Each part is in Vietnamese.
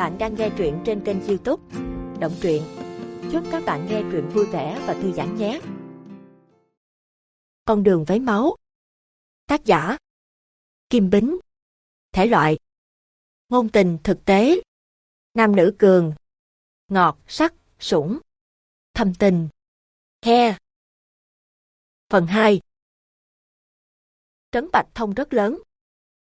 Bạn đang nghe truyện trên kênh youtube Động truyện. Chúc các bạn nghe truyện vui vẻ và thư giãn nhé. Con đường với máu. Tác giả. Kim Bính. Thể loại. Ngôn tình thực tế. Nam nữ cường. Ngọt, sắc, sủng. Thâm tình. He. Phần 2 Trấn Bạch Thông rất lớn.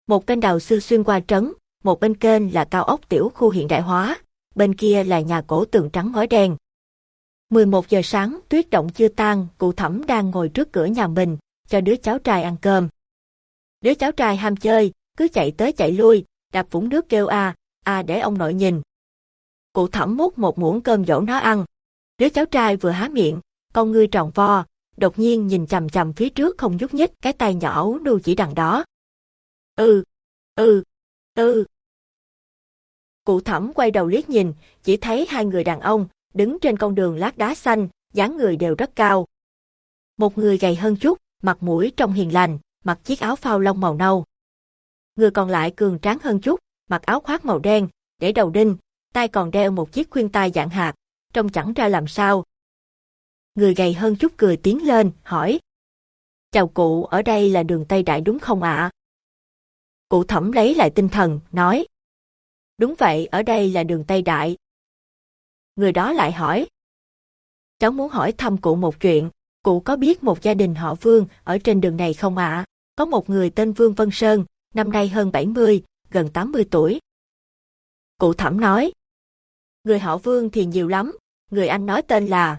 Một kênh đào xưa xuyên qua trấn, một bên kênh là cao ốc tiểu khu hiện đại hóa, bên kia là nhà cổ tường trắng ngói đen. 11 giờ sáng, tuyết động chưa tan, cụ thẩm đang ngồi trước cửa nhà mình, cho đứa cháu trai ăn cơm. Đứa cháu trai ham chơi, cứ chạy tới chạy lui, đạp vũng nước kêu a, a để ông nội nhìn. Cụ thẩm múc một muỗng cơm dỗ nó ăn. Đứa cháu trai vừa há miệng, con ngươi tròn vo, đột nhiên nhìn chằm chằm phía trước không nhúc nhích, cái tay nhỏ đu chỉ đằng đó. Ừ, ừ, ừ. Cụ thẩm quay đầu liếc nhìn, chỉ thấy hai người đàn ông, đứng trên con đường lát đá xanh, dáng người đều rất cao. Một người gầy hơn chút, mặt mũi trông hiền lành, mặc chiếc áo phao lông màu nâu. Người còn lại cường tráng hơn chút, mặc áo khoác màu đen, để đầu đinh, tay còn đeo một chiếc khuyên tai dạng hạt, trông chẳng ra làm sao. Người gầy hơn chút cười tiến lên, hỏi. Chào cụ, ở đây là đường Tây Đại đúng không ạ? Cụ thẩm lấy lại tinh thần, nói. Đúng vậy, ở đây là đường Tây Đại. Người đó lại hỏi. Cháu muốn hỏi thăm cụ một chuyện, cụ có biết một gia đình họ Vương ở trên đường này không ạ? Có một người tên Vương Vân Sơn, năm nay hơn 70, gần 80 tuổi. Cụ thẩm nói. Người họ Vương thì nhiều lắm, người anh nói tên là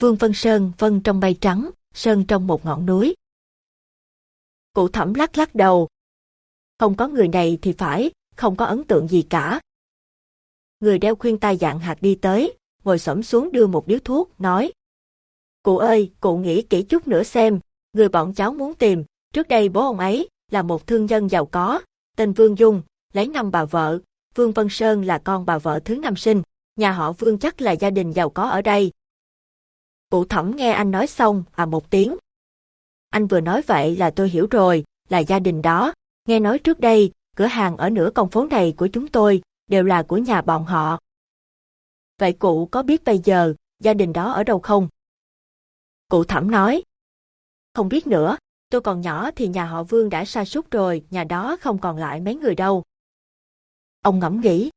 Vương Vân Sơn vân trong bay trắng, sơn trong một ngọn núi. Cụ thẩm lắc lắc đầu. Không có người này thì phải, không có ấn tượng gì cả. Người đeo khuyên tai dạng hạt đi tới, ngồi xổm xuống đưa một điếu thuốc, nói. Cụ ơi, cụ nghĩ kỹ chút nữa xem, người bọn cháu muốn tìm, trước đây bố ông ấy là một thương nhân giàu có, tên Vương Dung, lấy năm bà vợ, Vương Vân Sơn là con bà vợ thứ năm sinh, nhà họ Vương chắc là gia đình giàu có ở đây, Cụ thẩm nghe anh nói xong, à một tiếng. Anh vừa nói vậy là tôi hiểu rồi, là gia đình đó. Nghe nói trước đây, cửa hàng ở nửa con phố này của chúng tôi, đều là của nhà bọn họ. Vậy cụ có biết bây giờ, gia đình đó ở đâu không? Cụ thẩm nói. Không biết nữa, tôi còn nhỏ thì nhà họ Vương đã sa sút rồi, nhà đó không còn lại mấy người đâu. Ông ngẫm nghĩ.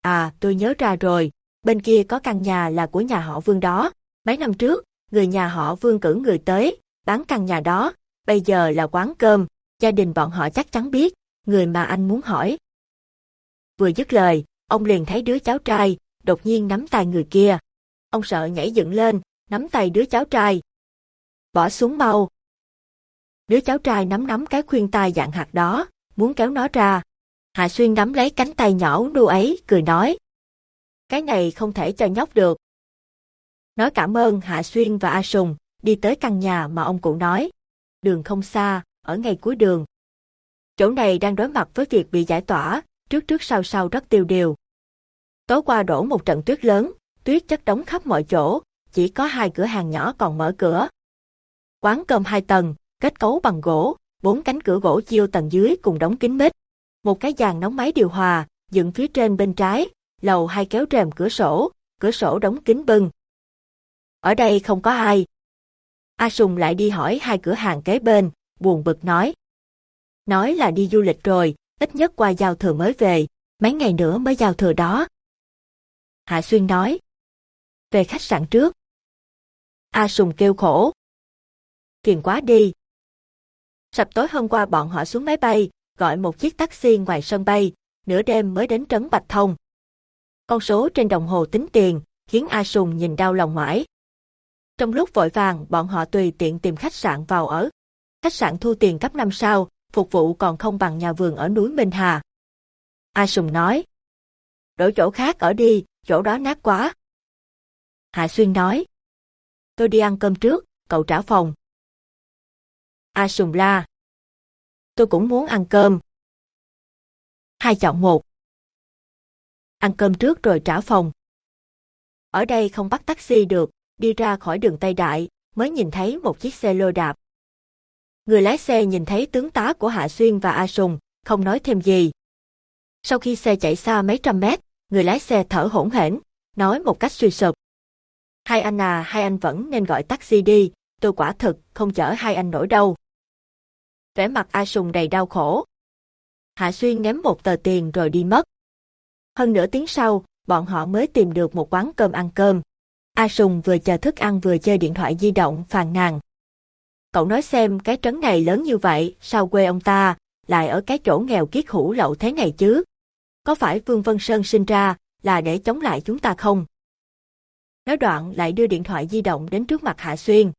À, tôi nhớ ra rồi, bên kia có căn nhà là của nhà họ Vương đó, Mấy năm trước, người nhà họ Vương cử người tới, bán căn nhà đó, bây giờ là quán cơm, gia đình bọn họ chắc chắn biết, người mà anh muốn hỏi. Vừa dứt lời, ông liền thấy đứa cháu trai, đột nhiên nắm tay người kia. Ông sợ nhảy dựng lên, nắm tay đứa cháu trai. Bỏ xuống mau. Đứa cháu trai nắm nắm cái khuyên tai dạng hạt đó, muốn kéo nó ra. Hạ Xuyên nắm lấy cánh tay nhỏ đu ấy, cười nói. Cái này không thể cho nhóc được, Nói cảm ơn Hạ Xuyên và A Sùng, đi tới căn nhà mà ông cụ nói. Đường không xa, ở ngay cuối đường. Chỗ này đang đối mặt với việc bị giải tỏa, trước trước sau sau rất tiêu điều. Tối qua đổ một trận tuyết lớn, tuyết chất đóng khắp mọi chỗ, chỉ có hai cửa hàng nhỏ còn mở cửa. Quán cơm hai tầng, kết cấu bằng gỗ, bốn cánh cửa gỗ chiêu tầng dưới cùng đóng kín mít. Một cái giàn nóng máy điều hòa, dựng phía trên bên trái, lầu hai kéo rèm cửa sổ, cửa sổ đóng kín bưng, ở đây không có ai. A Sùng lại đi hỏi hai cửa hàng kế bên, buồn bực nói. Nói là đi du lịch rồi, ít nhất qua giao thừa mới về, mấy ngày nữa mới giao thừa đó. Hạ Xuyên nói. Về khách sạn trước. A Sùng kêu khổ. Phiền quá đi. Sập tối hôm qua bọn họ xuống máy bay, gọi một chiếc taxi ngoài sân bay, nửa đêm mới đến trấn Bạch Thông. Con số trên đồng hồ tính tiền, khiến A Sùng nhìn đau lòng mãi. Trong lúc vội vàng, bọn họ tùy tiện tìm khách sạn vào ở. Khách sạn thu tiền cấp 5 sao, phục vụ còn không bằng nhà vườn ở núi Minh Hà. A Sùng nói. Đổi chỗ khác ở đi, chỗ đó nát quá. Hạ Xuyên nói. Tôi đi ăn cơm trước, cậu trả phòng. A Sùng la. Tôi cũng muốn ăn cơm. Hai chọn một. Ăn cơm trước rồi trả phòng. Ở đây không bắt taxi được, đi ra khỏi đường Tây Đại, mới nhìn thấy một chiếc xe lô đạp. Người lái xe nhìn thấy tướng tá của Hạ Xuyên và A Sùng, không nói thêm gì. Sau khi xe chạy xa mấy trăm mét, người lái xe thở hổn hển, nói một cách suy sụp. Hai anh à, hai anh vẫn nên gọi taxi đi, tôi quả thực không chở hai anh nổi đâu. Vẻ mặt A Sùng đầy đau khổ. Hạ Xuyên ném một tờ tiền rồi đi mất. Hơn nửa tiếng sau, bọn họ mới tìm được một quán cơm ăn cơm. A Sùng vừa chờ thức ăn vừa chơi điện thoại di động phàn nàn. Cậu nói xem cái trấn này lớn như vậy, sao quê ông ta lại ở cái chỗ nghèo kiết hủ lậu thế này chứ? Có phải Vương Vân Sơn sinh ra là để chống lại chúng ta không? Nói đoạn lại đưa điện thoại di động đến trước mặt Hạ Xuyên.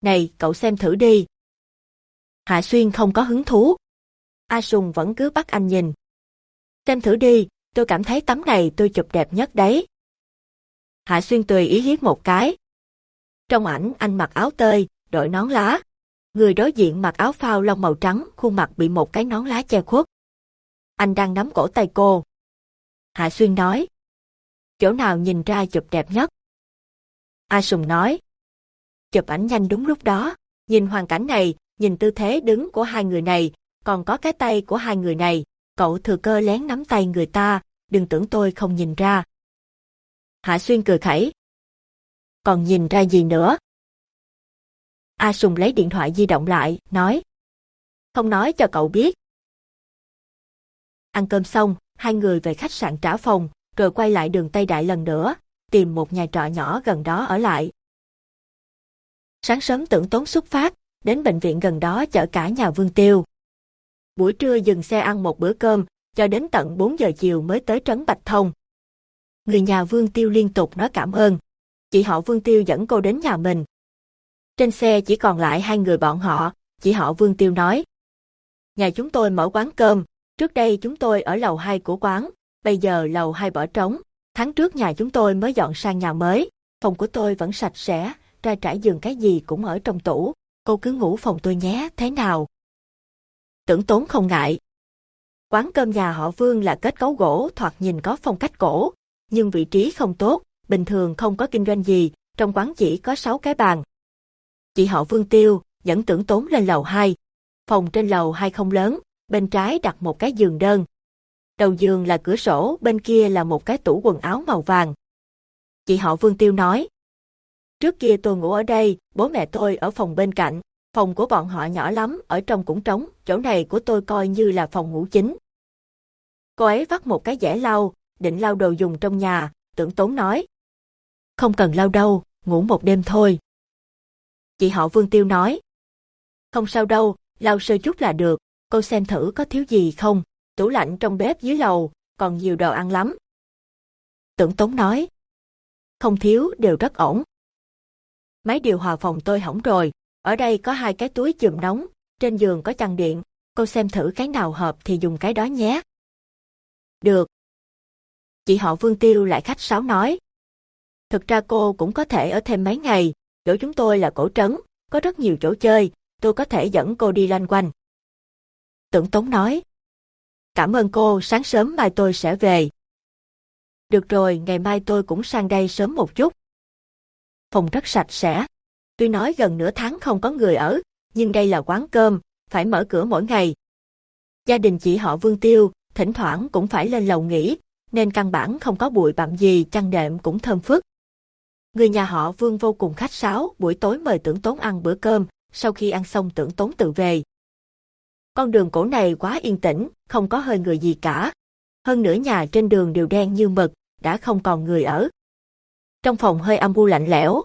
Này, cậu xem thử đi. Hạ Xuyên không có hứng thú. A Sùng vẫn cứ bắt anh nhìn. Xem thử đi, tôi cảm thấy tấm này tôi chụp đẹp nhất đấy. Hạ Xuyên tùy ý liếc một cái. Trong ảnh anh mặc áo tơi, đội nón lá. Người đối diện mặc áo phao lông màu trắng, khuôn mặt bị một cái nón lá che khuất. Anh đang nắm cổ tay cô. Hạ Xuyên nói. Chỗ nào nhìn ra chụp đẹp nhất? A Sùng nói. Chụp ảnh nhanh đúng lúc đó, nhìn hoàn cảnh này, nhìn tư thế đứng của hai người này, còn có cái tay của hai người này, cậu thừa cơ lén nắm tay người ta, đừng tưởng tôi không nhìn ra. Hạ Xuyên cười khẩy. Còn nhìn ra gì nữa? A Sùng lấy điện thoại di động lại, nói. Không nói cho cậu biết. Ăn cơm xong, hai người về khách sạn trả phòng, rồi quay lại đường Tây Đại lần nữa, tìm một nhà trọ nhỏ gần đó ở lại. Sáng sớm tưởng tốn xuất phát, đến bệnh viện gần đó chở cả nhà Vương Tiêu. Buổi trưa dừng xe ăn một bữa cơm, cho đến tận 4 giờ chiều mới tới trấn Bạch Thông. Người nhà Vương Tiêu liên tục nói cảm ơn. Chị họ Vương Tiêu dẫn cô đến nhà mình. Trên xe chỉ còn lại hai người bọn họ, chỉ họ Vương Tiêu nói. Nhà chúng tôi mở quán cơm, trước đây chúng tôi ở lầu 2 của quán, bây giờ lầu 2 bỏ trống. Tháng trước nhà chúng tôi mới dọn sang nhà mới, phòng của tôi vẫn sạch sẽ, ra trải giường cái gì cũng ở trong tủ. Cô cứ ngủ phòng tôi nhé, thế nào? Tưởng tốn không ngại. Quán cơm nhà họ Vương là kết cấu gỗ thoạt nhìn có phong cách cổ, nhưng vị trí không tốt, bình thường không có kinh doanh gì, trong quán chỉ có 6 cái bàn. Chị họ Vương Tiêu dẫn tưởng tốn lên lầu 2. Phòng trên lầu 2 không lớn, bên trái đặt một cái giường đơn. Đầu giường là cửa sổ, bên kia là một cái tủ quần áo màu vàng. Chị họ Vương Tiêu nói, Trước kia tôi ngủ ở đây, bố mẹ tôi ở phòng bên cạnh. Phòng của bọn họ nhỏ lắm, ở trong cũng trống, chỗ này của tôi coi như là phòng ngủ chính. Cô ấy vắt một cái dẻ lau, định lau đồ dùng trong nhà, tưởng tốn nói. Không cần lau đâu, ngủ một đêm thôi. Chị họ Vương Tiêu nói. Không sao đâu, lau sơ chút là được, cô xem thử có thiếu gì không, tủ lạnh trong bếp dưới lầu, còn nhiều đồ ăn lắm. Tưởng Tống nói. Không thiếu, đều rất ổn. Máy điều hòa phòng tôi hỏng rồi, ở đây có hai cái túi chùm nóng, trên giường có chăn điện, cô xem thử cái nào hợp thì dùng cái đó nhé. Được. Chị họ Vương Tiêu lại khách sáo nói. Thực ra cô cũng có thể ở thêm mấy ngày, chỗ chúng tôi là cổ trấn, có rất nhiều chỗ chơi, tôi có thể dẫn cô đi loanh quanh. Tưởng Tống nói. Cảm ơn cô, sáng sớm mai tôi sẽ về. Được rồi, ngày mai tôi cũng sang đây sớm một chút. Phòng rất sạch sẽ. Tuy nói gần nửa tháng không có người ở, nhưng đây là quán cơm, phải mở cửa mỗi ngày. Gia đình chị họ Vương Tiêu, thỉnh thoảng cũng phải lên lầu nghỉ, nên căn bản không có bụi bặm gì, chăn đệm cũng thơm phức. Người nhà họ Vương vô cùng khách sáo, buổi tối mời tưởng tốn ăn bữa cơm, sau khi ăn xong tưởng tốn tự về. Con đường cổ này quá yên tĩnh, không có hơi người gì cả. Hơn nữa nhà trên đường đều đen như mực, đã không còn người ở. Trong phòng hơi âm u lạnh lẽo.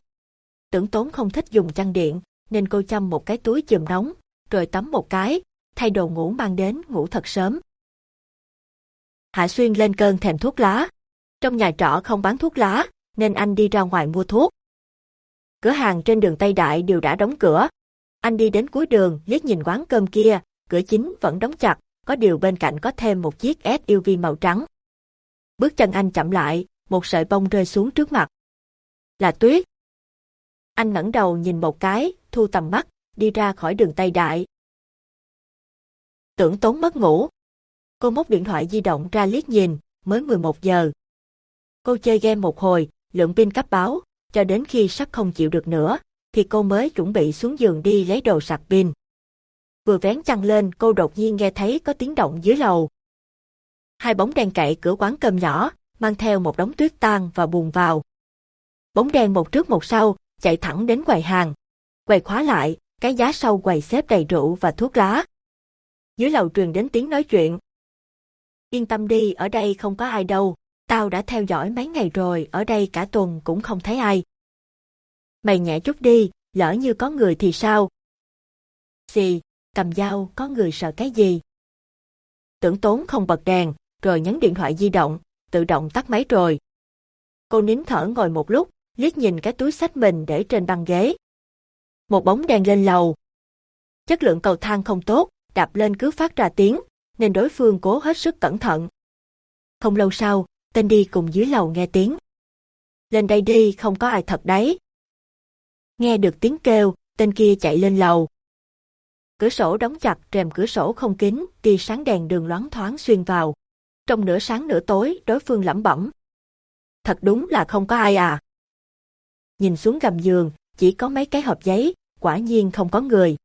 Tưởng tốn không thích dùng chăn điện, nên cô chăm một cái túi chùm nóng, rồi tắm một cái, thay đồ ngủ mang đến ngủ thật sớm. Hạ Xuyên lên cơn thèm thuốc lá. Trong nhà trọ không bán thuốc lá, nên anh đi ra ngoài mua thuốc. Cửa hàng trên đường Tây Đại đều đã đóng cửa. Anh đi đến cuối đường, liếc nhìn quán cơm kia, cửa chính vẫn đóng chặt, có điều bên cạnh có thêm một chiếc SUV màu trắng. Bước chân anh chậm lại, một sợi bông rơi xuống trước mặt. Là tuyết. Anh ngẩng đầu nhìn một cái, thu tầm mắt, đi ra khỏi đường Tây Đại. Tưởng tốn mất ngủ. Cô móc điện thoại di động ra liếc nhìn, mới 11 giờ. Cô chơi game một hồi, lượng pin cấp báo, cho đến khi sắp không chịu được nữa, thì cô mới chuẩn bị xuống giường đi lấy đồ sạc pin. Vừa vén chăn lên, cô đột nhiên nghe thấy có tiếng động dưới lầu. Hai bóng đen cậy cửa quán cơm nhỏ, mang theo một đống tuyết tan và buồn vào. Bóng đen một trước một sau, chạy thẳng đến quầy hàng. Quầy khóa lại, cái giá sau quầy xếp đầy rượu và thuốc lá. Dưới lầu truyền đến tiếng nói chuyện. Yên tâm đi, ở đây không có ai đâu. Tao đã theo dõi mấy ngày rồi, ở đây cả tuần cũng không thấy ai. Mày nhẹ chút đi, lỡ như có người thì sao? Xì, cầm dao, có người sợ cái gì? Tưởng tốn không bật đèn, rồi nhấn điện thoại di động, tự động tắt máy rồi. Cô nín thở ngồi một lúc, liếc nhìn cái túi sách mình để trên băng ghế. Một bóng đèn lên lầu. Chất lượng cầu thang không tốt, đạp lên cứ phát ra tiếng, nên đối phương cố hết sức cẩn thận. Không lâu sau, tên đi cùng dưới lầu nghe tiếng. Lên đây đi, không có ai thật đấy. Nghe được tiếng kêu, tên kia chạy lên lầu. Cửa sổ đóng chặt, rèm cửa sổ không kín, tia sáng đèn đường loáng thoáng xuyên vào. Trong nửa sáng nửa tối, đối phương lẩm bẩm. Thật đúng là không có ai à. Nhìn xuống gầm giường, chỉ có mấy cái hộp giấy, quả nhiên không có người.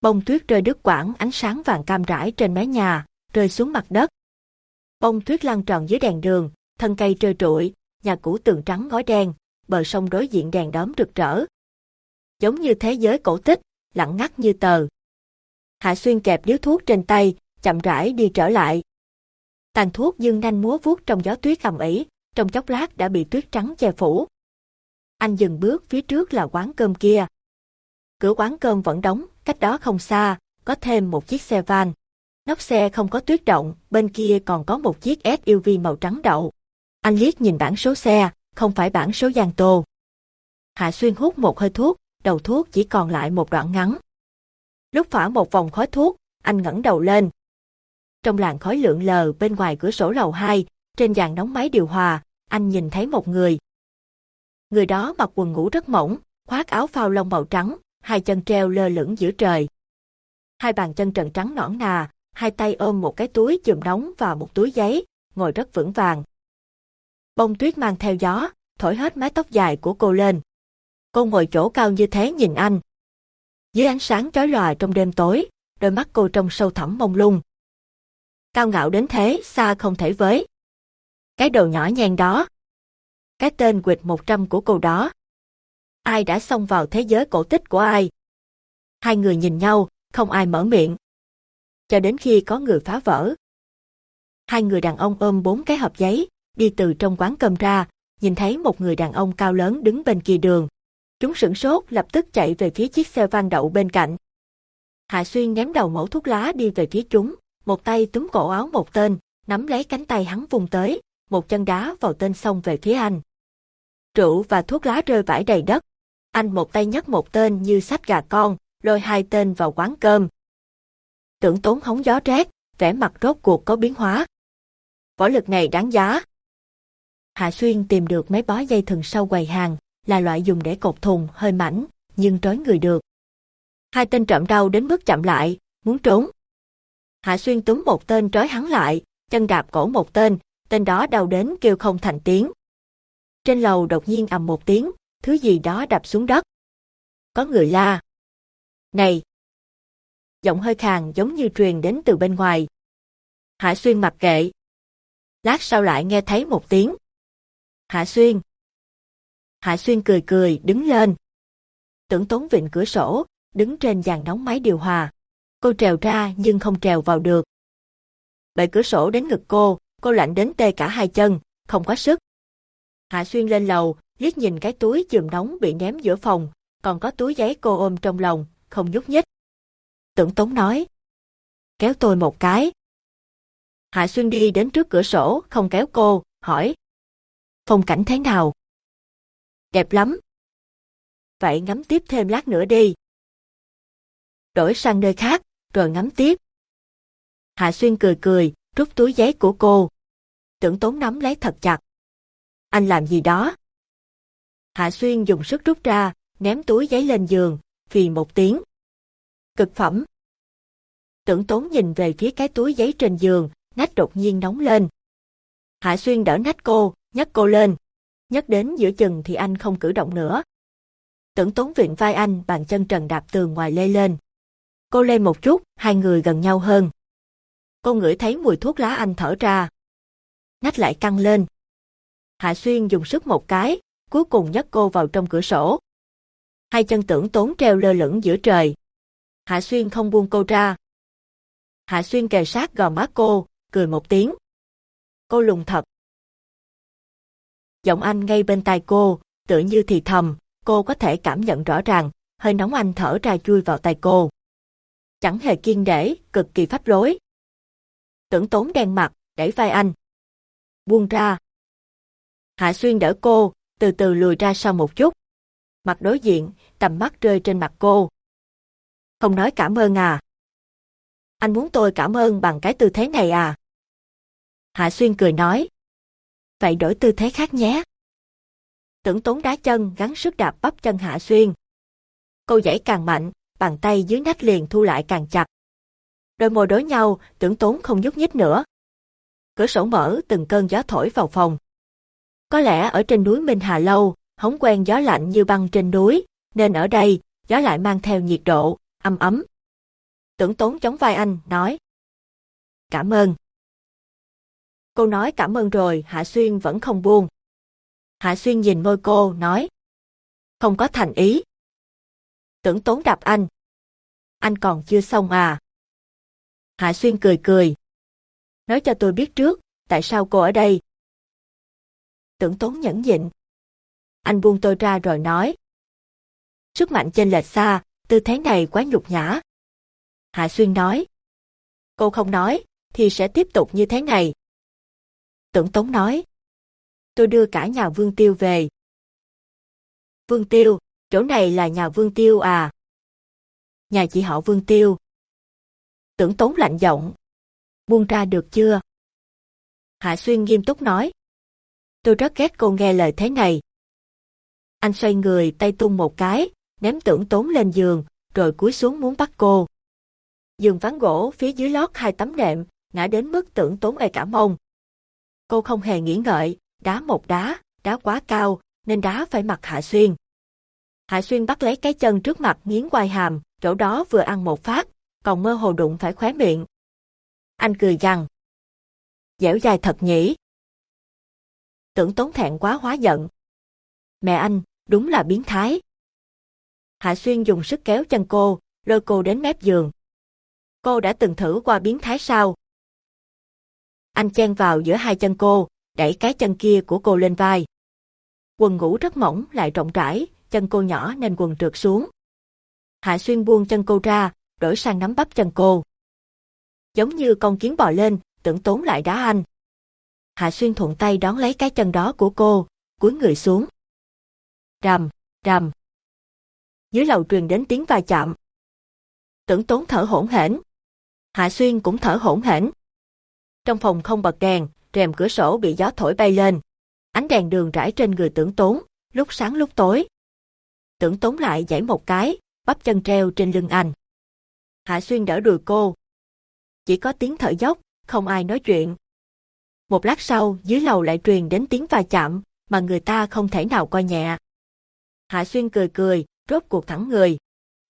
Bông tuyết rơi đứt quãng ánh sáng vàng cam rải trên mái nhà, rơi xuống mặt đất. Bông tuyết lan tròn dưới đèn đường, thân cây trơ trụi, nhà cũ tường trắng ngói đen, bờ sông đối diện đèn đóm rực rỡ. Giống như thế giới cổ tích, lặng ngắt như tờ. Hạ Xuyên kẹp điếu thuốc trên tay, chậm rãi đi trở lại. Tàn thuốc dương nhanh múa vuốt trong gió tuyết ầm ĩ, trong chốc lát đã bị tuyết trắng che phủ. Anh dừng bước phía trước là quán cơm kia. Cửa quán cơm vẫn đóng, cách đó không xa, có thêm một chiếc xe van. Nóc xe không có tuyết động, bên kia còn có một chiếc SUV màu trắng đậu. Anh liếc nhìn bảng số xe, không phải bảng số Giang Tô. Hạ Xuyên hút một hơi thuốc, đầu thuốc chỉ còn lại một đoạn ngắn. Lúc phả một vòng khói thuốc, anh ngẩng đầu lên. Trong làn khói lượn lờ bên ngoài cửa sổ lầu 2, trên dàn nóng máy điều hòa, anh nhìn thấy một người. Người đó mặc quần ngủ rất mỏng, khoác áo phao lông màu trắng, hai chân treo lơ lửng giữa trời. Hai bàn chân trần trắng nõn nà, hai tay ôm một cái túi chùm nóng và một túi giấy, ngồi rất vững vàng. Bông tuyết mang theo gió, thổi hết mái tóc dài của cô lên. Cô ngồi chỗ cao như thế nhìn anh. Dưới ánh sáng chói lòa trong đêm tối, đôi mắt cô trông sâu thẳm mông lung. Cao ngạo đến thế, xa không thể với. Cái đầu nhỏ nhen đó. Cái tên quịch 100 của cô đó. Ai đã xông vào thế giới cổ tích của ai? Hai người nhìn nhau, không ai mở miệng. Cho đến khi có người phá vỡ. Hai người đàn ông ôm bốn cái hộp giấy, đi từ trong quán cơm ra, nhìn thấy một người đàn ông cao lớn đứng bên kia đường. Chúng sửng sốt lập tức chạy về phía chiếc xe van đậu bên cạnh. Hạ Xuyên ném đầu mẫu thuốc lá đi về phía chúng, một tay túm cổ áo một tên, nắm lấy cánh tay hắn vùng tới, một chân đá vào tên xông về phía anh. Rượu và thuốc lá rơi vãi đầy đất. Anh một tay nhấc một tên như sách gà con, lôi hai tên vào quán cơm. Tưởng tốn hóng gió rét, vẻ mặt rốt cuộc có biến hóa. Võ lực này đáng giá. Hạ Xuyên tìm được mấy bó dây thừng sau quầy hàng, là loại dùng để cột thùng hơi mảnh, nhưng trói người được. Hai tên trộm đau đến mức chậm lại, muốn trốn. Hạ Xuyên túm một tên trói hắn lại, chân đạp cổ một tên, tên đó đau đến kêu không thành tiếng. Trên lầu đột nhiên ầm một tiếng, thứ gì đó đập xuống đất. Có người la. Này! Giọng hơi khàn giống như truyền đến từ bên ngoài. Hạ Xuyên mặc kệ. Lát sau lại nghe thấy một tiếng. Hạ Xuyên! Hạ Xuyên cười cười, đứng lên. Tưởng tốn vịnh cửa sổ, đứng trên dàn nóng máy điều hòa. Cô trèo ra nhưng không trèo vào được. Bệ cửa sổ đến ngực cô, cô lạnh đến tê cả hai chân, không có sức. Hạ Xuyên lên lầu, liếc nhìn cái túi chùm nóng bị ném giữa phòng, còn có túi giấy cô ôm trong lòng, không nhúc nhích. Tưởng Tống nói. Kéo tôi một cái. Hạ Xuyên đi đến trước cửa sổ, không kéo cô, hỏi. Phong cảnh thế nào? Đẹp lắm. Vậy ngắm tiếp thêm lát nữa đi. Đổi sang nơi khác, rồi ngắm tiếp. Hạ Xuyên cười cười, rút túi giấy của cô. Tưởng tốn nắm lấy thật chặt. Anh làm gì đó? Hạ Xuyên dùng sức rút ra, ném túi giấy lên giường, vì một tiếng. Cực phẩm. Tưởng tốn nhìn về phía cái túi giấy trên giường, nách đột nhiên nóng lên. Hạ Xuyên đỡ nách cô, nhấc cô lên. Nhấc đến giữa chừng thì anh không cử động nữa. Tưởng tốn viện vai anh bàn chân trần đạp tường ngoài lê lên. Cô lê một chút, hai người gần nhau hơn. Cô ngửi thấy mùi thuốc lá anh thở ra. Nách lại căng lên. Hạ Xuyên dùng sức một cái, cuối cùng nhấc cô vào trong cửa sổ. Hai chân tưởng tốn treo lơ lửng giữa trời. Hạ Xuyên không buông cô ra. Hạ Xuyên kề sát gò má cô, cười một tiếng. Cô lùng thật. Giọng anh ngay bên tai cô, tựa như thì thầm, cô có thể cảm nhận rõ ràng, hơi nóng anh thở ra chui vào tay cô. Chẳng hề kiên để, cực kỳ phách rối. Tưởng tốn đen mặt, đẩy vai anh. Buông ra. Hạ Xuyên đỡ cô, từ từ lùi ra sau một chút. Mặt đối diện, tầm mắt rơi trên mặt cô. Không nói cảm ơn à. Anh muốn tôi cảm ơn bằng cái tư thế này à? Hạ Xuyên cười nói. Vậy đổi tư thế khác nhé. Tưởng tốn đá chân gắn sức đạp bắp chân Hạ Xuyên. Cô dãy càng mạnh, bàn tay dưới nách liền thu lại càng chặt. Đôi môi đối nhau, tưởng tốn không nhúc nhích nữa. Cửa sổ mở từng cơn gió thổi vào phòng. Có lẽ ở trên núi Minh Hà Lâu, hóng quen gió lạnh như băng trên núi, nên ở đây, gió lại mang theo nhiệt độ, âm ấm. Tưởng tốn chống vai anh, nói. Cảm ơn. Cô nói cảm ơn rồi, Hạ Xuyên vẫn không buông. Hạ Xuyên nhìn môi cô, nói. Không có thành ý. Tưởng tốn đạp anh. Anh còn chưa xong à? Hạ Xuyên cười cười. Nói cho tôi biết trước, tại sao cô ở đây? Tưởng tốn nhẫn nhịn. Anh buông tôi ra rồi nói. Sức mạnh trên lệch xa, tư thế này quá nhục nhã. Hạ Xuyên nói. Cô không nói, thì sẽ tiếp tục như thế này. Tưởng Tống nói. Tôi đưa cả nhà Vương Tiêu về. Vương Tiêu, chỗ này là nhà Vương Tiêu à? Nhà chị họ Vương Tiêu. Tưởng Tống lạnh giọng. Buông ra được chưa? Hạ Xuyên nghiêm túc nói. Tôi rất ghét cô nghe lời thế này. Anh xoay người tay tung một cái, ném tưởng tốn lên giường, rồi cúi xuống muốn bắt cô. Giường ván gỗ phía dưới lót hai tấm nệm, ngã đến mức tưởng tốn ê cả mông. Cô không hề nghĩ ngợi, đá một đá, đá quá cao, nên đá phải mặt Hạ Xuyên. Hạ Xuyên bắt lấy cái chân trước mặt nghiến quai hàm, chỗ đó vừa ăn một phát, còn mơ hồ đụng phải khóe miệng. Anh cười rằng Dẻo dài thật nhỉ. Tưởng tốn thẹn quá hóa giận. Mẹ anh, đúng là biến thái. Hạ Xuyên dùng sức kéo chân cô, lôi cô đến mép giường. Cô đã từng thử qua biến thái sao? Anh chen vào giữa hai chân cô, đẩy cái chân kia của cô lên vai. Quần ngủ rất mỏng lại rộng rãi, chân cô nhỏ nên quần trượt xuống. Hạ Xuyên buông chân cô ra, đổi sang nắm bắp chân cô. Giống như con kiến bò lên, tưởng tốn lại đá anh. Hạ Xuyên thuận tay đón lấy cái chân đó của cô, cúi người xuống. Rầm, rầm. Dưới lầu truyền đến tiếng va chạm. Tưởng tốn thở hỗn hển. Hạ Xuyên cũng thở hỗn hển. Trong phòng không bật đèn, rèm cửa sổ bị gió thổi bay lên. Ánh đèn đường rải trên người tưởng tốn, lúc sáng lúc tối. Tưởng tốn lại giãy một cái, bắp chân treo trên lưng anh. Hạ Xuyên đỡ đùi cô. Chỉ có tiếng thở dốc, không ai nói chuyện. Một lát sau, dưới lầu lại truyền đến tiếng va chạm, mà người ta không thể nào coi nhẹ. Hạ Xuyên cười cười, rốt cuộc thẳng người.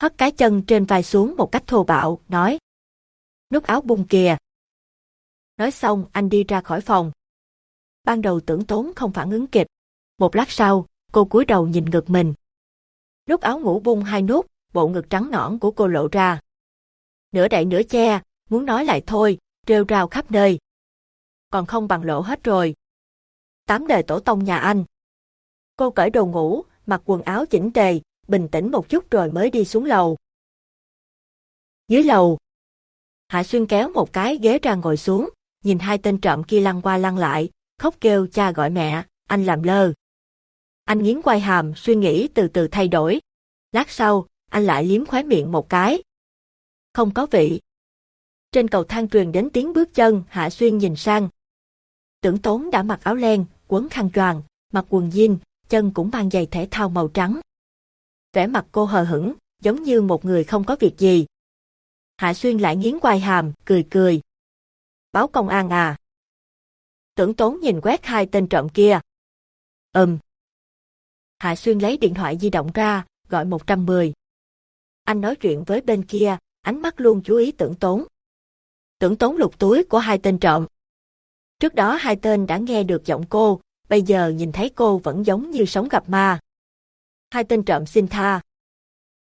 Hất cái chân trên vai xuống một cách thô bạo, nói. Nút áo bung kìa. Nói xong, anh đi ra khỏi phòng. Ban đầu tưởng tốn không phản ứng kịp. Một lát sau, cô cúi đầu nhìn ngực mình. Nút áo ngủ bung hai nút, bộ ngực trắng nõn của cô lộ ra. Nửa đậy nửa che, muốn nói lại thôi, rêu rao khắp nơi. Còn không bằng lộ hết rồi. Tám đời tổ tông nhà anh. Cô cởi đồ ngủ, mặc quần áo chỉnh tề, bình tĩnh một chút rồi mới đi xuống lầu. Dưới lầu, Hạ Xuyên kéo một cái ghế ra ngồi xuống, nhìn hai tên trộm kia lăn qua lăn lại, khóc kêu cha gọi mẹ, anh làm lơ. Anh nghiến quai hàm, suy nghĩ từ từ thay đổi. Lát sau, anh lại liếm khóe miệng một cái. Không có vị. Trên cầu thang truyền đến tiếng bước chân, Hạ Xuyên nhìn sang. Tưởng tốn đã mặc áo len, quấn khăn choàng, mặc quần jean, chân cũng mang giày thể thao màu trắng. Vẻ mặt cô hờ hững, giống như một người không có việc gì. Hạ Xuyên lại nghiến quai hàm, cười cười. Báo công an à? Tưởng tốn nhìn quét hai tên trộm kia. Ừm. Hạ Xuyên lấy điện thoại di động ra, gọi 110. Anh nói chuyện với bên kia, ánh mắt luôn chú ý tưởng tốn. Tưởng tốn lục túi của hai tên trộm. Trước đó hai tên đã nghe được giọng cô, bây giờ nhìn thấy cô vẫn giống như sống gặp ma. Hai tên trộm xin tha.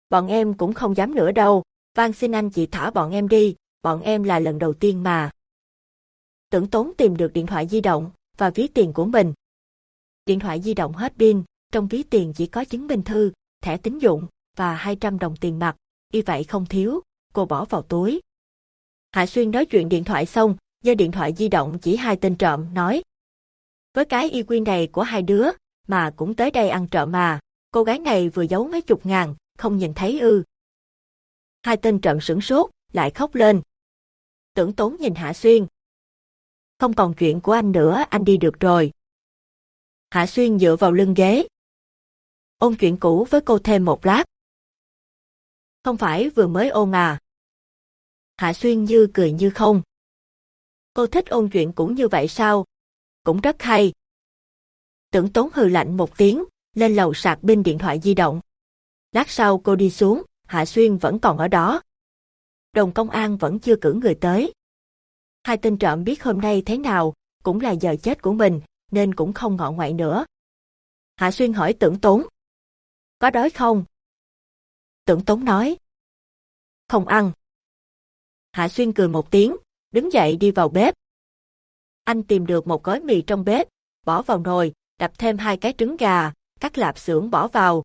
Bọn em cũng không dám nữa đâu, van xin anh chị thả bọn em đi, bọn em là lần đầu tiên mà. Tưởng tốn tìm được điện thoại di động và ví tiền của mình. Điện thoại di động hết pin, trong ví tiền chỉ có chứng minh thư, thẻ tín dụng và 200 đồng tiền mặt, y vậy không thiếu, cô bỏ vào túi. Hạ Xuyên nói chuyện điện thoại xong, do điện thoại di động chỉ hai tên trộm, nói. Với cái y quy này của hai đứa, mà cũng tới đây ăn trộm mà, cô gái này vừa giấu mấy chục ngàn, không nhìn thấy ư. Hai tên trộm sửng sốt, lại khóc lên. Tưởng tốn nhìn Hạ Xuyên. Không còn chuyện của anh nữa, anh đi được rồi. Hạ Xuyên dựa vào lưng ghế. Ôn chuyện cũ với cô thêm một lát. Không phải vừa mới ôn à. Hạ Xuyên như cười như không. Cô thích ôn chuyện cũ như vậy sao? Cũng rất hay. Tưởng tốn hừ lạnh một tiếng, lên lầu sạc pin điện thoại di động. Lát sau cô đi xuống, Hạ Xuyên vẫn còn ở đó. Đồng công an vẫn chưa cử người tới. Hai tên trộm biết hôm nay thế nào, cũng là giờ chết của mình, nên cũng không ngọ ngoại nữa. Hạ Xuyên hỏi tưởng tốn. Có đói không? Tưởng tốn nói. Không ăn. Hạ Xuyên cười một tiếng, đứng dậy đi vào bếp. Anh tìm được một gói mì trong bếp, bỏ vào nồi, đập thêm hai cái trứng gà, cắt lạp xưởng bỏ vào.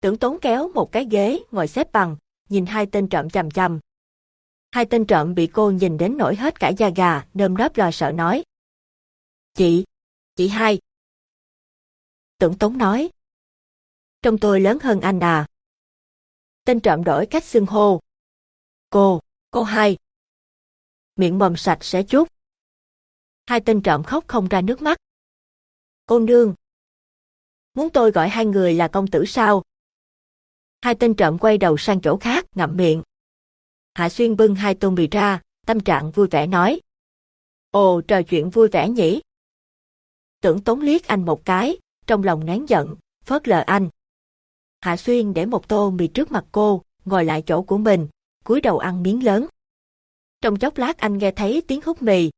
Tưởng tốn kéo một cái ghế, ngồi xếp bằng, nhìn hai tên trộm chầm chầm. Hai tên trộm bị cô nhìn đến nổi hết cả da gà, nơm nớp lo sợ nói. Chị, chị hai. Tưởng tốn nói. Trong tôi lớn hơn anh à. Tên trộm đổi cách xưng hô. Cô, cô hai. Miệng mồm sạch sẽ chút. Hai tên trộm khóc không ra nước mắt. Cô nương. Muốn tôi gọi hai người là công tử sao? Hai tên trộm quay đầu sang chỗ khác, ngậm miệng. Hạ Xuyên bưng hai tô mì ra, tâm trạng vui vẻ nói. Ồ, trò chuyện vui vẻ nhỉ? Tưởng tốn liếc anh một cái, trong lòng nén giận, phớt lờ anh. Hạ Xuyên để một tô mì trước mặt cô, ngồi lại chỗ của mình, cúi đầu ăn miếng lớn. Trong chốc lát anh nghe thấy tiếng hút mì,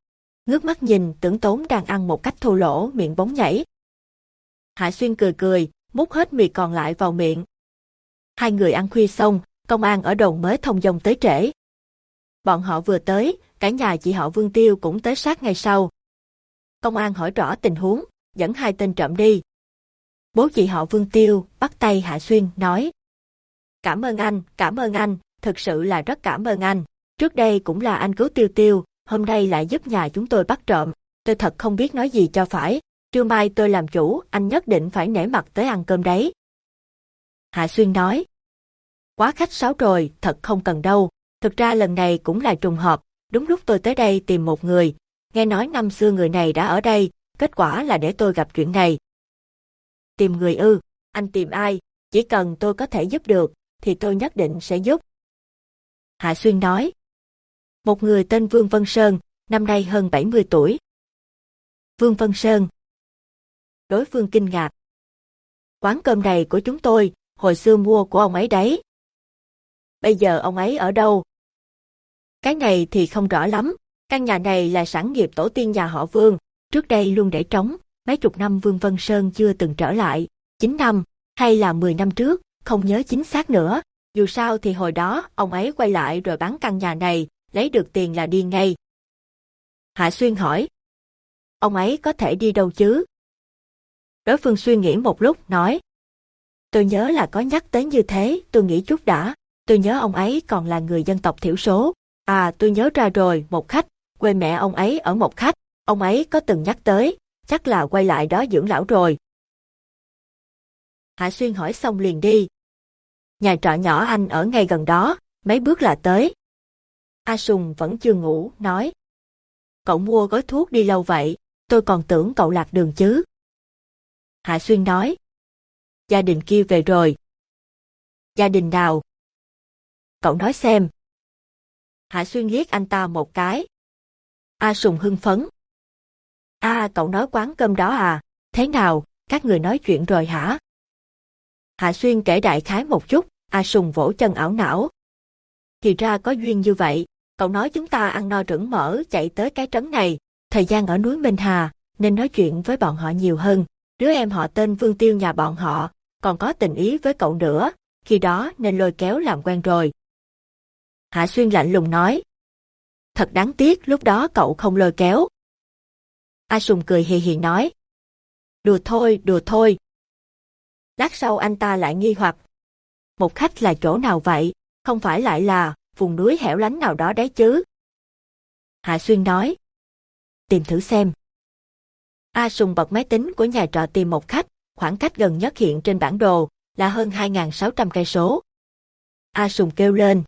ngước mắt nhìn tưởng tốn đang ăn một cách thô lỗ, miệng bóng nhảy. Hạ Xuyên cười cười, múc hết mì còn lại vào miệng. Hai người ăn khuya xong, công an ở đồn mới thông dòng tới trễ. Bọn họ vừa tới, cả nhà chị họ Vương Tiêu cũng tới sát ngày sau. Công an hỏi rõ tình huống, dẫn hai tên trộm đi. Bố chị họ Vương Tiêu bắt tay Hạ Xuyên, nói Cảm ơn anh, cảm ơn anh, thực sự là rất cảm ơn anh. Trước đây cũng là anh cứu Tiêu Tiêu, hôm nay lại giúp nhà chúng tôi bắt trộm. Tôi thật không biết nói gì cho phải. Trưa mai tôi làm chủ, anh nhất định phải nể mặt tới ăn cơm đấy. Hạ Xuyên nói Quá khách sáo rồi, thật không cần đâu. Thực ra lần này cũng là trùng hợp, đúng lúc tôi tới đây tìm một người. Nghe nói năm xưa người này đã ở đây, kết quả là để tôi gặp chuyện này. Tìm người ư, anh tìm ai, chỉ cần tôi có thể giúp được, thì tôi nhất định sẽ giúp. Hạ Xuyên nói. Một người tên Vương Vân Sơn, năm nay hơn 70 tuổi. Vương Vân Sơn. Đối phương kinh ngạc. Quán cơm này của chúng tôi, hồi xưa mua của ông ấy đấy. Bây giờ ông ấy ở đâu? Cái này thì không rõ lắm. Căn nhà này là sản nghiệp tổ tiên nhà họ Vương, trước đây luôn để trống, mấy chục năm Vương Vân Sơn chưa từng trở lại, 9 năm, hay là 10 năm trước, không nhớ chính xác nữa. Dù sao thì hồi đó ông ấy quay lại rồi bán căn nhà này, lấy được tiền là đi ngay. Hạ Xuyên hỏi, ông ấy có thể đi đâu chứ? Đối phương suy nghĩ một lúc, nói, tôi nhớ là có nhắc tới như thế, tôi nghĩ chút đã, tôi nhớ ông ấy còn là người dân tộc thiểu số. À, tôi nhớ ra rồi, một khách, quê mẹ ông ấy ở một khách, ông ấy có từng nhắc tới, chắc là quay lại đó dưỡng lão rồi. Hạ Xuyên hỏi xong liền đi. Nhà trọ nhỏ anh ở ngay gần đó, mấy bước là tới. A Sùng vẫn chưa ngủ, nói. Cậu mua gói thuốc đi lâu vậy, tôi còn tưởng cậu lạc đường chứ. Hạ Xuyên nói. Gia đình kia về rồi. Gia đình nào? Cậu nói xem. Hạ Xuyên liếc anh ta một cái. A Sùng hưng phấn. A cậu nói quán cơm đó à, thế nào, các người nói chuyện rồi hả? Hạ Xuyên kể đại khái một chút, A Sùng vỗ chân ảo não. Thì ra có duyên như vậy, Cậu nói chúng ta ăn no rửng mỡ chạy tới cái trấn này, thời gian ở núi Minh Hà, nên nói chuyện với bọn họ nhiều hơn. Đứa em họ tên Vương Tiêu nhà bọn họ, còn có tình ý với cậu nữa, khi đó nên lôi kéo làm quen rồi. Hạ Xuyên lạnh lùng nói. Thật đáng tiếc lúc đó cậu không lôi kéo. A Sùng cười hì hì nói. Đùa thôi, đùa thôi. Lát sau anh ta lại nghi hoặc. Một khách là chỗ nào vậy, không phải lại là vùng núi hẻo lánh nào đó đấy chứ. Hạ Xuyên nói. Tìm thử xem. A Sùng bật máy tính của nhà trọ tìm một khách, khoảng cách gần nhất hiện trên bản đồ là hơn 2.600 cây số. A Sùng kêu lên.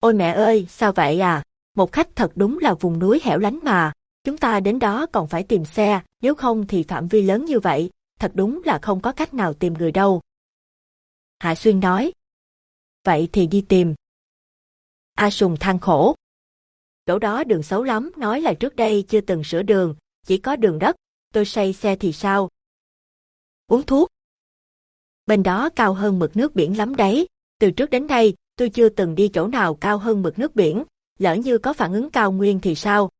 Ôi mẹ ơi, sao vậy à? Một khách thật đúng là vùng núi hẻo lánh mà. Chúng ta đến đó còn phải tìm xe, nếu không thì phạm vi lớn như vậy, thật đúng là không có cách nào tìm người đâu. Hạ Xuyên nói. Vậy thì đi tìm. A Sùng than khổ. Chỗ đó đường xấu lắm, nói là trước đây chưa từng sửa đường, chỉ có đường đất, tôi say xe thì sao? Uống thuốc. Bên đó cao hơn mực nước biển lắm đấy, từ trước đến nay, tôi chưa từng đi chỗ nào cao hơn mực nước biển, lỡ như có phản ứng cao nguyên thì sao?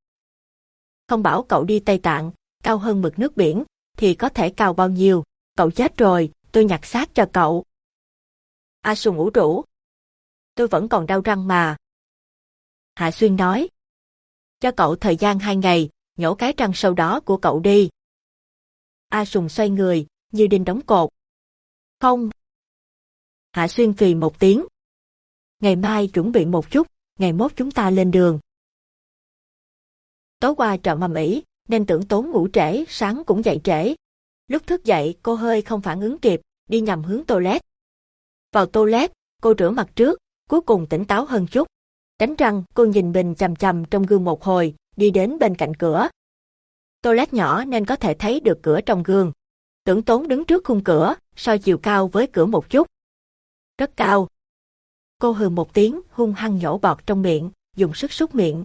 Không bảo cậu đi Tây Tạng, cao hơn mực nước biển, thì có thể cao bao nhiêu, cậu chết rồi, tôi nhặt xác cho cậu. A Sùng ủ rũ. Tôi vẫn còn đau răng mà. Hạ Xuyên nói. Cho cậu thời gian hai ngày, nhổ cái răng sâu đó của cậu đi. A Sùng xoay người, như đinh đóng cột. Không. Hạ Xuyên phì một tiếng. Ngày mai chuẩn bị một chút, ngày mốt chúng ta lên đường. Tối qua trợ mầm ỉ, nên tưởng tốn ngủ trễ, sáng cũng dậy trễ. Lúc thức dậy cô hơi không phản ứng kịp, đi nhầm hướng toilet. Vào toilet, cô rửa mặt trước, cuối cùng tỉnh táo hơn chút. Đánh răng, cô nhìn mình chầm chầm trong gương một hồi, đi đến bên cạnh cửa. Toilet nhỏ nên có thể thấy được cửa trong gương. Tưởng tốn đứng trước khung cửa, soi chiều cao với cửa một chút. Rất cao. Cô hừ một tiếng, hung hăng nhổ bọt trong miệng, dùng sức súc miệng.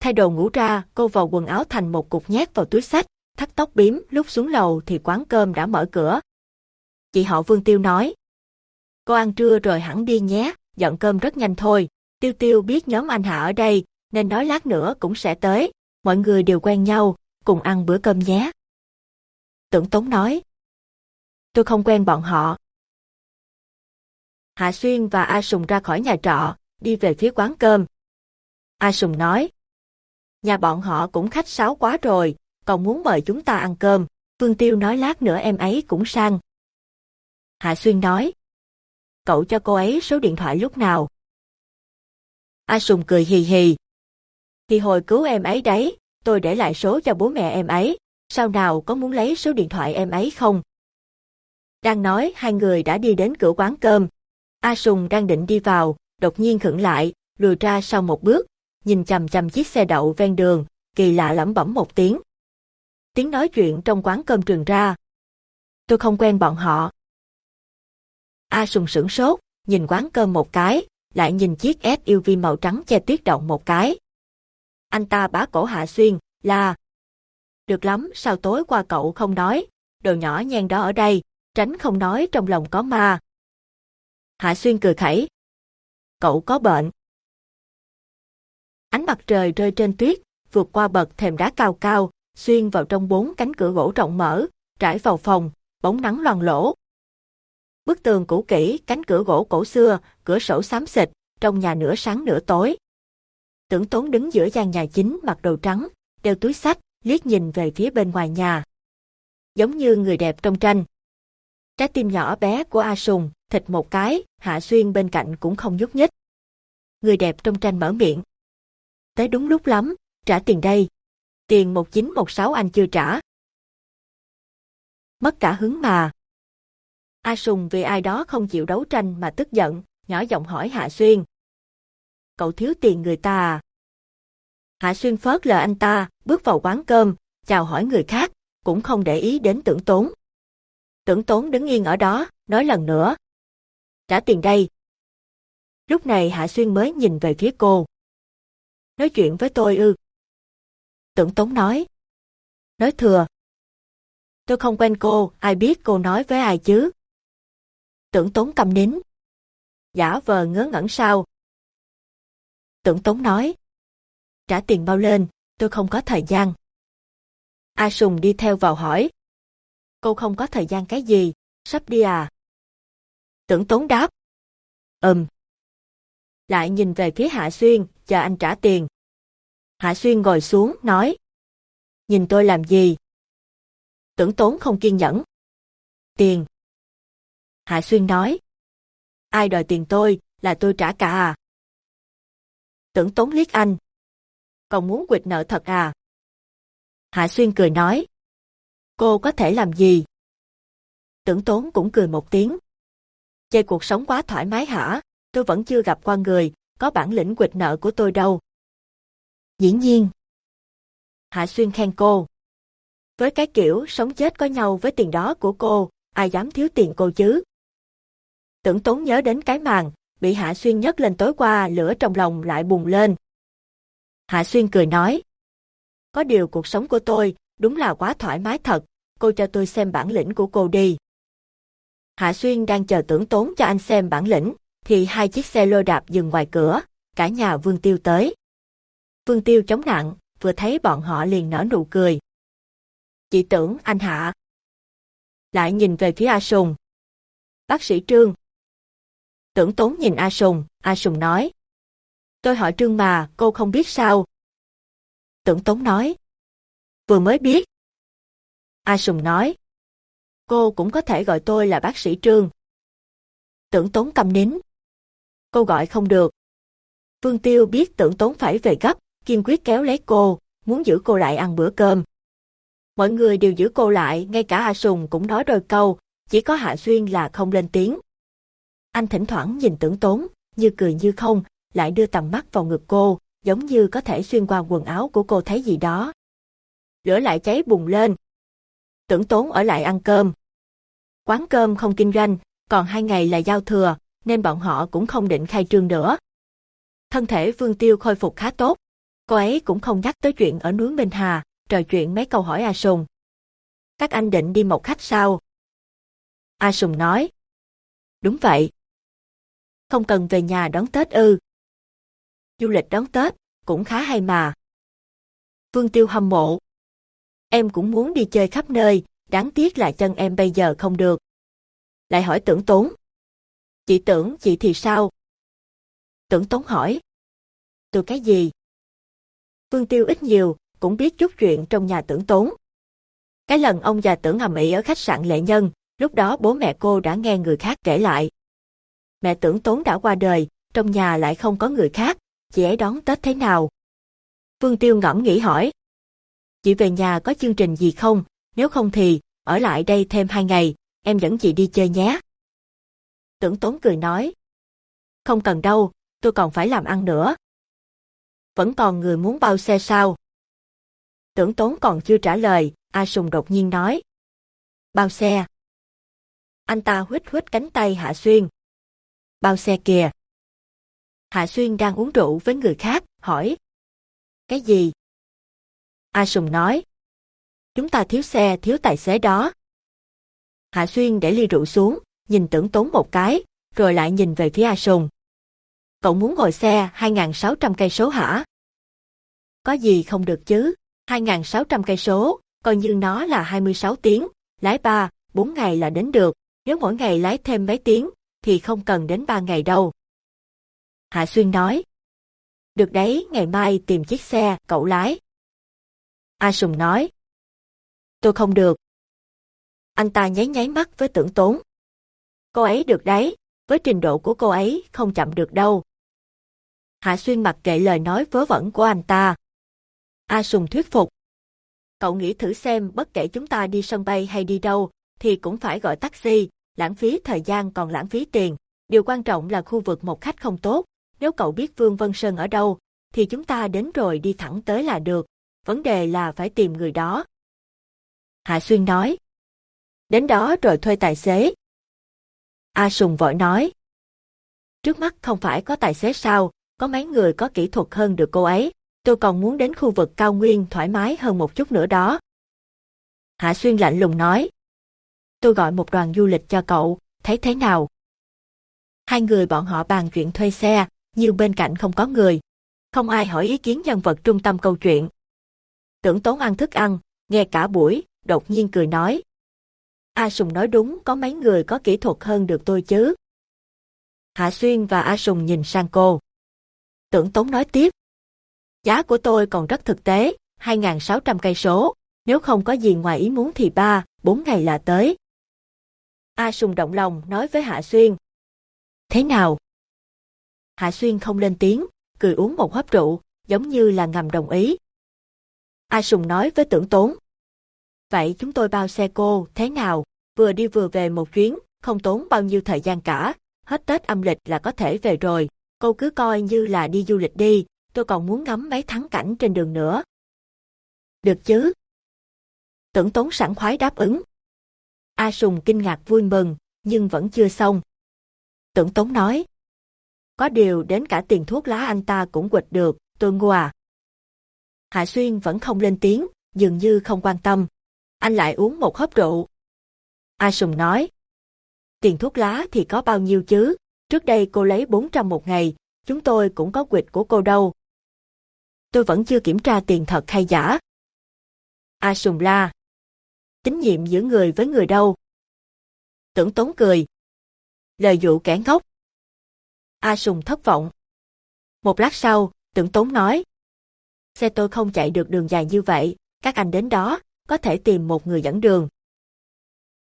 Thay đồ ngủ ra, cô vào quần áo thành một cục nhét vào túi sách, thắt tóc bím, lúc xuống lầu thì quán cơm đã mở cửa. Chị họ Vương Tiêu nói. Cô ăn trưa rồi hẳn đi nhé, dọn cơm rất nhanh thôi. Tiêu Tiêu biết nhóm anh Hạ ở đây, nên nói lát nữa cũng sẽ tới. Mọi người đều quen nhau, cùng ăn bữa cơm nhé. Tưởng Tống nói. Tôi không quen bọn họ. Hạ Xuyên và A Sùng ra khỏi nhà trọ, đi về phía quán cơm. A Sùng nói. Nhà bọn họ cũng khách sáo quá rồi, còn muốn mời chúng ta ăn cơm. Phương Tiêu nói lát nữa em ấy cũng sang. Hạ Xuyên nói. Cậu cho cô ấy số điện thoại lúc nào? A Sùng cười hì hì. Thì hồi cứu em ấy đấy, tôi để lại số cho bố mẹ em ấy, sau nào có muốn lấy số điện thoại em ấy không? Đang nói hai người đã đi đến cửa quán cơm. A Sùng đang định đi vào, đột nhiên khựng lại, lùi ra sau một bước, nhìn chầm chầm chiếc xe đậu ven đường, kỳ lạ lẩm bẩm một tiếng. Tiếng nói chuyện trong quán cơm truyền ra. Tôi không quen bọn họ. A Sùng sửng sốt, nhìn quán cơm một cái, lại nhìn chiếc SUV màu trắng che tuyết động một cái. Anh ta bá cổ Hạ Xuyên, là Được lắm, sao tối qua cậu không nói, đồ nhỏ nhen đó ở đây, tránh không nói trong lòng có ma. Hạ Xuyên cười khẩy. Cậu có bệnh. Ánh mặt trời rơi trên tuyết, vượt qua bậc thềm đá cao cao, xuyên vào trong bốn cánh cửa gỗ rộng mở, trải vào phòng, bóng nắng loàn lỗ. Bức tường cũ kỹ, cánh cửa gỗ cổ xưa, cửa sổ xám xịt, trong nhà nửa sáng nửa tối. Tưởng tốn đứng giữa gian nhà chính mặc đồ trắng, đeo túi sách, liếc nhìn về phía bên ngoài nhà. Giống như người đẹp trong tranh. Trái tim nhỏ bé của A Sùng, thịt một cái, Hạ Xuyên bên cạnh cũng không nhúc nhích. Người đẹp trong tranh mở miệng. Tới đúng lúc lắm, trả tiền đây. Tiền 1916 anh chưa trả. Mất cả hứng mà. A Sùng vì ai đó không chịu đấu tranh mà tức giận, nhỏ giọng hỏi Hạ Xuyên. Cậu thiếu tiền người ta à? Hạ Xuyên phớt lờ anh ta, bước vào quán cơm, chào hỏi người khác, cũng không để ý đến tưởng tốn. Tưởng tốn đứng yên ở đó, nói lần nữa. Trả tiền đây. Lúc này Hạ Xuyên mới nhìn về phía cô. Nói chuyện với tôi ư. Tưởng tốn nói. Nói thừa. Tôi không quen cô, ai biết cô nói với ai chứ. Tưởng tốn cầm nín. Giả vờ ngớ ngẩn sao. Tưởng Tống nói. Trả tiền bao lên, tôi không có thời gian. A Sùng đi theo vào hỏi. Cô không có thời gian cái gì, sắp đi à? Tưởng Tống đáp. Ừm. Lại nhìn về phía Hạ Xuyên, chờ anh trả tiền. Hạ Xuyên ngồi xuống, nói. Nhìn tôi làm gì? Tưởng Tốn không kiên nhẫn. Tiền. Hạ Xuyên nói. Ai đòi tiền tôi, là tôi trả cả à? Tưởng Tốn liếc anh. Còn muốn quỵt nợ thật à? Hạ Xuyên cười nói. Cô có thể làm gì? Tưởng Tốn cũng cười một tiếng. Chơi cuộc sống quá thoải mái hả? Tôi vẫn chưa gặp qua người, có bản lĩnh quỵt nợ của tôi đâu. Dĩ nhiên. Hạ Xuyên khen cô. Với cái kiểu sống chết có nhau với tiền đó của cô, ai dám thiếu tiền cô chứ? Tưởng tốn nhớ đến cái màn, bị Hạ Xuyên nhấc lên tối qua lửa trong lòng lại bùng lên. Hạ Xuyên cười nói. Có điều cuộc sống của tôi, đúng là quá thoải mái thật, cô cho tôi xem bản lĩnh của cô đi. Hạ Xuyên đang chờ tưởng tốn cho anh xem bản lĩnh, thì hai chiếc xe lô đạp dừng ngoài cửa, cả nhà Vương Tiêu tới. Vương Tiêu chống nặng, vừa thấy bọn họ liền nở nụ cười. Chị tưởng anh Hạ. Lại nhìn về phía A Sùng. Bác sĩ Trương. Tưởng tốn nhìn A Sùng, A Sùng nói. Tôi hỏi Trương mà, cô không biết sao. Tưởng tốn nói. Vừa mới biết. A Sùng nói. Cô cũng có thể gọi tôi là bác sĩ Trương. Tưởng tốn cầm nín. Cô gọi không được. Vương Tiêu biết tưởng tốn phải về gấp, kiên quyết kéo lấy cô, muốn giữ cô lại ăn bữa cơm. Mọi người đều giữ cô lại, ngay cả Hạ Sùng cũng nói đôi câu, chỉ có Hạ Xuyên là không lên tiếng. Anh thỉnh thoảng nhìn tưởng tốn, như cười như không, lại đưa tầm mắt vào ngực cô, giống như có thể xuyên qua quần áo của cô thấy gì đó. Lửa lại cháy bùng lên. Tưởng tốn ở lại ăn cơm. Quán cơm không kinh doanh, còn hai ngày là giao thừa, nên bọn họ cũng không định khai trương nữa. Thân thể Vương Tiêu khôi phục khá tốt. Cô ấy cũng không nhắc tới chuyện ở núi Minh Hà, trò chuyện mấy câu hỏi A Sùng. Các anh định đi một khách sao? A Sùng nói. Đúng vậy. Không cần về nhà đón Tết ư. Du lịch đón Tết, cũng khá hay mà. Vương Tiêu hâm mộ. Em cũng muốn đi chơi khắp nơi, đáng tiếc là chân em bây giờ không được. Lại hỏi tưởng tốn. Chị tưởng chị thì sao? Tưởng tốn hỏi. Từ cái gì? Vương Tiêu ít nhiều, cũng biết chút chuyện trong nhà tưởng tốn. Cái lần ông già tưởng hầm ĩ ở khách sạn Lệ Nhân, lúc đó bố mẹ cô đã nghe người khác kể lại. Mẹ tưởng tốn đã qua đời, trong nhà lại không có người khác, chị ấy đón Tết thế nào? Vương Tiêu ngẫm nghĩ hỏi. Chị về nhà có chương trình gì không? Nếu không thì, ở lại đây thêm hai ngày, em dẫn chị đi chơi nhé. Tưởng tốn cười nói. Không cần đâu, tôi còn phải làm ăn nữa. Vẫn còn người muốn bao xe sao? Tưởng tốn còn chưa trả lời, A Sùng đột nhiên nói. Bao xe. Anh ta huýt huýt cánh tay Hạ Xuyên. Bao xe kìa. Hạ Xuyên đang uống rượu với người khác, hỏi. Cái gì? A Sùng nói. Chúng ta thiếu xe, thiếu tài xế đó. Hạ Xuyên để ly rượu xuống, nhìn tưởng tốn một cái, rồi lại nhìn về phía A Sùng. Cậu muốn ngồi xe 2.600 cây số hả? Có gì không được chứ? 2.600 cây số, coi như nó là 26 tiếng, lái 3, 4 ngày là đến được. Nếu mỗi ngày lái thêm mấy tiếng, thì không cần đến ba ngày đâu. Hạ Xuyên nói. Được đấy, ngày mai tìm chiếc xe, cậu lái. A Sùng nói. Tôi không được. Anh ta nháy nháy mắt với tưởng tốn. Cô ấy được đấy, với trình độ của cô ấy không chậm được đâu. Hạ Xuyên mặc kệ lời nói vớ vẩn của anh ta. A Sùng thuyết phục. Cậu nghĩ thử xem bất kể chúng ta đi sân bay hay đi đâu, thì cũng phải gọi taxi, lãng phí thời gian còn lãng phí tiền. Điều quan trọng là khu vực một khách không tốt. Nếu cậu biết Vương Vân Sơn ở đâu, thì chúng ta đến rồi đi thẳng tới là được. Vấn đề là phải tìm người đó. Hạ Xuyên nói. Đến đó rồi thuê tài xế. A Sùng vội nói. Trước mắt không phải có tài xế sao, có mấy người có kỹ thuật hơn được cô ấy. Tôi còn muốn đến khu vực cao nguyên thoải mái hơn một chút nữa đó. Hạ Xuyên lạnh lùng nói. Tôi gọi một đoàn du lịch cho cậu, thấy thế nào? Hai người bọn họ bàn chuyện thuê xe, nhưng bên cạnh không có người. Không ai hỏi ý kiến nhân vật trung tâm câu chuyện. Tưởng tốn ăn thức ăn, nghe cả buổi, đột nhiên cười nói. A Sùng nói đúng, có mấy người có kỹ thuật hơn được tôi chứ. Hạ Xuyên và A Sùng nhìn sang cô. Tưởng Tốn nói tiếp. Giá của tôi còn rất thực tế, 2.600 cây số, nếu không có gì ngoài ý muốn thì ba, bốn ngày là tới. A Sùng động lòng nói với Hạ Xuyên. Thế nào? Hạ Xuyên không lên tiếng, cười uống một hớp rượu, giống như là ngầm đồng ý. A Sùng nói với tưởng tốn. Vậy chúng tôi bao xe cô, thế nào? Vừa đi vừa về một chuyến, không tốn bao nhiêu thời gian cả, hết Tết âm lịch là có thể về rồi. Cô cứ coi như là đi du lịch đi, tôi còn muốn ngắm mấy thắng cảnh trên đường nữa. Được chứ? Tưởng tốn sẵn khoái đáp ứng. A Sùng kinh ngạc vui mừng, nhưng vẫn chưa xong. Tưởng Tống nói. Có điều đến cả tiền thuốc lá anh ta cũng quịch được, tôi ngu à. Hạ Xuyên vẫn không lên tiếng, dường như không quan tâm. Anh lại uống một hớp rượu. A Sùng nói. Tiền thuốc lá thì có bao nhiêu chứ? Trước đây cô lấy 400 một ngày, chúng tôi cũng có quịch của cô đâu. Tôi vẫn chưa kiểm tra tiền thật hay giả. A Sùng la. Tín nhiệm giữa người với người đâu? Tưởng tốn cười. Lời dụ kẻ ngốc. A Sùng thất vọng. Một lát sau, tưởng tốn nói. Xe tôi không chạy được đường dài như vậy, các anh đến đó, có thể tìm một người dẫn đường.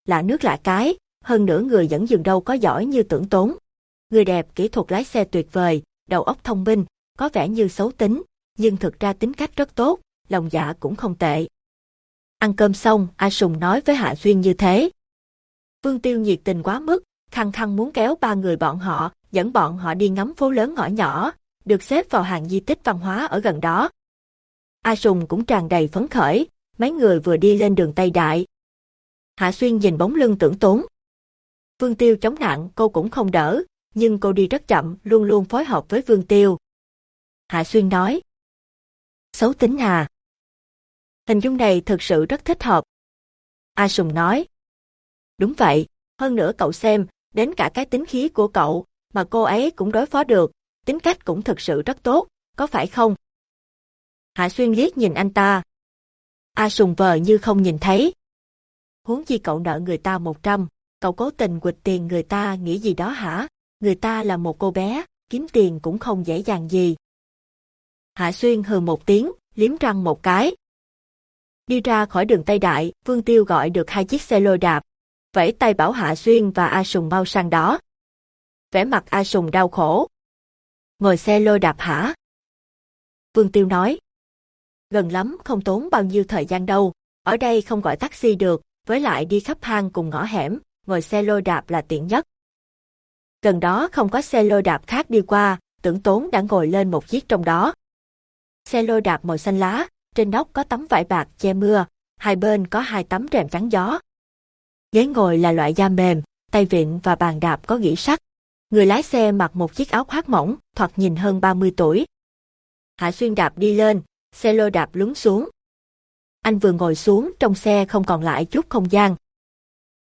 Lạ nước lạ cái, hơn nữa người dẫn đường đâu có giỏi như tưởng tốn. Người đẹp kỹ thuật lái xe tuyệt vời, đầu óc thông minh, có vẻ như xấu tính, nhưng thực ra tính cách rất tốt, lòng dạ cũng không tệ. Ăn cơm xong, A Sùng nói với Hạ Xuyên như thế. Vương Tiêu nhiệt tình quá mức, khăng khăng muốn kéo ba người bọn họ, dẫn bọn họ đi ngắm phố lớn ngõ nhỏ, được xếp vào hàng di tích văn hóa ở gần đó. A Sùng cũng tràn đầy phấn khởi, mấy người vừa đi lên đường Tây Đại. Hạ Xuyên nhìn bóng lưng tưởng tốn. Vương Tiêu chống nặng cô cũng không đỡ, nhưng cô đi rất chậm, luôn luôn phối hợp với Vương Tiêu. Hạ Xuyên nói. Xấu tính à? Hình dung này thực sự rất thích hợp. A Sùng nói. Đúng vậy, hơn nữa cậu xem, đến cả cái tính khí của cậu, mà cô ấy cũng đối phó được, tính cách cũng thực sự rất tốt, có phải không? Hạ Xuyên liếc nhìn anh ta. A Sùng vờ như không nhìn thấy. Huống chi cậu nợ người ta 100, cậu cố tình quỵt tiền người ta nghĩ gì đó hả? Người ta là một cô bé, kiếm tiền cũng không dễ dàng gì. Hạ Xuyên hừ một tiếng, liếm răng một cái. Đi ra khỏi đường Tây Đại, Vương Tiêu gọi được hai chiếc xe lôi đạp. Vẫy tay bảo Hạ Xuyên và A Sùng mau sang đó. Vẻ mặt A Sùng đau khổ. Ngồi xe lôi đạp hả? Vương Tiêu nói. Gần lắm không tốn bao nhiêu thời gian đâu. Ở đây không gọi taxi được, với lại đi khắp hang cùng ngõ hẻm, ngồi xe lôi đạp là tiện nhất. Gần đó không có xe lôi đạp khác đi qua, tưởng tốn đã ngồi lên một chiếc trong đó. Xe lôi đạp màu xanh lá, trên nóc có tấm vải bạc che mưa, hai bên có hai tấm rèm chắn gió. Ghế ngồi là loại da mềm, tay vịn và bàn đạp có gỉ sắt. Người lái xe mặc một chiếc áo khoác mỏng, thoạt nhìn hơn 30 tuổi. Hạ Xuyên đạp đi lên, xe lô đạp lún xuống. Anh vừa ngồi xuống trong xe không còn lại chút không gian.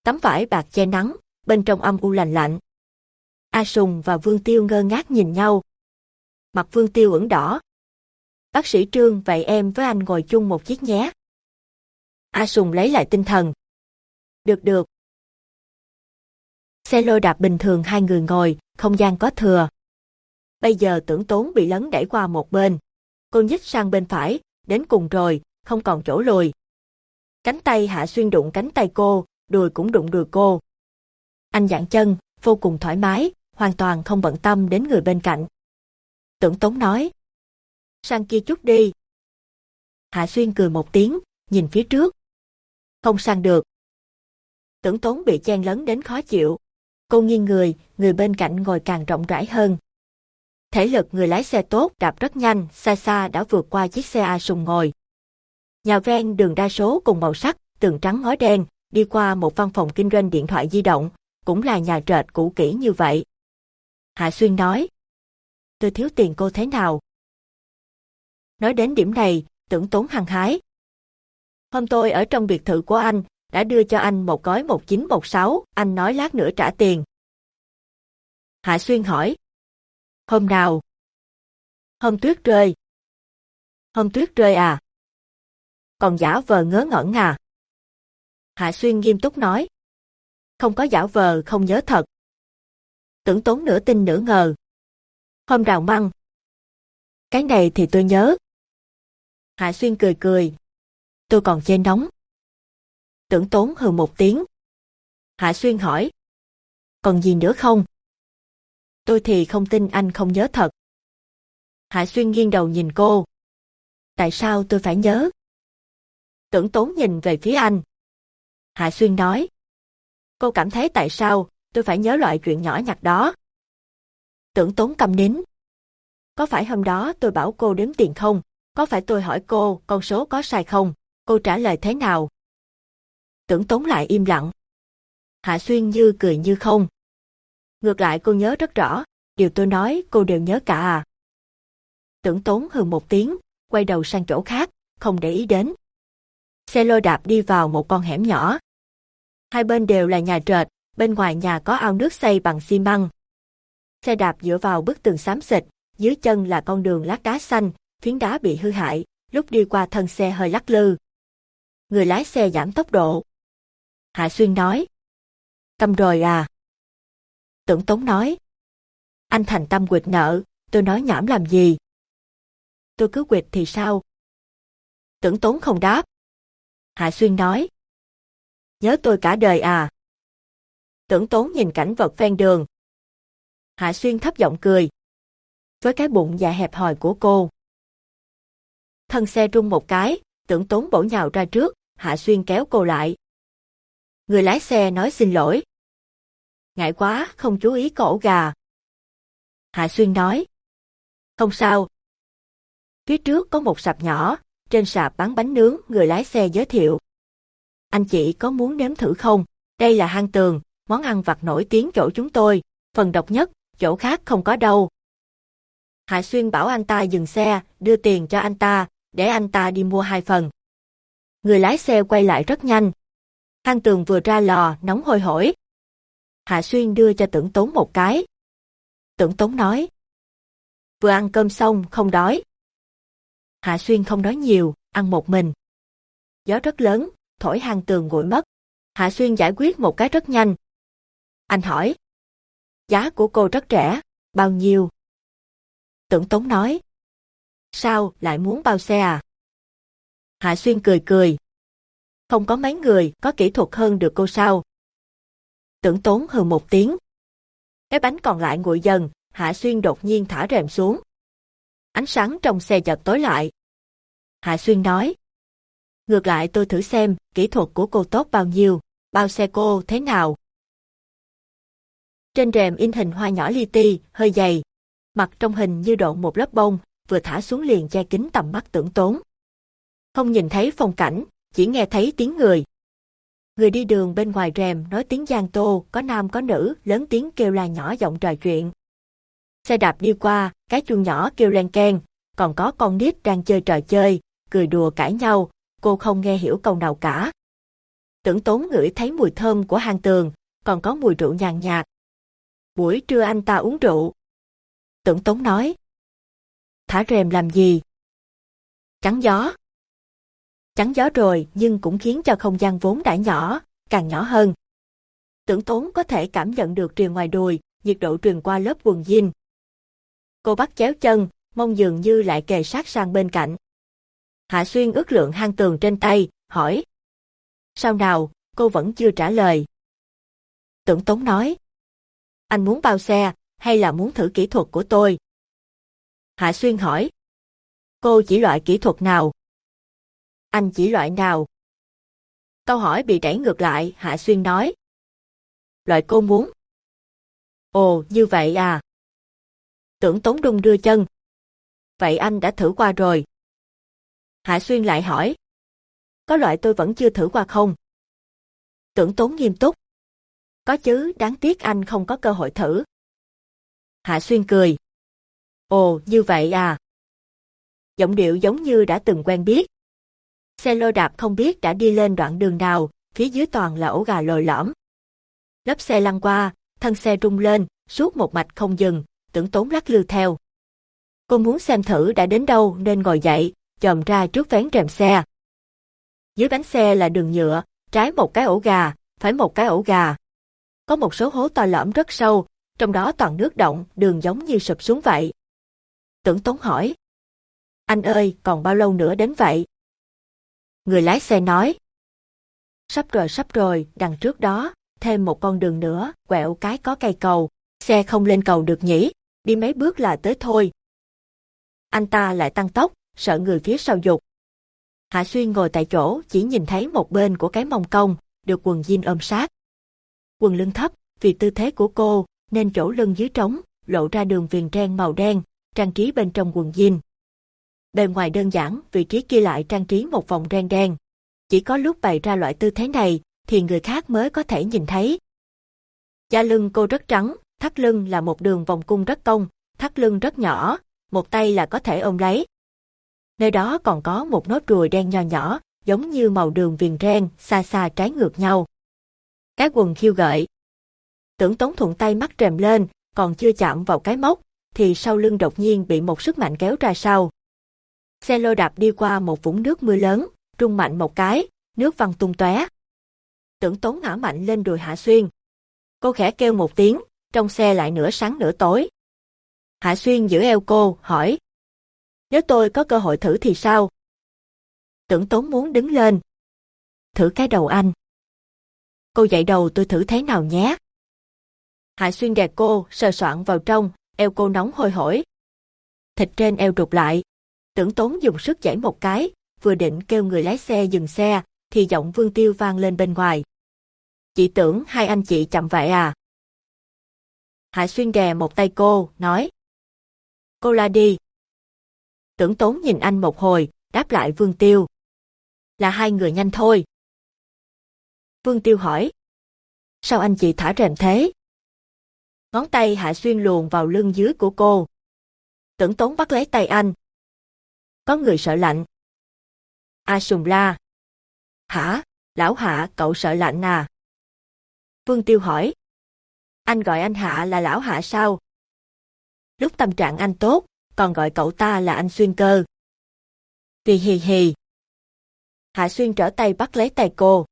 Tấm vải bạc che nắng, bên trong âm u lạnh lạnh. A Sùng và Vương Tiêu ngơ ngác nhìn nhau. Mặt Vương Tiêu ửng đỏ. Bác sĩ Trương vậy em với anh ngồi chung một chiếc nhé. A Sùng lấy lại tinh thần. Được được. Xe lôi đạp bình thường hai người ngồi, không gian có thừa. Bây giờ tưởng tốn bị lấn đẩy qua một bên. Cô nhích sang bên phải, đến cùng rồi, không còn chỗ lùi. Cánh tay hạ xuyên đụng cánh tay cô, đùi cũng đụng đùi cô. Anh dạng chân, vô cùng thoải mái, hoàn toàn không bận tâm đến người bên cạnh. Tưởng Tống nói. Sang kia chút đi. Hạ Xuyên cười một tiếng, nhìn phía trước. Không sang được. Tưởng Tốn bị chen lấn đến khó chịu. Cô nghiêng người, người bên cạnh ngồi càng rộng rãi hơn. Thể lực người lái xe tốt đạp rất nhanh, xa xa đã vượt qua chiếc xe A Sùng ngồi. Nhà ven đường đa số cùng màu sắc, tường trắng ngói đen, đi qua một văn phòng kinh doanh điện thoại di động, cũng là nhà trệt cũ kỹ như vậy. Hạ Xuyên nói, tôi thiếu tiền cô thế nào? Nói đến điểm này, tưởng tốn hăng hái. Hôm tôi ở trong biệt thự của anh, đã đưa cho anh một gói 1916, anh nói lát nữa trả tiền. Hạ Xuyên hỏi. Hôm nào? Hôm tuyết rơi. Hôm tuyết rơi à? Còn giả vờ ngớ ngẩn à? Hạ Xuyên nghiêm túc nói. Không có giả vờ không nhớ thật. Tưởng tốn nửa tin nửa ngờ. Hôm rào măng. Cái này thì tôi nhớ. Hạ Xuyên cười cười. Tôi còn chê nóng. Tưởng tốn hừ một tiếng. Hạ Xuyên hỏi. Còn gì nữa không? Tôi thì không tin anh không nhớ thật. Hạ Xuyên nghiêng đầu nhìn cô. Tại sao tôi phải nhớ? Tưởng tốn nhìn về phía anh. Hạ Xuyên nói. Cô cảm thấy tại sao tôi phải nhớ loại chuyện nhỏ nhặt đó? Tưởng tốn cầm nín. Có phải hôm đó tôi bảo cô đếm tiền không? Có phải tôi hỏi cô con số có sai không? Cô trả lời thế nào? Tưởng tốn lại im lặng. Hạ Xuyên như cười như không. Ngược lại cô nhớ rất rõ, điều tôi nói cô đều nhớ cả à. Tưởng tốn hừ một tiếng, quay đầu sang chỗ khác, không để ý đến. Xe lôi đạp đi vào một con hẻm nhỏ. Hai bên đều là nhà trệt, bên ngoài nhà có ao nước xây bằng xi măng. Xe đạp dựa vào bức tường xám xịt, dưới chân là con đường lát đá xanh, phiến đá bị hư hại, lúc đi qua thân xe hơi lắc lư. Người lái xe giảm tốc độ. Hạ Xuyên nói. "Tâm rồi à? Tưởng Tống nói. Anh thành tâm quỵt nợ, tôi nói nhảm làm gì? Tôi cứ quỵt thì sao? Tưởng Tốn không đáp. Hạ Xuyên nói. Nhớ tôi cả đời à? Tưởng Tốn nhìn cảnh vật ven đường. Hạ Xuyên thấp giọng cười. Với cái bụng dạ hẹp hòi của cô. Thân xe rung một cái, tưởng Tốn bổ nhào ra trước, Hạ Xuyên kéo cô lại. Người lái xe nói xin lỗi. Ngại quá, không chú ý cổ gà. Hạ Xuyên nói. Không sao. Phía trước có một sạp nhỏ, trên sạp bán bánh nướng, người lái xe giới thiệu. Anh chị có muốn nếm thử không? Đây là hang tường, món ăn vặt nổi tiếng chỗ chúng tôi, phần độc nhất, chỗ khác không có đâu. Hạ Xuyên bảo anh ta dừng xe, đưa tiền cho anh ta, để anh ta đi mua hai phần. Người lái xe quay lại rất nhanh. Hang tường vừa ra lò, nóng hôi hổi. Hạ Xuyên đưa cho tưởng tốn một cái. Tưởng tốn nói. Vừa ăn cơm xong, không đói. Hạ Xuyên không nói nhiều, ăn một mình. Gió rất lớn, thổi hang tường nguội mất. Hạ Xuyên giải quyết một cái rất nhanh. Anh hỏi. Giá của cô rất rẻ, bao nhiêu? Tưởng Tống nói. Sao, lại muốn bao xe à? Hạ Xuyên cười cười. Không có mấy người có kỹ thuật hơn được cô sao? Tưởng Tốn hơn một tiếng. Cái bánh còn lại nguội dần, Hạ Xuyên đột nhiên thả rèm xuống. Ánh sáng trong xe chợt tối lại. Hạ Xuyên nói. Ngược lại tôi thử xem, kỹ thuật của cô tốt bao nhiêu, bao xe cô thế nào. Trên rèm in hình hoa nhỏ li ti, hơi dày. Mặt trong hình như độn một lớp bông, vừa thả xuống liền che kín tầm mắt tưởng tốn. Không nhìn thấy phong cảnh, chỉ nghe thấy tiếng người. Người đi đường bên ngoài rèm nói tiếng giang tô, có nam có nữ, lớn tiếng kêu la nhỏ giọng trò chuyện. Xe đạp đi qua, cái chuông nhỏ kêu len keng, còn có con nít đang chơi trò chơi, cười đùa cãi nhau, cô không nghe hiểu câu nào cả. Tưởng tốn ngửi thấy mùi thơm của hang tường, còn có mùi rượu nhàn nhạt. Buổi trưa anh ta uống rượu. Tưởng tốn nói. Thả rèm làm gì? chắn gió. chắn gió rồi nhưng cũng khiến cho không gian vốn đã nhỏ, càng nhỏ hơn. Tưởng tốn có thể cảm nhận được truyền ngoài đùi, nhiệt độ truyền qua lớp quần jean. Cô bắt chéo chân, mong dường như lại kề sát sang bên cạnh. Hạ Xuyên ước lượng hang tường trên tay, hỏi. Sao nào, cô vẫn chưa trả lời. Tưởng Tống nói. Anh muốn bao xe, hay là muốn thử kỹ thuật của tôi? Hạ Xuyên hỏi. Cô chỉ loại kỹ thuật nào? Anh chỉ loại nào? Câu hỏi bị đẩy ngược lại, Hạ Xuyên nói. Loại cô muốn. Ồ, như vậy à? Tưởng Tống Đung đưa chân. Vậy anh đã thử qua rồi. Hạ Xuyên lại hỏi. Có loại tôi vẫn chưa thử qua không? Tưởng Tốn nghiêm túc. Có chứ, đáng tiếc anh không có cơ hội thử. Hạ Xuyên cười. Ồ, như vậy à? Giọng điệu giống như đã từng quen biết. Xe lô đạp không biết đã đi lên đoạn đường nào, phía dưới toàn là ổ gà lồi lõm. Lớp xe lăn qua, thân xe rung lên, suốt một mạch không dừng, tưởng tốn lắc lư theo. Cô muốn xem thử đã đến đâu nên ngồi dậy, chồm ra trước vén rèm xe. Dưới bánh xe là đường nhựa, trái một cái ổ gà, phải một cái ổ gà. Có một số hố to lõm rất sâu, trong đó toàn nước động, đường giống như sụp xuống vậy. Tưởng Tốn hỏi. Anh ơi, còn bao lâu nữa đến vậy? Người lái xe nói. Sắp rồi sắp rồi, đằng trước đó, thêm một con đường nữa, quẹo cái có cây cầu. Xe không lên cầu được nhỉ, đi mấy bước là tới thôi. Anh ta lại tăng tốc, sợ người phía sau dục. Hạ Xuyên ngồi tại chỗ chỉ nhìn thấy một bên của cái mông cong, được quần jean ôm sát. Quần lưng thấp, vì tư thế của cô, nên chỗ lưng dưới trống, lộ ra đường viền ren màu đen, trang trí bên trong quần jean. Bề ngoài đơn giản, vị trí kia lại trang trí một vòng ren đen. Chỉ có lúc bày ra loại tư thế này, thì người khác mới có thể nhìn thấy. Da lưng cô rất trắng, thắt lưng là một đường vòng cung rất cong, thắt lưng rất nhỏ, một tay là có thể ôm lấy. Nơi đó còn có một nốt ruồi đen nho nhỏ, giống như màu đường viền ren, xa xa trái ngược nhau. Cái quần khiêu gợi. Tưởng Tống thuận tay mắt rèm lên, còn chưa chạm vào cái móc, thì sau lưng đột nhiên bị một sức mạnh kéo ra sau. Xe lô đạp đi qua một vũng nước mưa lớn, rung mạnh một cái, nước văng tung tóe. Tưởng Tống ngã mạnh lên đùi Hạ Xuyên. Cô khẽ kêu một tiếng, trong xe lại nửa sáng nửa tối. Hạ Xuyên giữ eo cô, hỏi. Nếu tôi có cơ hội thử thì sao? Tưởng Tống muốn đứng lên. Thử cái đầu anh. Cô dạy đầu tôi thử thế nào nhé. Hạ Xuyên đè cô, sờ soạn vào trong, eo cô nóng hôi hổi. Thịt trên eo rụt lại. Tưởng Tốn dùng sức giãy một cái, vừa định kêu người lái xe dừng xe, thì giọng Vương Tiêu vang lên bên ngoài. Chị tưởng hai anh chị chậm vậy à? Hạ Xuyên đè một tay cô, nói. Cô la đi. Tưởng tốn nhìn anh một hồi, đáp lại Vương Tiêu. Là hai người nhanh thôi. Vương Tiêu hỏi. Sao anh chị thả rèm thế? Ngón tay Hạ Xuyên luồn vào lưng dưới của cô. tẩn tốn bắt lấy tay anh. Có người sợ lạnh. A Sùng la. Hả? Lão Hạ, cậu sợ lạnh à? Vương Tiêu hỏi. Anh gọi anh Hạ là Lão Hạ sao? Lúc tâm trạng anh tốt, còn gọi cậu ta là anh Xuyên cơ. Vì hì hì. Hạ Xuyên trở tay bắt lấy tay cô.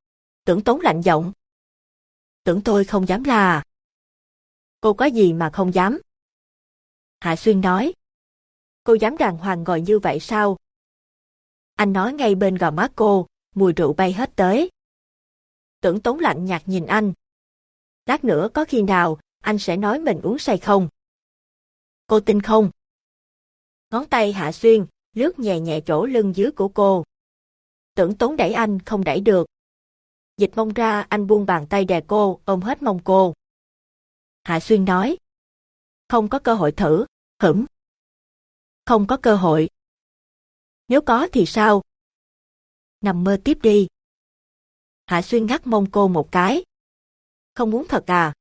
Tưởng tốn lạnh giọng. Tưởng tôi không dám là. Cô có gì mà không dám? Hạ Xuyên nói. Cô dám đàng hoàng ngồi như vậy sao? Anh nói ngay bên gò má cô, mùi rượu bay hết tới. Tưởng tốn lạnh nhạt nhìn anh. Lát nữa có khi nào, anh sẽ nói mình uống say không? Cô tin không? Ngón tay hạ xuyên, lướt nhẹ nhẹ chỗ lưng dưới của cô. Tưởng tốn đẩy anh không đẩy được. Dịch mông ra anh buông bàn tay đè cô, ôm hết mông cô. Hạ xuyên nói. Không có cơ hội thử, hửm. Không có cơ hội. Nếu có thì sao? Nằm mơ tiếp đi. Hạ xuyên ngắt mông cô một cái. Không muốn thật à?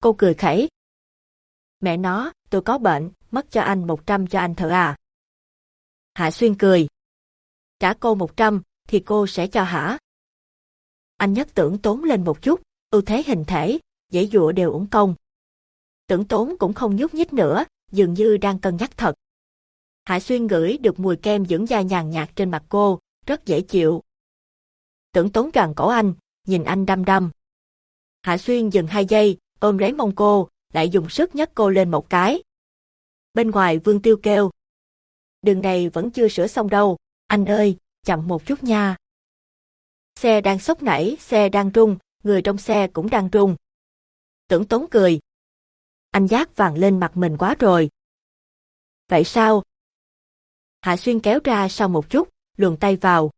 Cô cười khẩy. Mẹ nó, tôi có bệnh, mất cho anh 100 cho anh thử à? Hạ Xuyên cười. Trả cô 100, thì cô sẽ cho hả? Anh nhất tưởng tốn lên một chút, ưu thế hình thể, dễ dụa đều ủng công. Tưởng tốn cũng không nhúc nhích nữa, dường như đang cân nhắc thật. Hạ Xuyên ngửi được mùi kem dưỡng da nhàn nhạt trên mặt cô, rất dễ chịu. Tưởng tốn tròn cổ anh, nhìn anh đăm đăm. Hạ Xuyên dừng hai giây, ôm lấy mông cô, lại dùng sức nhấc cô lên một cái. Bên ngoài Vương Tiêu kêu. Đường này vẫn chưa sửa xong đâu, anh ơi, chậm một chút nha. Xe đang sốc nảy, xe đang rung, người trong xe cũng đang rung. Tưởng tốn cười. Anh giác vàng lên mặt mình quá rồi. Vậy sao? Hạ Xuyên kéo ra sau một chút, luồn tay vào.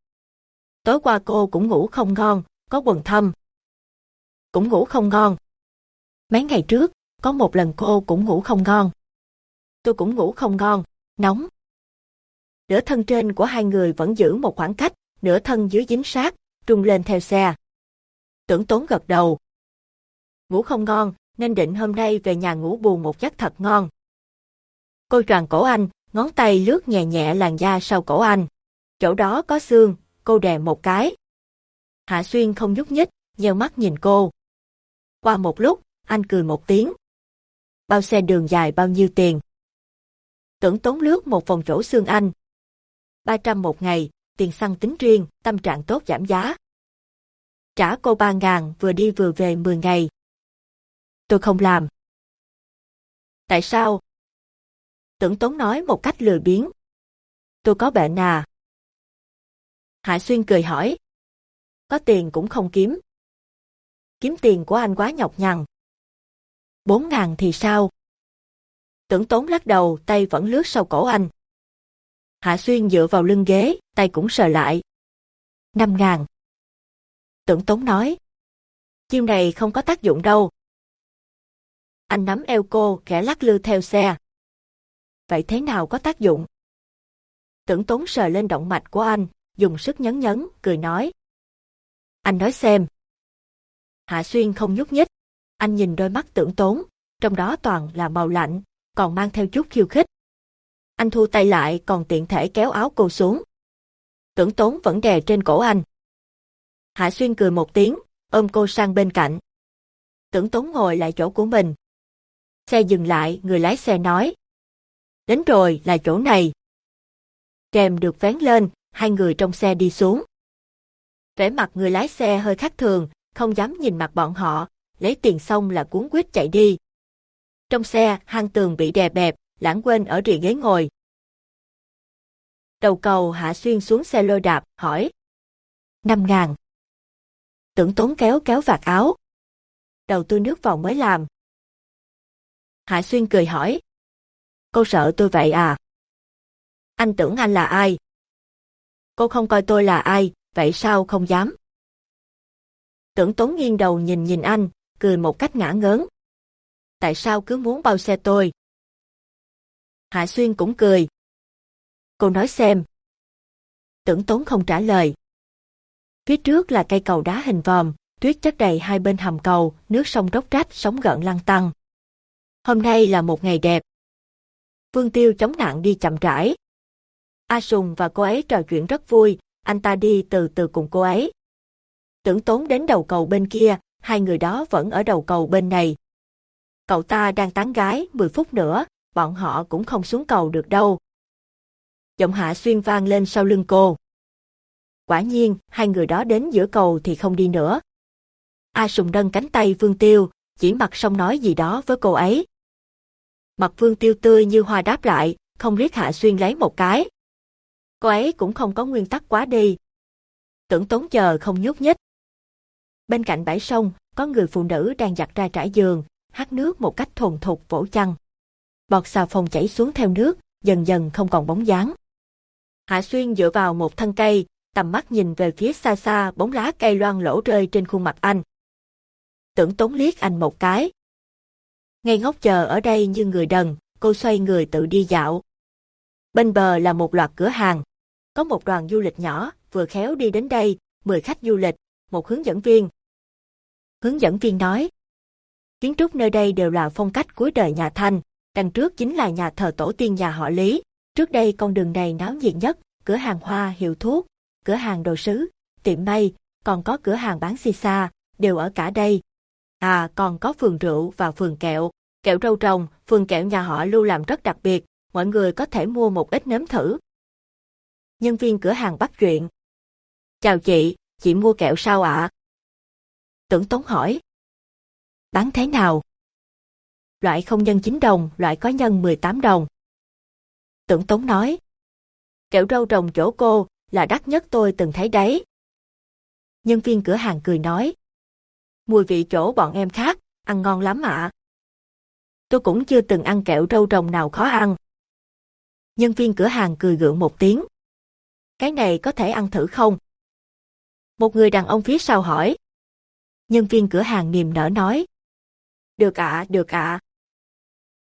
Tối qua cô cũng ngủ không ngon, có quần thâm. Cũng ngủ không ngon. Mấy ngày trước, có một lần cô cũng ngủ không ngon. Tôi cũng ngủ không ngon, nóng. Nửa thân trên của hai người vẫn giữ một khoảng cách, nửa thân dưới dính sát, trung lên theo xe. Tưởng tốn gật đầu. Ngủ không ngon, nên định hôm nay về nhà ngủ bù một giấc thật ngon. Cô tròn cổ anh, ngón tay lướt nhẹ nhẹ làn da sau cổ anh. Chỗ đó có xương, cô đè một cái. Hạ Xuyên không nhúc nhích, nheo mắt nhìn cô. Qua một lúc, anh cười một tiếng bao xe đường dài bao nhiêu tiền. Tưởng tốn lướt một vòng chỗ xương anh. 300 một ngày, tiền xăng tính riêng, tâm trạng tốt giảm giá. Trả cô 3 ngàn vừa đi vừa về 10 ngày. Tôi không làm. Tại sao? Tưởng tốn nói một cách lười biếng. Tôi có bệnh à? Hạ Xuyên cười hỏi. Có tiền cũng không kiếm. Kiếm tiền của anh quá nhọc nhằn. Bốn ngàn thì sao? Tưởng tốn lắc đầu, tay vẫn lướt sau cổ anh. Hạ Xuyên dựa vào lưng ghế, tay cũng sờ lại. Năm ngàn. Tưởng tốn nói. Chiêu này không có tác dụng đâu. Anh nắm eo cô, khẽ lắc lư theo xe. Vậy thế nào có tác dụng? Tưởng tốn sờ lên động mạch của anh, dùng sức nhấn nhấn, cười nói. Anh nói xem. Hạ Xuyên không nhúc nhích. Anh nhìn đôi mắt tưởng tốn, trong đó toàn là màu lạnh, còn mang theo chút khiêu khích. Anh thu tay lại còn tiện thể kéo áo cô xuống. Tưởng tốn vẫn đè trên cổ anh. Hạ Xuyên cười một tiếng, ôm cô sang bên cạnh. Tưởng tốn ngồi lại chỗ của mình. Xe dừng lại, người lái xe nói. Đến rồi là chỗ này. Kèm được vén lên, hai người trong xe đi xuống. Vẻ mặt người lái xe hơi khác thường, không dám nhìn mặt bọn họ, lấy tiền xong là cuốn quýt chạy đi. Trong xe, hang tường bị đè bẹp, lãng quên ở rìa ghế ngồi. Đầu cầu Hạ Xuyên xuống xe lôi đạp, hỏi. Năm ngàn. Tưởng tốn kéo kéo vạt áo. Đầu tôi nước vào mới làm. Hạ Xuyên cười hỏi. Cô sợ tôi vậy à? Anh tưởng anh là ai? Cô không coi tôi là ai, vậy sao không dám? Tưởng tốn nghiêng đầu nhìn nhìn anh, cười một cách ngã ngớn. Tại sao cứ muốn bao xe tôi? Hạ Xuyên cũng cười. Cô nói xem. Tưởng tốn không trả lời. Phía trước là cây cầu đá hình vòm, tuyết chất đầy hai bên hầm cầu, nước sông róc rách, sóng gợn lăn tăng. Hôm nay là một ngày đẹp. Vương Tiêu chống nặng đi chậm rãi. A Sùng và cô ấy trò chuyện rất vui, anh ta đi từ từ cùng cô ấy. Tưởng tốn đến đầu cầu bên kia, hai người đó vẫn ở đầu cầu bên này. Cậu ta đang tán gái, 10 phút nữa, bọn họ cũng không xuống cầu được đâu. Giọng hạ xuyên vang lên sau lưng cô. Quả nhiên, hai người đó đến giữa cầu thì không đi nữa. A Sùng nâng cánh tay Vương Tiêu, chỉ mặt xong nói gì đó với cô ấy. Mặt Vương Tiêu tươi như hoa đáp lại, không liếc Hạ Xuyên lấy một cái. Cô ấy cũng không có nguyên tắc quá đi. Tưởng tốn chờ không nhúc nhích. Bên cạnh bãi sông, có người phụ nữ đang giặt ra trải giường, hát nước một cách thuần thục vỗ chăn. Bọt xà phòng chảy xuống theo nước, dần dần không còn bóng dáng. Hạ Xuyên dựa vào một thân cây, tầm mắt nhìn về phía xa xa bóng lá cây loang lỗ rơi trên khuôn mặt anh. Tưởng tốn liếc anh một cái. Ngay ngốc chờ ở đây như người đần, cô xoay người tự đi dạo. Bên bờ là một loạt cửa hàng. Có một đoàn du lịch nhỏ, vừa khéo đi đến đây, 10 khách du lịch, một hướng dẫn viên. Hướng dẫn viên nói, kiến trúc nơi đây đều là phong cách cuối đời nhà Thanh, đằng trước chính là nhà thờ tổ tiên nhà họ Lý. Trước đây con đường này náo nhiệt nhất, cửa hàng hoa hiệu thuốc, cửa hàng đồ sứ, tiệm may, còn có cửa hàng bán xì xa, đều ở cả đây. À, còn có phường rượu và phường kẹo, kẹo râu trồng, phường kẹo nhà họ lưu làm rất đặc biệt, mọi người có thể mua một ít nếm thử. Nhân viên cửa hàng bắt chuyện. Chào chị, chị mua kẹo sao ạ? Tưởng Tống hỏi. Bán thế nào? Loại không nhân 9 đồng, loại có nhân 18 đồng. Tưởng Tống nói. Kẹo râu trồng chỗ cô là đắt nhất tôi từng thấy đấy. Nhân viên cửa hàng cười nói. Mùi vị chỗ bọn em khác, ăn ngon lắm ạ. Tôi cũng chưa từng ăn kẹo râu trồng nào khó ăn. Nhân viên cửa hàng cười gượng một tiếng. Cái này có thể ăn thử không? Một người đàn ông phía sau hỏi. Nhân viên cửa hàng niềm nở nói. Được ạ, được ạ.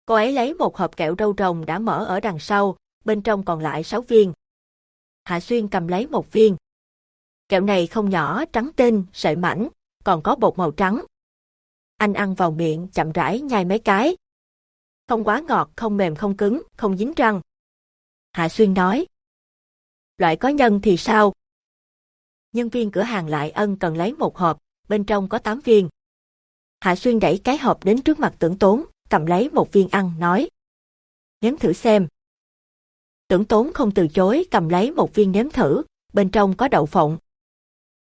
Cô ấy lấy một hộp kẹo râu rồng đã mở ở đằng sau, bên trong còn lại 6 viên. Hạ Xuyên cầm lấy một viên. Kẹo này không nhỏ, trắng tinh, sợi mảnh, còn có bột màu trắng. Anh ăn vào miệng, chậm rãi nhai mấy cái. Không quá ngọt, không mềm không cứng, không dính răng. Hạ Xuyên nói. Loại có nhân thì sao? Nhân viên cửa hàng lại ân cần lấy một hộp, bên trong có 8 viên. Hạ Xuyên đẩy cái hộp đến trước mặt tưởng tốn, cầm lấy một viên ăn, nói. Nếm thử xem. Tưởng tốn không từ chối cầm lấy một viên nếm thử, bên trong có đậu phộng.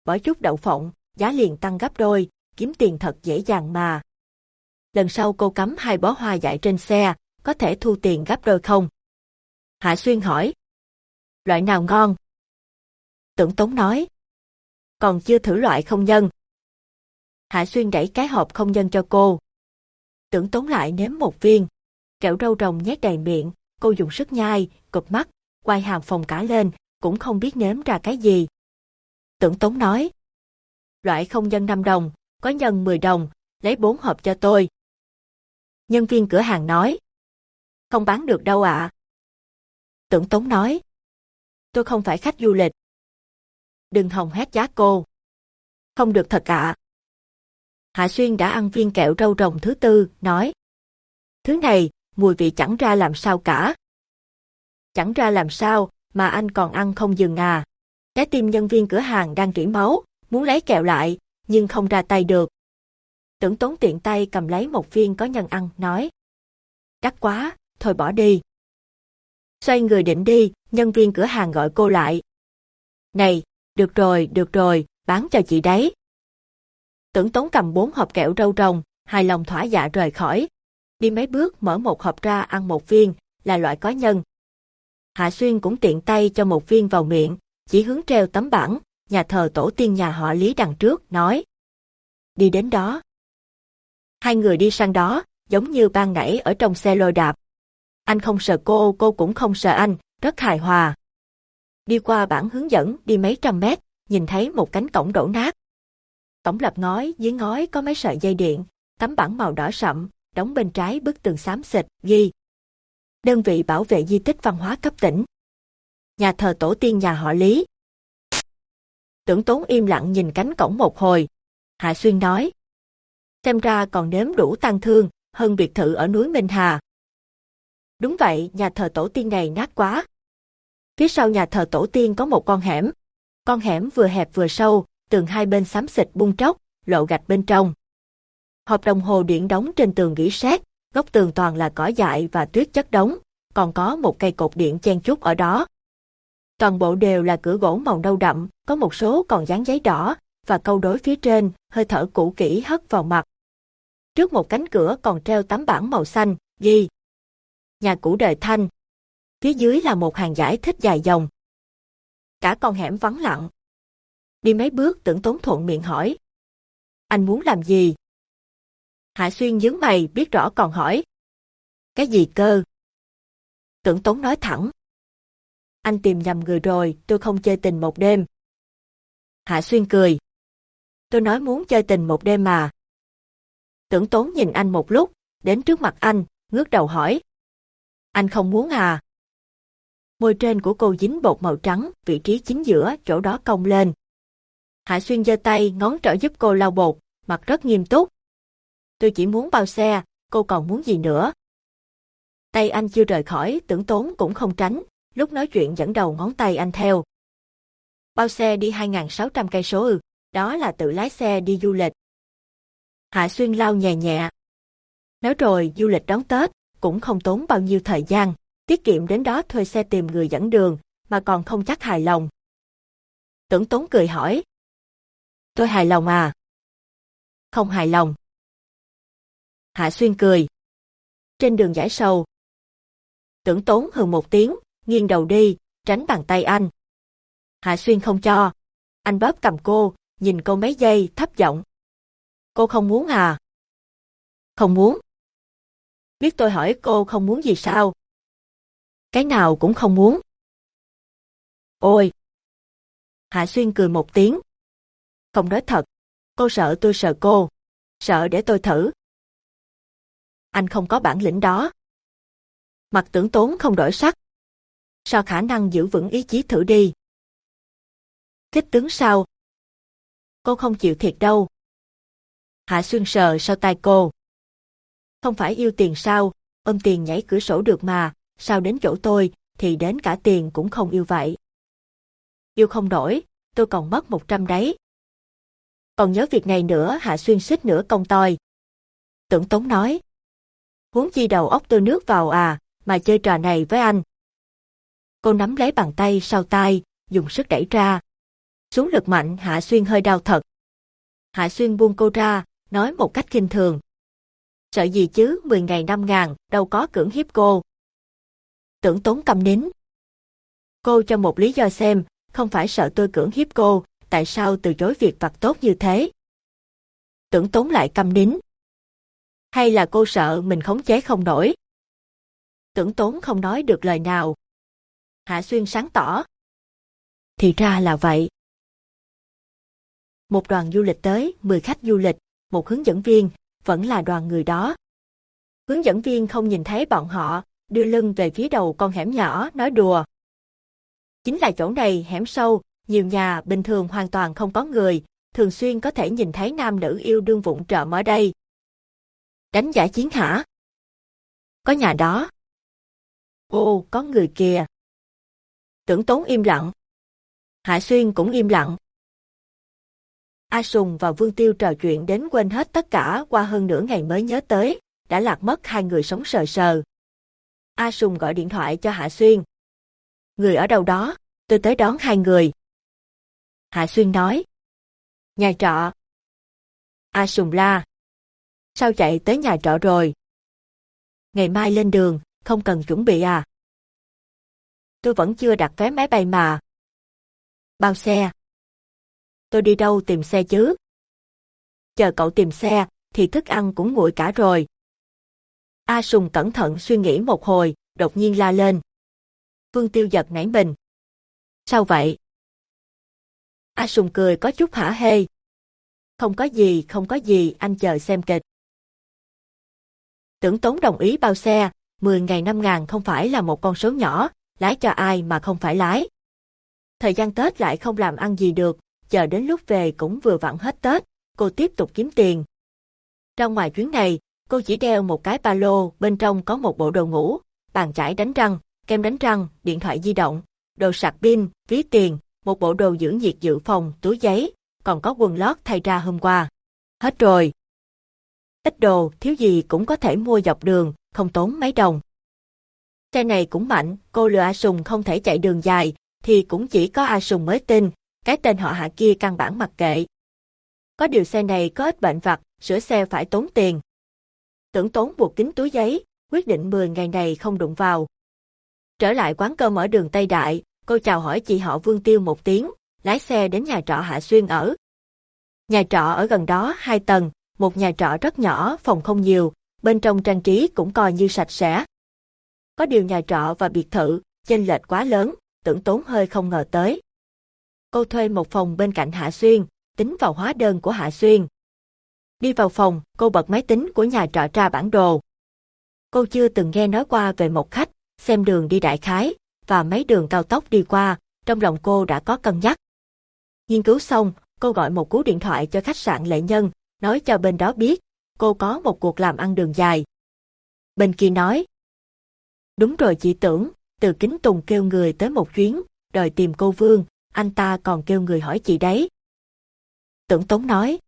Bỏ chút đậu phộng, giá liền tăng gấp đôi, kiếm tiền thật dễ dàng mà. Lần sau cô cắm hai bó hoa dại trên xe, có thể thu tiền gấp đôi không? Hạ Xuyên hỏi. Loại nào ngon? Tưởng Tống nói. Còn chưa thử loại không nhân. Hạ Xuyên đẩy cái hộp không nhân cho cô. Tưởng Tống lại nếm một viên. Kẹo râu rồng nhét đầy miệng, cô dùng sức nhai, cụp mắt, quay hàm phòng cả lên, cũng không biết nếm ra cái gì. Tưởng Tống nói. Loại không nhân 5 đồng, có nhân 10 đồng, lấy 4 hộp cho tôi. Nhân viên cửa hàng nói. Không bán được đâu ạ. Tưởng Tống nói. Tôi không phải khách du lịch. Đừng hòng hét giá cô. Không được thật ạ. Hạ Xuyên đã ăn viên kẹo râu rồng thứ tư, nói. Thứ này, mùi vị chẳng ra làm sao cả. Chẳng ra làm sao, mà anh còn ăn không dừng à. Trái tim nhân viên cửa hàng đang rỉ máu, muốn lấy kẹo lại, nhưng không ra tay được. Tưởng tốn tiện tay cầm lấy một viên có nhân ăn, nói. Đắt quá, thôi bỏ đi. Xoay người định đi, nhân viên cửa hàng gọi cô lại. Này, được rồi, được rồi, bán cho chị đấy. Tưởng tốn cầm bốn hộp kẹo râu rồng, hài lòng thỏa dạ rời khỏi. Đi mấy bước mở một hộp ra ăn một viên, là loại có nhân. Hạ Xuyên cũng tiện tay cho một viên vào miệng, chỉ hướng treo tấm bảng, nhà thờ tổ tiên nhà họ Lý đằng trước, nói. Đi đến đó. Hai người đi sang đó, giống như ban nãy ở trong xe lôi đạp. Anh không sợ cô, cô cũng không sợ anh, rất hài hòa. Đi qua bản hướng dẫn đi mấy trăm mét, nhìn thấy một cánh cổng đổ nát. Cổng lập ngói, dưới ngói có mấy sợi dây điện, tấm bảng màu đỏ sậm, đóng bên trái bức tường xám xịt, ghi. Đơn vị bảo vệ di tích văn hóa cấp tỉnh. Nhà thờ tổ tiên nhà họ Lý. Tưởng tốn im lặng nhìn cánh cổng một hồi. Hạ Xuyên nói. Xem ra còn nếm đủ tăng thương, hơn biệt thự ở núi Minh Hà. Đúng vậy, nhà thờ tổ tiên này nát quá. Phía sau nhà thờ tổ tiên có một con hẻm. Con hẻm vừa hẹp vừa sâu, tường hai bên xám xịt bung tróc, lộ gạch bên trong. Hộp đồng hồ điện đóng trên tường gỉ sét, góc tường toàn là cỏ dại và tuyết chất đóng, còn có một cây cột điện chen chúc ở đó. Toàn bộ đều là cửa gỗ màu nâu đậm, có một số còn dán giấy đỏ, và câu đối phía trên, hơi thở cũ kỹ hất vào mặt. Trước một cánh cửa còn treo tấm bảng màu xanh, ghi. Nhà cũ đời Thanh. Phía dưới là một hàng giải thích dài dòng. Cả con hẻm vắng lặng. Đi mấy bước tưởng tốn thuận miệng hỏi. Anh muốn làm gì? Hạ Xuyên nhướng mày biết rõ còn hỏi. Cái gì cơ? Tưởng tốn nói thẳng. Anh tìm nhầm người rồi, tôi không chơi tình một đêm. Hạ Xuyên cười. Tôi nói muốn chơi tình một đêm mà. Tưởng tốn nhìn anh một lúc, đến trước mặt anh, ngước đầu hỏi. Anh không muốn à? Môi trên của cô dính bột màu trắng, vị trí chính giữa, chỗ đó cong lên. Hạ Xuyên giơ tay ngón trở giúp cô lau bột, mặt rất nghiêm túc. Tôi chỉ muốn bao xe, cô còn muốn gì nữa? Tay anh chưa rời khỏi, tưởng tốn cũng không tránh, lúc nói chuyện dẫn đầu ngón tay anh theo. Bao xe đi 2.600 cây số ư, đó là tự lái xe đi du lịch. Hạ Xuyên lao nhẹ nhẹ. Nói rồi du lịch đón Tết, cũng không tốn bao nhiêu thời gian, tiết kiệm đến đó thuê xe tìm người dẫn đường, mà còn không chắc hài lòng. Tưởng tốn cười hỏi. Tôi hài lòng à? Không hài lòng. Hạ Xuyên cười. Trên đường giải sầu. Tưởng tốn hừ một tiếng, nghiêng đầu đi, tránh bàn tay anh. Hạ Xuyên không cho. Anh bóp cầm cô, nhìn cô mấy giây, thấp giọng. Cô không muốn à? Không muốn. Biết tôi hỏi cô không muốn gì sao? Cái nào cũng không muốn. Ôi! Hạ Xuyên cười một tiếng. Không nói thật. Cô sợ tôi sợ cô. Sợ để tôi thử. Anh không có bản lĩnh đó. Mặt tưởng tốn không đổi sắc. Sao khả năng giữ vững ý chí thử đi? Kích tướng sao? Cô không chịu thiệt đâu. Hạ Xuyên sờ sau tay cô. Không phải yêu tiền sao, ôm tiền nhảy cửa sổ được mà, sao đến chỗ tôi, thì đến cả tiền cũng không yêu vậy. Yêu không nổi, tôi còn mất một trăm đấy. Còn nhớ việc này nữa Hạ Xuyên xích nửa công toi. Tưởng Tống nói. Huống chi đầu óc tôi nước vào à, mà chơi trò này với anh. Cô nắm lấy bàn tay sau tai, dùng sức đẩy ra. Xuống lực mạnh Hạ Xuyên hơi đau thật. Hạ Xuyên buông cô ra, nói một cách kinh thường. Sợ gì chứ, 10 ngày năm ngàn, đâu có cưỡng hiếp cô. Tưởng tốn cầm nín. Cô cho một lý do xem, không phải sợ tôi cưỡng hiếp cô, tại sao từ chối việc vặt tốt như thế. Tưởng tốn lại cầm nín. Hay là cô sợ mình khống chế không nổi? Tưởng tốn không nói được lời nào. Hạ Xuyên sáng tỏ. Thì ra là vậy. Một đoàn du lịch tới, 10 khách du lịch, một hướng dẫn viên, vẫn là đoàn người đó. Hướng dẫn viên không nhìn thấy bọn họ, đưa lưng về phía đầu con hẻm nhỏ, nói đùa. Chính là chỗ này hẻm sâu, nhiều nhà bình thường hoàn toàn không có người, thường xuyên có thể nhìn thấy nam nữ yêu đương vụng trộm ở đây. Đánh giả chiến hả? Có nhà đó. Ồ, có người kìa. Tưởng tốn im lặng. Hạ Xuyên cũng im lặng. A Sùng và Vương Tiêu trò chuyện đến quên hết tất cả qua hơn nửa ngày mới nhớ tới, đã lạc mất hai người sống sờ sờ. A Sùng gọi điện thoại cho Hạ Xuyên. Người ở đâu đó, tôi tới đón hai người. Hạ Xuyên nói. Nhà trọ. A Sùng la. Sao chạy tới nhà trọ rồi? Ngày mai lên đường, không cần chuẩn bị à? Tôi vẫn chưa đặt vé máy bay mà. Bao xe? Tôi đi đâu tìm xe chứ? Chờ cậu tìm xe, thì thức ăn cũng nguội cả rồi. A Sùng cẩn thận suy nghĩ một hồi, đột nhiên la lên. Vương Tiêu giật nảy mình. Sao vậy? A Sùng cười có chút hả hê. Không có gì, không có gì, anh chờ xem kịch. Tưởng Tốn đồng ý bao xe, 10 ngày 5 ngàn không phải là một con số nhỏ, lái cho ai mà không phải lái. Thời gian Tết lại không làm ăn gì được, chờ đến lúc về cũng vừa vặn hết Tết, cô tiếp tục kiếm tiền. Trong ngoài chuyến này, cô chỉ đeo một cái ba lô, bên trong có một bộ đồ ngủ, bàn chải đánh răng, kem đánh răng, điện thoại di động, đồ sạc pin, ví tiền, một bộ đồ dưỡng nhiệt dự phòng, túi giấy, còn có quần lót thay ra hôm qua. Hết rồi. Ít đồ, thiếu gì cũng có thể mua dọc đường, không tốn mấy đồng. Xe này cũng mạnh, cô lừa A Sùng không thể chạy đường dài, thì cũng chỉ có A Sùng mới tin, cái tên họ hạ kia căn bản mặc kệ. Có điều xe này có ít bệnh vặt, sửa xe phải tốn tiền. Tưởng tốn buộc kính túi giấy, quyết định 10 ngày này không đụng vào. Trở lại quán cơm ở đường Tây Đại, cô chào hỏi chị họ Vương Tiêu một tiếng, lái xe đến nhà trọ Hạ Xuyên ở. Nhà trọ ở gần đó hai tầng, một nhà trọ rất nhỏ, phòng không nhiều, bên trong trang trí cũng coi như sạch sẽ. Có điều nhà trọ và biệt thự, chênh lệch quá lớn, tưởng tốn hơi không ngờ tới. Cô thuê một phòng bên cạnh Hạ Xuyên, tính vào hóa đơn của Hạ Xuyên. Đi vào phòng, cô bật máy tính của nhà trọ ra bản đồ. Cô chưa từng nghe nói qua về một khách, xem đường đi đại khái, và mấy đường cao tốc đi qua, trong lòng cô đã có cân nhắc. Nghiên cứu xong, cô gọi một cú điện thoại cho khách sạn Lệ Nhân, nói cho bên đó biết, cô có một cuộc làm ăn đường dài. Bên kia nói, đúng rồi chị tưởng, từ kính tùng kêu người tới một chuyến, đòi tìm cô Vương, anh ta còn kêu người hỏi chị đấy. Tưởng Tống nói,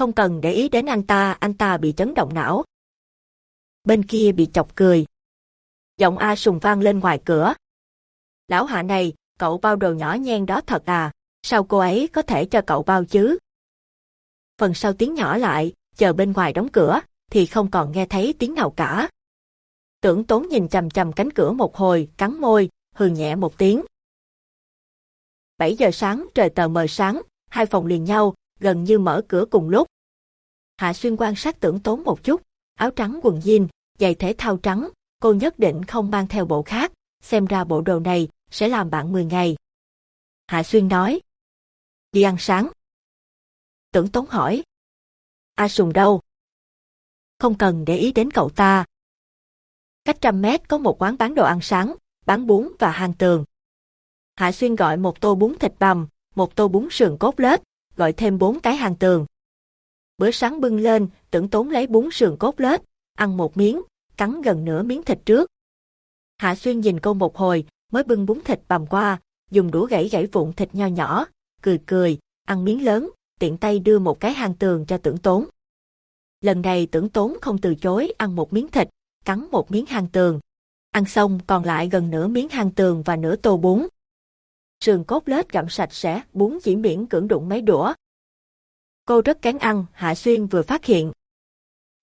không cần để ý đến anh ta, anh ta bị chấn động não. Bên kia bị chọc cười. Giọng A sùng vang lên ngoài cửa. Lão hạ này, cậu bao đồ nhỏ nhen đó thật à, sao cô ấy có thể cho cậu bao chứ? Phần sau tiếng nhỏ lại, chờ bên ngoài đóng cửa, thì không còn nghe thấy tiếng nào cả. Tưởng tốn nhìn chầm chầm cánh cửa một hồi, cắn môi, hừ nhẹ một tiếng. 7 giờ sáng trời tờ mờ sáng, hai phòng liền nhau, gần như mở cửa cùng lúc. Hạ Xuyên quan sát tưởng tốn một chút, áo trắng quần jean, giày thể thao trắng, cô nhất định không mang theo bộ khác, xem ra bộ đồ này sẽ làm bạn 10 ngày. Hạ Xuyên nói. Đi ăn sáng. Tưởng Tốn hỏi. A Sùng đâu? Không cần để ý đến cậu ta. Cách trăm mét có một quán bán đồ ăn sáng, bán bún và hàng tường. Hạ Xuyên gọi một tô bún thịt bằm, một tô bún sườn cốt lết, gọi thêm bốn cái hàng tường. Bữa sáng bưng lên, tưởng tốn lấy bún sườn cốt lết, ăn một miếng, cắn gần nửa miếng thịt trước. Hạ Xuyên nhìn cô một hồi, mới bưng bún thịt bằm qua, dùng đũa gãy gãy vụn thịt nho nhỏ, cười cười, ăn miếng lớn, tiện tay đưa một cái hàng tường cho tưởng tốn. Lần này tưởng tốn không từ chối ăn một miếng thịt, cắn một miếng hàng tường. Ăn xong còn lại gần nửa miếng hang tường và nửa tô bún. Sườn cốt lết gặm sạch sẽ, bún chỉ miễn cưỡng đụng mấy đũa. Cô rất kén ăn, Hạ Xuyên vừa phát hiện.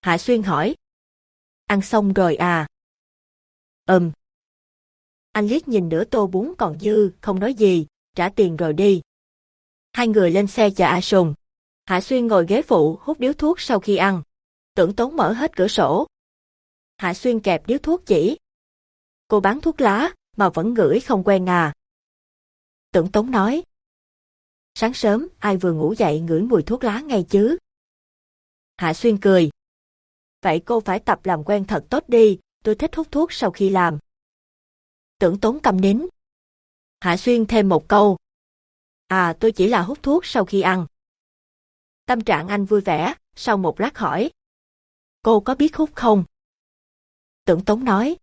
Hạ Xuyên hỏi. Ăn xong rồi à? Ừm. Anh liếc nhìn nửa tô bún còn dư, không nói gì, trả tiền rồi đi. Hai người lên xe chờ A Sùng. Hạ Xuyên ngồi ghế phụ hút điếu thuốc sau khi ăn. Tưởng Tốn mở hết cửa sổ. Hạ Xuyên kẹp điếu thuốc chỉ. Cô bán thuốc lá, mà vẫn ngửi không quen à. Tưởng tống nói. Sáng sớm, ai vừa ngủ dậy ngửi mùi thuốc lá ngay chứ? Hạ Xuyên cười. Vậy cô phải tập làm quen thật tốt đi, tôi thích hút thuốc sau khi làm. Tưởng tống cầm nín. Hạ Xuyên thêm một câu. À tôi chỉ là hút thuốc sau khi ăn. Tâm trạng anh vui vẻ, sau một lát hỏi. Cô có biết hút không? Tưởng Tống nói.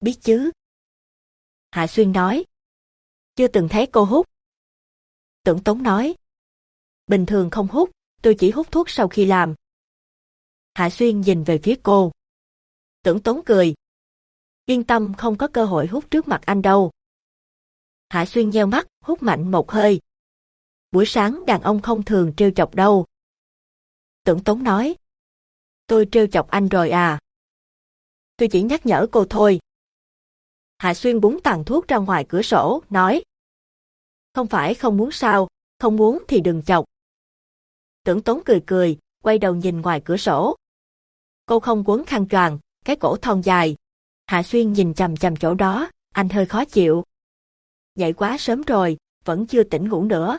Biết chứ. Hạ Xuyên nói. Chưa từng thấy cô hút. Tưởng Tống nói. Bình thường không hút, tôi chỉ hút thuốc sau khi làm. Hạ Xuyên nhìn về phía cô. Tưởng Tống cười. Yên tâm không có cơ hội hút trước mặt anh đâu. Hạ Xuyên nheo mắt, hút mạnh một hơi. Buổi sáng đàn ông không thường trêu chọc đâu. Tưởng Tống nói. Tôi trêu chọc anh rồi à? Tôi chỉ nhắc nhở cô thôi. Hạ Xuyên búng tàn thuốc ra ngoài cửa sổ, nói. Không phải không muốn sao, không muốn thì đừng chọc. Tưởng Tống cười cười, quay đầu nhìn ngoài cửa sổ. Cô không quấn khăn choàng, cái cổ thon dài. Hạ Xuyên nhìn chằm chằm chỗ đó, anh hơi khó chịu. Dậy quá sớm rồi, vẫn chưa tỉnh ngủ nữa.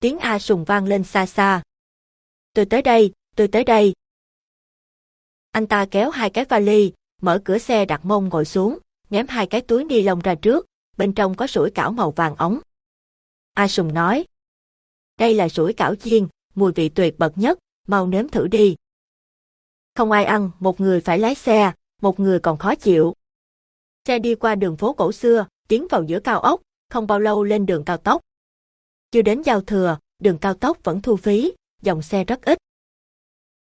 Tiếng A sùng vang lên xa xa. Tôi tới đây, tôi tới đây. Anh ta kéo hai cái vali, mở cửa xe đặt mông ngồi xuống, ném hai cái túi ni lông ra trước, bên trong có sủi cảo màu vàng ống. A Sùng nói, đây là sủi cảo chiên, mùi vị tuyệt bậc nhất, mau nếm thử đi. Không ai ăn, một người phải lái xe, một người còn khó chịu. Xe đi qua đường phố cổ xưa, tiến vào giữa cao ốc, không bao lâu lên đường cao tốc. Chưa đến giao thừa, đường cao tốc vẫn thu phí, dòng xe rất ít.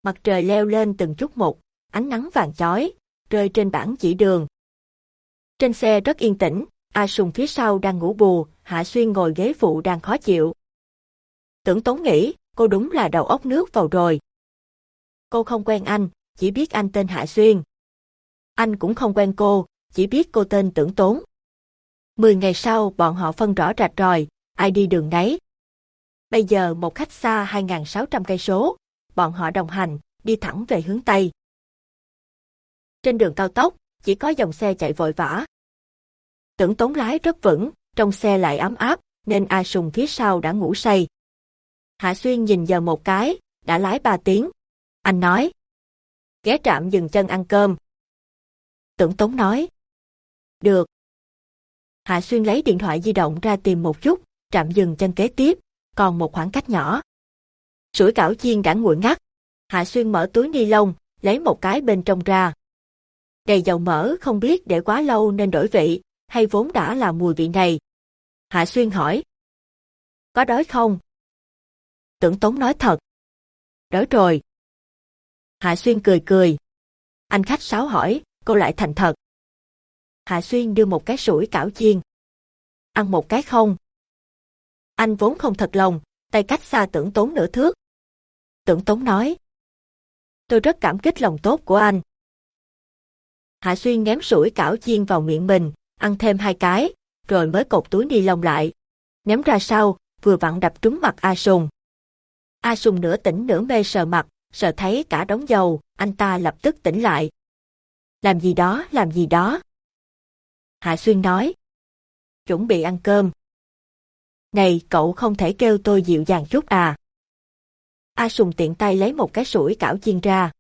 Mặt trời leo lên từng chút một, ánh nắng vàng chói, rơi trên bảng chỉ đường. Trên xe rất yên tĩnh, A Sùng phía sau đang ngủ bù, Hạ Xuyên ngồi ghế phụ đang khó chịu. Tưởng Tống nghĩ, cô đúng là đầu óc nước vào rồi. Cô không quen anh, chỉ biết anh tên Hạ Xuyên. Anh cũng không quen cô, chỉ biết cô tên Tưởng Tốn. Mười ngày sau bọn họ phân rõ rạch ròi, ai đi đường nấy. Bây giờ một khách xa 2.600 cây số, bọn họ đồng hành, đi thẳng về hướng Tây. Trên đường cao tốc, chỉ có dòng xe chạy vội vã. Tưởng tốn lái rất vững, trong xe lại ấm áp, nên A Sùng phía sau đã ngủ say. Hạ Xuyên nhìn giờ một cái, đã lái ba tiếng. Anh nói. Ghé trạm dừng chân ăn cơm. Tưởng Tống nói. Được. Hạ Xuyên lấy điện thoại di động ra tìm một chút, trạm dừng chân kế tiếp, còn một khoảng cách nhỏ. Sủi cảo chiên đã nguội ngắt. Hạ Xuyên mở túi ni lông, lấy một cái bên trong ra. Đầy dầu mỡ không biết để quá lâu nên đổi vị, hay vốn đã là mùi vị này. Hạ Xuyên hỏi. Có đói không? Tưởng Tống nói thật. Đói rồi. Hạ Xuyên cười cười. Anh khách sáo hỏi, cô lại thành thật. Hạ Xuyên đưa một cái sủi cảo chiên. Ăn một cái không? Anh vốn không thật lòng, tay cách xa tưởng tốn nửa thước. Tưởng tốn nói. Tôi rất cảm kích lòng tốt của anh. Hạ Xuyên ném sủi cảo chiên vào miệng mình, ăn thêm hai cái, rồi mới cột túi ni lông lại. Ném ra sau, vừa vặn đập trúng mặt A Sùng. A Sùng nửa tỉnh nửa mê sờ mặt, sợ thấy cả đống dầu, anh ta lập tức tỉnh lại. Làm gì đó, làm gì đó. Hạ Xuyên nói. Chuẩn bị ăn cơm. Này, cậu không thể kêu tôi dịu dàng chút à? A Sùng tiện tay lấy một cái sủi cảo chiên ra.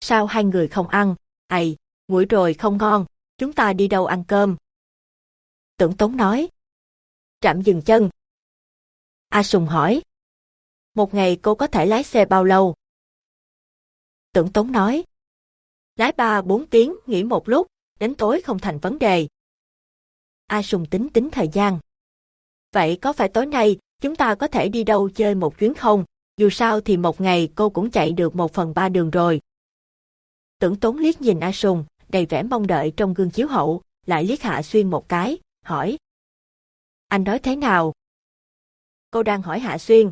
Sao hai người không ăn? Ây, nguội rồi không ngon, chúng ta đi đâu ăn cơm? Tưởng Tống nói. Trạm dừng chân. A Sùng hỏi. Một ngày cô có thể lái xe bao lâu? Tưởng Tống nói. Lái ba bốn tiếng, nghỉ một lúc, đến tối không thành vấn đề. A Sùng tính tính thời gian. Vậy có phải tối nay chúng ta có thể đi đâu chơi một chuyến không? Dù sao thì một ngày cô cũng chạy được một phần ba đường rồi. Tưởng tốn liếc nhìn A Sùng, đầy vẻ mong đợi trong gương chiếu hậu, lại liếc Hạ Xuyên một cái, hỏi. Anh nói thế nào? Cô đang hỏi Hạ Xuyên.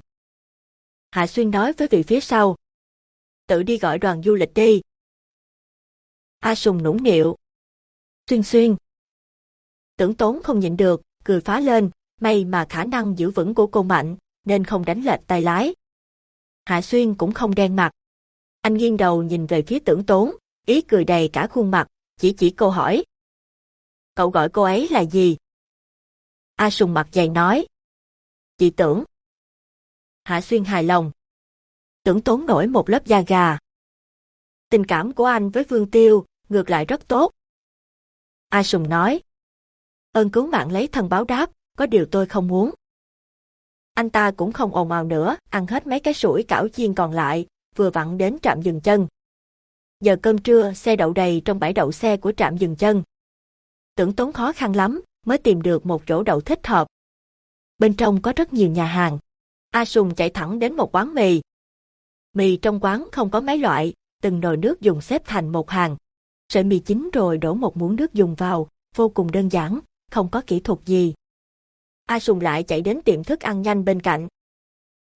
Hạ Xuyên nói với vị phía sau. Tự đi gọi đoàn du lịch đi. A Sùng nũng nịu. Xuyên xuyên. Tưởng tốn không nhịn được, cười phá lên, may mà khả năng giữ vững của cô mạnh, nên không đánh lệch tay lái. Hạ Xuyên cũng không đen mặt. Anh nghiêng đầu nhìn về phía tưởng tốn, ý cười đầy cả khuôn mặt, chỉ chỉ cô hỏi. Cậu gọi cô ấy là gì? A Sùng mặt dày nói. Chị tưởng. Hạ Xuyên hài lòng. Tưởng tốn nổi một lớp da gà. Tình cảm của anh với Vương Tiêu, ngược lại rất tốt. A Sùng nói. Ơn cứu mạng lấy thân báo đáp, có điều tôi không muốn. Anh ta cũng không ồn ào nữa, ăn hết mấy cái sủi cảo chiên còn lại, vừa vặn đến trạm dừng chân. Giờ cơm trưa, xe đậu đầy trong bãi đậu xe của trạm dừng chân. Tưởng tốn khó khăn lắm, mới tìm được một chỗ đậu thích hợp. Bên trong có rất nhiều nhà hàng. A Sùng chạy thẳng đến một quán mì. Mì trong quán không có mấy loại, từng nồi nước dùng xếp thành một hàng. Sợi mì chín rồi đổ một muỗng nước dùng vào, vô cùng đơn giản, không có kỹ thuật gì. A Sùng lại chạy đến tiệm thức ăn nhanh bên cạnh.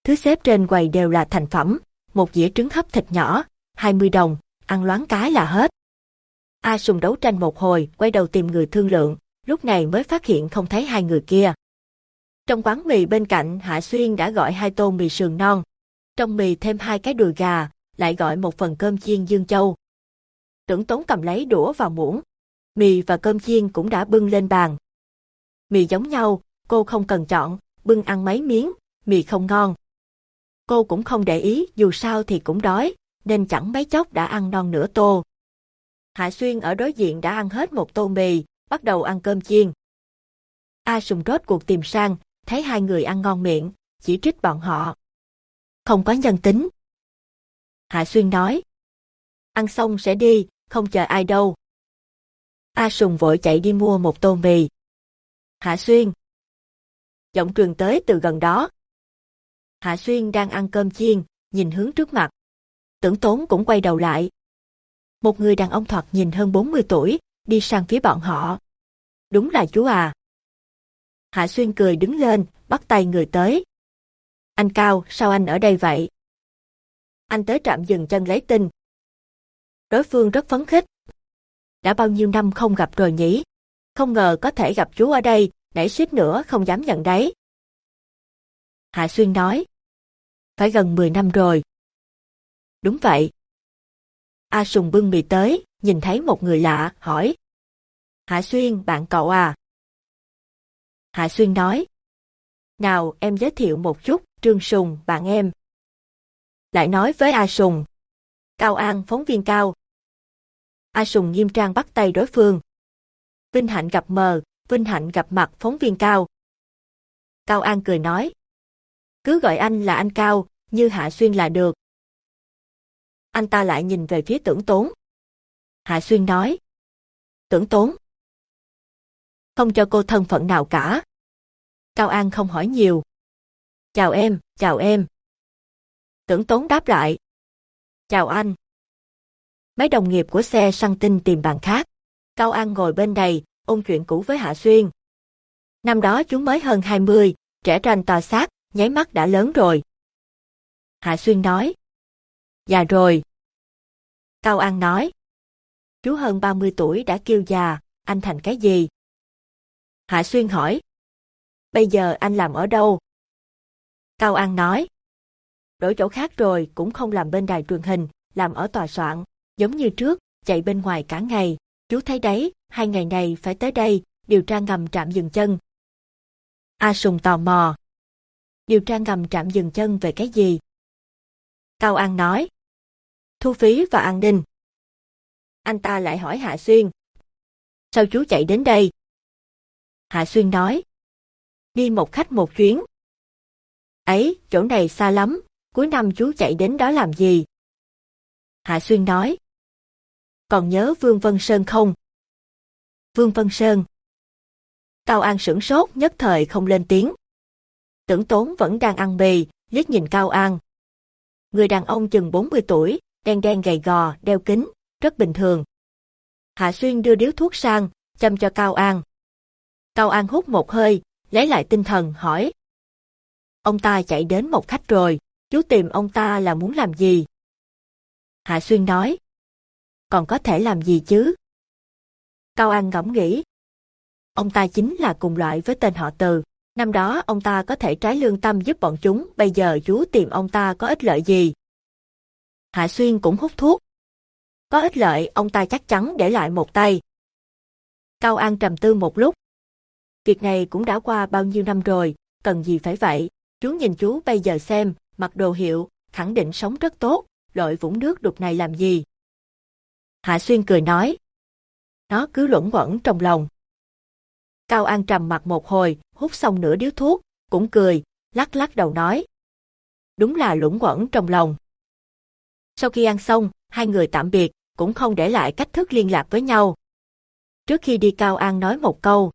Thứ xếp trên quầy đều là thành phẩm, một dĩa trứng hấp thịt nhỏ, 20 đồng, ăn loáng cái là hết. A Sùng đấu tranh một hồi, quay đầu tìm người thương lượng, lúc này mới phát hiện không thấy hai người kia. Trong quán mì bên cạnh, Hạ Xuyên đã gọi hai tô mì sườn non. Trong mì thêm hai cái đùi gà, lại gọi một phần cơm chiên dương châu. Tưởng tốn cầm lấy đũa vào muỗng. Mì và cơm chiên cũng đã bưng lên bàn. Mì giống nhau, cô không cần chọn, bưng ăn mấy miếng, mì không ngon. Cô cũng không để ý, dù sao thì cũng đói, nên chẳng mấy chốc đã ăn non nửa tô. Hạ Xuyên ở đối diện đã ăn hết một tô mì, bắt đầu ăn cơm chiên. A Sùng rốt cuộc tìm sang, thấy hai người ăn ngon miệng, chỉ trích bọn họ. Không có nhân tính. Hạ Xuyên nói. Ăn xong sẽ đi, không chờ ai đâu. A Sùng vội chạy đi mua một tô mì. Hạ Xuyên. Giọng truyền tới từ gần đó. Hạ Xuyên đang ăn cơm chiên, nhìn hướng trước mặt. Tưởng tốn cũng quay đầu lại. Một người đàn ông thoạt nhìn hơn 40 tuổi, đi sang phía bọn họ. Đúng là chú à. Hạ Xuyên cười đứng lên, bắt tay người tới. Anh Cao, sao anh ở đây vậy? Anh tới trạm dừng chân lấy tin. Đối phương rất phấn khích. Đã bao nhiêu năm không gặp rồi nhỉ? Không ngờ có thể gặp chú ở đây, nãy suýt nữa không dám nhận đấy. Hạ Xuyên nói. Phải gần 10 năm rồi. Đúng vậy. A Sùng bưng mì tới, nhìn thấy một người lạ, hỏi. Hạ Xuyên, bạn cậu à? Hạ Xuyên nói. Nào, em giới thiệu một chút, Trương Sùng, bạn em. Lại nói với A Sùng. Cao An, phóng viên Cao. A Sùng nghiêm trang bắt tay đối phương. Vinh Hạnh gặp mờ, Vinh Hạnh gặp mặt phóng viên Cao. Cao An cười nói. Cứ gọi anh là anh Cao, như Hạ Xuyên là được. Anh ta lại nhìn về phía tưởng tốn. Hạ Xuyên nói. Tưởng tốn. Không cho cô thân phận nào cả. Cao An không hỏi nhiều. Chào em, chào em. Tưởng tốn đáp lại. Chào anh. Mấy đồng nghiệp của xe săn tin tìm bàn khác. Cao An ngồi bên này, ôn chuyện cũ với Hạ Xuyên. Năm đó chúng mới hơn 20, trẻ ranh to xác, nháy mắt đã lớn rồi. Hạ Xuyên nói. Già rồi. Cao An nói. Chú hơn 30 tuổi đã kêu già, anh thành cái gì? Hạ Xuyên hỏi. Bây giờ anh làm ở đâu? Cao An nói. Đổi chỗ khác rồi cũng không làm bên đài truyền hình, làm ở tòa soạn, giống như trước, chạy bên ngoài cả ngày. Chú thấy đấy, hai ngày này phải tới đây, điều tra ngầm trạm dừng chân. A Sùng tò mò. Điều tra ngầm trạm dừng chân về cái gì? Cao An nói. Thu phí và an ninh. Anh ta lại hỏi Hạ Xuyên. Sao chú chạy đến đây? Hạ Xuyên nói. Đi một khách một chuyến. Ấy, chỗ này xa lắm, cuối năm chú chạy đến đó làm gì? Hạ Xuyên nói. Còn nhớ Vương Vân Sơn không? Vương Vân Sơn. Cao An sửng sốt nhất thời không lên tiếng. Tưởng tốn vẫn đang ăn bì, liếc nhìn Cao An. Người đàn ông chừng 40 tuổi, đen đen gầy gò, đeo kính, rất bình thường. Hạ Xuyên đưa điếu thuốc sang, châm cho Cao An. Cao An hút một hơi, lấy lại tinh thần hỏi. Ông ta chạy đến một khách rồi, chú tìm ông ta là muốn làm gì? Hạ Xuyên nói. Còn có thể làm gì chứ? Cao An ngẫm nghĩ. Ông ta chính là cùng loại với tên họ Từ. Năm đó ông ta có thể trái lương tâm giúp bọn chúng, bây giờ chú tìm ông ta có ích lợi gì? Hạ Xuyên cũng hút thuốc. Có ích lợi, ông ta chắc chắn để lại một tay. Cao An trầm tư một lúc. Việc này cũng đã qua bao nhiêu năm rồi, cần gì phải vậy? Chú nhìn chú bây giờ xem, mặc đồ hiệu, khẳng định sống rất tốt, lội vũng nước đục này làm gì? Hạ Xuyên cười nói. Nó cứ luẩn quẩn trong lòng. Cao An trầm mặt một hồi, hút xong nửa điếu thuốc, cũng cười, lắc lắc đầu nói. Đúng là luẩn quẩn trong lòng. Sau khi ăn xong, hai người tạm biệt, cũng không để lại cách thức liên lạc với nhau. Trước khi đi Cao An nói một câu.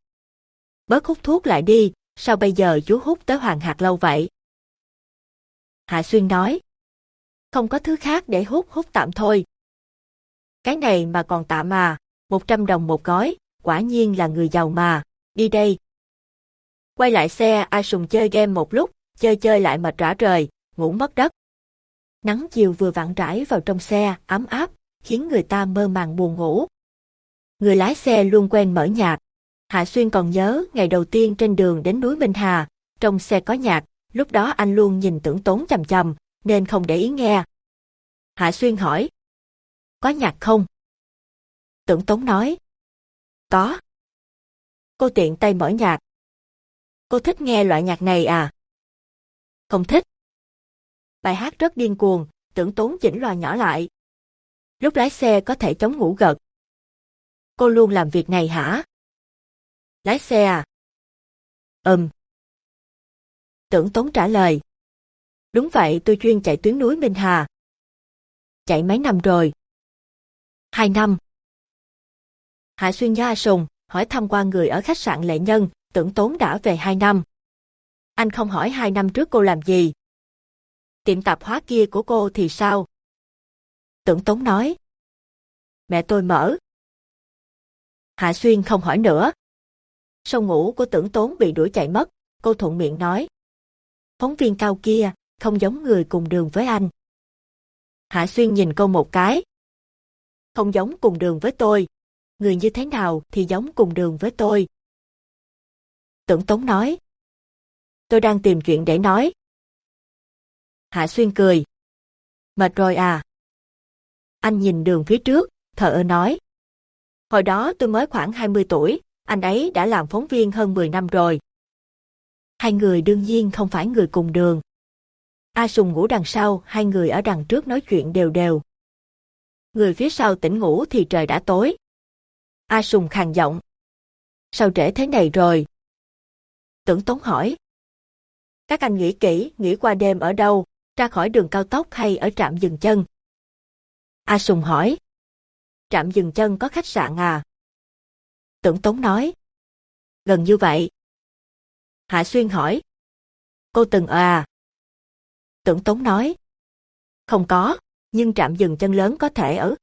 Bớt hút thuốc lại đi, sao bây giờ chú hút tới hoàng hạt lâu vậy? Hạ Xuyên nói. Không có thứ khác để hút hút tạm thôi. Cái này mà còn tạm mà, 100 đồng một gói, quả nhiên là người giàu mà, đi đây. Quay lại xe ai sùng chơi game một lúc, chơi chơi lại mệt rã rời, ngủ mất đất. Nắng chiều vừa vặn rải vào trong xe, ấm áp, khiến người ta mơ màng buồn ngủ. Người lái xe luôn quen mở nhạc. Hạ Xuyên còn nhớ ngày đầu tiên trên đường đến núi Minh Hà, trong xe có nhạc, lúc đó anh luôn nhìn tưởng tốn chầm chầm, nên không để ý nghe. Hạ Xuyên hỏi, có nhạc không? Tưởng tốn nói, có. Cô tiện tay mở nhạc. Cô thích nghe loại nhạc này à? Không thích. Bài hát rất điên cuồng, tưởng tốn chỉnh loa nhỏ lại. Lúc lái xe có thể chống ngủ gật. Cô luôn làm việc này hả? Lái xe à? Ừm. Tưởng tốn trả lời. Đúng vậy tôi chuyên chạy tuyến núi Minh Hà. Chạy mấy năm rồi? Hai năm. Hạ Xuyên Gia Sùng hỏi thăm qua người ở khách sạn Lệ Nhân, tưởng tốn đã về hai năm. Anh không hỏi hai năm trước cô làm gì. Tiệm tạp hóa kia của cô thì sao? Tưởng tốn nói. Mẹ tôi mở. Hạ Xuyên không hỏi nữa. sâu ngủ của tưởng tốn bị đuổi chạy mất, cô thuận miệng nói. Phóng viên cao kia, không giống người cùng đường với anh. Hạ Xuyên nhìn cô một cái. Không giống cùng đường với tôi. Người như thế nào thì giống cùng đường với tôi. Tưởng Tống nói. Tôi đang tìm chuyện để nói. Hạ Xuyên cười. Mệt rồi à? Anh nhìn đường phía trước, thở ơ nói. Hồi đó tôi mới khoảng 20 tuổi, anh ấy đã làm phóng viên hơn 10 năm rồi. Hai người đương nhiên không phải người cùng đường. A Sùng ngủ đằng sau, hai người ở đằng trước nói chuyện đều đều. Người phía sau tỉnh ngủ thì trời đã tối. A Sùng khàn giọng. Sao trễ thế này rồi? Tưởng Tống hỏi. Các anh nghĩ kỹ, nghĩ qua đêm ở đâu, ra khỏi đường cao tốc hay ở trạm dừng chân? A Sùng hỏi. Trạm dừng chân có khách sạn à? Tưởng Tống nói. Gần như vậy. Hạ Xuyên hỏi. Cô từng ở à? Tưởng Tống nói. Không có, nhưng trạm dừng chân lớn có thể ở.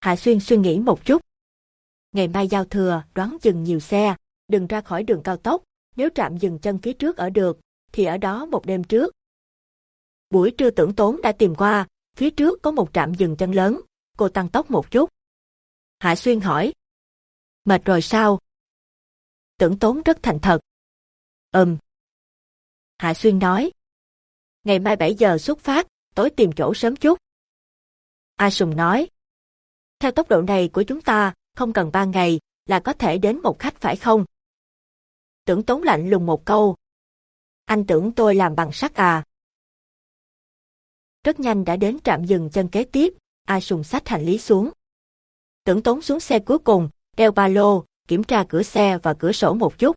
Hạ Xuyên suy nghĩ một chút. Ngày mai giao thừa, đoán chừng nhiều xe, đừng ra khỏi đường cao tốc, nếu trạm dừng chân phía trước ở được, thì ở đó một đêm trước. Buổi trưa tưởng tốn đã tìm qua, phía trước có một trạm dừng chân lớn, cô tăng tốc một chút. Hạ Xuyên hỏi. Mệt rồi sao? Tưởng tốn rất thành thật. Ừm. Hạ Xuyên nói. Ngày mai 7 giờ xuất phát, tối tìm chỗ sớm chút. A Sùng nói. Theo tốc độ này của chúng ta, không cần 3 ngày, là có thể đến một khách phải không? Tưởng tốn lạnh lùng một câu. Anh tưởng tôi làm bằng sắt à? Rất nhanh đã đến trạm dừng chân kế tiếp, A Sùng sách hành lý xuống. Tưởng tốn xuống xe cuối cùng, đeo ba lô, kiểm tra cửa xe và cửa sổ một chút.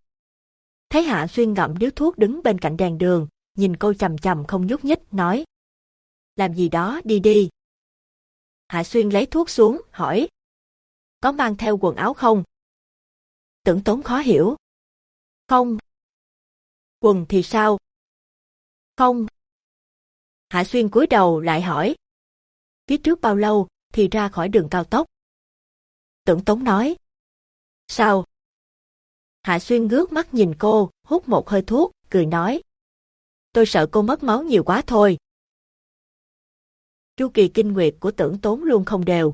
Thấy Hạ Xuyên ngậm điếu thuốc đứng bên cạnh đèn đường, nhìn cô chầm chầm không nhúc nhích, nói. Làm gì đó đi đi. Hạ Xuyên lấy thuốc xuống, hỏi. Có mang theo quần áo không? Tưởng tốn khó hiểu. Không. Quần thì sao? Không. Hạ Xuyên cúi đầu lại hỏi. Phía trước bao lâu thì ra khỏi đường cao tốc? Tưởng Tống nói. Sao? Hạ Xuyên ngước mắt nhìn cô, hút một hơi thuốc, cười nói. Tôi sợ cô mất máu nhiều quá thôi. Chu kỳ kinh nguyệt của tưởng tốn luôn không đều.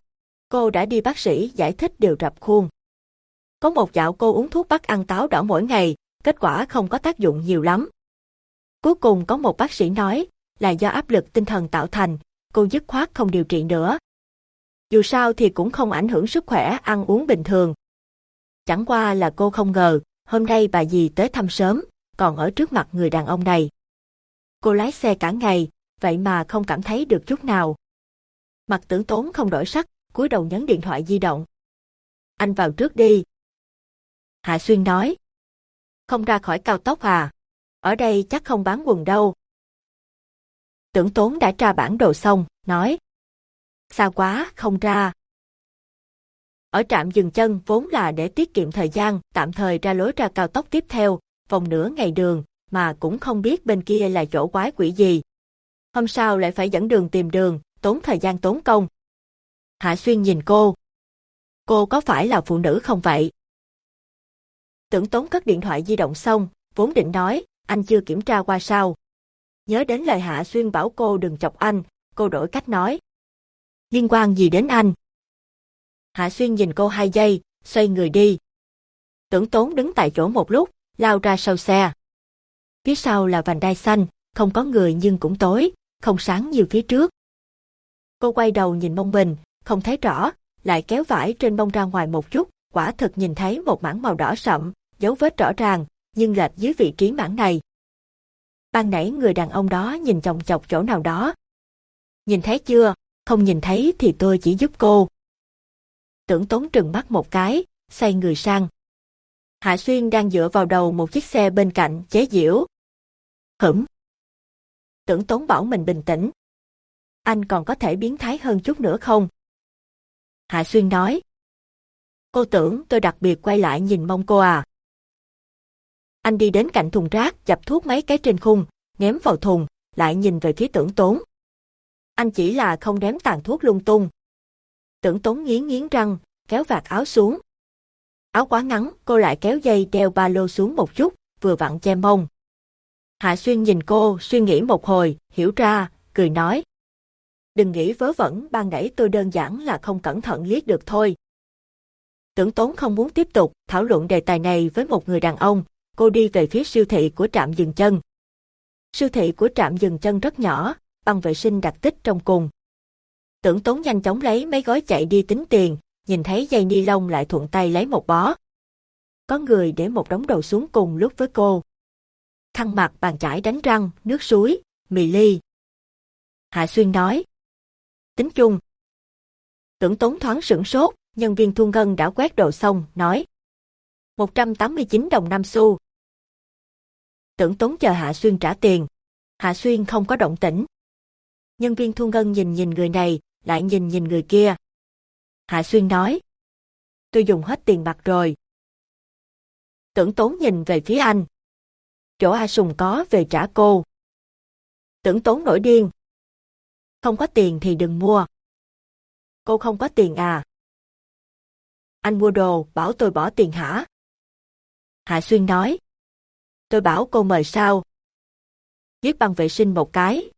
Cô đã đi bác sĩ giải thích đều rập khuôn. Có một dạo cô uống thuốc bắt ăn táo đỏ mỗi ngày, kết quả không có tác dụng nhiều lắm. Cuối cùng có một bác sĩ nói là do áp lực tinh thần tạo thành, cô dứt khoát không điều trị nữa. Dù sao thì cũng không ảnh hưởng sức khỏe ăn uống bình thường. Chẳng qua là cô không ngờ, hôm nay bà dì tới thăm sớm, còn ở trước mặt người đàn ông này. Cô lái xe cả ngày, vậy mà không cảm thấy được chút nào. Mặt tưởng tốn không đổi sắc, cúi đầu nhấn điện thoại di động. Anh vào trước đi. Hạ Xuyên nói. Không ra khỏi cao tốc à? Ở đây chắc không bán quần đâu. Tưởng tốn đã tra bản đồ xong, nói. xa quá, không ra. Ở trạm dừng chân vốn là để tiết kiệm thời gian, tạm thời ra lối ra cao tốc tiếp theo, vòng nửa ngày đường, mà cũng không biết bên kia là chỗ quái quỷ gì. Hôm sau lại phải dẫn đường tìm đường, tốn thời gian tốn công. Hạ Xuyên nhìn cô. Cô có phải là phụ nữ không vậy? Tưởng tốn cất điện thoại di động xong, vốn định nói, anh chưa kiểm tra qua sao. Nhớ đến lời Hạ Xuyên bảo cô đừng chọc anh, cô đổi cách nói. Liên quan gì đến anh? Hạ Xuyên nhìn cô hai giây, xoay người đi. Tưởng tốn đứng tại chỗ một lúc, lao ra sau xe. Phía sau là vành đai xanh, không có người nhưng cũng tối, không sáng như phía trước. Cô quay đầu nhìn mông mình, không thấy rõ, lại kéo vải trên mông ra ngoài một chút, quả thực nhìn thấy một mảng màu đỏ sậm, dấu vết rõ ràng, nhưng lệch dưới vị trí mảng này. Ban nãy người đàn ông đó nhìn chồng chọc chỗ nào đó. Nhìn thấy chưa, không nhìn thấy thì tôi chỉ giúp cô. Tưởng tốn trừng mắt một cái, xoay người sang. Hạ Xuyên đang dựa vào đầu một chiếc xe bên cạnh, chế giễu. Hửm. Tưởng tốn bảo mình bình tĩnh. Anh còn có thể biến thái hơn chút nữa không? Hạ Xuyên nói. Cô tưởng tôi đặc biệt quay lại nhìn mong cô à? Anh đi đến cạnh thùng rác, chập thuốc mấy cái trên khung, ném vào thùng, lại nhìn về phía tưởng tốn. Anh chỉ là không ném tàn thuốc lung tung. Tưởng tốn nghiến nghiến răng, kéo vạt áo xuống. Áo quá ngắn, cô lại kéo dây đeo ba lô xuống một chút, vừa vặn che mông. Hạ Xuyên nhìn cô, suy nghĩ một hồi, hiểu ra, cười nói. Đừng nghĩ vớ vẩn, ban nãy tôi đơn giản là không cẩn thận liếc được thôi. Tưởng tốn không muốn tiếp tục thảo luận đề tài này với một người đàn ông, cô đi về phía siêu thị của trạm dừng chân. Siêu thị của trạm dừng chân rất nhỏ, băng vệ sinh đặt tích trong cùng. Tưởng tốn nhanh chóng lấy mấy gói chạy đi tính tiền, nhìn thấy dây ni lông lại thuận tay lấy một bó. Có người để một đống đồ xuống cùng lúc với cô. Khăn mặt bàn chải đánh răng, nước suối, mì ly. Hạ Xuyên nói. Tính chung. Tưởng tốn thoáng sửng sốt, nhân viên thu ngân đã quét đồ xong, nói. 189 đồng năm xu. Tưởng tốn chờ Hạ Xuyên trả tiền. Hạ Xuyên không có động tĩnh. Nhân viên thu ngân nhìn nhìn người này, lại nhìn nhìn người kia. Hạ Xuyên nói. Tôi dùng hết tiền mặt rồi. Tưởng tốn nhìn về phía anh. Chỗ A Sùng có về trả cô. Tưởng tốn nổi điên. Không có tiền thì đừng mua. Cô không có tiền à? Anh mua đồ, bảo tôi bỏ tiền hả? Hạ Xuyên nói. Tôi bảo cô mời sao? Viết bằng vệ sinh một cái.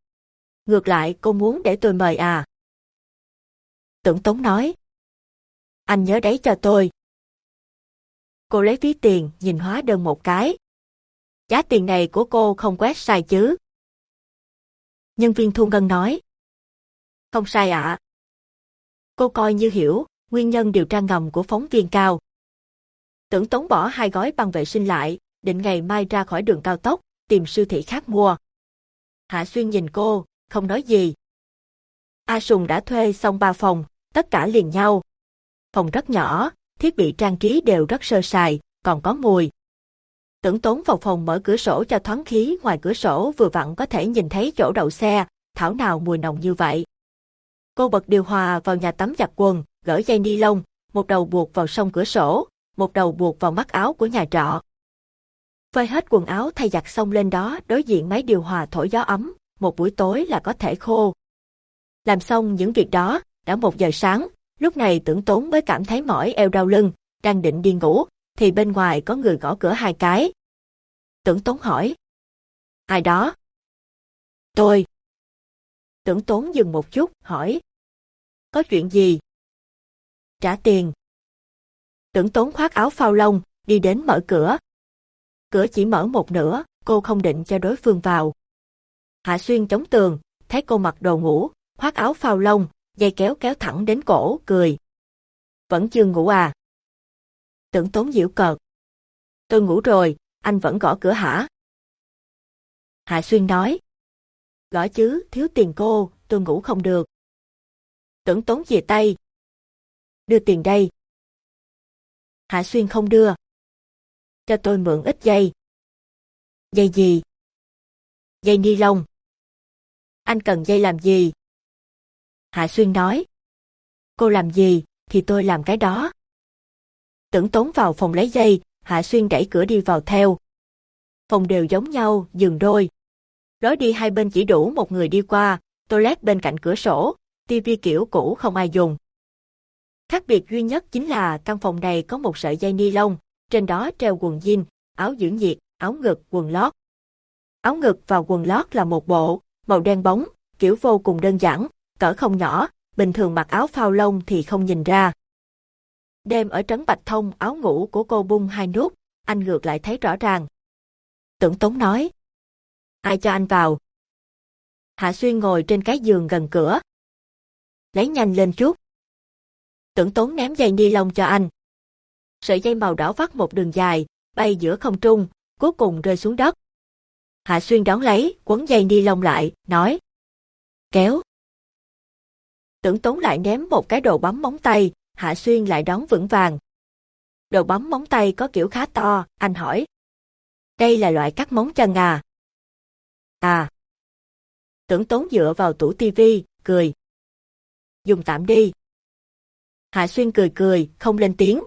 Ngược lại cô muốn để tôi mời à? Tưởng Tống nói. Anh nhớ đấy cho tôi. Cô lấy ví tiền, nhìn hóa đơn một cái. Giá tiền này của cô không quét sai chứ? Nhân viên thu ngân nói. Không sai ạ. Cô coi như hiểu, nguyên nhân điều tra ngầm của phóng viên cao. Tưởng Tống bỏ hai gói băng vệ sinh lại, định ngày mai ra khỏi đường cao tốc, tìm siêu thị khác mua. Hạ Xuyên nhìn cô, không nói gì. A Sùng đã thuê xong ba phòng, tất cả liền nhau. Phòng rất nhỏ, thiết bị trang trí đều rất sơ sài, còn có mùi. Tưởng tốn vào phòng mở cửa sổ cho thoáng khí ngoài cửa sổ vừa vặn có thể nhìn thấy chỗ đậu xe, thảo nào mùi nồng như vậy. Cô bật điều hòa vào nhà tắm giặt quần, gỡ dây ni lông, một đầu buộc vào sông cửa sổ, một đầu buộc vào mắt áo của nhà trọ. Phơi hết quần áo thay giặt xong lên đó đối diện máy điều hòa thổi gió ấm, một buổi tối là có thể khô. Làm xong những việc đó, đã một giờ sáng, Lúc này tưởng tốn mới cảm thấy mỏi eo đau lưng, đang định đi ngủ, thì bên ngoài có người gõ cửa hai cái. Tưởng tốn hỏi. Ai đó? Tôi. Tưởng tốn dừng một chút, hỏi. Có chuyện gì? Trả tiền. Tưởng tốn khoác áo phao lông, đi đến mở cửa. Cửa chỉ mở một nửa, cô không định cho đối phương vào. Hạ Xuyên chống tường, thấy cô mặc đồ ngủ, khoác áo phao lông, dây kéo kéo thẳng đến cổ, cười. Vẫn chưa ngủ à? Tưởng tốn diễu cợt. Tôi ngủ rồi, anh vẫn gõ cửa hả? Hạ Xuyên nói. Gõ chứ, thiếu tiền cô, tôi ngủ không được. Tưởng tốn về tay. Đưa tiền đây. Hạ Xuyên không đưa. Cho tôi mượn ít dây. Dây gì? Dây ni lông. Anh cần dây làm gì? Hạ Xuyên nói. Cô làm gì, thì tôi làm cái đó. Tưởng tốn vào phòng lấy dây, Hạ Xuyên đẩy cửa đi vào theo. Phòng đều giống nhau, giường đôi. Lối đi hai bên chỉ đủ một người đi qua, toilet bên cạnh cửa sổ, tivi kiểu cũ không ai dùng. Khác biệt duy nhất chính là căn phòng này có một sợi dây ni lông, trên đó treo quần jean, áo giữ nhiệt, áo ngực, quần lót. Áo ngực và quần lót là một bộ, màu đen bóng, kiểu vô cùng đơn giản, cỡ không nhỏ, bình thường mặc áo phao lông thì không nhìn ra. Đêm ở trấn Bạch Thông áo ngủ của cô bung hai nút, anh ngược lại thấy rõ ràng. Tưởng Tống nói. Ai cho anh vào? Hạ Xuyên ngồi trên cái giường gần cửa. Lấy nhanh lên chút. Tưởng Tốn ném dây ni lông cho anh. Sợi dây màu đỏ vắt một đường dài, bay giữa không trung, cuối cùng rơi xuống đất. Hạ Xuyên đón lấy, quấn dây ni lông lại, nói. Kéo. Tưởng Tốn lại ném một cái đồ bấm móng tay, Hạ Xuyên lại đón vững vàng. Đồ bấm móng tay có kiểu khá to, anh hỏi. Đây là loại cắt móng chân à? À. Tưởng Tốn dựa vào tủ tivi, cười. Dùng tạm đi. Hạ Xuyên cười cười, không lên tiếng.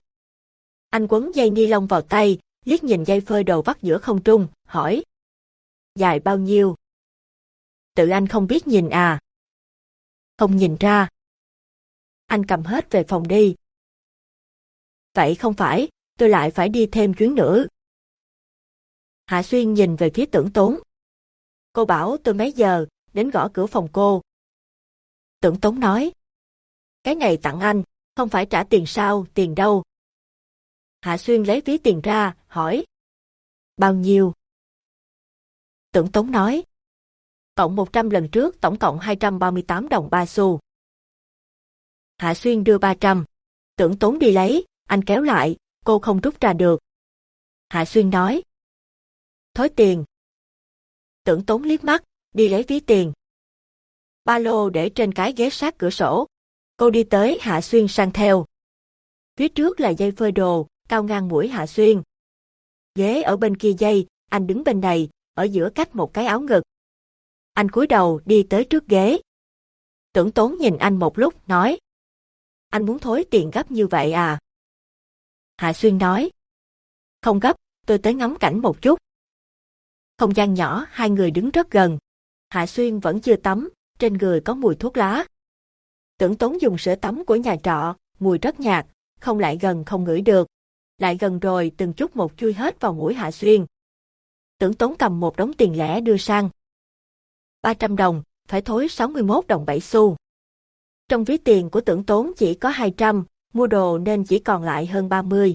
Anh quấn dây ni lông vào tay, liếc nhìn dây phơi đồ vắt giữa không trung, hỏi. Dài bao nhiêu? Tự anh không biết nhìn à? Không nhìn ra. Anh cầm hết về phòng đi. Vậy không phải, tôi lại phải đi thêm chuyến nữa. Hạ Xuyên nhìn về phía tưởng tốn. Cô bảo tôi mấy giờ, đến gõ cửa phòng cô. Tưởng tốn nói. Cái này tặng anh, không phải trả tiền sao, tiền đâu. Hạ Xuyên lấy ví tiền ra, hỏi. Bao nhiêu? Tưởng Tống nói. Cộng 100 lần trước tổng cộng 238 đồng ba xu. Hạ Xuyên đưa 300. Tưởng tống đi lấy, anh kéo lại, cô không rút ra được. Hạ Xuyên nói. Thối tiền. Tưởng tống liếc mắt, đi lấy ví tiền. Ba lô để trên cái ghế sát cửa sổ. Cô đi tới Hạ Xuyên sang theo. Phía trước là dây phơi đồ, cao ngang mũi Hạ Xuyên. Ghế ở bên kia dây, anh đứng bên này, ở giữa cách một cái áo ngực. Anh cúi đầu đi tới trước ghế. Tưởng tốn nhìn anh một lúc, nói. Anh muốn thối tiền gấp như vậy à? Hạ Xuyên nói. Không gấp, tôi tới ngắm cảnh một chút. Không gian nhỏ, hai người đứng rất gần. Hạ Xuyên vẫn chưa tắm, trên người có mùi thuốc lá. Tưởng tốn dùng sữa tắm của nhà trọ, mùi rất nhạt, không lại gần không ngửi được. Lại gần rồi từng chút một chui hết vào mũi Hạ Xuyên. Tưởng tốn cầm một đống tiền lẻ đưa sang. 300 đồng, phải thối 61 đồng 7 xu. Trong ví tiền của tưởng tốn chỉ có 200, mua đồ nên chỉ còn lại hơn 30.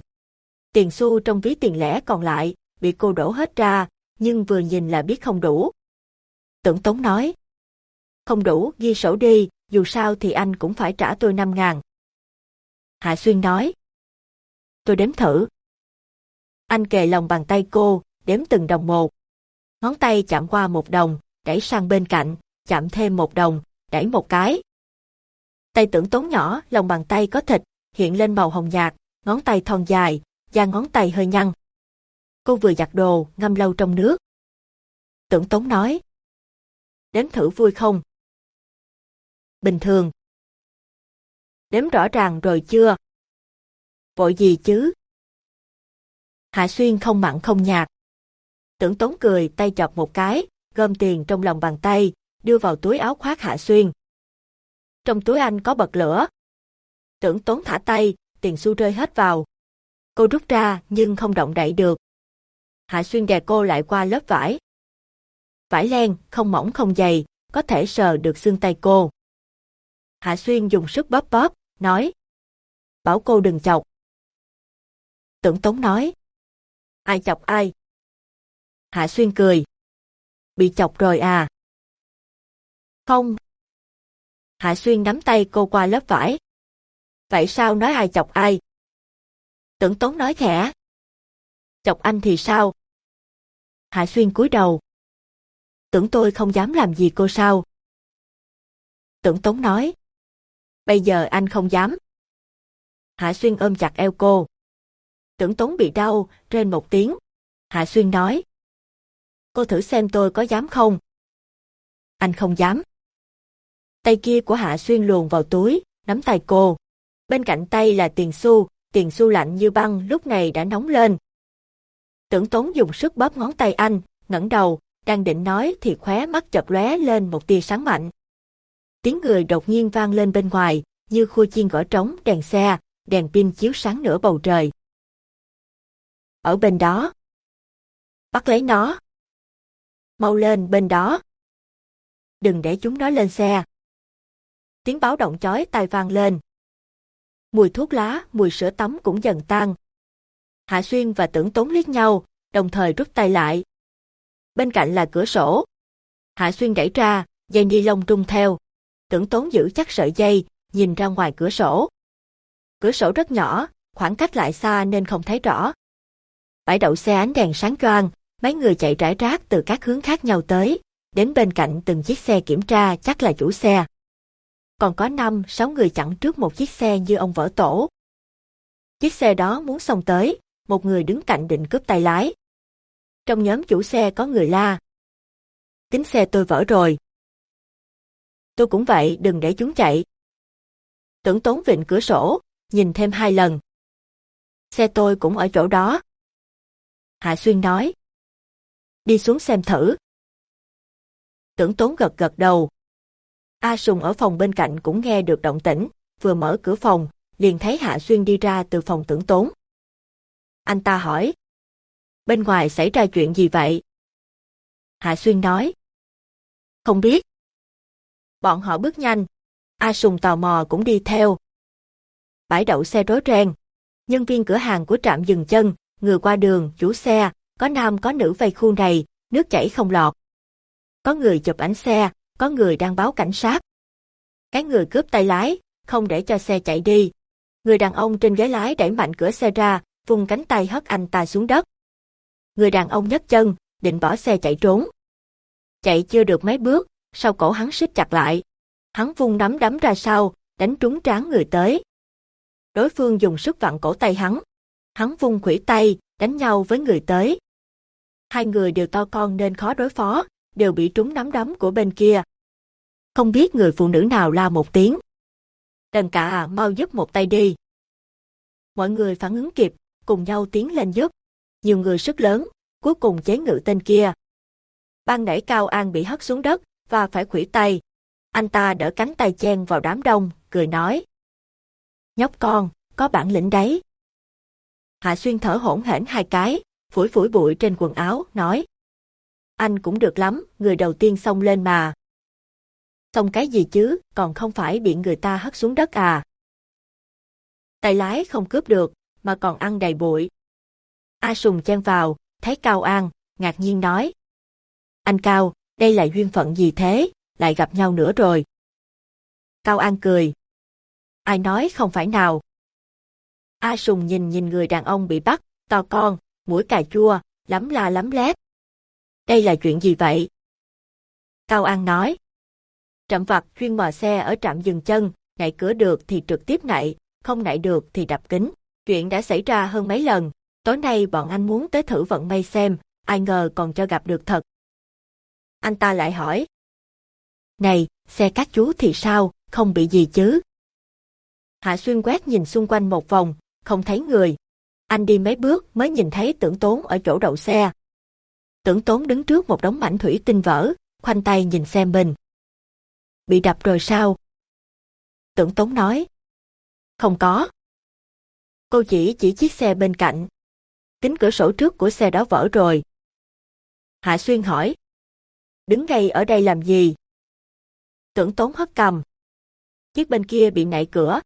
Tiền xu trong ví tiền lẻ còn lại, bị cô đổ hết ra, nhưng vừa nhìn là biết không đủ. Tưởng tốn nói. Không đủ, ghi sổ đi, dù sao thì anh cũng phải trả tôi 5 ngàn. Hạ Xuyên nói. Tôi đếm thử. Anh kề lòng bàn tay cô, đếm từng đồng một. Ngón tay chạm qua một đồng, đẩy sang bên cạnh, chạm thêm một đồng, đẩy một cái. Tay tưởng tốn nhỏ, lòng bàn tay có thịt, hiện lên màu hồng nhạt, ngón tay thon dài, da ngón tay hơi nhăn. Cô vừa giặt đồ, ngâm lâu trong nước. Tưởng tốn nói. Đếm thử vui không? Bình thường. Đếm rõ ràng rồi chưa? Vội gì chứ? Hạ Xuyên không mặn không nhạt. Tưởng tốn cười tay chọc một cái, gom tiền trong lòng bàn tay, đưa vào túi áo khoác Hạ Xuyên. Trong túi anh có bật lửa. Tưởng tốn thả tay, tiền xu rơi hết vào. Cô rút ra nhưng không động đậy được. Hạ Xuyên đè cô lại qua lớp vải. Vải len, không mỏng không dày, có thể sờ được xương tay cô. Hạ Xuyên dùng sức bóp bóp, nói. Bảo cô đừng chọc. Tưởng Tống nói. Ai chọc ai? Hạ Xuyên cười. Bị chọc rồi à? Không. Hạ Xuyên nắm tay cô qua lớp vải. Vậy sao nói ai chọc ai? Tưởng Tống nói khẽ. Chọc anh thì sao? Hạ Xuyên cúi đầu. Tưởng tôi không dám làm gì cô sao? Tưởng Tống nói. Bây giờ anh không dám. Hạ Xuyên ôm chặt eo cô. Tưởng tốn bị đau, trên một tiếng. Hạ Xuyên nói. Cô thử xem tôi có dám không? Anh không dám. Tay kia của Hạ Xuyên luồn vào túi, nắm tay cô. Bên cạnh tay là tiền xu, tiền xu lạnh như băng lúc này đã nóng lên. Tưởng tốn dùng sức bóp ngón tay anh, ngẩng đầu, đang định nói thì khóe mắt chợt lóe lên một tia sáng mạnh. Tiếng người đột nhiên vang lên bên ngoài, như khua chiên gõ trống đèn xe, đèn pin chiếu sáng nửa bầu trời. Ở bên đó. Bắt lấy nó. Mau lên bên đó. Đừng để chúng nó lên xe. Tiếng báo động chói tai vang lên. Mùi thuốc lá, mùi sữa tắm cũng dần tan. Hạ Xuyên và Tưởng Tốn liếc nhau, đồng thời rút tay lại. Bên cạnh là cửa sổ. Hạ Xuyên đẩy ra, dây ni lông trung theo. Tưởng Tốn giữ chắc sợi dây, nhìn ra ngoài cửa sổ. Cửa sổ rất nhỏ, khoảng cách lại xa nên không thấy rõ. Bãi đậu xe ánh đèn sáng choang, mấy người chạy rải rác từ các hướng khác nhau tới, đến bên cạnh từng chiếc xe kiểm tra chắc là chủ xe. Còn có năm, sáu người chặn trước một chiếc xe như ông vỡ tổ. Chiếc xe đó muốn xông tới, một người đứng cạnh định cướp tay lái. Trong nhóm chủ xe có người la. Kính xe tôi vỡ rồi. Tôi cũng vậy, đừng để chúng chạy. Tưởng tốn vịnh cửa sổ, nhìn thêm hai lần. Xe tôi cũng ở chỗ đó. Hạ Xuyên nói. Đi xuống xem thử. Tưởng tốn gật gật đầu. A Sùng ở phòng bên cạnh cũng nghe được động tĩnh, vừa mở cửa phòng, liền thấy Hạ Xuyên đi ra từ phòng tưởng tốn. Anh ta hỏi. Bên ngoài xảy ra chuyện gì vậy? Hạ Xuyên nói. Không biết. Bọn họ bước nhanh. A Sùng tò mò cũng đi theo. Bãi đậu xe rối ren. Nhân viên cửa hàng của trạm dừng chân, người qua đường, chủ xe, có nam có nữ vây khu này, nước chảy không lọt. Có người chụp ảnh xe, có người đang báo cảnh sát. Cái người cướp tay lái, không để cho xe chạy đi. Người đàn ông trên ghế lái đẩy mạnh cửa xe ra, vùng cánh tay hất anh ta xuống đất. Người đàn ông nhấc chân, định bỏ xe chạy trốn. Chạy chưa được mấy bước, sau cổ hắn siết chặt lại. Hắn vung nắm đấm ra sau, đánh trúng trán người tới. Đối phương dùng sức vặn cổ tay hắn. Hắn vung khuỷu tay, đánh nhau với người tới. Hai người đều to con nên khó đối phó, đều bị trúng nắm đấm của bên kia. Không biết người phụ nữ nào la một tiếng. Đần cả à, mau giúp một tay đi. Mọi người phản ứng kịp, cùng nhau tiến lên giúp. Nhiều người sức lớn, cuối cùng chế ngự tên kia. Ban nãy Cao An bị hất xuống đất và phải khuỷu tay. Anh ta đỡ cánh tay chen vào đám đông, cười nói. Nhóc con, có bản lĩnh đấy. Hạ Xuyên thở hỗn hển hai cái, phủi phủi bụi trên quần áo, nói. Anh cũng được lắm, người đầu tiên xông lên mà. Xông cái gì chứ, còn không phải bị người ta hất xuống đất à. Tay lái không cướp được, mà còn ăn đầy bụi. A Sùng chen vào, thấy Cao An, ngạc nhiên nói. Anh Cao, đây là duyên phận gì thế, lại gặp nhau nữa rồi. Cao An cười. Ai nói không phải nào. A Sùng nhìn nhìn người đàn ông bị bắt, to con, mũi cà chua, lắm la lắm lét. Đây là chuyện gì vậy? Cao An nói. Trạm vặt chuyên mò xe ở trạm dừng chân, nạy cửa được thì trực tiếp nạy, không nạy được thì đập kính. Chuyện đã xảy ra hơn mấy lần, tối nay bọn anh muốn tới thử vận may xem, ai ngờ còn cho gặp được thật. Anh ta lại hỏi. Này, xe các chú thì sao, không bị gì chứ? Hạ Xuyên quét nhìn xung quanh một vòng, không thấy người. Anh đi mấy bước mới nhìn thấy tưởng tốn ở chỗ đậu xe. Tưởng tốn đứng trước một đống mảnh thủy tinh vỡ, khoanh tay nhìn xem mình. Bị đập rồi sao? Tưởng tốn nói. Không có. Cô chỉ chỉ chiếc xe bên cạnh. Kính cửa sổ trước của xe đó vỡ rồi. Hạ Xuyên hỏi. Đứng ngay ở đây làm gì? Tưởng tốn hất cầm. Chiếc bên kia bị nảy cửa.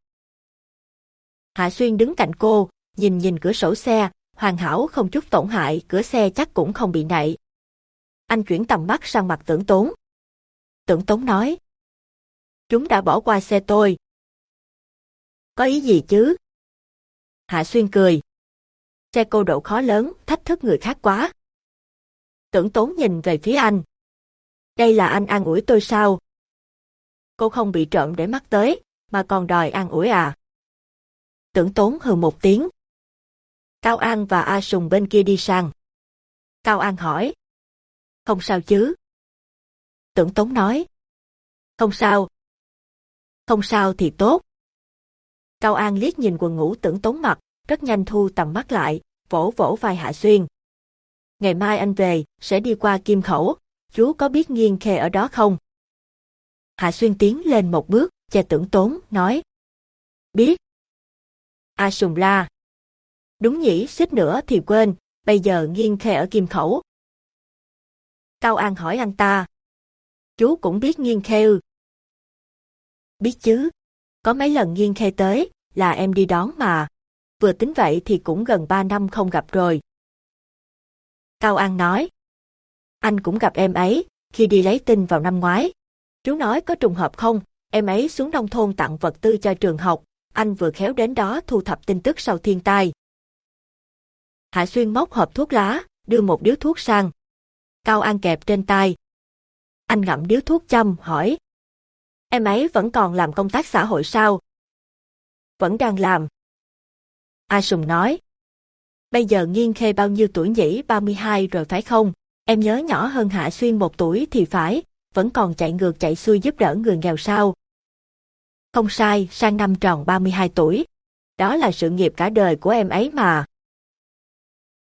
Hạ Xuyên đứng cạnh cô, nhìn nhìn cửa sổ xe, hoàn hảo không chút tổn hại, cửa xe chắc cũng không bị nạy. Anh chuyển tầm mắt sang mặt tưởng tốn. Tưởng tốn nói. Chúng đã bỏ qua xe tôi. Có ý gì chứ? Hạ Xuyên cười. Xe cô độ khó lớn, thách thức người khác quá. Tưởng tốn nhìn về phía anh. Đây là anh an ủi tôi sao? Cô không bị trộm để mắt tới, mà còn đòi an ủi à? Tưởng tốn hơn một tiếng. Cao An và A Sùng bên kia đi sang. Cao An hỏi. Không sao chứ? Tưởng tốn nói. Không sao. Không sao thì tốt. Cao An liếc nhìn quần ngủ tưởng tốn mặt, rất nhanh thu tầm mắt lại, vỗ vỗ vai Hạ Xuyên. Ngày mai anh về, sẽ đi qua Kim Khẩu, chú có biết nghiêng khê ở đó không? Hạ Xuyên tiến lên một bước, che tưởng tốn, nói. Biết. A Sùng la. Đúng nhỉ, xích nữa thì quên, bây giờ nghiêng khe ở Kim Khẩu. Cao An hỏi anh ta. Chú cũng biết nghiêng khe? ư? Biết chứ. Có mấy lần nghiêng khe tới, là em đi đón mà. Vừa tính vậy thì cũng gần 3 năm không gặp rồi. Cao An nói. Anh cũng gặp em ấy, khi đi lấy tin vào năm ngoái. Chú nói có trùng hợp không, em ấy xuống nông thôn tặng vật tư cho trường học, anh vừa khéo đến đó thu thập tin tức sau thiên tai. Hạ Xuyên móc hộp thuốc lá, đưa một điếu thuốc sang. Cao An kẹp trên tay. Anh ngậm điếu thuốc châm, hỏi. Em ấy vẫn còn làm công tác xã hội sao? Vẫn đang làm. A Sùng nói. Bây giờ nghiên khê bao nhiêu tuổi nhỉ 32 rồi phải không? Em nhớ nhỏ hơn Hạ Xuyên một tuổi thì phải, vẫn còn chạy ngược chạy xuôi giúp đỡ người nghèo sao. Không sai, sang năm tròn 32 tuổi. Đó là sự nghiệp cả đời của em ấy mà.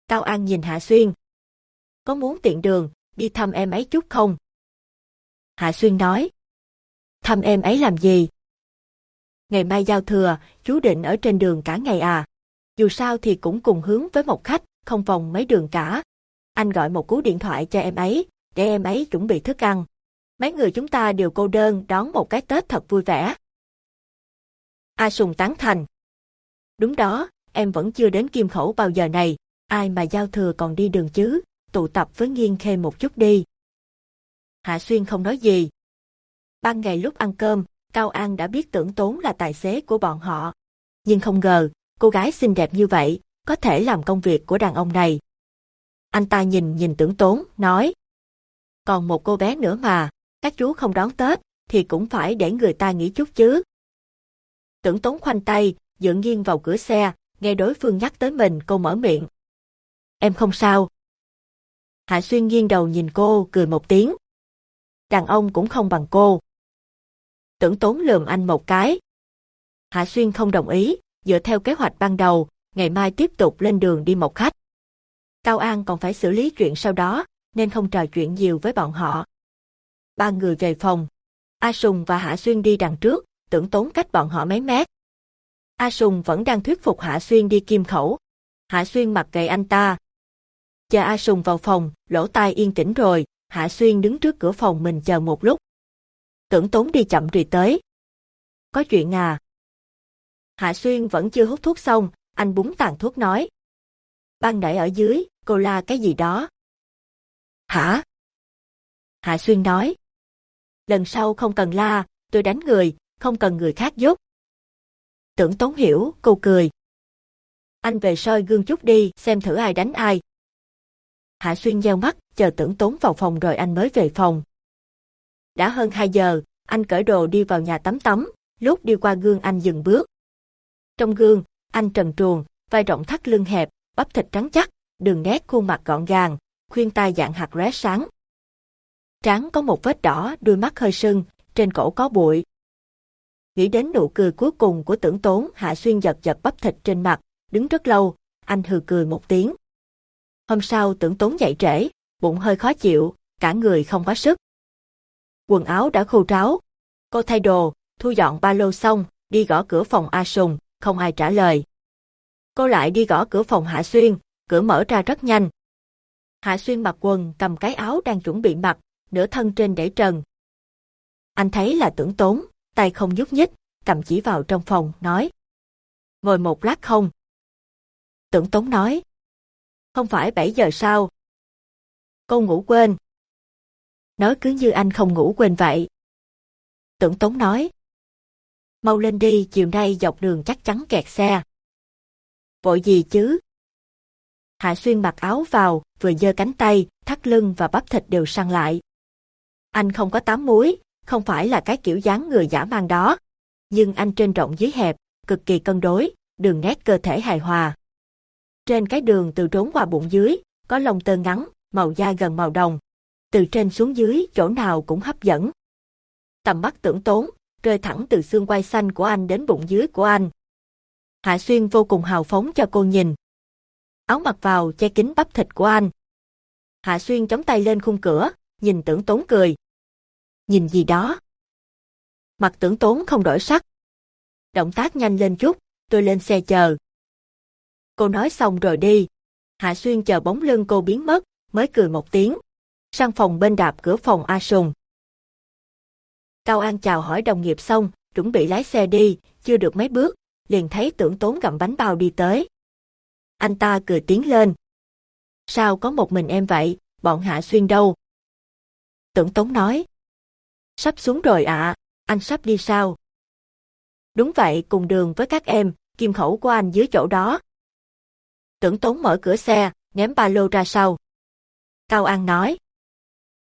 Cao An nhìn Hạ Xuyên. Có muốn tiện đường, đi thăm em ấy chút không? Hạ Xuyên nói. Thăm em ấy làm gì? Ngày mai giao thừa, chú định ở trên đường cả ngày à. Dù sao thì cũng cùng hướng với một khách, không vòng mấy đường cả. Anh gọi một cú điện thoại cho em ấy, để em ấy chuẩn bị thức ăn. Mấy người chúng ta đều cô đơn đón một cái Tết thật vui vẻ. A Sùng tán thành. Đúng đó, em vẫn chưa đến kim khẩu bao giờ này, ai mà giao thừa còn đi đường chứ, tụ tập với nghiên khê một chút đi. Hạ Xuyên không nói gì. Ban ngày lúc ăn cơm, Cao An đã biết tưởng tốn là tài xế của bọn họ. Nhưng không ngờ, cô gái xinh đẹp như vậy, có thể làm công việc của đàn ông này. Anh ta nhìn nhìn tưởng tốn, nói. Còn một cô bé nữa mà, các chú không đón Tết, thì cũng phải để người ta nghỉ chút chứ. Tưởng tốn khoanh tay, dựa nghiêng vào cửa xe, nghe đối phương nhắc tới mình cô mở miệng. Em không sao. Hạ Xuyên nghiêng đầu nhìn cô, cười một tiếng. Đàn ông cũng không bằng cô. Tưởng tốn lườm anh một cái. Hạ Xuyên không đồng ý, dựa theo kế hoạch ban đầu, ngày mai tiếp tục lên đường đi một khách. Cao An còn phải xử lý chuyện sau đó, nên không trò chuyện nhiều với bọn họ. Ba người về phòng. A Sùng và Hạ Xuyên đi đằng trước, tưởng tốn cách bọn họ mấy mét. A Sùng vẫn đang thuyết phục Hạ Xuyên đi kim khẩu. Hạ Xuyên mặc kệ anh ta. Chờ A Sùng vào phòng, lỗ tai yên tĩnh rồi, Hạ Xuyên đứng trước cửa phòng mình chờ một lúc. Tưởng tốn đi chậm rì tới. Có chuyện à? Hạ Xuyên vẫn chưa hút thuốc xong, anh búng tàn thuốc nói. Ban nãy ở dưới, cô la cái gì đó. Hả? Hạ Xuyên nói. Lần sau không cần la, tôi đánh người, không cần người khác giúp. Tưởng Tống hiểu, cô cười. Anh về soi gương chút đi, xem thử ai đánh ai. Hạ Xuyên gieo mắt, chờ tưởng Tốn vào phòng rồi anh mới về phòng. Đã hơn 2 giờ, anh cởi đồ đi vào nhà tắm tắm, lúc đi qua gương anh dừng bước. Trong gương, anh trần truồng, vai rộng thắt lưng hẹp, bắp thịt trắng chắc, đường nét khuôn mặt gọn gàng, khuyên tai dạng hạt ré sáng. Trán có một vết đỏ, đôi mắt hơi sưng, trên cổ có bụi. Nghĩ đến nụ cười cuối cùng của tưởng tốn, Hạ Xuyên giật giật bắp thịt trên mặt, đứng rất lâu, anh hừ cười một tiếng. Hôm sau tưởng tốn dậy trễ, bụng hơi khó chịu, cả người không có sức. Quần áo đã khô ráo. Cô thay đồ, thu dọn ba lô xong, đi gõ cửa phòng A Sùng, không ai trả lời. Cô lại đi gõ cửa phòng Hạ Xuyên, cửa mở ra rất nhanh. Hạ Xuyên mặc quần cầm cái áo đang chuẩn bị mặc, nửa thân trên để trần. Anh thấy là tưởng tốn, tay không nhúc nhích, cầm chỉ vào trong phòng, nói. Ngồi một lát không? Tưởng Tống nói. Không phải 7 giờ sao? Cô ngủ quên. Nói cứ như anh không ngủ quên vậy. Tưởng Tống nói. Mau lên đi, chiều nay dọc đường chắc chắn kẹt xe. Vội gì chứ? Hạ Xuyên mặc áo vào, vừa giơ cánh tay, thắt lưng và bắp thịt đều săn lại. Anh không có tám muối không phải là cái kiểu dáng người giả mang đó. Nhưng anh trên rộng dưới hẹp, cực kỳ cân đối, đường nét cơ thể hài hòa. Trên cái đường từ trốn qua bụng dưới, có lông tơ ngắn, màu da gần màu đồng. Từ trên xuống dưới, chỗ nào cũng hấp dẫn. Tầm mắt tưởng tốn, rơi thẳng từ xương quai xanh của anh đến bụng dưới của anh. Hạ Xuyên vô cùng hào phóng cho cô nhìn. Áo mặc vào che kín bắp thịt của anh. Hạ Xuyên chống tay lên khung cửa, nhìn tưởng tốn cười. Nhìn gì đó? Mặt tưởng tốn không đổi sắc. Động tác nhanh lên chút, tôi lên xe chờ. Cô nói xong rồi đi. Hạ Xuyên chờ bóng lưng cô biến mất, mới cười một tiếng. Sang phòng bên đạp cửa phòng A Sùng. Cao An chào hỏi đồng nghiệp xong, chuẩn bị lái xe đi, chưa được mấy bước, liền thấy tưởng tốn gặm bánh bao đi tới. Anh ta cười tiếng lên. Sao có một mình em vậy, bọn Hạ Xuyên đâu? Tưởng tốn nói. Sắp xuống rồi ạ, anh sắp đi sao? Đúng vậy, cùng đường với các em, kim khẩu của anh dưới chỗ đó. Tưởng tốn mở cửa xe, ném ba lô ra sau. Cao An nói.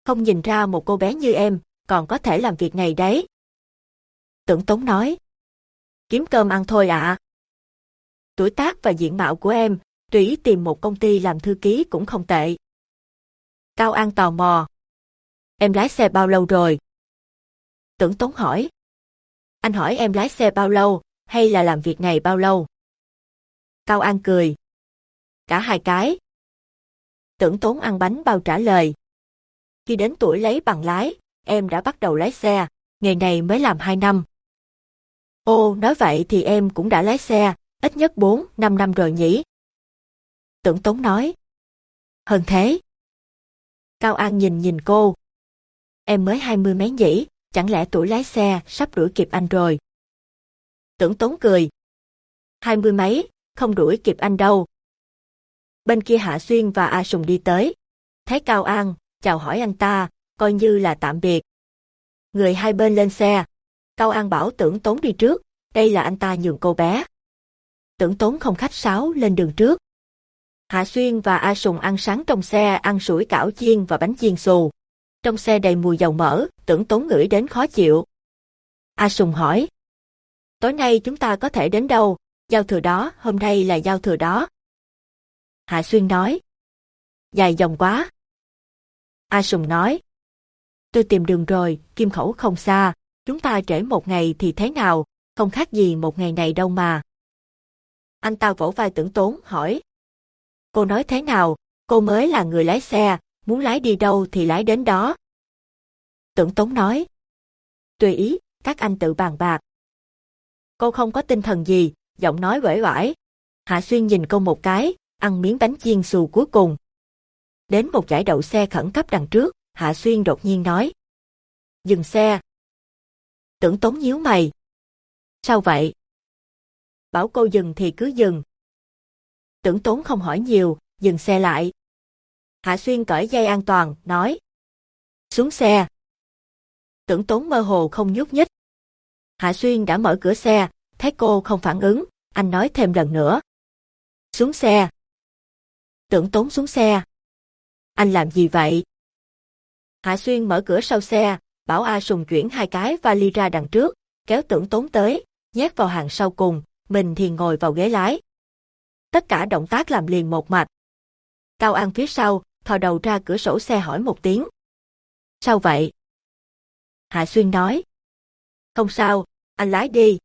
Không nhìn ra một cô bé như em, còn có thể làm việc này đấy. Tưởng Tống nói. Kiếm cơm ăn thôi ạ. Tuổi tác và diện mạo của em, tùy tìm một công ty làm thư ký cũng không tệ. Cao An tò mò. Em lái xe bao lâu rồi? Tưởng Tốn hỏi. Anh hỏi em lái xe bao lâu, hay là làm việc này bao lâu? Cao An cười. Cả hai cái. Tưởng Tốn ăn bánh bao trả lời. Khi đến tuổi lấy bằng lái, em đã bắt đầu lái xe, nghề này mới làm 2 năm. Ô, nói vậy thì em cũng đã lái xe, ít nhất 4, 5 năm rồi nhỉ? Tưởng Tốn nói. Hơn thế. Cao An nhìn nhìn cô. Em mới hai mươi mấy nhỉ, chẳng lẽ tuổi lái xe sắp đuổi kịp anh rồi? Tưởng Tốn cười. Hai mươi mấy, không đuổi kịp anh đâu. Bên kia Hạ Xuyên và A Sùng đi tới. Thấy Cao An, chào hỏi anh ta, coi như là tạm biệt. Người hai bên lên xe. Cao An bảo tưởng Tốn đi trước, đây là anh ta nhường cô bé. Tưởng Tốn không khách sáo lên đường trước. Hạ Xuyên và A Sùng ăn sáng trong xe ăn sủi cảo chiên và bánh chiên xù. Trong xe đầy mùi dầu mỡ, tưởng tốn ngửi đến khó chịu. A Sùng hỏi. Tối nay chúng ta có thể đến đâu? Giao thừa đó, hôm nay là giao thừa đó. Hạ Xuyên nói. Dài dòng quá. A Sùng nói. Tôi tìm đường rồi, kim khẩu không xa, chúng ta trễ một ngày thì thế nào, không khác gì một ngày này đâu mà. Anh ta vỗ vai tưởng tốn, hỏi. Cô nói thế nào, cô mới là người lái xe, muốn lái đi đâu thì lái đến đó. Tưởng Tống nói. Tùy ý, các anh tự bàn bạc. Cô không có tinh thần gì, giọng nói uể oải. Hạ Xuyên nhìn cô một cái, ăn miếng bánh chiên xù cuối cùng. Đến một giải đậu xe khẩn cấp đằng trước, Hạ Xuyên đột nhiên nói. Dừng xe. Tưởng Tống nhíu mày. Sao vậy? Bảo cô dừng thì cứ dừng. Tưởng Tốn không hỏi nhiều, dừng xe lại, Hạ Xuyên cởi dây an toàn, nói. Xuống xe. Tưởng tốn mơ hồ không nhúc nhích. Hạ Xuyên đã mở cửa xe, thấy cô không phản ứng, anh nói thêm lần nữa. Xuống xe. Tưởng tốn xuống xe. Anh làm gì vậy? Hạ Xuyên mở cửa sau xe, bảo A Sùng chuyển hai cái vali ra đằng trước, kéo tưởng tốn tới, nhét vào hàng sau cùng, mình thì ngồi vào ghế lái. Tất cả động tác làm liền một mạch. Cao An phía sau, thò đầu ra cửa sổ xe hỏi một tiếng. Sao vậy? Hạ Xuyên nói. Không sao, anh lái đi.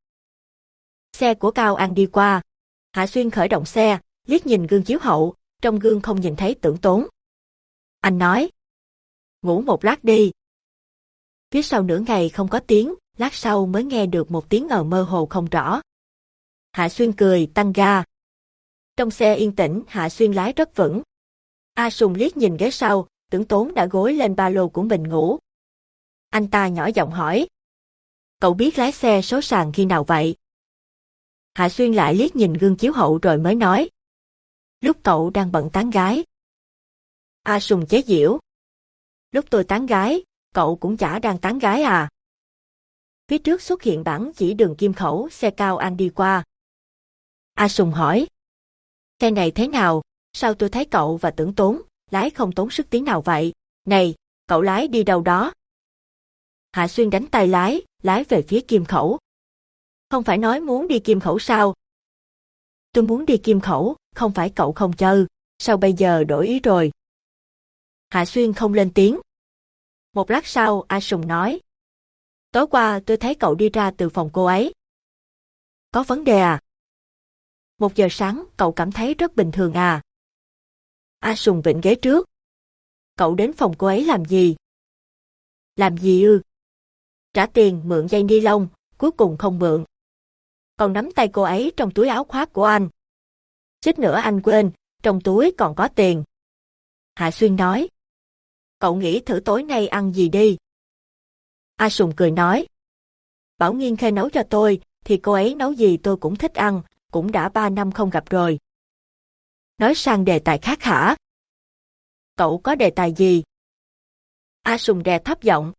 Xe của Cao An đi qua. Hạ Xuyên khởi động xe, liếc nhìn gương chiếu hậu, trong gương không nhìn thấy tưởng tốn. Anh nói. Ngủ một lát đi. Phía sau nửa ngày không có tiếng, lát sau mới nghe được một tiếng ngờ mơ hồ không rõ. Hạ Xuyên cười, tăng ga. Trong xe yên tĩnh, Hạ Xuyên lái rất vững. A Sùng liếc nhìn ghế sau, tưởng tốn đã gối lên ba lô của mình ngủ. Anh ta nhỏ giọng hỏi. Cậu biết lái xe số sàn khi nào vậy? Hạ Xuyên lại liếc nhìn gương chiếu hậu rồi mới nói. Lúc cậu đang bận tán gái. A Sùng chế giễu. Lúc tôi tán gái, cậu cũng chả đang tán gái à? Phía trước xuất hiện bản chỉ đường kim khẩu xe cao an đi qua. A Sùng hỏi. Xe này thế nào? Sao tôi thấy cậu và tưởng tốn, lái không tốn sức tiếng nào vậy? Này, cậu lái đi đâu đó? Hạ Xuyên đánh tay lái, lái về phía kim khẩu. Không phải nói muốn đi kim khẩu sao? Tôi muốn đi kim khẩu, không phải cậu không chơi, sao bây giờ đổi ý rồi? Hạ Xuyên không lên tiếng. Một lát sau, A Sùng nói. Tối qua tôi thấy cậu đi ra từ phòng cô ấy. Có vấn đề à? Một giờ sáng, cậu cảm thấy rất bình thường à? A Sùng vịnh ghế trước. Cậu đến phòng cô ấy làm gì? Làm gì ư? Trả tiền mượn dây ni lông, cuối cùng không mượn. Còn nắm tay cô ấy trong túi áo khoác của anh. Chết nữa anh quên, trong túi còn có tiền. Hạ Xuyên nói. Cậu nghĩ thử tối nay ăn gì đi. A Sùng cười nói. Bảo Nghiên Khê nấu cho tôi, thì cô ấy nấu gì tôi cũng thích ăn, cũng đã ba năm không gặp rồi. Nói sang đề tài khác hả? Cậu có đề tài gì? A Sùng đè thấp giọng.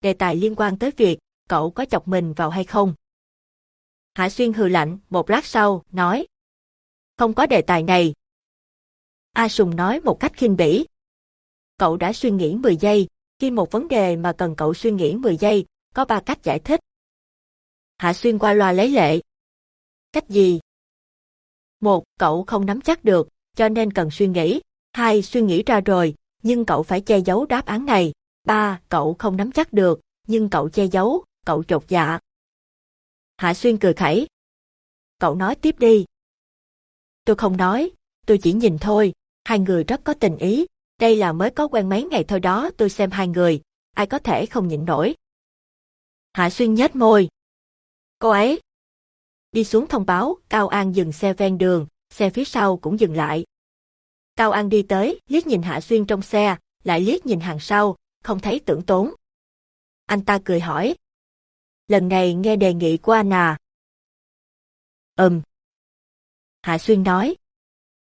Đề tài liên quan tới việc cậu có chọc mình vào hay không? Hạ Xuyên hừ lạnh, một lát sau, nói. Không có đề tài này. A Sùng nói một cách khinh bỉ. Cậu đã suy nghĩ 10 giây, khi một vấn đề mà cần cậu suy nghĩ 10 giây, có ba cách giải thích. Hạ Xuyên qua loa lấy lệ. Cách gì? Một, cậu không nắm chắc được, cho nên cần suy nghĩ. Hai, suy nghĩ ra rồi, nhưng cậu phải che giấu đáp án này. Ba, cậu không nắm chắc được, nhưng cậu che giấu, cậu trột dạ. Hạ Xuyên cười khẩy. Cậu nói tiếp đi. Tôi không nói, tôi chỉ nhìn thôi, hai người rất có tình ý. Đây là mới có quen mấy ngày thôi đó tôi xem hai người, ai có thể không nhịn nổi. Hạ Xuyên nhếch môi. Cô ấy. Đi xuống thông báo, Cao An dừng xe ven đường, xe phía sau cũng dừng lại. Cao An đi tới, liếc nhìn Hạ Xuyên trong xe, lại liếc nhìn hàng sau, không thấy tưởng tốn. Anh ta cười hỏi. Lần này nghe đề nghị của anh à? Ừm. Hạ Xuyên nói.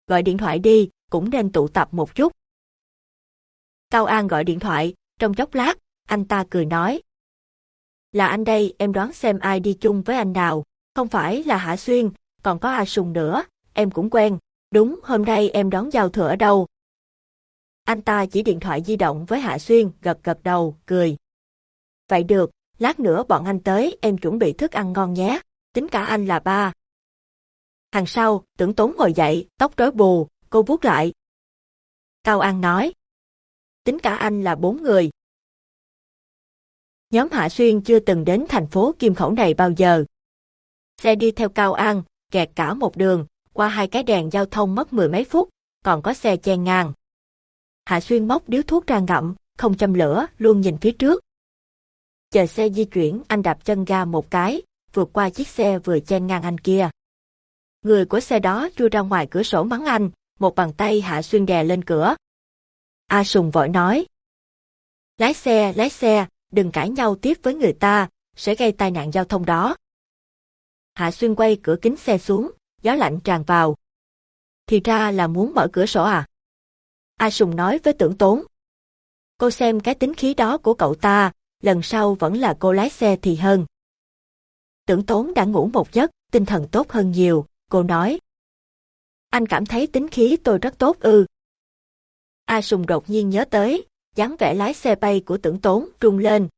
Gọi điện thoại đi, cũng nên tụ tập một chút. Cao An gọi điện thoại, trong chốc lát, anh ta cười nói. Là anh đây, em đoán xem ai đi chung với anh nào, không phải là Hạ Xuyên, còn có A Sùng nữa, em cũng quen. Đúng, hôm nay em đón giao thừa ở đâu? Anh ta chỉ điện thoại di động với Hạ Xuyên, gật gật đầu, cười. Vậy được, lát nữa bọn anh tới, em chuẩn bị thức ăn ngon nhé, tính cả anh là ba. Hàng sau, tưởng tốn ngồi dậy, tóc rối bù, cô vuốt lại. Cao An nói. Tính cả anh là bốn người. Nhóm Hạ Xuyên chưa từng đến thành phố Kim Khẩu này bao giờ. Xe đi theo Cao An, kẹt cả một đường, qua hai cái đèn giao thông mất mười mấy phút, còn có xe chen ngang. Hạ Xuyên móc điếu thuốc ra ngậm, không châm lửa, luôn nhìn phía trước. Chờ xe di chuyển, anh đạp chân ga một cái, vượt qua chiếc xe vừa chen ngang anh kia. Người của xe đó chui ra ngoài cửa sổ mắng anh, một bàn tay Hạ Xuyên đè lên cửa. A Sùng vội nói. Lái xe, lái xe, đừng cãi nhau tiếp với người ta, sẽ gây tai nạn giao thông đó. Hạ Xuyên quay cửa kính xe xuống, gió lạnh tràn vào. Thì ra là muốn mở cửa sổ à? A Sùng nói với tưởng tốn. Cô xem cái tính khí đó của cậu ta, lần sau vẫn là cô lái xe thì hơn. Tưởng tốn đã ngủ một giấc, tinh thần tốt hơn nhiều, cô nói. Anh cảm thấy tính khí tôi rất tốt ư. A Sùng đột nhiên nhớ tới, dáng vẻ lái xe bay của tưởng tốn rung lên.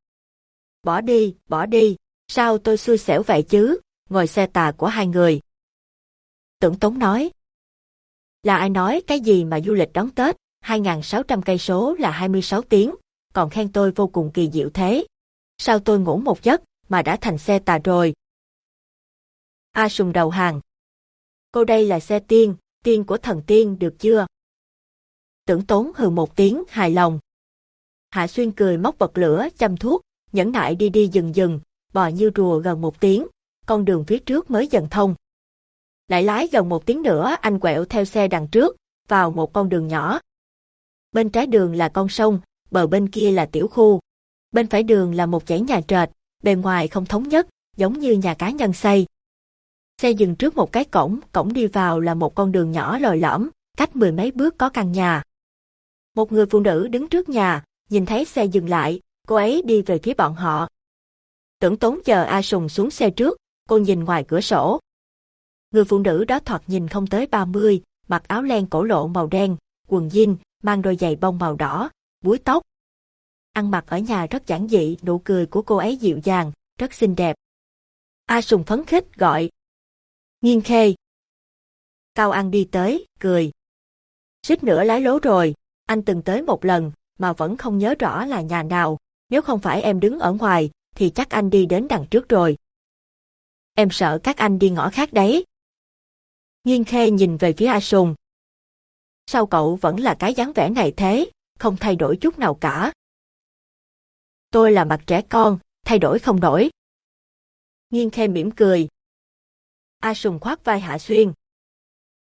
Bỏ đi, bỏ đi, sao tôi xui xẻo vậy chứ, ngồi xe tà của hai người. Tưởng Tống nói. Là ai nói cái gì mà du lịch đón Tết, 2.600 cây số là 26 tiếng, còn khen tôi vô cùng kỳ diệu thế. Sao tôi ngủ một giấc mà đã thành xe tà rồi? A sùng đầu hàng. Cô đây là xe tiên, tiên của thần tiên được chưa? Tưởng tốn hừ một tiếng hài lòng. Hạ Xuyên cười móc bật lửa châm thuốc, nhẫn nại đi đi dừng dừng, bò như rùa gần một tiếng, con đường phía trước mới dần thông. Lại lái gần một tiếng nữa anh quẹo theo xe đằng trước, vào một con đường nhỏ. Bên trái đường là con sông, bờ bên kia là tiểu khu. Bên phải đường là một dãy nhà trệt, bề ngoài không thống nhất, giống như nhà cá nhân xây. Xe dừng trước một cái cổng, cổng đi vào là một con đường nhỏ lồi lõm, cách mười mấy bước có căn nhà. Một người phụ nữ đứng trước nhà, nhìn thấy xe dừng lại, cô ấy đi về phía bọn họ. Tưởng tốn chờ A Sùng xuống xe trước, cô nhìn ngoài cửa sổ. Người phụ nữ đó thoạt nhìn không tới 30, mặc áo len cổ lộ màu đen, quần jean, mang đôi giày bông màu đỏ, búi tóc. Ăn mặc ở nhà rất giản dị, nụ cười của cô ấy dịu dàng, rất xinh đẹp. A Sùng phấn khích gọi. Nghiên khê. Cao An đi tới, cười. Xích nữa lái lố rồi, anh từng tới một lần, mà vẫn không nhớ rõ là nhà nào. Nếu không phải em đứng ở ngoài, thì chắc anh đi đến đằng trước rồi. Em sợ các anh đi ngõ khác đấy. Nghiên khê nhìn về phía A Sùng. Sao cậu vẫn là cái dáng vẻ này thế, không thay đổi chút nào cả. Tôi là mặt trẻ con, thay đổi không nổi. Nghiên khê mỉm cười. A Sùng khoác vai Hạ Xuyên.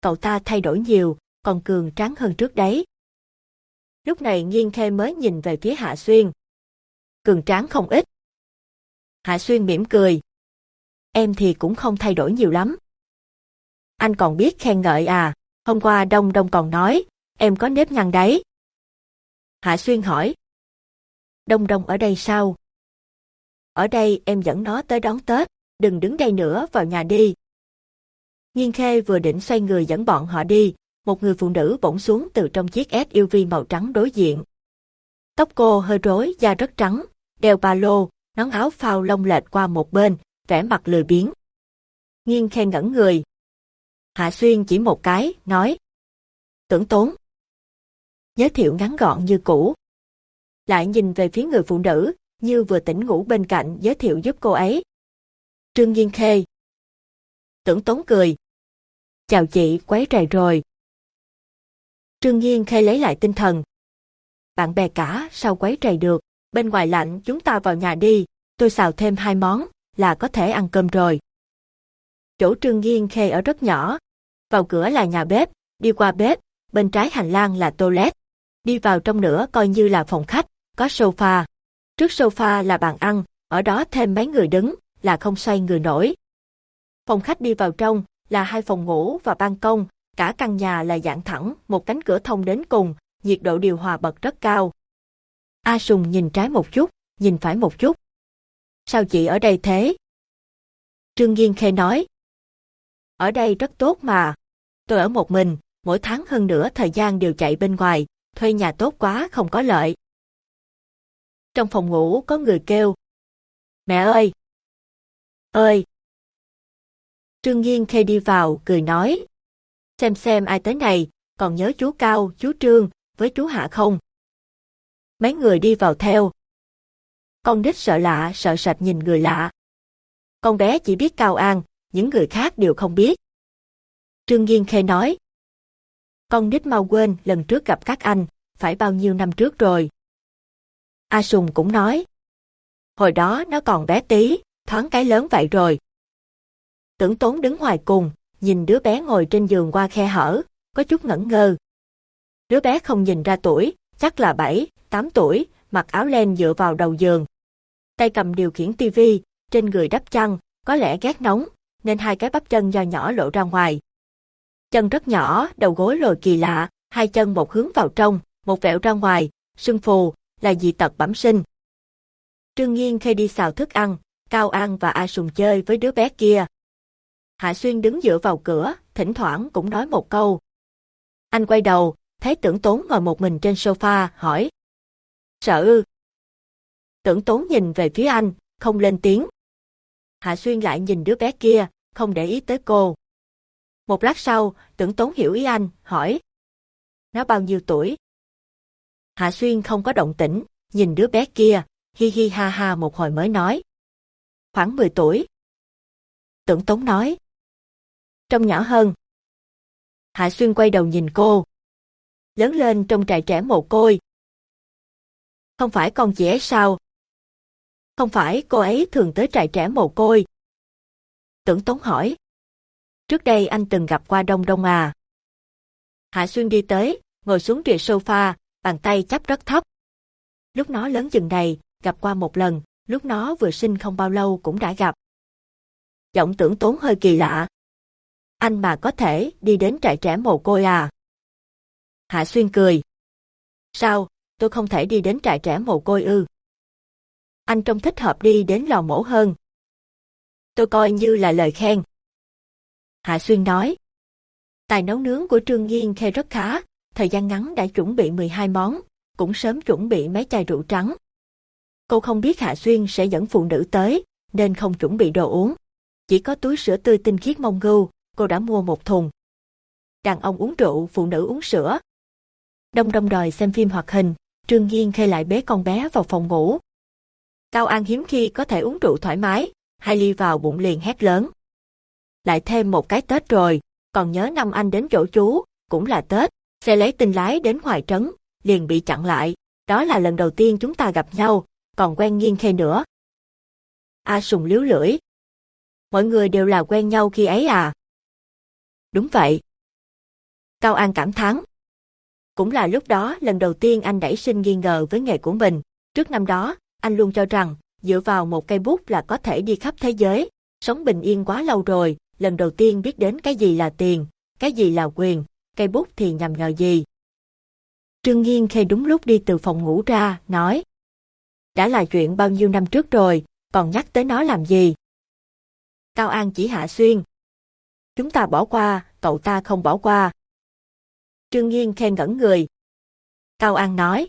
Cậu ta thay đổi nhiều, còn cường tráng hơn trước đấy. Lúc này Nghiên khê mới nhìn về phía Hạ Xuyên. Cường tráng không ít. Hạ Xuyên mỉm cười. Em thì cũng không thay đổi nhiều lắm. Anh còn biết khen ngợi à, hôm qua Đông Đông còn nói, em có nếp nhăn đấy. Hạ Xuyên hỏi. Đông Đông ở đây sao? Ở đây em dẫn nó tới đón Tết, đừng đứng đây nữa vào nhà đi. Nhiên Khê vừa định xoay người dẫn bọn họ đi, một người phụ nữ bỗng xuống từ trong chiếc SUV màu trắng đối diện. Tóc cô hơi rối, da rất trắng, đeo ba lô, nón áo phao lông lệch qua một bên, vẻ mặt lười biếng. Nghiên khen ngẩn người. Hạ Xuyên chỉ một cái, nói. Tưởng tốn. Giới thiệu ngắn gọn như cũ. Lại nhìn về phía người phụ nữ, như vừa tỉnh ngủ bên cạnh giới thiệu giúp cô ấy. Trương Nhiên Khê. Tưởng tốn cười. Chào chị, quấy rầy rồi. Trương Nhiên Khê lấy lại tinh thần. Bạn bè cả, sao quấy rầy được, bên ngoài lạnh chúng ta vào nhà đi, tôi xào thêm hai món, là có thể ăn cơm rồi. Chỗ Trương Nghiên Khê ở rất nhỏ. Vào cửa là nhà bếp, đi qua bếp, bên trái hành lang là toilet. Đi vào trong nữa coi như là phòng khách, có sofa. Trước sofa là bàn ăn, ở đó thêm mấy người đứng, là không xoay người nổi. Phòng khách đi vào trong, là hai phòng ngủ và ban công, cả căn nhà là dạng thẳng, một cánh cửa thông đến cùng, nhiệt độ điều hòa bật rất cao. A Sùng nhìn trái một chút, nhìn phải một chút. Sao chị ở đây thế? Trương Nghiên Khê nói. Ở đây rất tốt mà. Tôi ở một mình, mỗi tháng hơn nửa thời gian đều chạy bên ngoài, thuê nhà tốt quá không có lợi. Trong phòng ngủ có người kêu. Mẹ ơi! Ơi! Trương Nghiên Khê đi vào, cười nói. Xem xem ai tới này, còn nhớ chú Cao, chú Trương, với chú Hạ không? Mấy người đi vào theo. Con đích sợ lạ, sợ sạch nhìn người lạ. Con bé chỉ biết Cao An, những người khác đều không biết. Trương Nghiên Khê nói. Con đích mau quên lần trước gặp các anh, phải bao nhiêu năm trước rồi. A Sùng cũng nói. Hồi đó nó còn bé tí, thoáng cái lớn vậy rồi. Tưởng tốn đứng ngoài cùng, nhìn đứa bé ngồi trên giường qua khe hở, có chút ngẩn ngơ. Đứa bé không nhìn ra tuổi, chắc là 7, 8 tuổi, mặc áo len dựa vào đầu giường. Tay cầm điều khiển tivi, trên người đắp chăn, có lẽ ghét nóng, nên hai cái bắp chân do nhỏ lộ ra ngoài. Chân rất nhỏ, đầu gối lồi kỳ lạ, hai chân một hướng vào trong, một vẹo ra ngoài, sưng phù, là dị tật bẩm sinh. Trương nghiên khi đi xào thức ăn, Cao An và A Sùng chơi với đứa bé kia. Hạ Xuyên đứng dựa vào cửa, thỉnh thoảng cũng nói một câu. Anh quay đầu, thấy tưởng tốn ngồi một mình trên sofa, hỏi. Sợ ư? Tưởng tốn nhìn về phía anh, không lên tiếng. Hạ Xuyên lại nhìn đứa bé kia, không để ý tới cô. Một lát sau, tưởng tốn hiểu ý anh, hỏi. Nó bao nhiêu tuổi? Hạ Xuyên không có động tĩnh, nhìn đứa bé kia, hi hi ha ha một hồi mới nói. Khoảng 10 tuổi. Tưởng Tốn nói. Trông nhỏ hơn. Hạ Xuyên quay đầu nhìn cô. Lớn lên trong trại trẻ mồ côi. Không phải con chị ấy sao? Không phải cô ấy thường tới trại trẻ mồ côi. Tưởng Tống hỏi. Trước đây anh từng gặp qua Đông Đông à? Hạ Xuyên đi tới, ngồi xuống rìa sofa, bàn tay chắp rất thấp. Lúc nó lớn chừng này, gặp qua một lần, lúc nó vừa sinh không bao lâu cũng đã gặp. Giọng tưởng tốn hơi kỳ lạ. Anh mà có thể đi đến trại trẻ mồ côi à? Hạ Xuyên cười. Sao, tôi không thể đi đến trại trẻ mồ côi ư? Anh trông thích hợp đi đến lò mổ hơn. Tôi coi như là lời khen. Hạ Xuyên nói. Tài nấu nướng của Trương Nghiên Khê rất khá, thời gian ngắn đã chuẩn bị 12 món, cũng sớm chuẩn bị mấy chai rượu trắng. Cô không biết Hạ Xuyên sẽ dẫn phụ nữ tới, nên không chuẩn bị đồ uống. Chỉ có túi sữa tươi tinh khiết mông ngưu, cô đã mua một thùng. Đàn ông uống rượu, phụ nữ uống sữa. Đông đông đòi xem phim hoạt hình, Trương Nghiên Khê lại bế con bé vào phòng ngủ. Cao An hiếm khi có thể uống rượu thoải mái, hai ly vào bụng liền hét lớn. Lại thêm một cái Tết rồi, còn nhớ năm anh đến chỗ chú, cũng là Tết, xe lấy tinh lái đến ngoài trấn, liền bị chặn lại. Đó là lần đầu tiên chúng ta gặp nhau, còn quen nghiêng khê nữa. A sùng liếu lưỡi. Mọi người đều là quen nhau khi ấy à? Đúng vậy. Cao An cảm thán. Cũng là lúc đó lần đầu tiên anh đẩy sinh nghi ngờ với nghề của mình. Trước năm đó, anh luôn cho rằng, dựa vào một cây bút là có thể đi khắp thế giới. Sống bình yên quá lâu rồi, lần đầu tiên biết đến cái gì là tiền, cái gì là quyền, cây bút thì nhằm nhờ gì. Trương Nghiên khi đúng lúc đi từ phòng ngủ ra, nói. Đã là chuyện bao nhiêu năm trước rồi, còn nhắc tới nó làm gì? Cao An chỉ hạ xuyên. Chúng ta bỏ qua, cậu ta không bỏ qua. Trương Nghiên khen ngẩn người. Cao An nói.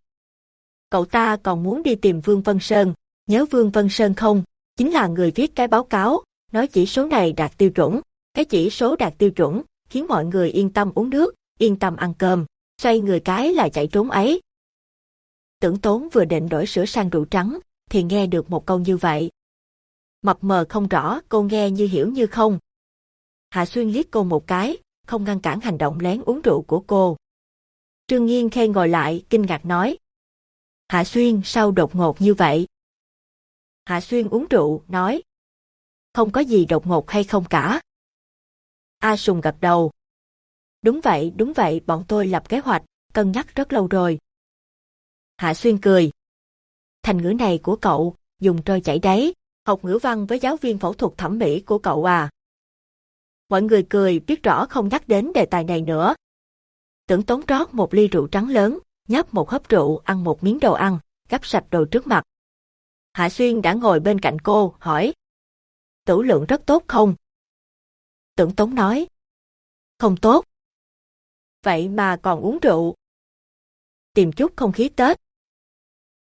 Cậu ta còn muốn đi tìm Vương Vân Sơn, nhớ Vương Vân Sơn không? Chính là người viết cái báo cáo, nói chỉ số này đạt tiêu chuẩn. Cái chỉ số đạt tiêu chuẩn, khiến mọi người yên tâm uống nước, yên tâm ăn cơm, xoay người cái là chạy trốn ấy. Tưởng tốn vừa định đổi sữa sang rượu trắng, thì nghe được một câu như vậy. Mập mờ không rõ, cô nghe như hiểu như không. Hạ Xuyên liếc cô một cái, không ngăn cản hành động lén uống rượu của cô. Trương Nghiên khen ngồi lại, kinh ngạc nói. Hạ Xuyên sao đột ngột như vậy? Hạ Xuyên uống rượu, nói. Không có gì đột ngột hay không cả. A Sùng gật đầu. Đúng vậy, đúng vậy, bọn tôi lập kế hoạch, cân nhắc rất lâu rồi. Hạ Xuyên cười. Thành ngữ này của cậu, dùng trôi chảy đáy, học ngữ văn với giáo viên phẫu thuật thẩm mỹ của cậu à. Mọi người cười biết rõ không nhắc đến đề tài này nữa. Tưởng tốn rót một ly rượu trắng lớn, nhấp một hớp rượu ăn một miếng đồ ăn, gắp sạch đồ trước mặt. Hạ Xuyên đã ngồi bên cạnh cô, hỏi. Tử lượng rất tốt không? Tưởng Tống nói. Không tốt. Vậy mà còn uống rượu. Tìm chút không khí Tết.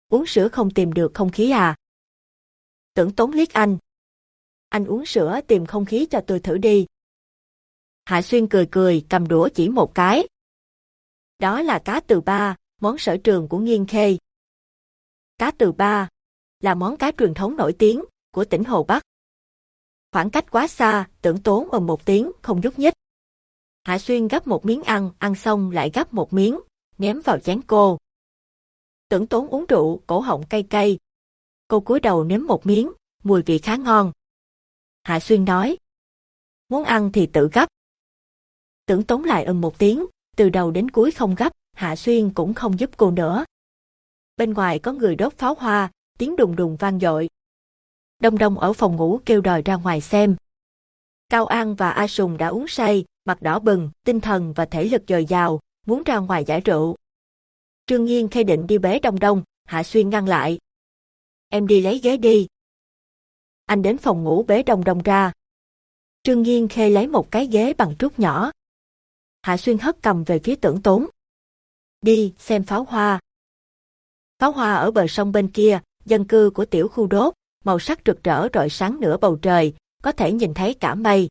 Uống sữa không tìm được không khí à? Tưởng Tống liếc anh. Anh uống sữa tìm không khí cho tôi thử đi. Hạ Xuyên cười cười cầm đũa chỉ một cái. Đó là cá từ ba, món sở trường của Nghiên Khê. Cá từ ba là món cá truyền thống nổi tiếng của tỉnh Hồ Bắc. Khoảng cách quá xa, tưởng tốn ầm một tiếng, không nhúc nhích. Hạ Xuyên gấp một miếng ăn, ăn xong lại gấp một miếng, ném vào chén cô. Tưởng tốn uống rượu, cổ họng cay cay. Cô cúi đầu nếm một miếng, mùi vị khá ngon. Hạ Xuyên nói. Muốn ăn thì tự gấp. Tưởng tốn lại ầm một tiếng, từ đầu đến cuối không gấp, Hạ Xuyên cũng không giúp cô nữa. Bên ngoài có người đốt pháo hoa, tiếng đùng đùng vang dội. Đông Đông ở phòng ngủ kêu đòi ra ngoài xem. Cao An và A Sùng đã uống say, mặt đỏ bừng, tinh thần và thể lực dồi dào, muốn ra ngoài giải rượu. Trương Nhiên khai định đi bế Đông Đông, Hạ Xuyên ngăn lại. Em đi lấy ghế đi. Anh đến phòng ngủ bế Đông Đông ra. Trương Nhiên khê lấy một cái ghế bằng trúc nhỏ. Hạ Xuyên hất cầm về phía tưởng tốn. Đi, xem pháo hoa. Pháo hoa ở bờ sông bên kia, dân cư của tiểu khu đốt, màu sắc rực rỡ rọi sáng nửa bầu trời, có thể nhìn thấy cả mây.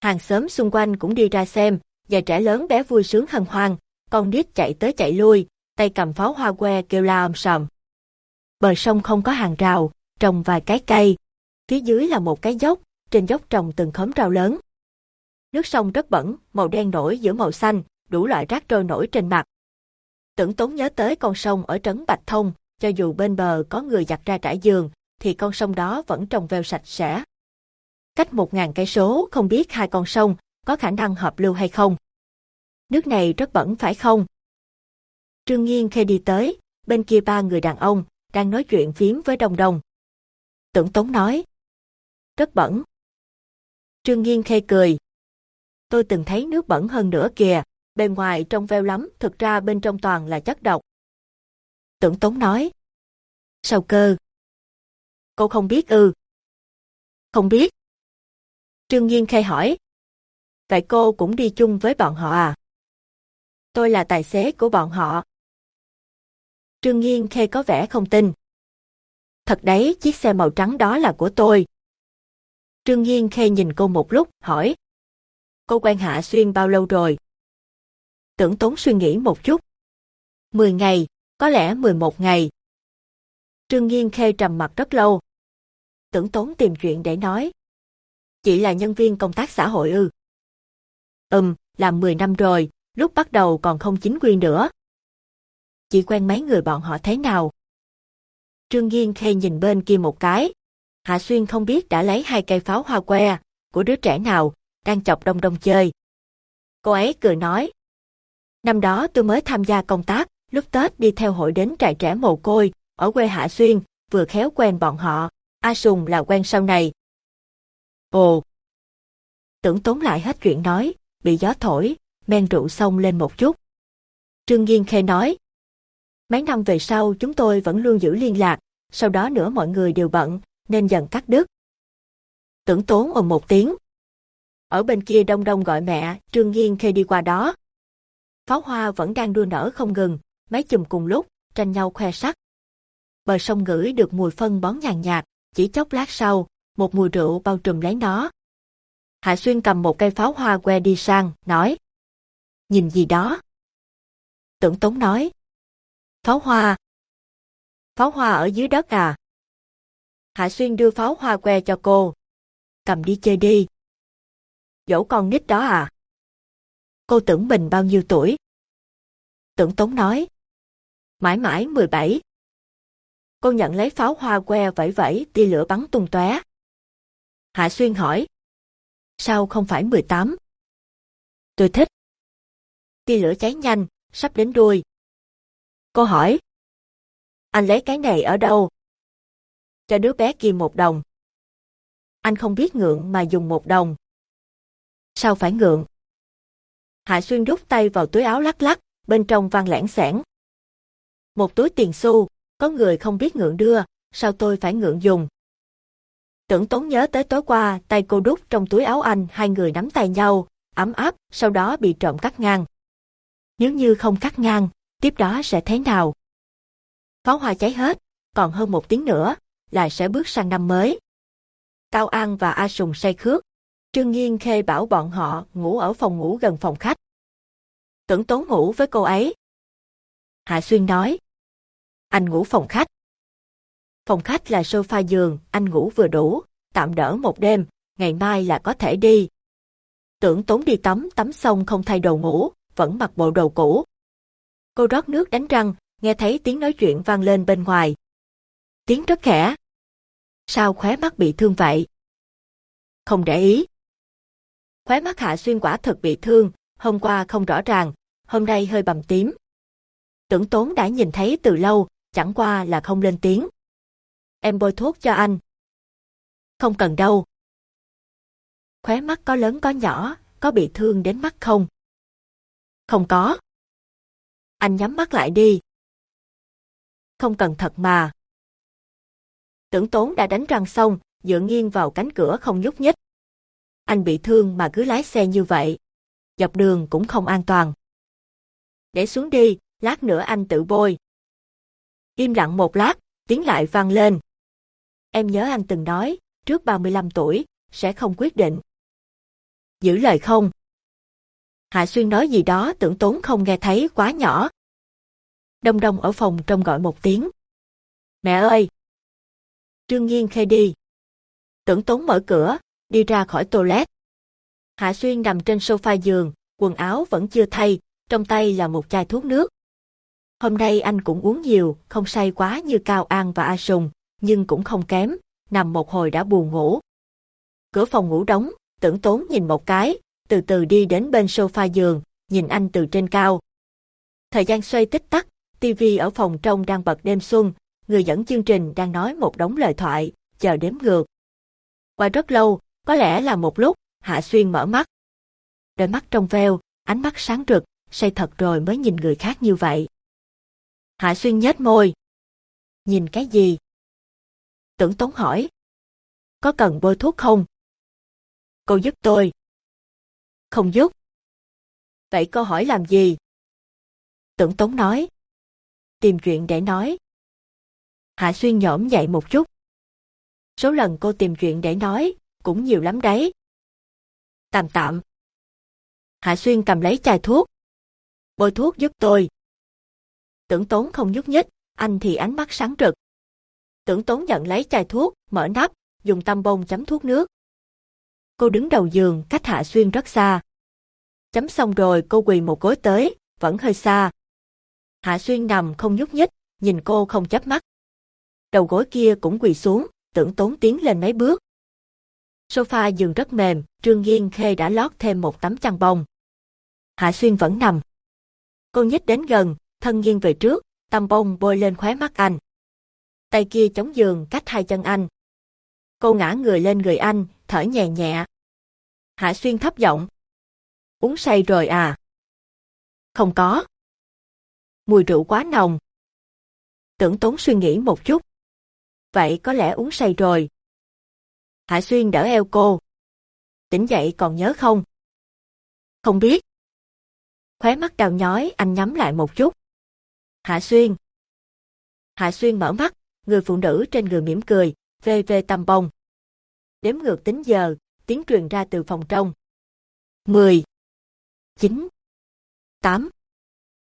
Hàng xóm xung quanh cũng đi ra xem, và trẻ lớn bé vui sướng hân hoan, con nít chạy tới chạy lui, tay cầm pháo hoa que kêu la om sòm. Bờ sông không có hàng rào, trồng vài cái cây. Phía dưới là một cái dốc, trên dốc trồng từng khóm rau lớn. Nước sông rất bẩn, màu đen nổi giữa màu xanh, đủ loại rác trôi nổi trên mặt. Tưởng tốn nhớ tới con sông ở trấn Bạch Thông, cho dù bên bờ có người giặt ra trải giường, thì con sông đó vẫn trong veo sạch sẽ. Cách một ngàn cây số không biết hai con sông có khả năng hợp lưu hay không. Nước này rất bẩn phải không? Trương Nghiên khê đi tới, bên kia ba người đàn ông, đang nói chuyện phím với đồng đồng. Tưởng Tống nói. Rất bẩn. Trương Nghiên khê cười. Tôi từng thấy nước bẩn hơn nữa kìa, bề ngoài trông veo lắm, thực ra bên trong toàn là chất độc. Tưởng Tống nói. Sao cơ? Cô không biết ư? Không biết. Trương Nhiên khê hỏi. Vậy cô cũng đi chung với bọn họ à? Tôi là tài xế của bọn họ. Trương Nhiên khê có vẻ không tin. Thật đấy, chiếc xe màu trắng đó là của tôi. Trương Nhiên khê nhìn cô một lúc, hỏi. Cô quen Hạ Xuyên bao lâu rồi? Tưởng tốn suy nghĩ một chút. Mười ngày, có lẽ mười một ngày. Trương Nghiên khê trầm mặt rất lâu. Tưởng tốn tìm chuyện để nói. Chị là nhân viên công tác xã hội ư? Ừm, làm 10 năm rồi, lúc bắt đầu còn không chính quy nữa. Chị quen mấy người bọn họ thế nào? Trương Nghiên khê nhìn bên kia một cái. Hạ Xuyên không biết đã lấy hai cây pháo hoa que của đứa trẻ nào, đang chọc đông đông chơi. Cô ấy cười nói. Năm đó tôi mới tham gia công tác, lúc Tết đi theo hội đến trại trẻ mồ côi, ở quê Hạ Xuyên, vừa khéo quen bọn họ. A Sùng là quen sau này. Ồ! Tưởng tốn lại hết chuyện nói, bị gió thổi, men rượu xông lên một chút. Trương Nghiên Khê nói, mấy năm về sau chúng tôi vẫn luôn giữ liên lạc, sau đó nữa mọi người đều bận, nên dần cắt đứt. Tưởng tốn ồn một tiếng. Ở bên kia đông đông gọi mẹ, Trương Nghiên Khê đi qua đó. Pháo hoa vẫn đang đua nở không ngừng, mấy chùm cùng lúc, tranh nhau khoe sắc. Bờ sông ngửi được mùi phân bón nhàn nhạt, chỉ chốc lát sau, một mùi rượu bao trùm lấy nó. Hạ Xuyên cầm một cây pháo hoa que đi sang, nói. Nhìn gì đó? Tưởng Tống nói. Pháo hoa. Pháo hoa ở dưới đất à? Hạ Xuyên đưa pháo hoa que cho cô. Cầm đi chơi đi. dẫu con nít đó à? Cô tưởng mình bao nhiêu tuổi? Tưởng Tống nói. Mãi mãi 17. Cô nhận lấy pháo hoa que vẫy vẫy tia lửa bắn tung tóe. Hạ Xuyên hỏi. Sao không phải 18? Tôi thích. Tia lửa cháy nhanh, sắp đến đuôi. Cô hỏi. Anh lấy cái này ở đâu? Cho đứa bé kia một đồng. Anh không biết ngượng mà dùng một đồng. Sao phải ngượng? Hạ Xuyên rút tay vào túi áo lắc lắc, bên trong vang lẻn sẻn. Một túi tiền xu, có người không biết ngượng đưa, sao tôi phải ngượng dùng? Tưởng tốn nhớ tới tối qua, tay cô đút trong túi áo anh, hai người nắm tay nhau, ấm áp, sau đó bị trộm cắt ngang. Nếu như không cắt ngang, tiếp đó sẽ thế nào? Pháo hoa cháy hết, còn hơn một tiếng nữa, là sẽ bước sang năm mới. Cao An và A Sùng say khước. Trương Nghiên khê bảo bọn họ ngủ ở phòng ngủ gần phòng khách. Tưởng tốn ngủ với cô ấy. Hạ Xuyên nói. Anh ngủ phòng khách. Phòng khách là sofa giường, anh ngủ vừa đủ, tạm đỡ một đêm, ngày mai là có thể đi. Tưởng tốn đi tắm, tắm xong không thay đồ ngủ, vẫn mặc bộ đồ cũ. Cô rót nước đánh răng, nghe thấy tiếng nói chuyện vang lên bên ngoài. Tiếng rất khẽ. Sao khóe mắt bị thương vậy? Không để ý. Khóe mắt Hạ Xuyên quả thật bị thương, hôm qua không rõ ràng, hôm nay hơi bầm tím. Tưởng tốn đã nhìn thấy từ lâu, chẳng qua là không lên tiếng. Em bôi thuốc cho anh. Không cần đâu. Khóe mắt có lớn có nhỏ, có bị thương đến mắt không? Không có. Anh nhắm mắt lại đi. Không cần thật mà. Tưởng tốn đã đánh răng xong, dựa nghiêng vào cánh cửa không nhúc nhích. Anh bị thương mà cứ lái xe như vậy. Dọc đường cũng không an toàn. Để xuống đi, lát nữa anh tự bôi. Im lặng một lát, tiếng lại vang lên. Em nhớ anh từng nói, trước 35 tuổi, sẽ không quyết định. Giữ lời không? Hạ Xuyên nói gì đó tưởng tốn không nghe thấy quá nhỏ. Đông đông ở phòng trong gọi một tiếng. Mẹ ơi! Trương Nhiên khê đi. Tưởng tốn mở cửa, đi ra khỏi toilet. Hạ Xuyên nằm trên sofa giường, quần áo vẫn chưa thay, trong tay là một chai thuốc nước. Hôm nay anh cũng uống nhiều, không say quá như Cao An và A Sùng, nhưng cũng không kém, nằm một hồi đã buồn ngủ. Cửa phòng ngủ đóng, tưởng tốn nhìn một cái, từ từ đi đến bên sofa giường, nhìn anh từ trên cao. Thời gian xoay tích tắc, TV ở phòng trong đang bật đêm xuân, người dẫn chương trình đang nói một đống lời thoại, chờ đếm ngược. Qua rất lâu, có lẽ là một lúc, Hạ Xuyên mở mắt. Đôi mắt trong veo, ánh mắt sáng rực, say thật rồi mới nhìn người khác như vậy. Hạ Xuyên nhếch môi. Nhìn cái gì? Tưởng Tống hỏi. Có cần bôi thuốc không? Cô giúp tôi. Không giúp. Vậy cô hỏi làm gì? Tưởng Tống nói. Tìm chuyện để nói. Hạ Xuyên nhõm dậy một chút. Số lần cô tìm chuyện để nói, cũng nhiều lắm đấy. Tạm tạm. Hạ Xuyên cầm lấy chai thuốc. Bôi thuốc giúp tôi. Tưởng tốn không nhúc nhích, anh thì ánh mắt sáng rực. Tưởng tốn nhận lấy chai thuốc, mở nắp, dùng tăm bông chấm thuốc nước. Cô đứng đầu giường, cách Hạ Xuyên rất xa. Chấm xong rồi cô quỳ một gối tới, vẫn hơi xa. Hạ Xuyên nằm không nhúc nhích, nhìn cô không chớp mắt. Đầu gối kia cũng quỳ xuống, tưởng tốn tiến lên mấy bước. Sofa giường rất mềm, Trương Nghiên Khê đã lót thêm một tấm chăn bông. Hạ Xuyên vẫn nằm. Cô nhích đến gần, thân nghiêng về trước, tăm bông bôi lên khóe mắt anh. Tay kia chống giường cách hai chân anh. Cô ngã người lên người anh, thở nhẹ nhẹ. Hạ Xuyên thấp giọng. Uống say rồi à? Không có. Mùi rượu quá nồng. Tưởng tốn suy nghĩ một chút. Vậy có lẽ uống say rồi. Hạ Xuyên đỡ eo cô. Tỉnh dậy còn nhớ không? Không biết. Khóe mắt đào nhói anh nhắm lại một chút. Hạ Xuyên. Hạ Xuyên mở mắt, người phụ nữ trên người mỉm cười, vê vê tầm bông. Đếm ngược tính giờ, tiếng truyền ra từ phòng trong. 10 9 8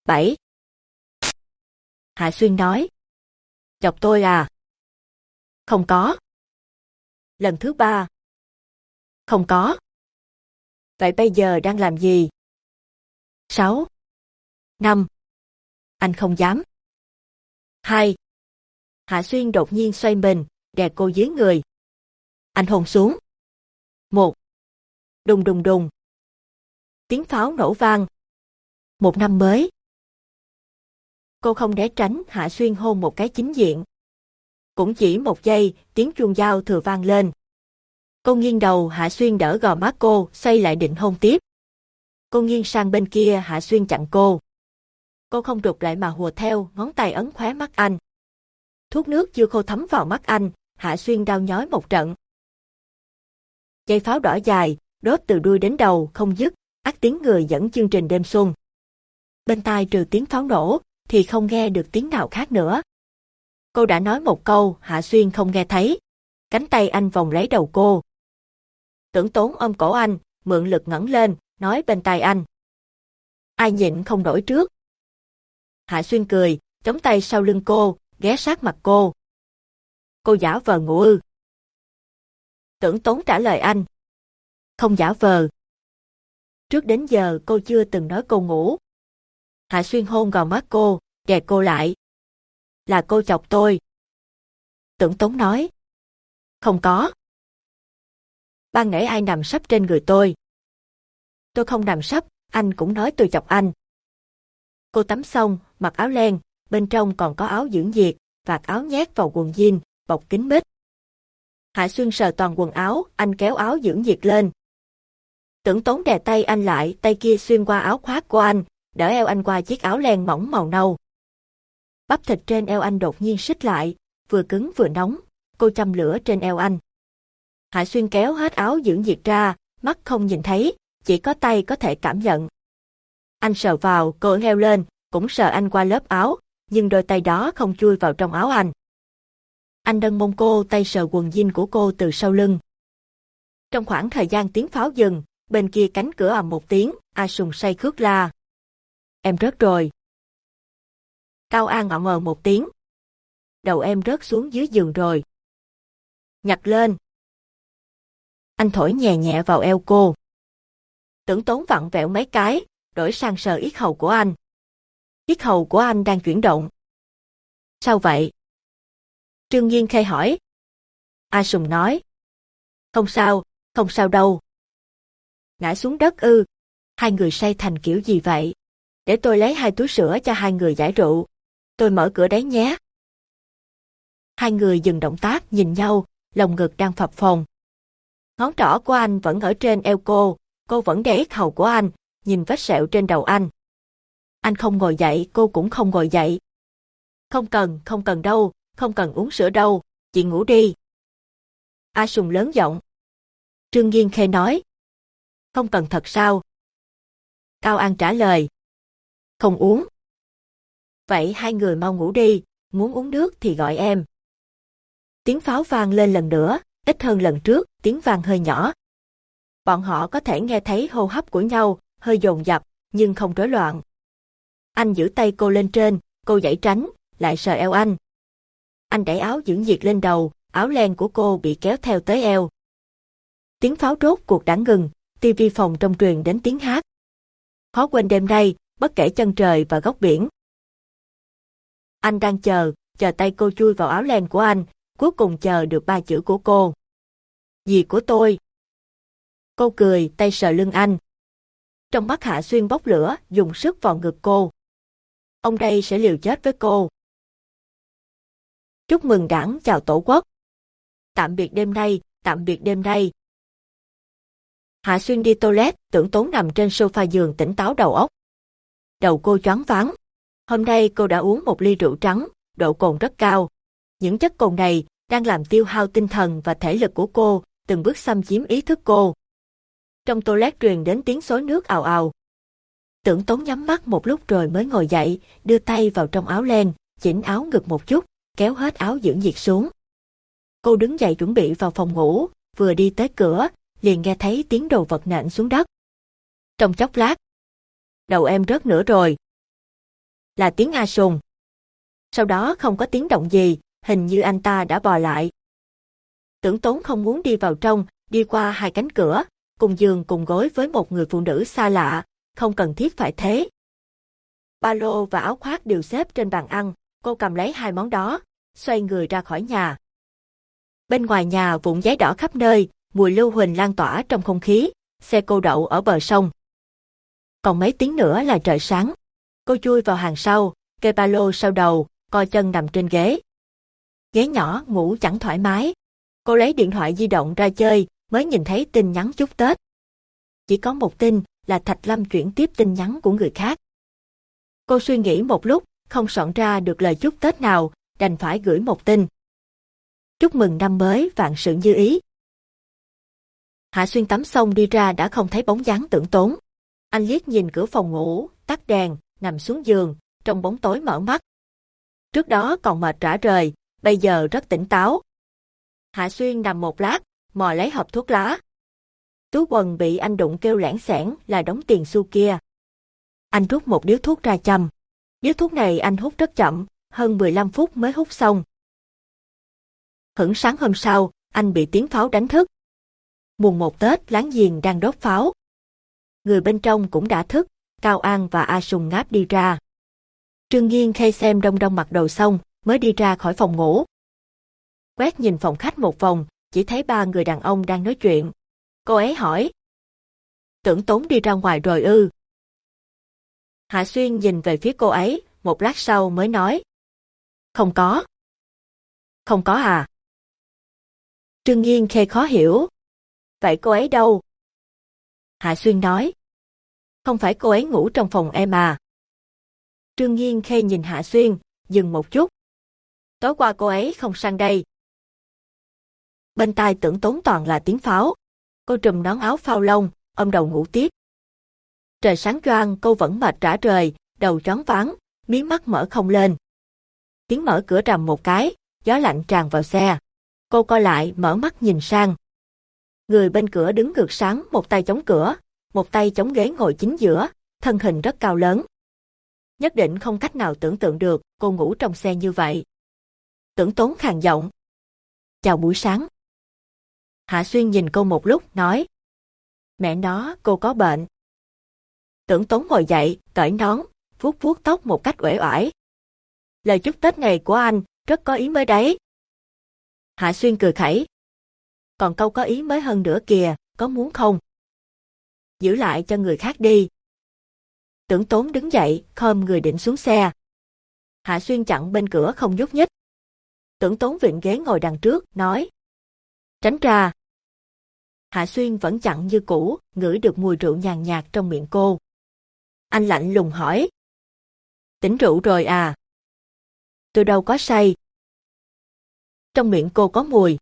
7 Hạ Xuyên nói. Chọc tôi à? Không có. Lần thứ ba. Không có. Vậy bây giờ đang làm gì? Sáu. Năm. Anh không dám. Hai. Hạ Xuyên đột nhiên xoay mình, đè cô dưới người. Anh hồn xuống. Một. Đùng đùng đùng. Tiếng pháo nổ vang. Một năm mới. Cô không né tránh Hạ Xuyên hôn một cái chính diện. Cũng chỉ một giây, tiếng chuông dao thừa vang lên. Cô nghiêng đầu Hạ Xuyên đỡ gò má cô, xoay lại định hôn tiếp. Cô nghiêng sang bên kia Hạ Xuyên chặn cô. Cô không rụt lại mà hùa theo, ngón tay ấn khóe mắt anh. Thuốc nước chưa khô thấm vào mắt anh, Hạ Xuyên đau nhói một trận. Dây pháo đỏ dài, đốt từ đuôi đến đầu, không dứt, ác tiếng người dẫn chương trình đêm xuân. Bên tai trừ tiếng pháo nổ, thì không nghe được tiếng nào khác nữa. Cô đã nói một câu, Hạ Xuyên không nghe thấy. Cánh tay anh vòng lấy đầu cô. Tưởng tốn ôm cổ anh, mượn lực ngẩng lên, nói bên tai anh. Ai nhịn không nổi trước. Hạ Xuyên cười, chống tay sau lưng cô, ghé sát mặt cô. Cô giả vờ ngủ ư. Tưởng tốn trả lời anh. Không giả vờ. Trước đến giờ cô chưa từng nói cô ngủ. Hạ Xuyên hôn vào mắt cô, đè cô lại. Là cô chọc tôi. Tưởng Tống nói. Không có. Ban nãy ai nằm sấp trên người tôi. Tôi không nằm sấp, anh cũng nói tôi chọc anh. Cô tắm xong, mặc áo len, bên trong còn có áo dưỡng nhiệt, vạt áo nhét vào quần jean, bọc kín mít. Hạ xuyên sờ toàn quần áo, anh kéo áo dưỡng nhiệt lên. Tưởng tốn đè tay anh lại, tay kia xuyên qua áo khoác của anh, đỡ eo anh qua chiếc áo len mỏng màu nâu. Bắp thịt trên eo anh đột nhiên xích lại, vừa cứng vừa nóng, cô châm lửa trên eo anh. Hạ Xuyên kéo hết áo dưỡng nhiệt ra, mắt không nhìn thấy, chỉ có tay có thể cảm nhận. Anh sờ vào, cô heo lên, cũng sờ anh qua lớp áo, nhưng đôi tay đó không chui vào trong áo anh. Anh nâng mông cô, tay sờ quần jean của cô từ sau lưng. Trong khoảng thời gian tiếng pháo dừng, bên kia cánh cửa ầm một tiếng, A Sùng say khước la. Em rớt rồi. Cao An ngọ ngờ một tiếng. Đầu em rớt xuống dưới giường rồi. Nhặt lên. Anh thổi nhẹ nhẹ vào eo cô. Tưởng tốn vặn vẹo mấy cái, đổi sang sờ yết hầu của anh. Yết hầu của anh đang chuyển động. Sao vậy? Trương Nhiên Khê hỏi. A Sùng nói. Không sao, không sao đâu. Ngã xuống đất ư. Hai người say thành kiểu gì vậy? Để tôi lấy hai túi sữa cho hai người giải rượu. Tôi mở cửa đấy nhé. Hai người dừng động tác nhìn nhau, lồng ngực đang phập phồng. Ngón trỏ của anh vẫn ở trên eo cô, cô vẫn đè hầu của anh, nhìn vết sẹo trên đầu anh. Anh không ngồi dậy, cô cũng không ngồi dậy. Không cần, không cần đâu, không cần uống sữa đâu, chị ngủ đi. A Sùng lớn giọng. Trương Nghiên Khê nói. Không cần thật sao? Cao An trả lời. Không uống. Vậy hai người mau ngủ đi, muốn uống nước thì gọi em. Tiếng pháo vang lên lần nữa, ít hơn lần trước, tiếng vang hơi nhỏ. Bọn họ có thể nghe thấy hô hấp của nhau, hơi dồn dập, nhưng không rối loạn. Anh giữ tay cô lên trên, cô giãy tránh, lại sờ eo anh. Anh đẩy áo dưỡng nhiệt lên đầu, áo len của cô bị kéo theo tới eo. Tiếng pháo rốt cuộc đã ngừng, tivi phòng trong truyền đến tiếng hát. Khó quên đêm nay, bất kể chân trời và góc biển. Anh đang chờ, chờ tay cô chui vào áo len của anh, cuối cùng chờ được ba chữ của cô. Gì của tôi? Cô cười, tay sờ lưng anh. Trong mắt Hạ Xuyên bốc lửa, dùng sức vào ngực cô. Ông đây sẽ liều chết với cô. Chúc mừng đảng chào tổ quốc. Tạm biệt đêm nay, tạm biệt đêm nay. Hạ Xuyên đi toilet, tưởng tốn nằm trên sofa giường tỉnh táo đầu óc. Đầu cô choáng váng. Hôm nay cô đã uống một ly rượu trắng, độ cồn rất cao. Những chất cồn này đang làm tiêu hao tinh thần và thể lực của cô, từng bước xâm chiếm ý thức cô. Trong toilet truyền đến tiếng xối nước ào ào. Tưởng tốn nhắm mắt một lúc rồi mới ngồi dậy, đưa tay vào trong áo len, chỉnh áo ngực một chút, kéo hết áo dưỡng nhiệt xuống. Cô đứng dậy chuẩn bị vào phòng ngủ, vừa đi tới cửa, liền nghe thấy tiếng đồ vật nện xuống đất. Trong chốc lát, đầu em rớt nữa rồi. Là tiếng A Sùng. Sau đó không có tiếng động gì, hình như anh ta đã bò lại. Tưởng tốn không muốn đi vào trong, đi qua hai cánh cửa, cùng giường cùng gối với một người phụ nữ xa lạ, không cần thiết phải thế. Ba lô và áo khoác đều xếp trên bàn ăn, cô cầm lấy hai món đó, xoay người ra khỏi nhà. Bên ngoài nhà vụn giấy đỏ khắp nơi, mùi lưu huỳnh lan tỏa trong không khí, xe cô đậu ở bờ sông. Còn mấy tiếng nữa là trời sáng. Cô chui vào hàng sau, kê ba lô sau đầu, co chân nằm trên ghế. Ghế nhỏ ngủ chẳng thoải mái. Cô lấy điện thoại di động ra chơi, mới nhìn thấy tin nhắn chúc Tết. Chỉ có một tin là Thạch Lâm chuyển tiếp tin nhắn của người khác. Cô suy nghĩ một lúc, không soạn ra được lời chúc Tết nào, đành phải gửi một tin. Chúc mừng năm mới vạn sự như ý. Hạ Xuyên tắm xong đi ra đã không thấy bóng dáng tưởng tốn. Anh liếc nhìn cửa phòng ngủ, tắt đèn, nằm xuống giường, trong bóng tối mở mắt. Trước đó còn mệt rã rời, bây giờ rất tỉnh táo. Hạ Xuyên nằm một lát, mò lấy hộp thuốc lá. Tú quần bị anh đụng kêu lẻn xẻn là đóng tiền xu kia. Anh rút một điếu thuốc ra châm. Điếu thuốc này anh hút rất chậm, hơn 15 phút mới hút xong. Hửng sáng hôm sau, anh bị tiếng pháo đánh thức. Mùng một Tết láng giềng đang đốt pháo. Người bên trong cũng đã thức, Cao An và A Sùng ngáp đi ra. Trương Nghiên khay xem đông đông mặc đồ xong, mới đi ra khỏi phòng ngủ. Quét nhìn phòng khách một vòng, chỉ thấy ba người đàn ông đang nói chuyện. Cô ấy hỏi. Tưởng tốn đi ra ngoài rồi ư. Hạ Xuyên nhìn về phía cô ấy, một lát sau mới nói. Không có. Không có à? Trương Nghiên khê khó hiểu. Vậy cô ấy đâu? Hạ Xuyên nói. Không phải cô ấy ngủ trong phòng em à? Trương Nghiên khê nhìn Hạ Xuyên, dừng một chút. Tối qua cô ấy không sang đây. Bên tai tưởng tốn toàn là tiếng pháo. Cô trùm nón áo phao lông, ôm đầu ngủ tiếp. Trời sáng choang cô vẫn mệt rã rời, đầu choáng váng, miếng mắt mở không lên. Tiếng mở cửa trầm một cái, gió lạnh tràn vào xe. Cô co lại mở mắt nhìn sang. Người bên cửa đứng ngược sáng một tay chống cửa, một tay chống ghế ngồi chính giữa, thân hình rất cao lớn. Nhất định không cách nào tưởng tượng được cô ngủ trong xe như vậy. Tưởng tốn khàn giọng. Chào buổi sáng. Hạ Xuyên nhìn cô một lúc, nói. Mẹ nó, cô có bệnh. Tưởng tốn ngồi dậy, cởi nón, vuốt vuốt tóc một cách uể oải. Lời chúc Tết này của anh, rất có ý mới đấy. Hạ Xuyên cười khẩy. Còn câu có ý mới hơn nữa kìa, có muốn không? Giữ lại cho người khác đi. Tưởng tốn đứng dậy, khom người định xuống xe. Hạ Xuyên chặn bên cửa không nhúc nhích. Tưởng tốn vịn ghế ngồi đằng trước, nói. Tránh ra. Hạ Xuyên vẫn chặn như cũ, ngửi được mùi rượu nhàn nhạt trong miệng cô. Anh lạnh lùng hỏi. Tỉnh rượu rồi à? Tôi đâu có say. Trong miệng cô có mùi.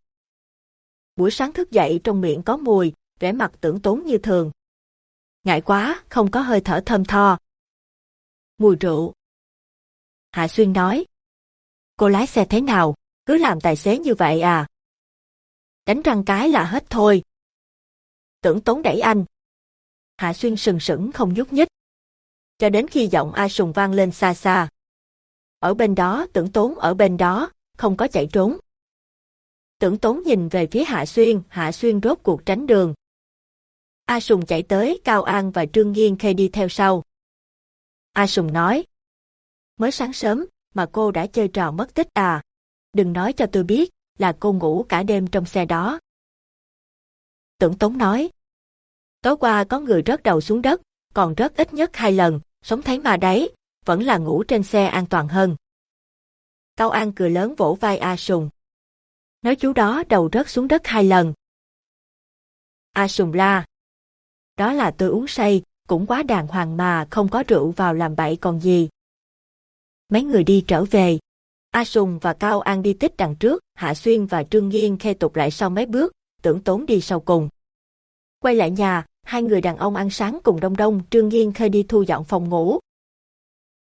Buổi sáng thức dậy trong miệng có mùi, vẻ mặt tưởng tốn như thường. Ngại quá, không có hơi thở thơm tho. Mùi rượu. Hạ Xuyên nói. Cô lái xe thế nào, cứ làm tài xế như vậy à? Đánh răng cái là hết thôi. Tưởng tốn đẩy anh. Hạ Xuyên sừng sững không nhúc nhích. Cho đến khi giọng A Sùng vang lên xa xa. Ở bên đó, tưởng tốn ở bên đó, không có chạy trốn. Tưởng tốn nhìn về phía Hạ Xuyên, Hạ Xuyên rốt cuộc tránh đường. A Sùng chạy tới, Cao An và Trương Nghiên Khê đi theo sau. A Sùng nói, mới sáng sớm mà cô đã chơi trò mất tích à? Đừng nói cho tôi biết là cô ngủ cả đêm trong xe đó. Tưởng Tống nói, tối qua có người rớt đầu xuống đất, còn rớt ít nhất hai lần, sống thấy mà đấy, vẫn là ngủ trên xe an toàn hơn. Cao An cười lớn vỗ vai A Sùng. Nói chú đó đầu rớt xuống đất hai lần. A Sùng la. Đó là tôi uống say, cũng quá đàng hoàng mà không có rượu vào làm bậy còn gì. Mấy người đi trở về. A Sùng và Cao An đi tích đằng trước, Hạ Xuyên và Trương Nghiên khe tục lại sau mấy bước, tưởng tốn đi sau cùng. Quay lại nhà, hai người đàn ông ăn sáng cùng Đông Đông, Trương Nghiên khơi đi thu dọn phòng ngủ.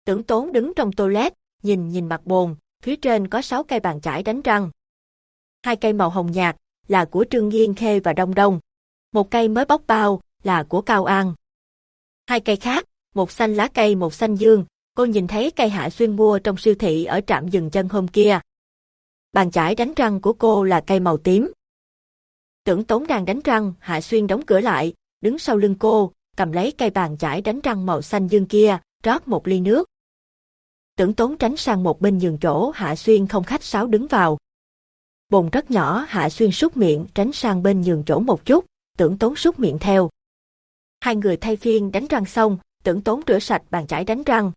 Tưởng tốn đứng trong toilet, nhìn nhìn mặt bồn, phía trên có sáu cây bàn chải đánh răng. Hai cây màu hồng nhạt là của Trương Nghiên Khê và Đông Đông. Một cây mới bóc bao là của Cao An. Hai cây khác, một xanh lá cây một xanh dương, cô nhìn thấy cây hạ xuyên mua trong siêu thị ở trạm dừng chân hôm kia. Bàn chải đánh răng của cô là cây màu tím. Tưởng Tốn đang đánh răng, Hạ Xuyên đóng cửa lại, đứng sau lưng cô, cầm lấy cây bàn chải đánh răng màu xanh dương kia, rót một ly nước. Tưởng Tốn tránh sang một bên giường chỗ Hạ Xuyên không khách sáo đứng vào. Bồn rất nhỏ Hạ Xuyên sút miệng tránh sang bên giường chỗ một chút, tưởng Tốn sút miệng theo. Hai người thay phiên đánh răng xong, tưởng Tốn rửa sạch bàn chải đánh răng.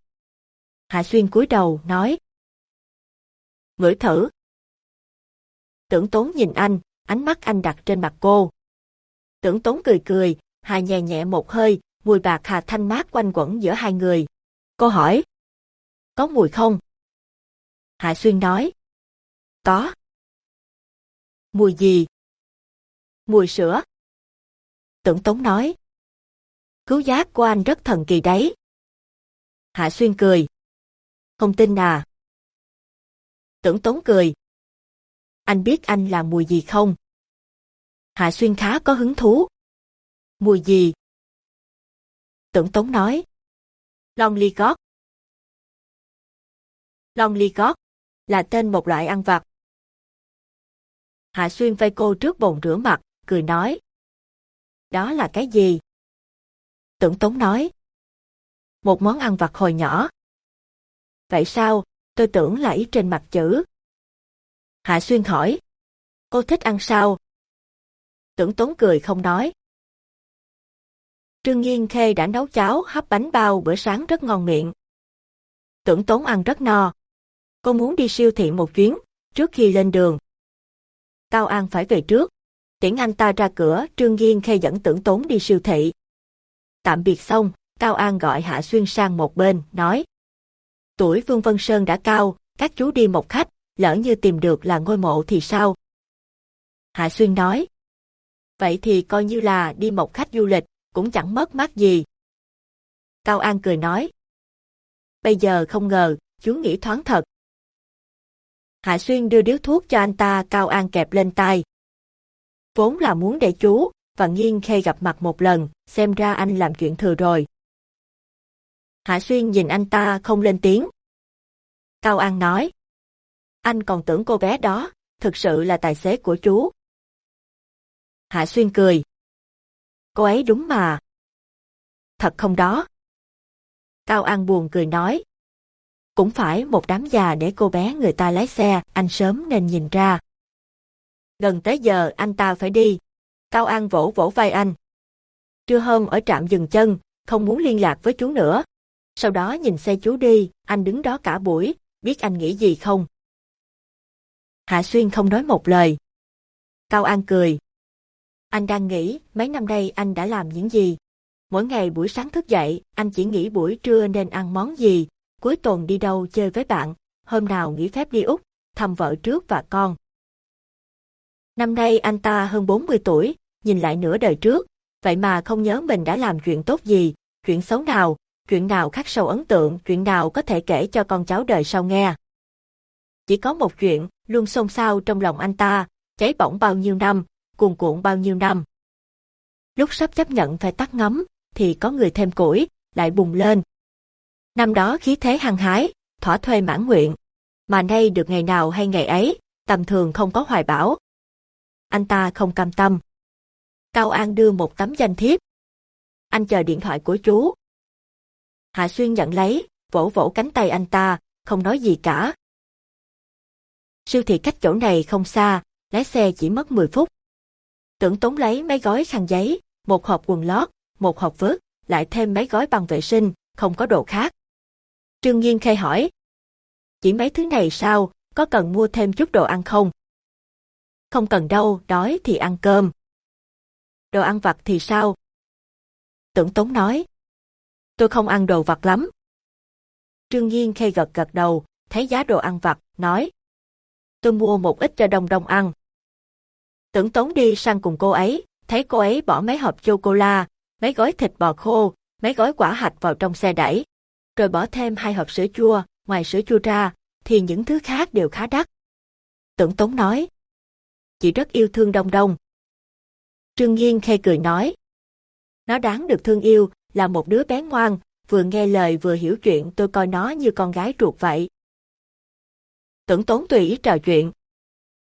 Hạ Xuyên cúi đầu, nói. Ngửi thử. Tưởng Tốn nhìn anh, ánh mắt anh đặt trên mặt cô. Tưởng Tốn cười cười, Hà nhẹ nhẹ một hơi, mùi bạc hà thanh mát quanh quẩn giữa hai người. Cô hỏi. Có mùi không? Hạ Xuyên nói. Có. Mùi gì? Mùi sữa. Tưởng Tống nói. Cứu giác của anh rất thần kỳ đấy. Hạ Xuyên cười. Không tin à? Tưởng Tống cười. Anh biết anh là mùi gì không? Hạ Xuyên khá có hứng thú. Mùi gì? Tưởng Tống nói. Long ly gót. Long ly gót là tên một loại ăn vặt. Hạ Xuyên vây cô trước bồn rửa mặt, cười nói. Đó là cái gì? Tưởng Tống nói. Một món ăn vặt hồi nhỏ. Vậy sao, tôi tưởng là ý trên mặt chữ. Hạ Xuyên hỏi. Cô thích ăn sao? Tưởng Tống cười không nói. Trương Nhiên Khê đã nấu cháo hấp bánh bao bữa sáng rất ngon miệng. Tưởng Tống ăn rất no. Cô muốn đi siêu thị một chuyến, trước khi lên đường. Cao An phải về trước. Tiễn anh ta ra cửa, Trương Nhiên Khê dẫn tưởng Tống đi siêu thị. Tạm biệt xong, Cao An gọi Hạ Xuyên sang một bên, nói. Tuổi Vương Vân Sơn đã cao, các chú đi một khách, lỡ như tìm được là ngôi mộ thì sao? Hạ Xuyên nói. Vậy thì coi như là đi một khách du lịch, cũng chẳng mất mát gì. Cao An cười nói. Bây giờ không ngờ, chú nghĩ thoáng thật. Hạ Xuyên đưa điếu thuốc cho anh ta Cao An kẹp lên tay. Vốn là muốn để chú và nghiêng Khê gặp mặt một lần, xem ra anh làm chuyện thừa rồi. Hạ Xuyên nhìn anh ta không lên tiếng. Cao An nói. Anh còn tưởng cô bé đó, thực sự là tài xế của chú. Hạ Xuyên cười. Cô ấy đúng mà. Thật không đó? Cao An buồn cười nói. Cũng phải một đám già để cô bé người ta lái xe, anh sớm nên nhìn ra. Gần tới giờ anh ta phải đi. Cao An vỗ vỗ vai anh. Trưa hôm ở trạm dừng chân, không muốn liên lạc với chú nữa. Sau đó nhìn xe chú đi, anh đứng đó cả buổi, biết anh nghĩ gì không? Hạ Xuyên không nói một lời. Cao An cười. Anh đang nghĩ mấy năm nay anh đã làm những gì? Mỗi ngày buổi sáng thức dậy, anh chỉ nghĩ buổi trưa nên ăn món gì, cuối tuần đi đâu chơi với bạn, hôm nào nghỉ phép đi Úc, thăm vợ trước và con. Năm nay anh ta hơn 40 tuổi, nhìn lại nửa đời trước, vậy mà không nhớ mình đã làm chuyện tốt gì, chuyện xấu nào, chuyện nào khắc sâu ấn tượng, chuyện nào có thể kể cho con cháu đời sau nghe. Chỉ có một chuyện, luôn xôn xao trong lòng anh ta, cháy bỏng bao nhiêu năm, cuồn cuộn bao nhiêu năm. Lúc sắp chấp nhận phải tắt ngấm, thì có người thêm củi, lại bùng lên. Năm đó khí thế hăng hái, thỏa thuê mãn nguyện, mà nay được ngày nào hay ngày ấy, tầm thường không có hoài bão. Anh ta không cam tâm. Cao An đưa một tấm danh thiếp. Anh chờ điện thoại của chú. Hạ Xuyên nhận lấy, vỗ vỗ cánh tay anh ta, không nói gì cả. Siêu thị cách chỗ này không xa, lái xe chỉ mất 10 phút. Tưởng tốn lấy mấy gói khăn giấy, một hộp quần lót, một hộp vớt, lại thêm mấy gói băng vệ sinh, không có đồ khác. Trương Nhiên khai hỏi. Chỉ mấy thứ này sao, có cần mua thêm chút đồ ăn không? Không cần đâu, đói thì ăn cơm. Đồ ăn vặt thì sao? Tưởng Tống nói. Tôi không ăn đồ vặt lắm. Trương Nhiên khai gật gật đầu, thấy giá đồ ăn vặt, nói. Tôi mua một ít cho đông đông ăn. Tưởng Tống đi sang cùng cô ấy, thấy cô ấy bỏ mấy hộp chocola, mấy gói thịt bò khô, mấy gói quả hạch vào trong xe đẩy, rồi bỏ thêm hai hộp sữa chua, ngoài sữa chua ra, thì những thứ khác đều khá đắt. Tưởng Tống nói, chị rất yêu thương Đông Đông. Trương Nghiên khê cười nói, nó đáng được thương yêu, là một đứa bé ngoan, vừa nghe lời vừa hiểu chuyện tôi coi nó như con gái ruột vậy. Tưởng Tốn tùy ý trò chuyện.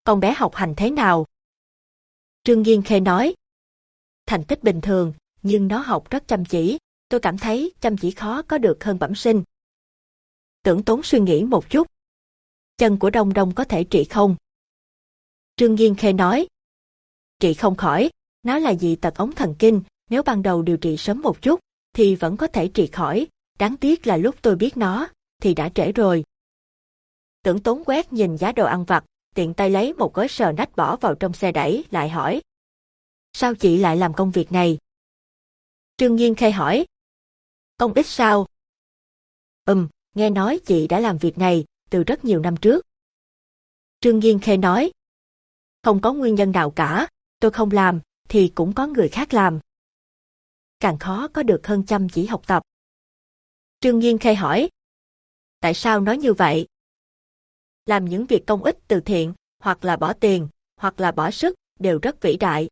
Con bé học hành thế nào? Trương Nghiên khê nói, thành tích bình thường, nhưng nó học rất chăm chỉ, tôi cảm thấy chăm chỉ khó có được hơn bẩm sinh. Tưởng tốn suy nghĩ một chút. Chân của Đông Đông có thể trị không? Trương Nghiên Khê nói. Trị không khỏi, nó là dị tật ống thần kinh, nếu ban đầu điều trị sớm một chút, thì vẫn có thể trị khỏi, đáng tiếc là lúc tôi biết nó, thì đã trễ rồi. Tưởng tốn quét nhìn giá đồ ăn vặt, tiện tay lấy một gói sờ nách bỏ vào trong xe đẩy, lại hỏi. Sao chị lại làm công việc này? Trương Nhiên khai hỏi. Công ích sao? Ừm, nghe nói chị đã làm việc này từ rất nhiều năm trước. Trương Nhiên khê nói. Không có nguyên nhân nào cả, tôi không làm, thì cũng có người khác làm. Càng khó có được hơn chăm chỉ học tập. Trương Nhiên khê hỏi. Tại sao nói như vậy? Làm những việc công ích từ thiện, hoặc là bỏ tiền, hoặc là bỏ sức, đều rất vĩ đại.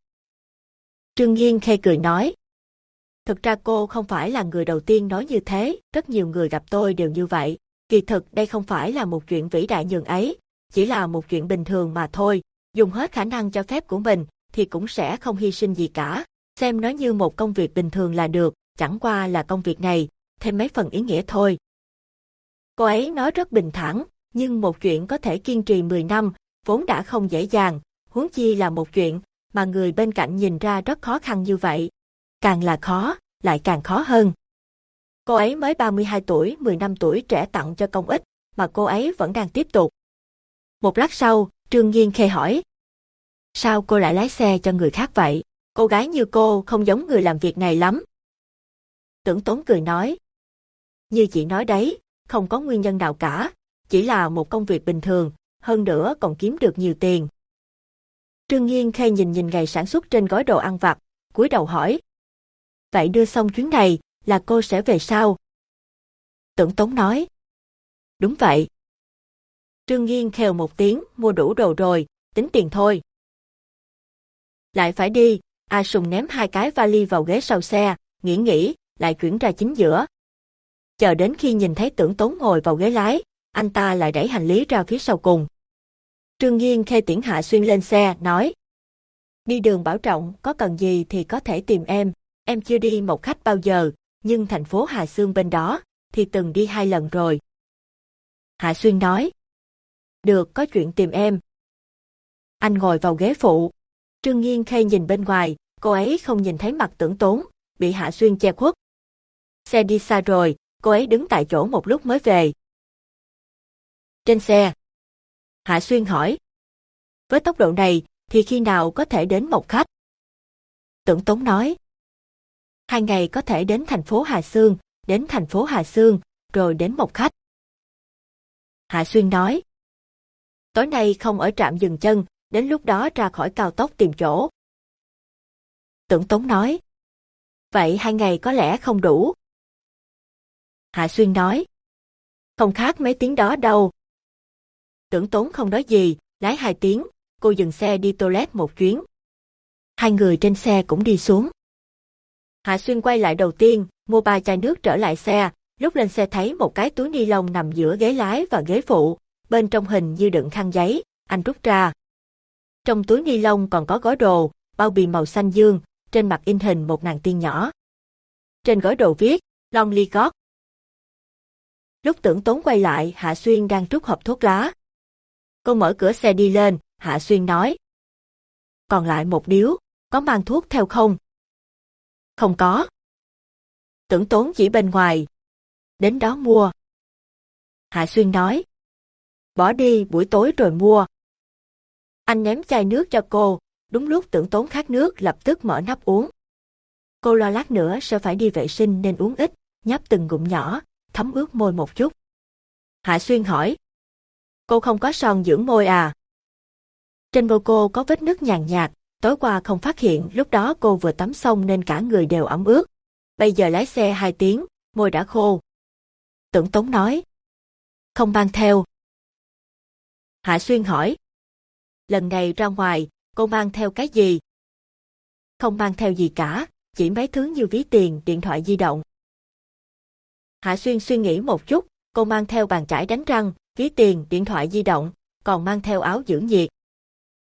Trương Nhiên khê cười nói. Thực ra cô không phải là người đầu tiên nói như thế, rất nhiều người gặp tôi đều như vậy. Kỳ thực đây không phải là một chuyện vĩ đại nhường ấy, chỉ là một chuyện bình thường mà thôi. Dùng hết khả năng cho phép của mình thì cũng sẽ không hy sinh gì cả. Xem nó như một công việc bình thường là được, chẳng qua là công việc này, thêm mấy phần ý nghĩa thôi. Cô ấy nói rất bình thản, nhưng một chuyện có thể kiên trì 10 năm, vốn đã không dễ dàng, huống chi là một chuyện mà người bên cạnh nhìn ra rất khó khăn như vậy càng là khó, lại càng khó hơn. Cô ấy mới 32 tuổi, 10 năm tuổi trẻ tặng cho công ích, mà cô ấy vẫn đang tiếp tục. Một lát sau, Trương Nhiên khê hỏi. Sao cô lại lái xe cho người khác vậy? Cô gái như cô không giống người làm việc này lắm. Tưởng tốn cười nói. Như chị nói đấy, không có nguyên nhân nào cả, chỉ là một công việc bình thường, hơn nữa còn kiếm được nhiều tiền. Trương Nghiên khê nhìn nhìn ngày sản xuất trên gói đồ ăn vặt, cúi đầu hỏi. Vậy đưa xong chuyến này, là cô sẽ về sao? Tưởng Tống nói. Đúng vậy. Trương Nghiên khều một tiếng, mua đủ đồ rồi, tính tiền thôi. Lại phải đi, A Sùng ném hai cái vali vào ghế sau xe, nghĩ nghĩ, lại chuyển ra chính giữa. Chờ đến khi nhìn thấy tưởng tốn ngồi vào ghế lái, anh ta lại đẩy hành lý ra phía sau cùng. Trương Nghiên khê tiễn Hạ Xuyên lên xe, nói. Đi đường bảo trọng, có cần gì thì có thể tìm em, Em chưa đi một khách bao giờ, nhưng thành phố Hà Sương bên đó, thì từng đi hai lần rồi. Hạ Xuyên nói. Được, có chuyện tìm em. Anh ngồi vào ghế phụ. Trương Nghiên Khê nhìn bên ngoài, cô ấy không nhìn thấy mặt tưởng tốn, bị Hạ Xuyên che khuất. Xe đi xa rồi, cô ấy đứng tại chỗ một lúc mới về. Trên xe. Hạ Xuyên hỏi. Với tốc độ này, thì khi nào có thể đến một khách? Tưởng Tống nói. Hai ngày có thể đến thành phố Hà Sương, đến thành phố Hà Sương, rồi đến một khách. Hạ Xuyên nói. Tối nay không ở trạm dừng chân, đến lúc đó ra khỏi cao tốc tìm chỗ. Tưởng Tống nói. Vậy hai ngày có lẽ không đủ. Hạ Xuyên nói. Không khác mấy tiếng đó đâu. Tưởng Tống không nói gì, lái hai tiếng, cô dừng xe đi toilet một chuyến. Hai người trên xe cũng đi xuống. Hạ Xuyên quay lại đầu tiên, mua ba chai nước trở lại xe, lúc lên xe thấy một cái túi ni lông nằm giữa ghế lái và ghế phụ, bên trong hình như đựng khăn giấy, anh rút ra. Trong túi ni lông còn có gói đồ, bao bì màu xanh dương, trên mặt in hình một nàng tiên nhỏ. Trên gói đồ viết, Long Ly God. Lúc tưởng tốn quay lại, Hạ Xuyên đang trút hộp thuốc lá. Cô mở cửa xe đi lên, Hạ Xuyên nói. Còn lại một điếu, có mang thuốc theo không? Không có. Tưởng tốn chỉ bên ngoài. Đến đó mua. Hạ Xuyên nói. Bỏ đi buổi tối rồi mua. Anh ném chai nước cho cô, đúng lúc tưởng tốn khát nước lập tức mở nắp uống. Cô lo lát nữa sẽ phải đi vệ sinh nên uống ít, nhấp từng ngụm nhỏ, thấm ướt môi một chút. Hạ Xuyên hỏi. Cô không có son dưỡng môi à? Trên môi cô có vết nước nhàn nhạt, tối qua không phát hiện lúc đó cô vừa tắm xong nên cả người đều ẩm ướt. Bây giờ lái xe 2 tiếng, môi đã khô. Tưởng Tống nói. Không mang theo. Hạ Xuyên hỏi. Lần này ra ngoài, cô mang theo cái gì? Không mang theo gì cả, chỉ mấy thứ như ví tiền, điện thoại di động. Hạ Xuyên suy nghĩ một chút, cô mang theo bàn chải đánh răng, ví tiền, điện thoại di động, còn mang theo áo giữ nhiệt.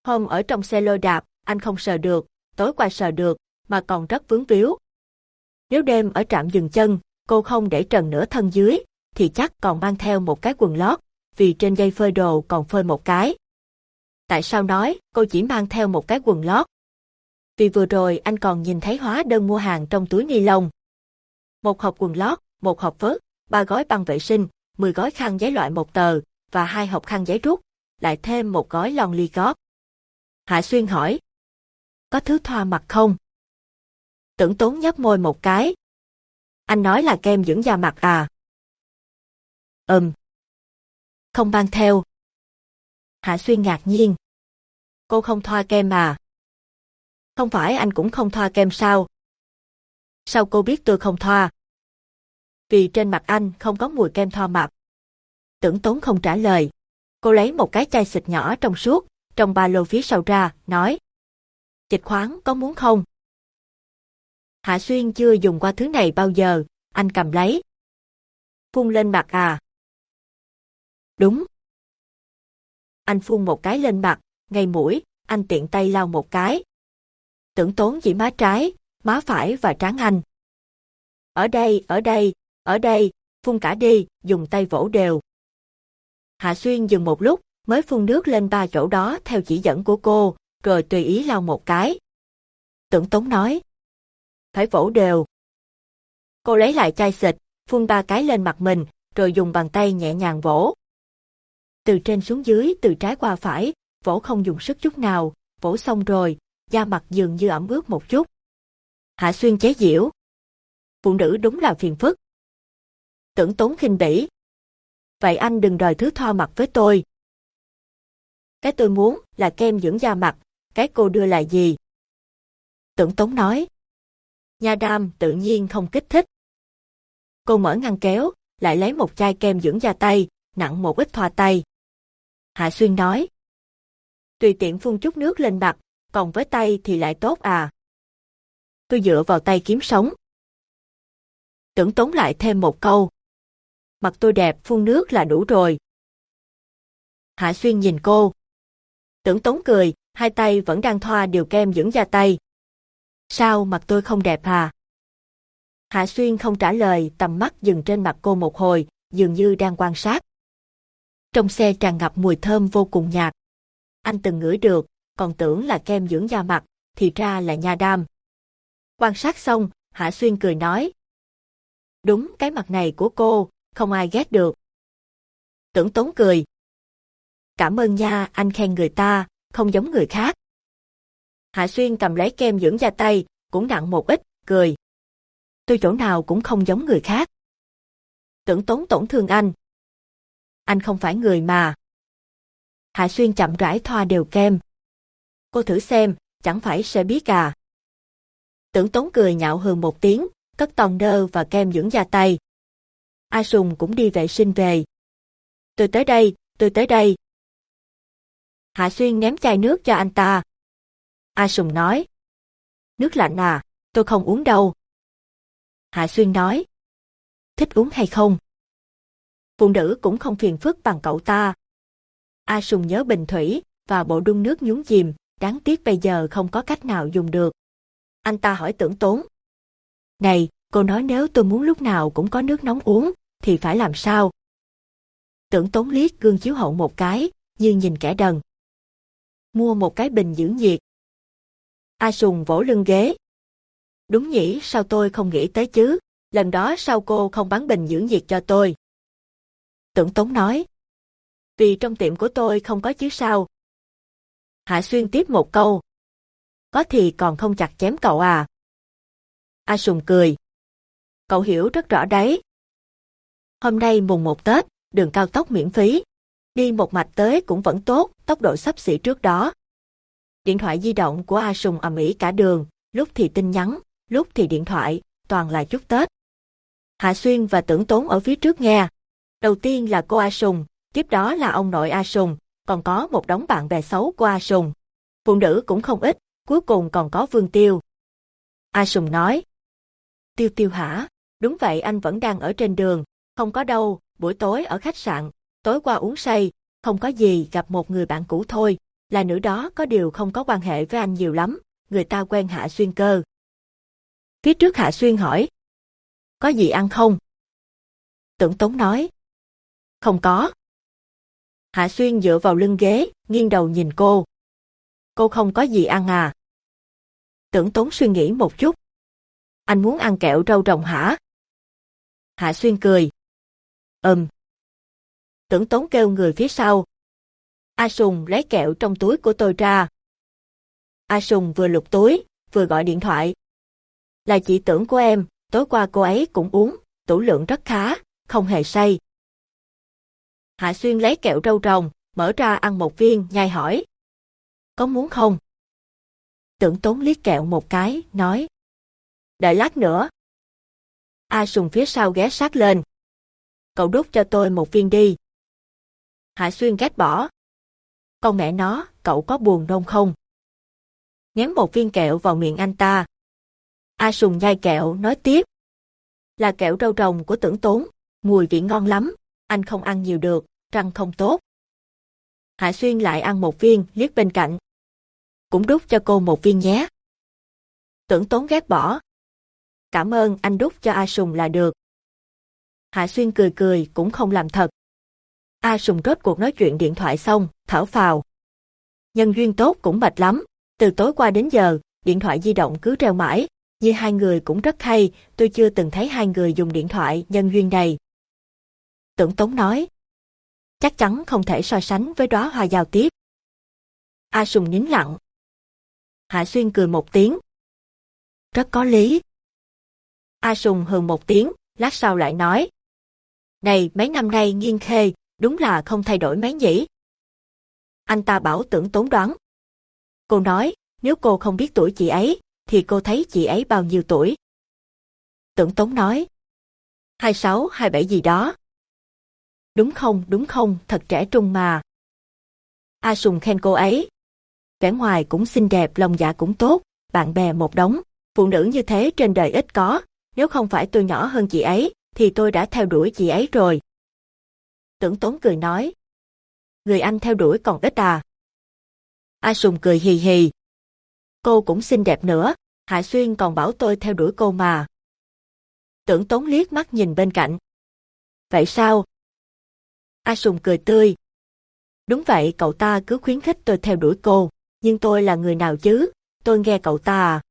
Hôm ở trong xe lôi đạp, anh không sờ được, tối qua sờ được, mà còn rất vướng víu. Nếu đêm ở trạm dừng chân, cô không để trần nửa thân dưới, thì chắc còn mang theo một cái quần lót, vì trên dây phơi đồ còn phơi một cái. Tại sao nói cô chỉ mang theo một cái quần lót? Vì vừa rồi anh còn nhìn thấy hóa đơn mua hàng trong túi ni lông. Một hộp quần lót, một hộp vớt, ba gói băng vệ sinh, 10 gói khăn giấy loại một tờ, và hai hộp khăn giấy rút, lại thêm một gói lon ly gót. Hạ Xuyên hỏi. Có thứ thoa mặt không? Tưởng tốn nhấp môi một cái. Anh nói là kem dưỡng da mặt à? Ừm. Không mang theo. Hạ Xuyên ngạc nhiên. Cô không thoa kem mà. Không phải anh cũng không thoa kem sao? Sao cô biết tôi không thoa? Vì trên mặt anh không có mùi kem thoa mặt. Tưởng tốn không trả lời. Cô lấy một cái chai xịt nhỏ trong suốt, trong ba lô phía sau ra, nói. Dịch khoáng có muốn không? Hạ Xuyên chưa dùng qua thứ này bao giờ, anh cầm lấy. Phun lên mặt à? Đúng. Anh phun một cái lên mặt, ngay mũi, anh tiện tay lau một cái. Tưởng tốn chỉ má trái, má phải và trán anh. Ở đây, ở đây, ở đây, phun cả đi, dùng tay vỗ đều. Hạ Xuyên dừng một lúc, mới phun nước lên ba chỗ đó theo chỉ dẫn của cô, rồi tùy ý lau một cái. Tưởng Tống nói. Phải vỗ đều. Cô lấy lại chai xịt, phun ba cái lên mặt mình, rồi dùng bàn tay nhẹ nhàng vỗ. Từ trên xuống dưới, từ trái qua phải, vỗ không dùng sức chút nào, vỗ xong rồi, da mặt dường như ẩm ướt một chút. Hạ Xuyên chế giễu. Phụ nữ đúng là phiền phức. Tưởng tốn khinh bỉ. Vậy anh đừng đòi thứ thoa mặt với tôi. Cái tôi muốn là kem dưỡng da mặt, cái cô đưa là gì? Tưởng tốn nói. Nha đam tự nhiên không kích thích. Cô mở ngăn kéo, lại lấy một chai kem dưỡng da tay, nặng một ít thoa tay. Hạ Xuyên nói. Tùy tiện phun chút nước lên mặt, còn với tay thì lại tốt à. Tôi dựa vào tay kiếm sống. Tưởng tốn lại thêm một câu. Mặt tôi đẹp phun nước là đủ rồi. Hạ Xuyên nhìn cô. Tưởng tốn cười, hai tay vẫn đang thoa điều kem dưỡng da tay. Sao mặt tôi không đẹp à? Hạ Xuyên không trả lời, tầm mắt dừng trên mặt cô một hồi, dường như đang quan sát. Trong xe tràn ngập mùi thơm vô cùng nhạt. Anh từng ngửi được, còn tưởng là kem dưỡng da mặt, thì ra là nha đam. Quan sát xong, Hạ Xuyên cười nói. Đúng cái mặt này của cô, không ai ghét được. Tưởng tốn cười. Cảm ơn nha, anh khen người ta, không giống người khác. Hạ Xuyên cầm lấy kem dưỡng da tay, cũng nặng một ít, cười. Tôi chỗ nào cũng không giống người khác. Tưởng tốn tổn thương anh. Anh không phải người mà. Hạ Xuyên chậm rãi thoa đều kem. Cô thử xem, chẳng phải sẽ biết à. Tưởng tốn cười nhạo hừ một tiếng, cất tòng nơ và kem dưỡng da tay. A Sùng cũng đi vệ sinh về. Tôi tới đây, tôi tới đây. Hạ Xuyên ném chai nước cho anh ta. A Sùng nói. Nước lạnh à, tôi không uống đâu. Hạ Xuyên nói. Thích uống hay không? Phụ nữ cũng không phiền phức bằng cậu ta. A Sùng nhớ bình thủy và bộ đun nước nhúng chìm, đáng tiếc bây giờ không có cách nào dùng được. Anh ta hỏi tưởng tốn. Này, cô nói nếu tôi muốn lúc nào cũng có nước nóng uống, thì phải làm sao? Tưởng tốn liếc gương chiếu hậu một cái, như nhìn kẻ đần. Mua một cái bình giữ nhiệt. A Sùng vỗ lưng ghế. Đúng nhỉ, sao tôi không nghĩ tới chứ? Lần đó sao cô không bán bình giữ nhiệt cho tôi? Tưởng tốn nói. Vì trong tiệm của tôi không có chứ sao. Hạ Xuyên tiếp một câu. Có thì còn không chặt chém cậu à? A Sùng cười. Cậu hiểu rất rõ đấy. Hôm nay mùng một Tết, đường cao tốc miễn phí. Đi một mạch tới cũng vẫn tốt, tốc độ sắp xỉ trước đó. Điện thoại di động của A Sùng ầm ĩ cả đường, lúc thì tin nhắn, lúc thì điện thoại, toàn là chúc Tết. Hạ Xuyên và Tưởng Tốn ở phía trước nghe. Đầu tiên là cô A Sùng, tiếp đó là ông nội A Sùng, còn có một đống bạn bè xấu của A Sùng. Phụ nữ cũng không ít, cuối cùng còn có Vương Tiêu. A Sùng nói. Tiêu Tiêu hả? Đúng vậy anh vẫn đang ở trên đường, không có đâu, buổi tối ở khách sạn, tối qua uống say, không có gì gặp một người bạn cũ thôi, là nữ đó có điều không có quan hệ với anh nhiều lắm, người ta quen Hạ Xuyên cơ. Phía trước Hạ Xuyên hỏi. Có gì ăn không? Tưởng Tống nói. Không có. Hạ Xuyên dựa vào lưng ghế, nghiêng đầu nhìn cô. Cô không có gì ăn à? Tưởng Tốn suy nghĩ một chút. Anh muốn ăn kẹo rau rồng hả? Hạ Xuyên cười. Ừm. Tưởng Tốn kêu người phía sau. A Sùng lấy kẹo trong túi của tôi ra. A Sùng vừa lục túi, vừa gọi điện thoại. Là chị tưởng của em, tối qua cô ấy cũng uống, tủ lượng rất khá, không hề say. Hạ Xuyên lấy kẹo rau rồng, mở ra ăn một viên, nhai hỏi. Có muốn không? Tưởng tốn liếc kẹo một cái, nói. Đợi lát nữa. A Sùng phía sau ghé sát lên. Cậu đút cho tôi một viên đi. Hạ Xuyên ghét bỏ. Con mẹ nó, cậu có buồn nôn không? Ném một viên kẹo vào miệng anh ta. A Sùng nhai kẹo, nói tiếp. Là kẹo rau rồng của tưởng tốn, mùi vị ngon lắm, anh không ăn nhiều được, răng không tốt. Hạ Xuyên lại ăn một viên, liếc bên cạnh. Cũng đút cho cô một viên nhé. Tưởng tốn ghét bỏ. Cảm ơn anh đút cho A Sùng là được. Hạ Xuyên cười cười cũng không làm thật. A Sùng rốt cuộc nói chuyện điện thoại xong, thở phào. Nhân duyên tốt cũng mệt lắm, từ tối qua đến giờ, điện thoại di động cứ treo mãi, như hai người cũng rất hay, tôi chưa từng thấy hai người dùng điện thoại nhân duyên này. Tưởng Tống nói, chắc chắn không thể so sánh với đóa hoa giao tiếp. A Sùng nín lặng. Hạ Xuyên cười một tiếng. Rất có lý. A Sùng hừ một tiếng, lát sau lại nói. Này, mấy năm nay nghiêng khê, đúng là không thay đổi mấy nhỉ. Anh ta bảo tưởng tốn đoán. Cô nói, nếu cô không biết tuổi chị ấy, thì cô thấy chị ấy bao nhiêu tuổi? Tưởng tốn nói. 26, 27 gì đó. Đúng không, đúng không, thật trẻ trung mà. A Sùng khen cô ấy. Vẻ ngoài cũng xinh đẹp, lòng dạ cũng tốt, bạn bè một đống. Phụ nữ như thế trên đời ít có, nếu không phải tôi nhỏ hơn chị ấy, thì tôi đã theo đuổi chị ấy rồi. Tưởng tốn cười nói. Người anh theo đuổi còn ít à? A Sùng cười hì hì. Cô cũng xinh đẹp nữa, Hạ Xuyên còn bảo tôi theo đuổi cô mà. Tưởng tốn liếc mắt nhìn bên cạnh. Vậy sao? A Sùng cười tươi. Đúng vậy cậu ta cứ khuyến khích tôi theo đuổi cô. Nhưng tôi là người nào chứ, tôi nghe cậu ta à.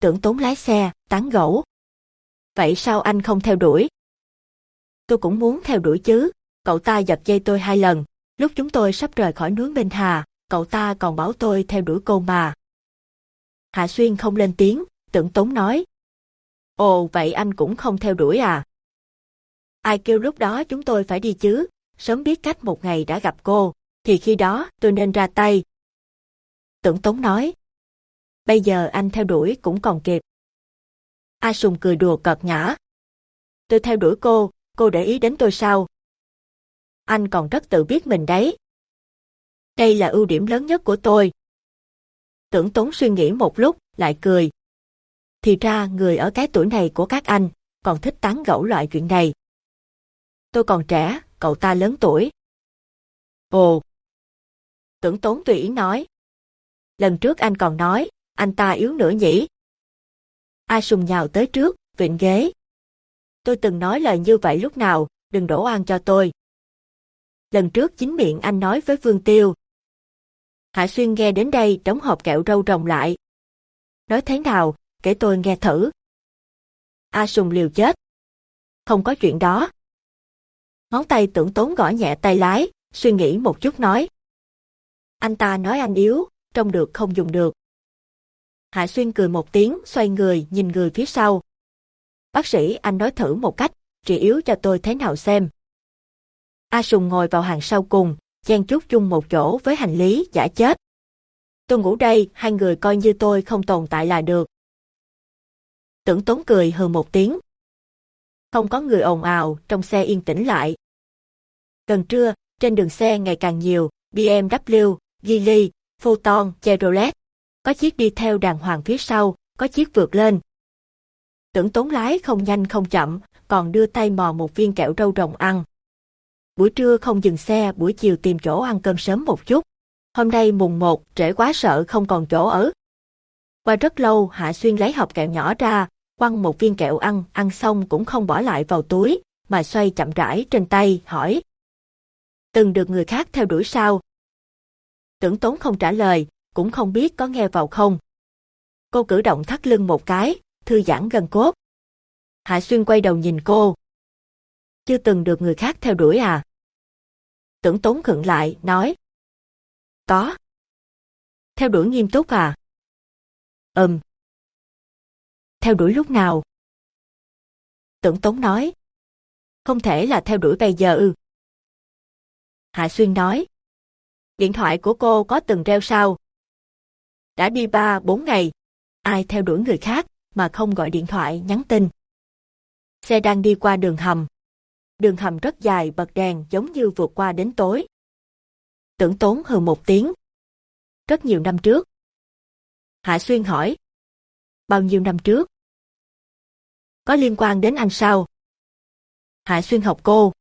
Tưởng tốn lái xe, tán gẫu. Vậy sao anh không theo đuổi? Tôi cũng muốn theo đuổi chứ, cậu ta giật dây tôi hai lần, lúc chúng tôi sắp rời khỏi núi Minh Hà, cậu ta còn bảo tôi theo đuổi cô mà. Hạ Xuyên không lên tiếng, tưởng tốn nói. Ồ vậy anh cũng không theo đuổi à? Ai kêu lúc đó chúng tôi phải đi chứ, sớm biết cách một ngày đã gặp cô, thì khi đó tôi nên ra tay. Tưởng Tống nói. Bây giờ anh theo đuổi cũng còn kịp. A Sùng cười đùa cợt nhã. Tôi theo đuổi cô, cô để ý đến tôi sao? Anh còn rất tự biết mình đấy. Đây là ưu điểm lớn nhất của tôi. Tưởng Tống suy nghĩ một lúc, lại cười. Thì ra người ở cái tuổi này của các anh, còn thích tán gẫu loại chuyện này. Tôi còn trẻ, cậu ta lớn tuổi. Ồ! Tưởng Tốn tùy ý nói. Lần trước anh còn nói, anh ta yếu nữa nhỉ? A Sùng nhào tới trước, vịnh ghế. Tôi từng nói lời như vậy lúc nào, đừng đổ oan cho tôi. Lần trước chính miệng anh nói với Vương Tiêu. Hạ Xuyên nghe đến đây đóng hộp kẹo râu rồng lại. Nói thế nào, kể tôi nghe thử. A Sùng liều chết. Không có chuyện đó. Ngón tay tưởng tốn gõ nhẹ tay lái, suy nghĩ một chút nói. Anh ta nói anh yếu, trông được không dùng được. Hạ Xuyên cười một tiếng, xoay người, nhìn người phía sau. Bác sĩ anh nói thử một cách, trị yếu cho tôi thế nào xem. A Sùng ngồi vào hàng sau cùng, chen chút chung một chỗ với hành lý giả chết. Tôi ngủ đây, hai người coi như tôi không tồn tại là được. Tưởng tốn cười hừ một tiếng. Không có người ồn ào, trong xe yên tĩnh lại. Gần trưa, trên đường xe ngày càng nhiều, BMW, Geely, Photon, Chevrolet. Có chiếc đi theo đàng hoàng phía sau, có chiếc vượt lên. Tưởng tốn lái không nhanh không chậm, còn đưa tay mò một viên kẹo râu rồng ăn. Buổi trưa không dừng xe, buổi chiều tìm chỗ ăn cơm sớm một chút. Hôm nay mùng 1, trễ quá sợ không còn chỗ ở. Qua rất lâu, Hạ Xuyên lấy hộp kẹo nhỏ ra, quăng một viên kẹo ăn, ăn xong cũng không bỏ lại vào túi, mà xoay chậm rãi trên tay, hỏi. Từng được người khác theo đuổi sao? Tưởng tốn không trả lời, cũng không biết có nghe vào không. Cô cử động thắt lưng một cái, thư giãn gần cốt. Hạ Xuyên quay đầu nhìn cô. Chưa từng được người khác theo đuổi à? Tưởng tốn khựng lại, nói. Có. Theo đuổi nghiêm túc à? Ừm. Theo đuổi lúc nào? Tưởng tốn nói. Không thể là theo đuổi bây giờ ư. Hạ Xuyên nói. Điện thoại của cô có từng reo sao? Đã đi ba, bốn ngày. Ai theo đuổi người khác mà không gọi điện thoại nhắn tin. Xe đang đi qua đường hầm. Đường hầm rất dài bật đèn giống như vượt qua đến tối. Tưởng tốn hơn một tiếng. Rất nhiều năm trước. Hạ Xuyên hỏi. Bao nhiêu năm trước? Có liên quan đến anh sao? Hạ Xuyên học cô.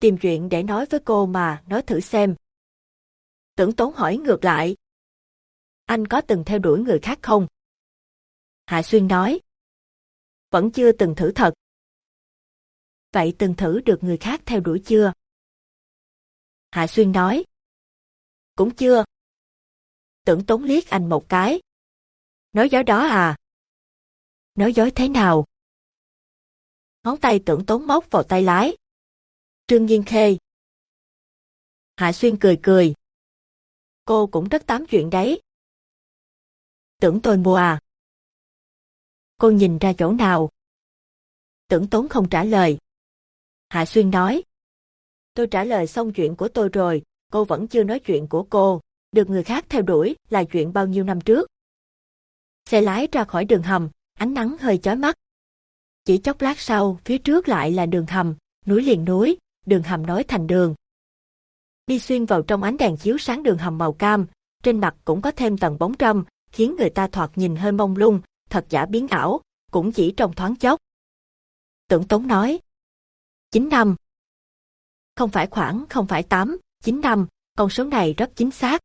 Tìm chuyện để nói với cô mà, nói thử xem. Tưởng tốn hỏi ngược lại. Anh có từng theo đuổi người khác không? Hạ Xuyên nói. Vẫn chưa từng thử thật. Vậy từng thử được người khác theo đuổi chưa? Hạ Xuyên nói. Cũng chưa. Tưởng tốn liếc anh một cái. Nói dối đó à? Nói dối thế nào? Ngón tay tưởng tốn móc vào tay lái. Trương Nhiên Khê. Hạ Xuyên cười cười. Cô cũng rất tám chuyện đấy. Tưởng tôi mua à? Cô nhìn ra chỗ nào? Tưởng tốn không trả lời. Hạ Xuyên nói. Tôi trả lời xong chuyện của tôi rồi, cô vẫn chưa nói chuyện của cô. Được người khác theo đuổi là chuyện bao nhiêu năm trước. Xe lái ra khỏi đường hầm, ánh nắng hơi chói mắt. Chỉ chốc lát sau, phía trước lại là đường hầm, núi liền núi, đường hầm nối thành đường. Đi xuyên vào trong ánh đèn chiếu sáng đường hầm màu cam, trên mặt cũng có thêm tầng bóng trâm, khiến người ta thoạt nhìn hơi mông lung, thật giả biến ảo, cũng chỉ trong thoáng chốc. Tưởng Tống nói. 9 năm. Không phải khoảng, không phải 8, 9 năm, con số này rất chính xác.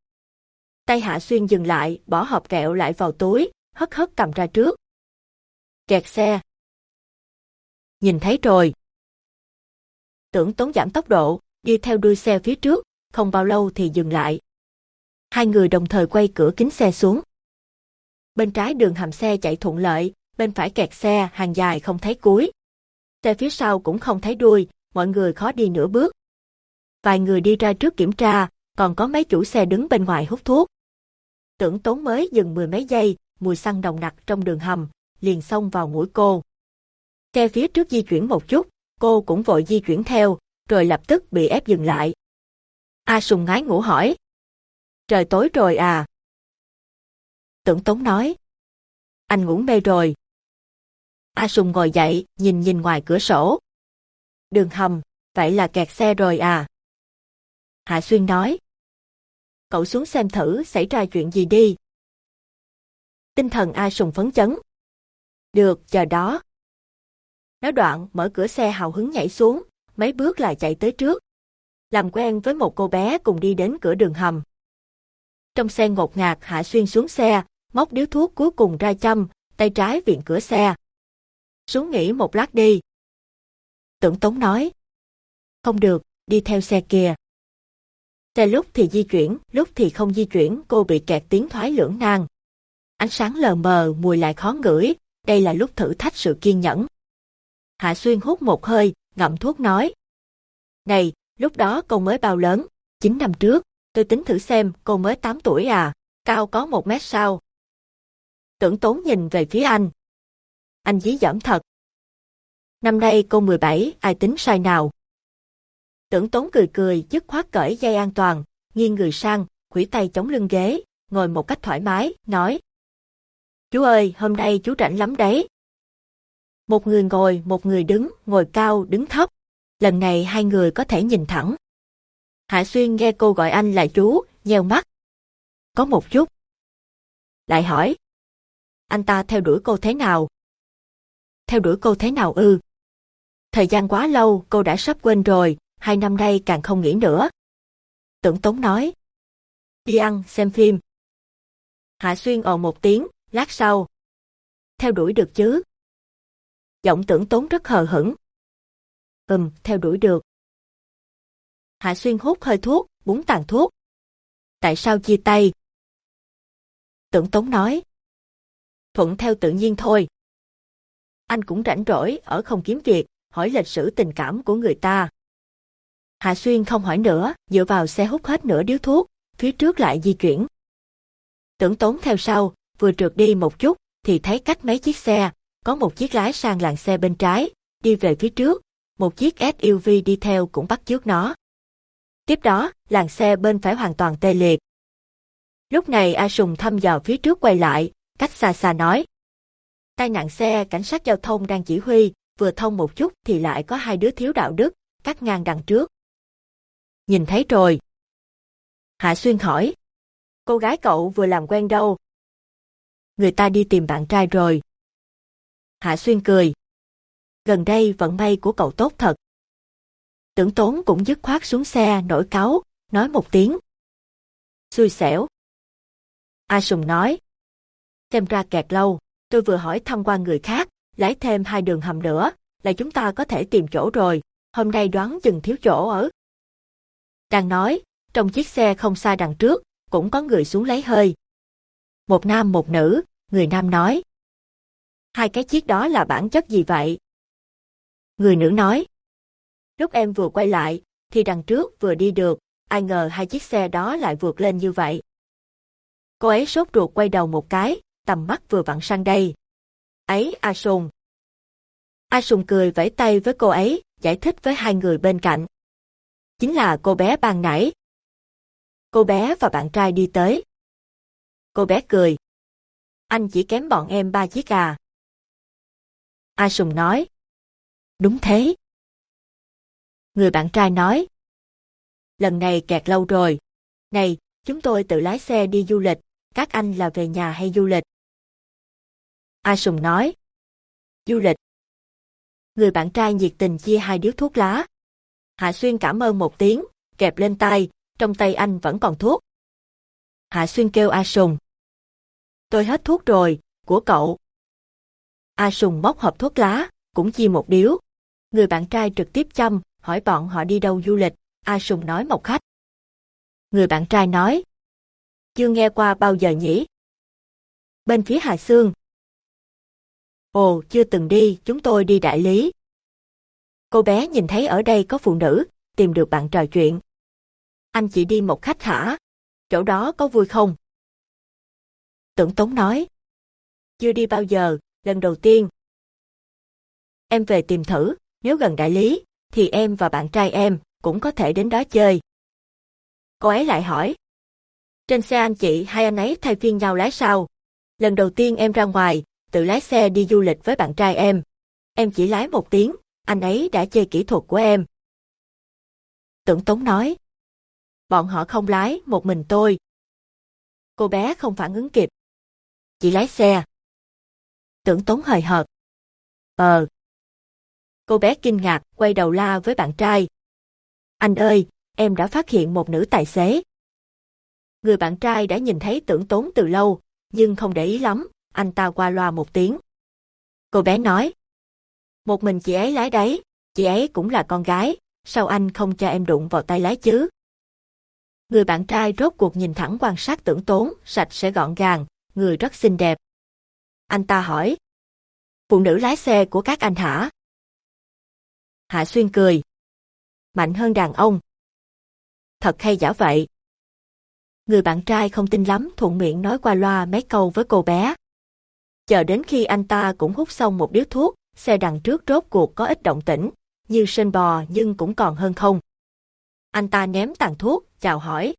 Tay Hạ Xuyên dừng lại, bỏ hộp kẹo lại vào túi, hất hất cầm ra trước. Kẹt xe. Nhìn thấy rồi. Tưởng tốn giảm tốc độ, đi theo đuôi xe phía trước, không bao lâu thì dừng lại. Hai người đồng thời quay cửa kính xe xuống. Bên trái đường hầm xe chạy thuận lợi, bên phải kẹt xe, hàng dài không thấy cuối. Xe phía sau cũng không thấy đuôi, mọi người khó đi nửa bước. Vài người đi ra trước kiểm tra, còn có mấy chủ xe đứng bên ngoài hút thuốc. Tưởng tốn mới dừng mười mấy giây, mùi xăng đồng nặc trong đường hầm, liền xông vào mũi cô. Xe phía trước di chuyển một chút, cô cũng vội di chuyển theo, rồi lập tức bị ép dừng lại. A Sùng ngái ngủ hỏi. Trời tối rồi à? Tưởng Tống nói. Anh ngủ mê rồi. A Sùng ngồi dậy, nhìn nhìn ngoài cửa sổ. Đường hầm, vậy là kẹt xe rồi à? Hạ Xuyên nói. Cậu xuống xem thử xảy ra chuyện gì đi. Tinh thần A Sùng phấn chấn. Được, chờ đó. Nói đoạn mở cửa xe hào hứng nhảy xuống, mấy bước lại chạy tới trước. Làm quen với một cô bé cùng đi đến cửa đường hầm. Trong xe ngột ngạt Hạ Xuyên xuống xe, móc điếu thuốc cuối cùng ra châm, tay trái viện cửa xe. Xuống nghỉ một lát đi. Tưởng Tống nói. Không được, đi theo xe kia. Xe lúc thì di chuyển, lúc thì không di chuyển, cô bị kẹt tiếng thoái lưỡng nan. Ánh sáng lờ mờ, mùi lại khó ngửi, đây là lúc thử thách sự kiên nhẫn. Hạ Xuyên hút một hơi, ngậm thuốc nói. Này, lúc đó cô mới bao lớn, 9 năm trước, tôi tính thử xem cô mới 8 tuổi à, cao có một mét sao. Tưởng tốn nhìn về phía anh. Anh dí dỏm thật. Năm nay cô 17, ai tính sai nào. Tưởng tốn cười cười, dứt khoát cởi dây an toàn, nghiêng người sang, khủy tay chống lưng ghế, ngồi một cách thoải mái, nói. Chú ơi, hôm nay chú rảnh lắm đấy. Một người ngồi, một người đứng, ngồi cao, đứng thấp. Lần này hai người có thể nhìn thẳng. Hạ Xuyên nghe cô gọi anh là chú, nheo mắt. Có một chút. Lại hỏi. Anh ta theo đuổi cô thế nào? Theo đuổi cô thế nào ư? Thời gian quá lâu, cô đã sắp quên rồi, hai năm nay càng không nghĩ nữa. Tưởng Tống nói. Đi ăn, xem phim. Hạ Xuyên ồ một tiếng, lát sau. Theo đuổi được chứ? Giọng tưởng tốn rất hờ hững. Ừm, theo đuổi được. Hạ Xuyên hút hơi thuốc, búng tàn thuốc. Tại sao chia tay? Tưởng tốn nói. Thuận theo tự nhiên thôi. Anh cũng rảnh rỗi ở không kiếm việc, hỏi lịch sử tình cảm của người ta. Hạ Xuyên không hỏi nữa, dựa vào xe hút hết nửa điếu thuốc, phía trước lại di chuyển. Tưởng tốn theo sau, vừa trượt đi một chút, thì thấy cách mấy chiếc xe, có một chiếc lái sang làng xe bên trái, đi về phía trước, một chiếc SUV đi theo cũng bắt trước nó. Tiếp đó, làng xe bên phải hoàn toàn tê liệt. Lúc này A Sùng thăm dò phía trước quay lại, cách xa xa nói. Tai nạn xe cảnh sát giao thông đang chỉ huy, vừa thông một chút thì lại có hai đứa thiếu đạo đức, cắt ngang đằng trước. Nhìn thấy rồi. Hạ Xuyên hỏi. Cô gái cậu vừa làm quen đâu? Người ta đi tìm bạn trai rồi. Hạ Xuyên cười. Gần đây vận may của cậu tốt thật. Tưởng tốn cũng dứt khoát xuống xe nổi cáu, nói một tiếng. Xui xẻo. A Sùng nói. Xem ra kẹt lâu, tôi vừa hỏi thăm qua người khác, lấy thêm hai đường hầm nữa, là chúng ta có thể tìm chỗ rồi, hôm nay đoán chừng thiếu chỗ ở. Đang nói, trong chiếc xe không xa đằng trước, cũng có người xuống lấy hơi. Một nam một nữ, người nam nói. Hai cái chiếc đó là bản chất gì vậy? Người nữ nói. Lúc em vừa quay lại, thì đằng trước vừa đi được, ai ngờ hai chiếc xe đó lại vượt lên như vậy. Cô ấy sốt ruột quay đầu một cái, tầm mắt vừa vặn sang đây. Ấy A Sùng. A Sùng cười vẫy tay với cô ấy, giải thích với hai người bên cạnh. Chính là cô bé ban nãy. Cô bé và bạn trai đi tới. Cô bé cười. Anh chỉ kém bọn em ba chiếc à. A Sùng nói. Đúng thế. Người bạn trai nói. Lần này kẹt lâu rồi. Này, chúng tôi tự lái xe đi du lịch, các anh là về nhà hay du lịch? A Sùng nói. Du lịch. Người bạn trai nhiệt tình chia hai điếu thuốc lá. Hạ Xuyên cảm ơn một tiếng, kẹp lên tay, trong tay anh vẫn còn thuốc. Hạ Xuyên kêu A Sùng. Tôi hết thuốc rồi, của cậu. A Sùng móc hộp thuốc lá, cũng chia một điếu. Người bạn trai trực tiếp chăm, hỏi bọn họ đi đâu du lịch, A Sùng nói một khách. Người bạn trai nói. Chưa nghe qua bao giờ nhỉ? Bên phía Hà Sương. Ồ, chưa từng đi, chúng tôi đi đại lý. Cô bé nhìn thấy ở đây có phụ nữ, tìm được bạn trò chuyện. Anh chỉ đi một khách hả? Chỗ đó có vui không? Tưởng Tống nói. Chưa đi bao giờ, lần đầu tiên. Em về tìm thử, nếu gần đại lý, thì em và bạn trai em cũng có thể đến đó chơi. Cô ấy lại hỏi. Trên xe anh chị hai anh ấy thay phiên nhau lái sao? Lần đầu tiên em ra ngoài, tự lái xe đi du lịch với bạn trai em. Em chỉ lái một tiếng, anh ấy đã chơi kỹ thuật của em. Tưởng Tống nói. Bọn họ không lái, một mình tôi. Cô bé không phản ứng kịp. chị lái xe. Tưởng tốn hời hợt. Ờ. Cô bé kinh ngạc, quay đầu la với bạn trai. Anh ơi, em đã phát hiện một nữ tài xế. Người bạn trai đã nhìn thấy tưởng tốn từ lâu, nhưng không để ý lắm, anh ta qua loa một tiếng. Cô bé nói. Một mình chị ấy lái đấy, chị ấy cũng là con gái, sao anh không cho em đụng vào tay lái chứ? Người bạn trai rốt cuộc nhìn thẳng quan sát tưởng tốn, sạch sẽ gọn gàng, người rất xinh đẹp. Anh ta hỏi. Phụ nữ lái xe của các anh hả? Hạ Xuyên cười. Mạnh hơn đàn ông. Thật hay giả vậy? Người bạn trai không tin lắm thuận miệng nói qua loa mấy câu với cô bé. Chờ đến khi anh ta cũng hút xong một điếu thuốc, xe đằng trước rốt cuộc có ít động tĩnh, như sên bò nhưng cũng còn hơn không. Anh ta ném tàn thuốc, chào hỏi.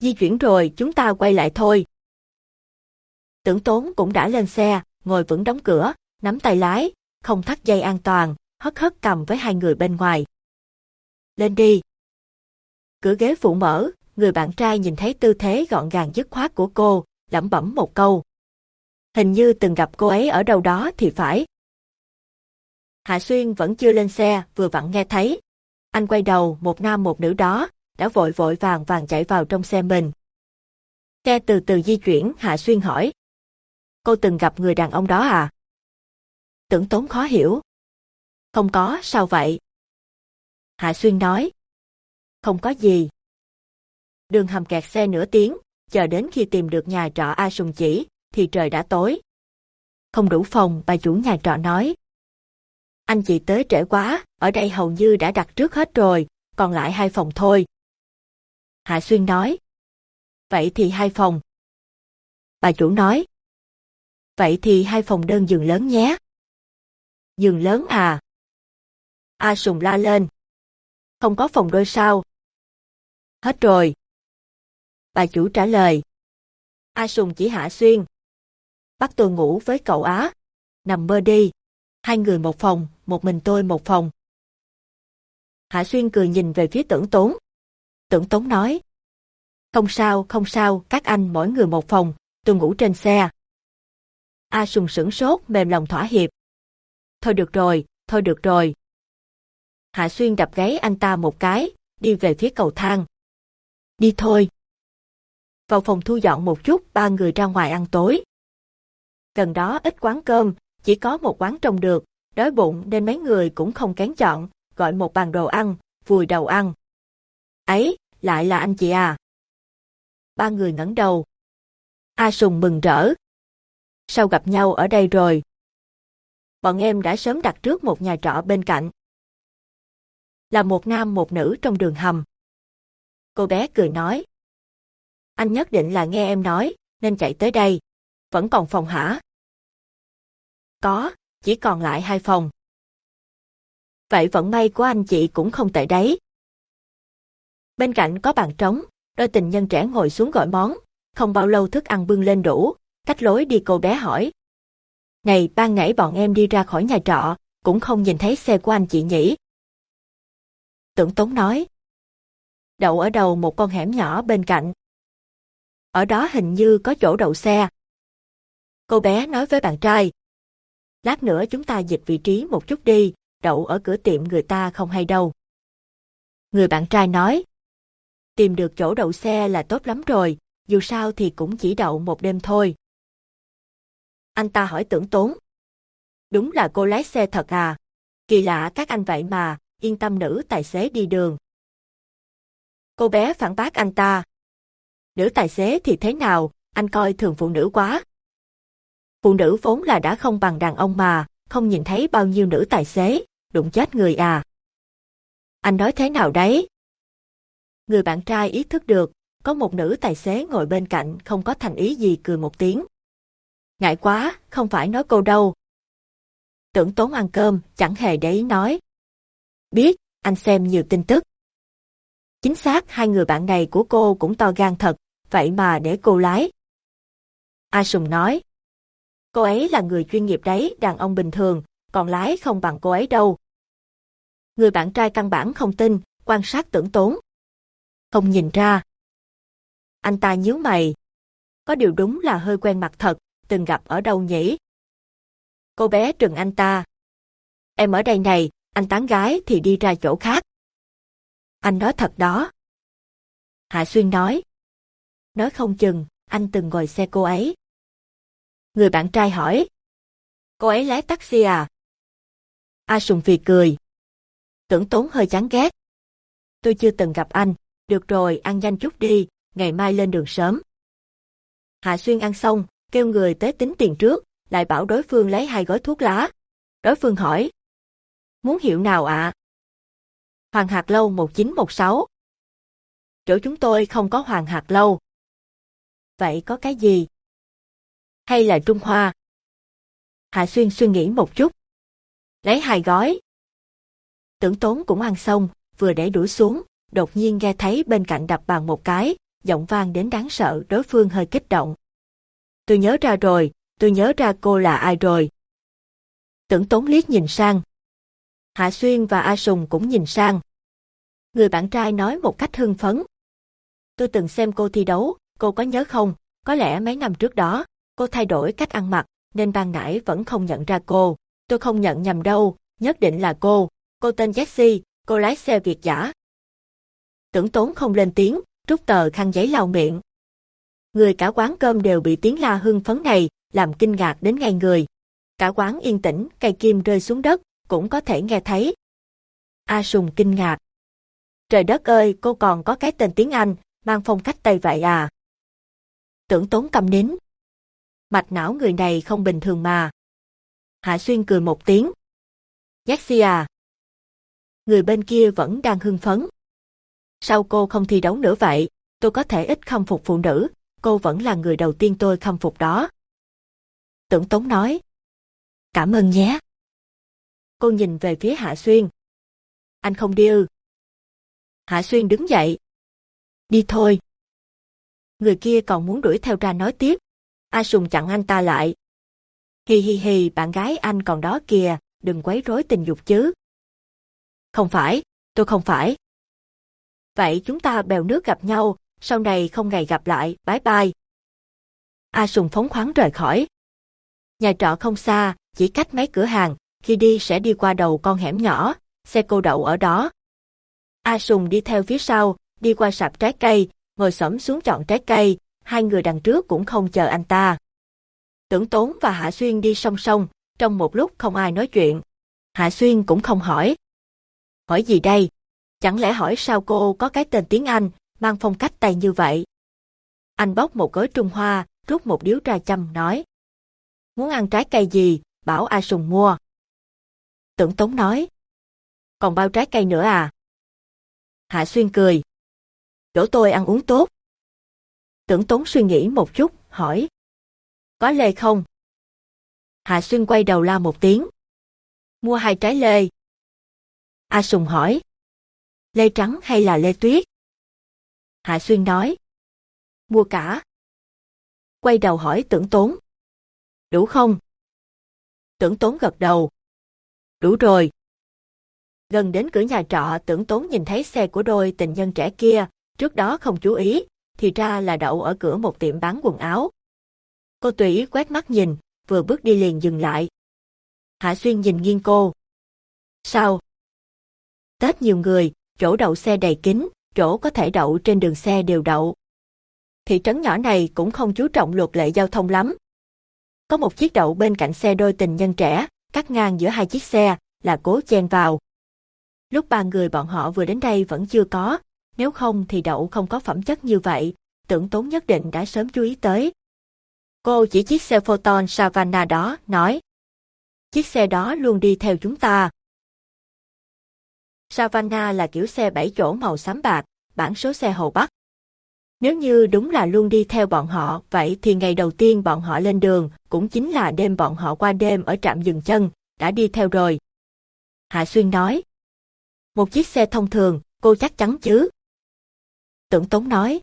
Di chuyển rồi, chúng ta quay lại thôi. Tưởng tốn cũng đã lên xe, ngồi vững đóng cửa, nắm tay lái, không thắt dây an toàn, hất hất cầm với hai người bên ngoài. Lên đi. Cửa ghế phụ mở, người bạn trai nhìn thấy tư thế gọn gàng dứt khoát của cô, lẩm bẩm một câu. Hình như từng gặp cô ấy ở đâu đó thì phải. Hạ Xuyên vẫn chưa lên xe, vừa vặn nghe thấy. Anh quay đầu, một nam một nữ đó, đã vội vội vàng vàng chạy vào trong xe mình. Xe từ từ di chuyển, Hạ Xuyên hỏi. Cô từng gặp người đàn ông đó à? Tưởng tốn khó hiểu. Không có, sao vậy? Hạ Xuyên nói. Không có gì. Đường hầm kẹt xe nửa tiếng, chờ đến khi tìm được nhà trọ A Sùng chỉ, thì trời đã tối. Không đủ phòng, bà chủ nhà trọ nói. Anh chị tới trễ quá, ở đây hầu như đã đặt trước hết rồi, còn lại hai phòng thôi. Hạ Xuyên nói. Vậy thì hai phòng. Bà chủ nói. Vậy thì hai phòng đơn giường lớn nhé. Giường lớn à? A Sùng la lên. Không có phòng đôi sao? Hết rồi. Bà chủ trả lời. A Sùng chỉ Hạ Xuyên. Bắt tôi ngủ với cậu Á. Nằm mơ đi. Hai người một phòng, một mình tôi một phòng. Hạ Xuyên cười nhìn về phía tưởng tốn. Tưởng tốn nói. Không sao, không sao, các anh mỗi người một phòng, tôi ngủ trên xe. A Sùng sửng sốt, mềm lòng thỏa hiệp. Thôi được rồi, thôi được rồi. Hạ Xuyên đập gáy anh ta một cái, đi về phía cầu thang. Đi thôi. Vào phòng thu dọn một chút, ba người ra ngoài ăn tối. Gần đó ít quán cơm, chỉ có một quán trông được, đói bụng nên mấy người cũng không kén chọn, gọi một bàn đồ ăn, vùi đầu ăn. Ấy, lại là anh chị à? Ba người ngẩng đầu. A Sùng mừng rỡ. Sao gặp nhau ở đây rồi? Bọn em đã sớm đặt trước một nhà trọ bên cạnh. Là một nam một nữ trong đường hầm. Cô bé cười nói. Anh nhất định là nghe em nói, nên chạy tới đây. Vẫn còn phòng hả? Có, chỉ còn lại hai phòng. Vậy vận may của anh chị cũng không tệ đấy. Bên cạnh có bàn trống, đôi tình nhân trẻ ngồi xuống gọi món, không bao lâu thức ăn bưng lên đủ, cách lối đi cô bé hỏi. Này, ban nãy bọn em đi ra khỏi nhà trọ, cũng không nhìn thấy xe của anh chị nhỉ? Tưởng Tống nói. Đậu ở đầu một con hẻm nhỏ bên cạnh. Ở đó hình như có chỗ đậu xe. Cô bé nói với bạn trai. Lát nữa chúng ta dịch vị trí một chút đi, đậu ở cửa tiệm người ta không hay đâu. Người bạn trai nói. Tìm được chỗ đậu xe là tốt lắm rồi, dù sao thì cũng chỉ đậu một đêm thôi. Anh ta hỏi tưởng tốn. Đúng là cô lái xe thật à? Kỳ lạ các anh vậy mà, yên tâm nữ tài xế đi đường. Cô bé phản bác anh ta. Nữ tài xế thì thế nào, anh coi thường phụ nữ quá. Phụ nữ vốn là đã không bằng đàn ông mà, không nhìn thấy bao nhiêu nữ tài xế, đụng chết người à. Anh nói thế nào đấy? Người bạn trai ý thức được, có một nữ tài xế ngồi bên cạnh không có thành ý gì cười một tiếng. Ngại quá, không phải nói cô đâu. Tưởng tốn ăn cơm, chẳng hề để ý nói. Biết, anh xem nhiều tin tức. Chính xác hai người bạn này của cô cũng to gan thật, vậy mà để cô lái. A Sùng nói. Cô ấy là người chuyên nghiệp đấy, đàn ông bình thường, còn lái không bằng cô ấy đâu. Người bạn trai căn bản không tin, quan sát tưởng tốn. Không nhìn ra. Anh ta nhíu mày. Có điều đúng là hơi quen mặt thật, từng gặp ở đâu nhỉ? Cô bé trừng anh ta. Em ở đây này, anh tán gái thì đi ra chỗ khác. Anh nói thật đó. Hạ Xuyên nói. Nói không chừng, anh từng ngồi xe cô ấy. Người bạn trai hỏi. Cô ấy lái taxi à? A Sùng Phì cười. Tưởng tốn hơi chán ghét. Tôi chưa từng gặp anh, được rồi ăn nhanh chút đi, ngày mai lên đường sớm. Hạ Xuyên ăn xong, kêu người tới tính tiền trước, lại bảo đối phương lấy hai gói thuốc lá. Đối phương hỏi. Muốn hiệu nào ạ? Hoàng hạt lâu 1916. Chỗ chúng tôi không có hoàng hạt lâu. Vậy có cái gì? Hay là Trung Hoa? Hạ Xuyên suy nghĩ một chút. Lấy hai gói. Tưởng tốn cũng ăn xong, vừa để đuổi xuống, đột nhiên nghe thấy bên cạnh đập bàn một cái, giọng vang đến đáng sợ đối phương hơi kích động. Tôi nhớ ra rồi, tôi nhớ ra cô là ai rồi. Tưởng tốn liếc nhìn sang. Hạ Xuyên và A Sùng cũng nhìn sang. Người bạn trai nói một cách hưng phấn. Tôi từng xem cô thi đấu, cô có nhớ không? Có lẽ mấy năm trước đó, cô thay đổi cách ăn mặc, nên ban nãy vẫn không nhận ra cô. Tôi không nhận nhầm đâu, nhất định là cô. Cô tên Jessie, cô lái xe Việt giả. Tưởng tốn không lên tiếng, rút tờ khăn giấy lau miệng. Người cả quán cơm đều bị tiếng la hưng phấn này, làm kinh ngạc đến ngay người. Cả quán yên tĩnh, cây kim rơi xuống đất, cũng có thể nghe thấy. A Sùng kinh ngạc. Trời đất ơi, cô còn có cái tên tiếng Anh, mang phong cách Tây vậy à? Tưởng tốn cầm nín. Mạch não người này không bình thường mà. Hạ Xuyên cười một tiếng. Jaxi à? Người bên kia vẫn đang hưng phấn. Sao cô không thi đấu nữa vậy? Tôi có thể ít không phục phụ nữ, cô vẫn là người đầu tiên tôi khâm phục đó. Tưởng Tống nói. Cảm ơn nhé. Cô nhìn về phía Hạ Xuyên. Anh không đi ư. Hạ Xuyên đứng dậy. Đi thôi. Người kia còn muốn đuổi theo ra nói tiếp. A Sùng chặn anh ta lại. Hi hi hi, bạn gái anh còn đó kìa, đừng quấy rối tình dục chứ. Không phải, tôi không phải. Vậy chúng ta bèo nước gặp nhau, sau này không ngày gặp lại, bye bye. A Sùng phóng khoáng rời khỏi. Nhà trọ không xa, chỉ cách mấy cửa hàng, khi đi sẽ đi qua đầu con hẻm nhỏ, xe cô đậu ở đó. A Sùng đi theo phía sau, đi qua sạp trái cây, ngồi xổm xuống chọn trái cây, hai người đằng trước cũng không chờ anh ta. Tưởng Tốn và Hạ Xuyên đi song song, trong một lúc không ai nói chuyện. Hạ Xuyên cũng không hỏi. Hỏi gì đây? Chẳng lẽ hỏi sao cô có cái tên tiếng Anh, mang phong cách Tây như vậy? Anh bóc một gói Trung Hoa, rút một điếu trà chăm nói. Muốn ăn trái cây gì, bảo A Sùng mua. Tưởng Tống nói. Còn bao trái cây nữa à? Hạ Xuyên cười. Chỗ tôi ăn uống tốt. Tưởng Tống suy nghĩ một chút, hỏi. Có lê không? Hạ Xuyên quay đầu la một tiếng. Mua hai trái lê. A Sùng hỏi. Lê trắng hay là lê tuyết? Hạ Xuyên nói. Mua cả. Quay đầu hỏi tưởng tốn. Đủ không? Tưởng tốn gật đầu. Đủ rồi. Gần đến cửa nhà trọ tưởng tốn nhìn thấy xe của đôi tình nhân trẻ kia, trước đó không chú ý, thì ra là đậu ở cửa một tiệm bán quần áo. Cô tùy ý quét mắt nhìn, vừa bước đi liền dừng lại. Hạ Xuyên nhìn nghiêng cô. Sao? Tết nhiều người, chỗ đậu xe đầy kín, chỗ có thể đậu trên đường xe đều đậu. Thị trấn nhỏ này cũng không chú trọng luật lệ giao thông lắm. Có một chiếc đậu bên cạnh xe đôi tình nhân trẻ, cắt ngang giữa hai chiếc xe, là cố chen vào. Lúc ba người bọn họ vừa đến đây vẫn chưa có, nếu không thì đậu không có phẩm chất như vậy, tưởng tốn nhất định đã sớm chú ý tới. Cô chỉ chiếc xe Photon Savannah đó, nói. Chiếc xe đó luôn đi theo chúng ta. Savannah là kiểu xe 7 chỗ màu xám bạc, bản số xe Hồ Bắc. Nếu như đúng là luôn đi theo bọn họ, vậy thì ngày đầu tiên bọn họ lên đường, cũng chính là đêm bọn họ qua đêm ở trạm dừng chân, đã đi theo rồi. Hạ Xuyên nói. Một chiếc xe thông thường, cô chắc chắn chứ? Tưởng Tống nói.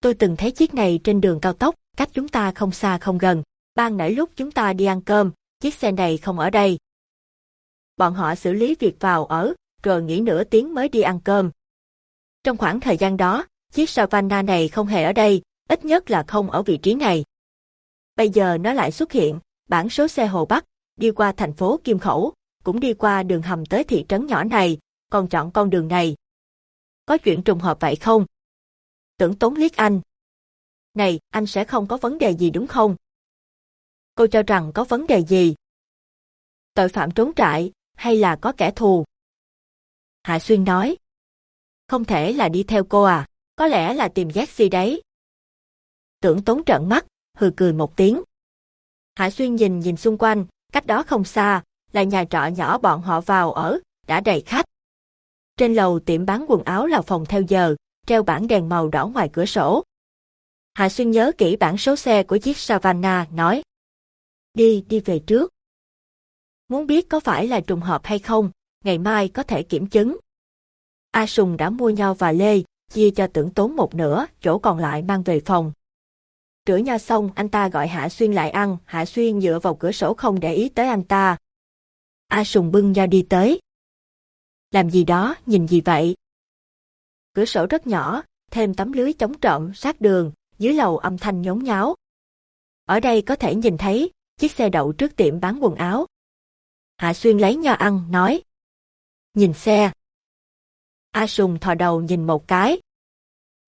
Tôi từng thấy chiếc này trên đường cao tốc, cách chúng ta không xa không gần. Ban nãy lúc chúng ta đi ăn cơm, chiếc xe này không ở đây. Bọn họ xử lý việc vào ở, rồi nghỉ nửa tiếng mới đi ăn cơm. Trong khoảng thời gian đó, chiếc Savannah này không hề ở đây, ít nhất là không ở vị trí này. Bây giờ nó lại xuất hiện, bản số xe Hồ Bắc, đi qua thành phố Kim Khẩu, cũng đi qua đường hầm tới thị trấn nhỏ này, còn chọn con đường này. Có chuyện trùng hợp vậy không? Tưởng tốn liếc anh. Này, anh sẽ không có vấn đề gì đúng không? Cô cho rằng có vấn đề gì? Tội phạm trốn trại, hay là có kẻ thù? Hạ Xuyên nói. Không thể là đi theo cô à, có lẽ là tìm giác si đấy. Tưởng tốn trận mắt, hừ cười một tiếng. Hạ Xuyên nhìn nhìn xung quanh, cách đó không xa, là nhà trọ nhỏ bọn họ vào ở, đã đầy khách. Trên lầu tiệm bán quần áo là phòng theo giờ, treo bảng đèn màu đỏ ngoài cửa sổ. Hạ Xuyên nhớ kỹ bản số xe của chiếc Savannah, nói. Đi, đi về trước. Muốn biết có phải là trùng hợp hay không, ngày mai có thể kiểm chứng. A Sùng đã mua nho và lê, chia cho tưởng tốn một nửa, chỗ còn lại mang về phòng. Rửa nho xong, anh ta gọi Hạ Xuyên lại ăn, Hạ Xuyên dựa vào cửa sổ không để ý tới anh ta. A Sùng bưng nho đi tới. Làm gì đó, nhìn gì vậy? Cửa sổ rất nhỏ, thêm tấm lưới chống trộm sát đường, dưới lầu âm thanh nhốn nháo. Ở đây có thể nhìn thấy, chiếc xe đậu trước tiệm bán quần áo. Hạ Xuyên lấy nho ăn, nói. Nhìn xe. A Sùng thò đầu nhìn một cái.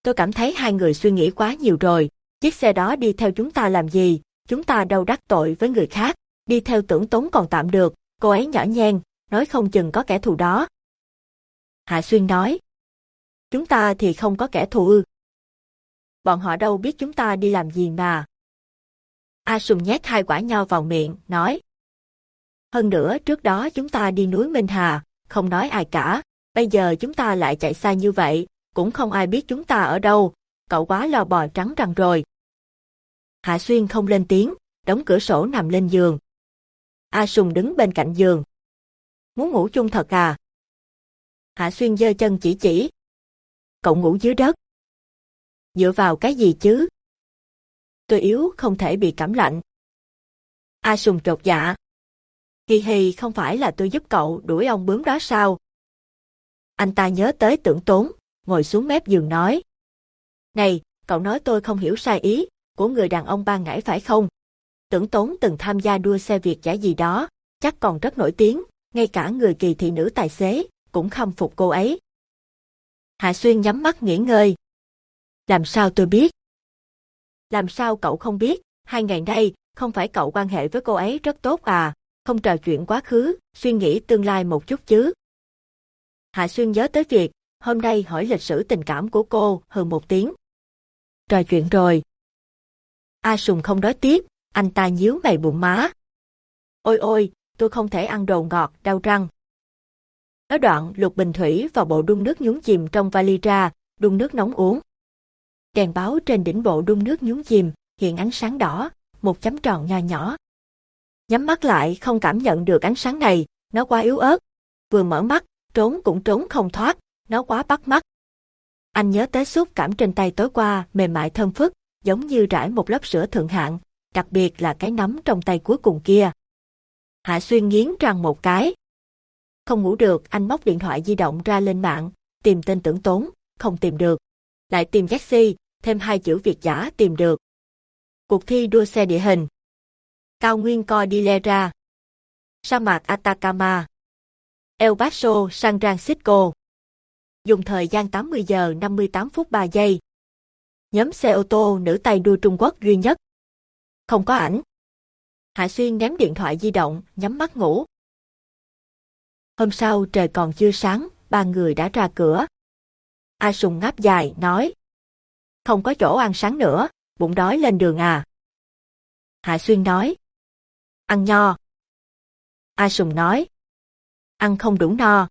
Tôi cảm thấy hai người suy nghĩ quá nhiều rồi. Chiếc xe đó đi theo chúng ta làm gì? Chúng ta đâu đắc tội với người khác. Đi theo tưởng tốn còn tạm được. Cô ấy nhỏ nhen, nói không chừng có kẻ thù đó. Hạ Xuyên nói. Chúng ta thì không có kẻ thù ư. Bọn họ đâu biết chúng ta đi làm gì mà. A Sùng nhét hai quả nho vào miệng, nói. Hơn nữa trước đó chúng ta đi núi Minh Hà, không nói ai cả, bây giờ chúng ta lại chạy xa như vậy, cũng không ai biết chúng ta ở đâu, cậu quá lo bò trắng răng rồi. Hạ Xuyên không lên tiếng, đóng cửa sổ nằm lên giường. A Sùng đứng bên cạnh giường. Muốn ngủ chung thật à? Hạ Xuyên giơ chân chỉ chỉ. Cậu ngủ dưới đất. Dựa vào cái gì chứ? Tôi yếu không thể bị cảm lạnh. A Sùng trột dạ. Hi hi không phải là tôi giúp cậu đuổi ông bướm đó sao? Anh ta nhớ tới tưởng tốn, ngồi xuống mép giường nói. Này, cậu nói tôi không hiểu sai ý, của người đàn ông ban ngãi phải không? Tưởng tốn từng tham gia đua xe Việt giả gì đó, chắc còn rất nổi tiếng, ngay cả người kỳ thị nữ tài xế, cũng khâm phục cô ấy. Hạ Xuyên nhắm mắt nghỉ ngơi. Làm sao tôi biết? Làm sao cậu không biết, hai ngày nay, không phải cậu quan hệ với cô ấy rất tốt à, không trò chuyện quá khứ, suy nghĩ tương lai một chút chứ. Hạ Xuyên nhớ tới việc, hôm nay hỏi lịch sử tình cảm của cô, hừ một tiếng. Trò chuyện rồi. A Sùng không nói tiếp, anh ta nhíu mày bụng má. Ôi ôi, tôi không thể ăn đồ ngọt, đau răng. Nói đoạn lục bình thủy vào bộ đun nước nhúng chìm trong vali ra, đun nước nóng uống. Đèn báo trên đỉnh bộ đun nước nhúng chìm, hiện ánh sáng đỏ, một chấm tròn nho nhỏ. Nhắm mắt lại không cảm nhận được ánh sáng này, nó quá yếu ớt. Vừa mở mắt, trốn cũng trốn không thoát, nó quá bắt mắt. Anh nhớ tới xúc cảm trên tay tối qua, mềm mại thơm phức, giống như rải một lớp sữa thượng hạng, đặc biệt là cái nắm trong tay cuối cùng kia. Hạ Xuyên nghiến răng một cái. Không ngủ được, anh móc điện thoại di động ra lên mạng, tìm tên tưởng tốn, không tìm được. Lại tìm taxi thêm hai chữ Việt giả tìm được. Cuộc thi đua xe địa hình. Cao nguyên Cordillera. Sa mạc Atacama. El Paso, San Francisco. Dùng thời gian 80 giờ 58 phút 3 giây. Nhóm xe ô tô nữ tay đua Trung Quốc duy nhất. Không có ảnh. Hạ Xuyên ném điện thoại di động, nhắm mắt ngủ. Hôm sau trời còn chưa sáng, ba người đã ra cửa. A Sùng ngáp dài, nói. Không có chỗ ăn sáng nữa, bụng đói lên đường à. Hạ Xuyên nói. Ăn nho. A Sùng nói. Ăn không đủ no.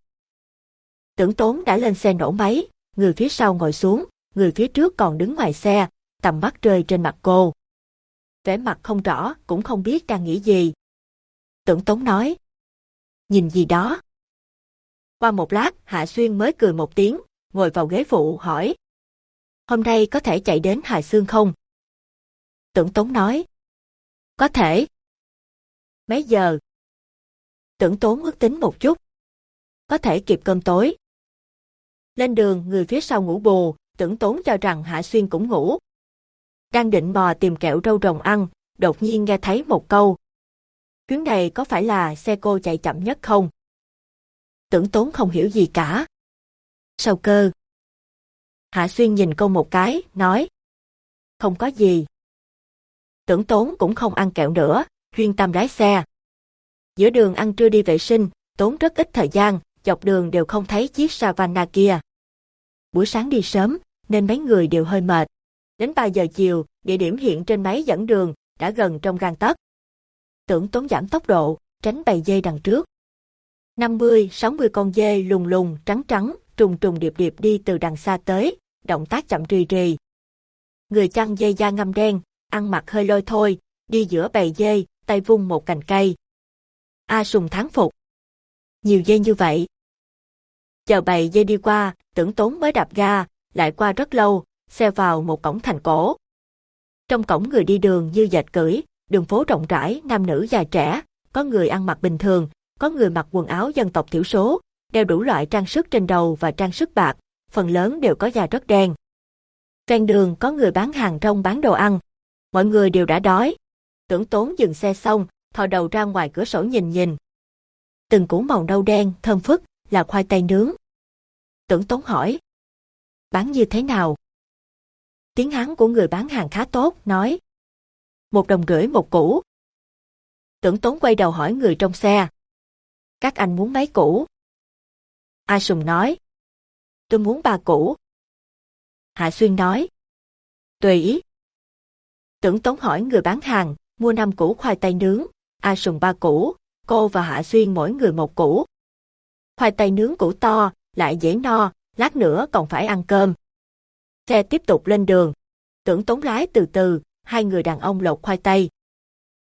Tưởng tốn đã lên xe nổ máy, người phía sau ngồi xuống, người phía trước còn đứng ngoài xe, tầm mắt rơi trên mặt cô. Vẻ mặt không rõ, cũng không biết đang nghĩ gì. Tưởng tốn nói. Nhìn gì đó. Qua một lát, Hạ Xuyên mới cười một tiếng, ngồi vào ghế phụ hỏi. Hôm nay có thể chạy đến Hà Sương không? Tưởng Tống nói. Có thể. Mấy giờ? Tưởng Tốn ước tính một chút. Có thể kịp cơm tối. Lên đường, người phía sau ngủ bù, tưởng Tốn cho rằng Hạ Xuyên cũng ngủ. Đang định bò tìm kẹo râu rồng ăn, đột nhiên nghe thấy một câu. Chuyến này có phải là xe cô chạy chậm nhất không? Tưởng Tốn không hiểu gì cả. Sao cơ? Hạ Xuyên nhìn cô một cái, nói. Không có gì. Tưởng Tốn cũng không ăn kẹo nữa, chuyên tâm lái xe. Giữa đường ăn trưa đi vệ sinh, tốn rất ít thời gian, dọc đường đều không thấy chiếc Savannah kia. Buổi sáng đi sớm, nên mấy người đều hơi mệt. Đến 3 giờ chiều, địa điểm hiện trên máy dẫn đường, đã gần trong gang tấc. Tưởng tốn giảm tốc độ, tránh bầy dê đằng trước. 50, 60 con dê lùng lùng, trắng trắng, trùng trùng điệp điệp đi từ đằng xa tới, động tác chậm rì rì. Người chăn dê da ngâm đen, ăn mặc hơi lôi thôi, đi giữa bầy dê, tay vung một cành cây. A sùng thắng phục. Nhiều dây như vậy. Chờ bầy dây đi qua, tưởng tốn mới đạp ga, lại qua rất lâu, xe vào một cổng thành cổ. Trong cổng người đi đường như dệt cưỡi, đường phố rộng rãi, nam nữ già trẻ, có người ăn mặc bình thường, có người mặc quần áo dân tộc thiểu số, đeo đủ loại trang sức trên đầu và trang sức bạc, phần lớn đều có da rất đen. Ven đường có người bán hàng rong bán đồ ăn. Mọi người đều đã đói. Tưởng tốn dừng xe xong, thò đầu ra ngoài cửa sổ nhìn nhìn. Từng củ màu nâu đen, thơm phức, là khoai tây nướng. Tưởng tốn hỏi. Bán như thế nào? Tiếng Hán của người bán hàng khá tốt, nói. Một đồng rưỡi một củ. Tưởng tốn quay đầu hỏi người trong xe. Các anh muốn mấy củ? A Sùng nói. Tôi muốn ba củ. Hạ Xuyên nói. Tùy ý. Tưởng Tốn hỏi người bán hàng, mua năm củ khoai tây nướng, A Sùng ba củ, cô và Hạ Xuyên mỗi người một củ. Khoai tây nướng củ to, lại dễ no, lát nữa còn phải ăn cơm. Xe tiếp tục lên đường. Tưởng Tốn lái từ từ, hai người đàn ông lột khoai tây.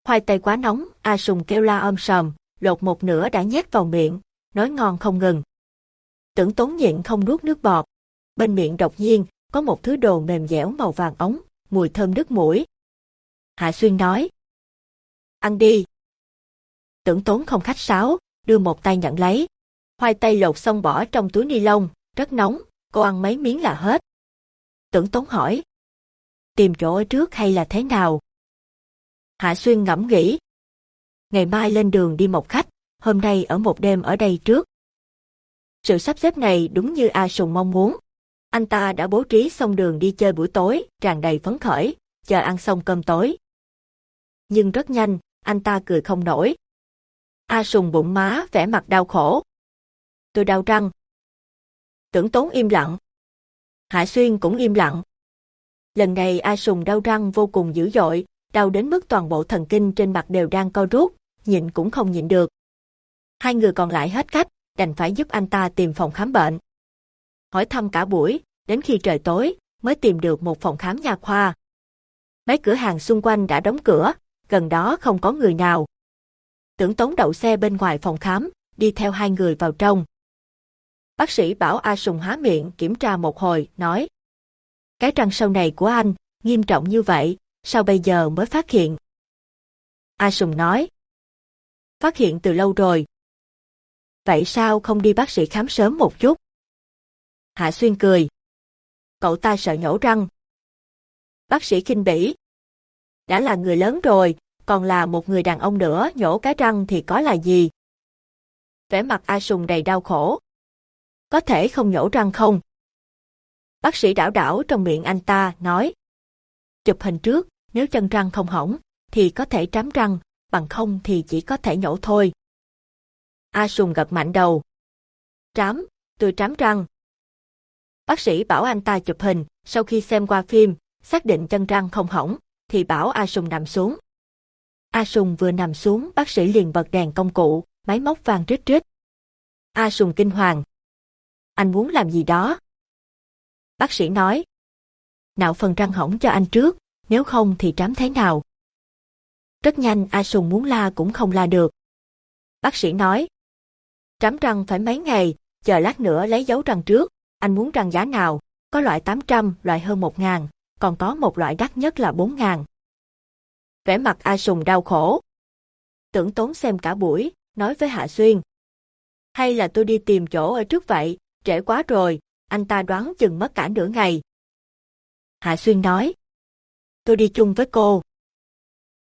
Khoai tây quá nóng, A Sùng kêu la ôm sòm, lột một nửa đã nhét vào miệng, nói ngon không ngừng. Tưởng tốn nhịn không nuốt nước bọt. Bên miệng đột nhiên, có một thứ đồ mềm dẻo màu vàng ống, mùi thơm nước mũi. Hạ Xuyên nói. Ăn đi. Tưởng tốn không khách sáo, đưa một tay nhận lấy. Khoai tây lột xong bỏ trong túi ni lông, rất nóng, cô ăn mấy miếng là hết. Tưởng tốn hỏi. Tìm chỗ ở trước hay là thế nào? Hạ Xuyên ngẫm nghĩ. Ngày mai lên đường đi một khách, hôm nay ở một đêm ở đây trước. Sự sắp xếp này đúng như A Sùng mong muốn. Anh ta đã bố trí xong đường đi chơi buổi tối, tràn đầy phấn khởi, chờ ăn xong cơm tối. Nhưng rất nhanh, anh ta cười không nổi. A Sùng bụng má vẻ mặt đau khổ. Tôi đau răng. Tưởng tốn im lặng. Hạ Xuyên cũng im lặng. Lần này A Sùng đau răng vô cùng dữ dội, đau đến mức toàn bộ thần kinh trên mặt đều đang co rút, nhịn cũng không nhịn được. Hai người còn lại hết cách, đành phải giúp anh ta tìm phòng khám bệnh. Hỏi thăm cả buổi, đến khi trời tối, mới tìm được một phòng khám nha khoa. Mấy cửa hàng xung quanh đã đóng cửa, gần đó không có người nào. Tưởng tống đậu xe bên ngoài phòng khám, đi theo hai người vào trong. Bác sĩ bảo A Sùng há miệng kiểm tra một hồi, nói. Cái răng sau này của anh, nghiêm trọng như vậy, sao bây giờ mới phát hiện? A Sùng nói. Phát hiện từ lâu rồi, vậy sao không đi bác sĩ khám sớm một chút? Hạ Xuyên cười. Cậu ta sợ nhổ răng. Bác sĩ kinh bỉ. Đã là người lớn rồi, còn là một người đàn ông nữa nhổ cái răng thì có là gì? Vẻ mặt A Sùng đầy đau khổ. Có thể không nhổ răng không? Bác sĩ đảo đảo trong miệng anh ta, nói. Chụp hình trước, nếu chân răng không hỏng, thì có thể trám răng, bằng không thì chỉ có thể nhổ thôi. A Sùng gật mạnh đầu. Trám, tôi trám răng. Bác sĩ bảo anh ta chụp hình, sau khi xem qua phim, xác định chân răng không hỏng, thì bảo A Sùng nằm xuống. A Sùng vừa nằm xuống, bác sĩ liền bật đèn công cụ, máy móc vang rít rít. A Sùng kinh hoàng. Anh muốn làm gì đó? Bác sĩ nói. Nạo phần răng hỏng cho anh trước, nếu không thì trám thế nào? Rất nhanh A Sùng muốn la cũng không la được. Bác sĩ nói. Trám răng phải mấy ngày, chờ lát nữa lấy dấu răng trước, anh muốn răng giá nào? Có loại 800, loại hơn 1 ngàn, còn có một loại đắt nhất là 4 ngàn. Vẻ mặt A Sùng đau khổ. Tưởng tốn xem cả buổi, nói với Hạ Xuyên. Hay là tôi đi tìm chỗ ở trước vậy, trễ quá rồi, anh ta đoán chừng mất cả nửa ngày. Hạ Xuyên nói. Tôi đi chung với cô.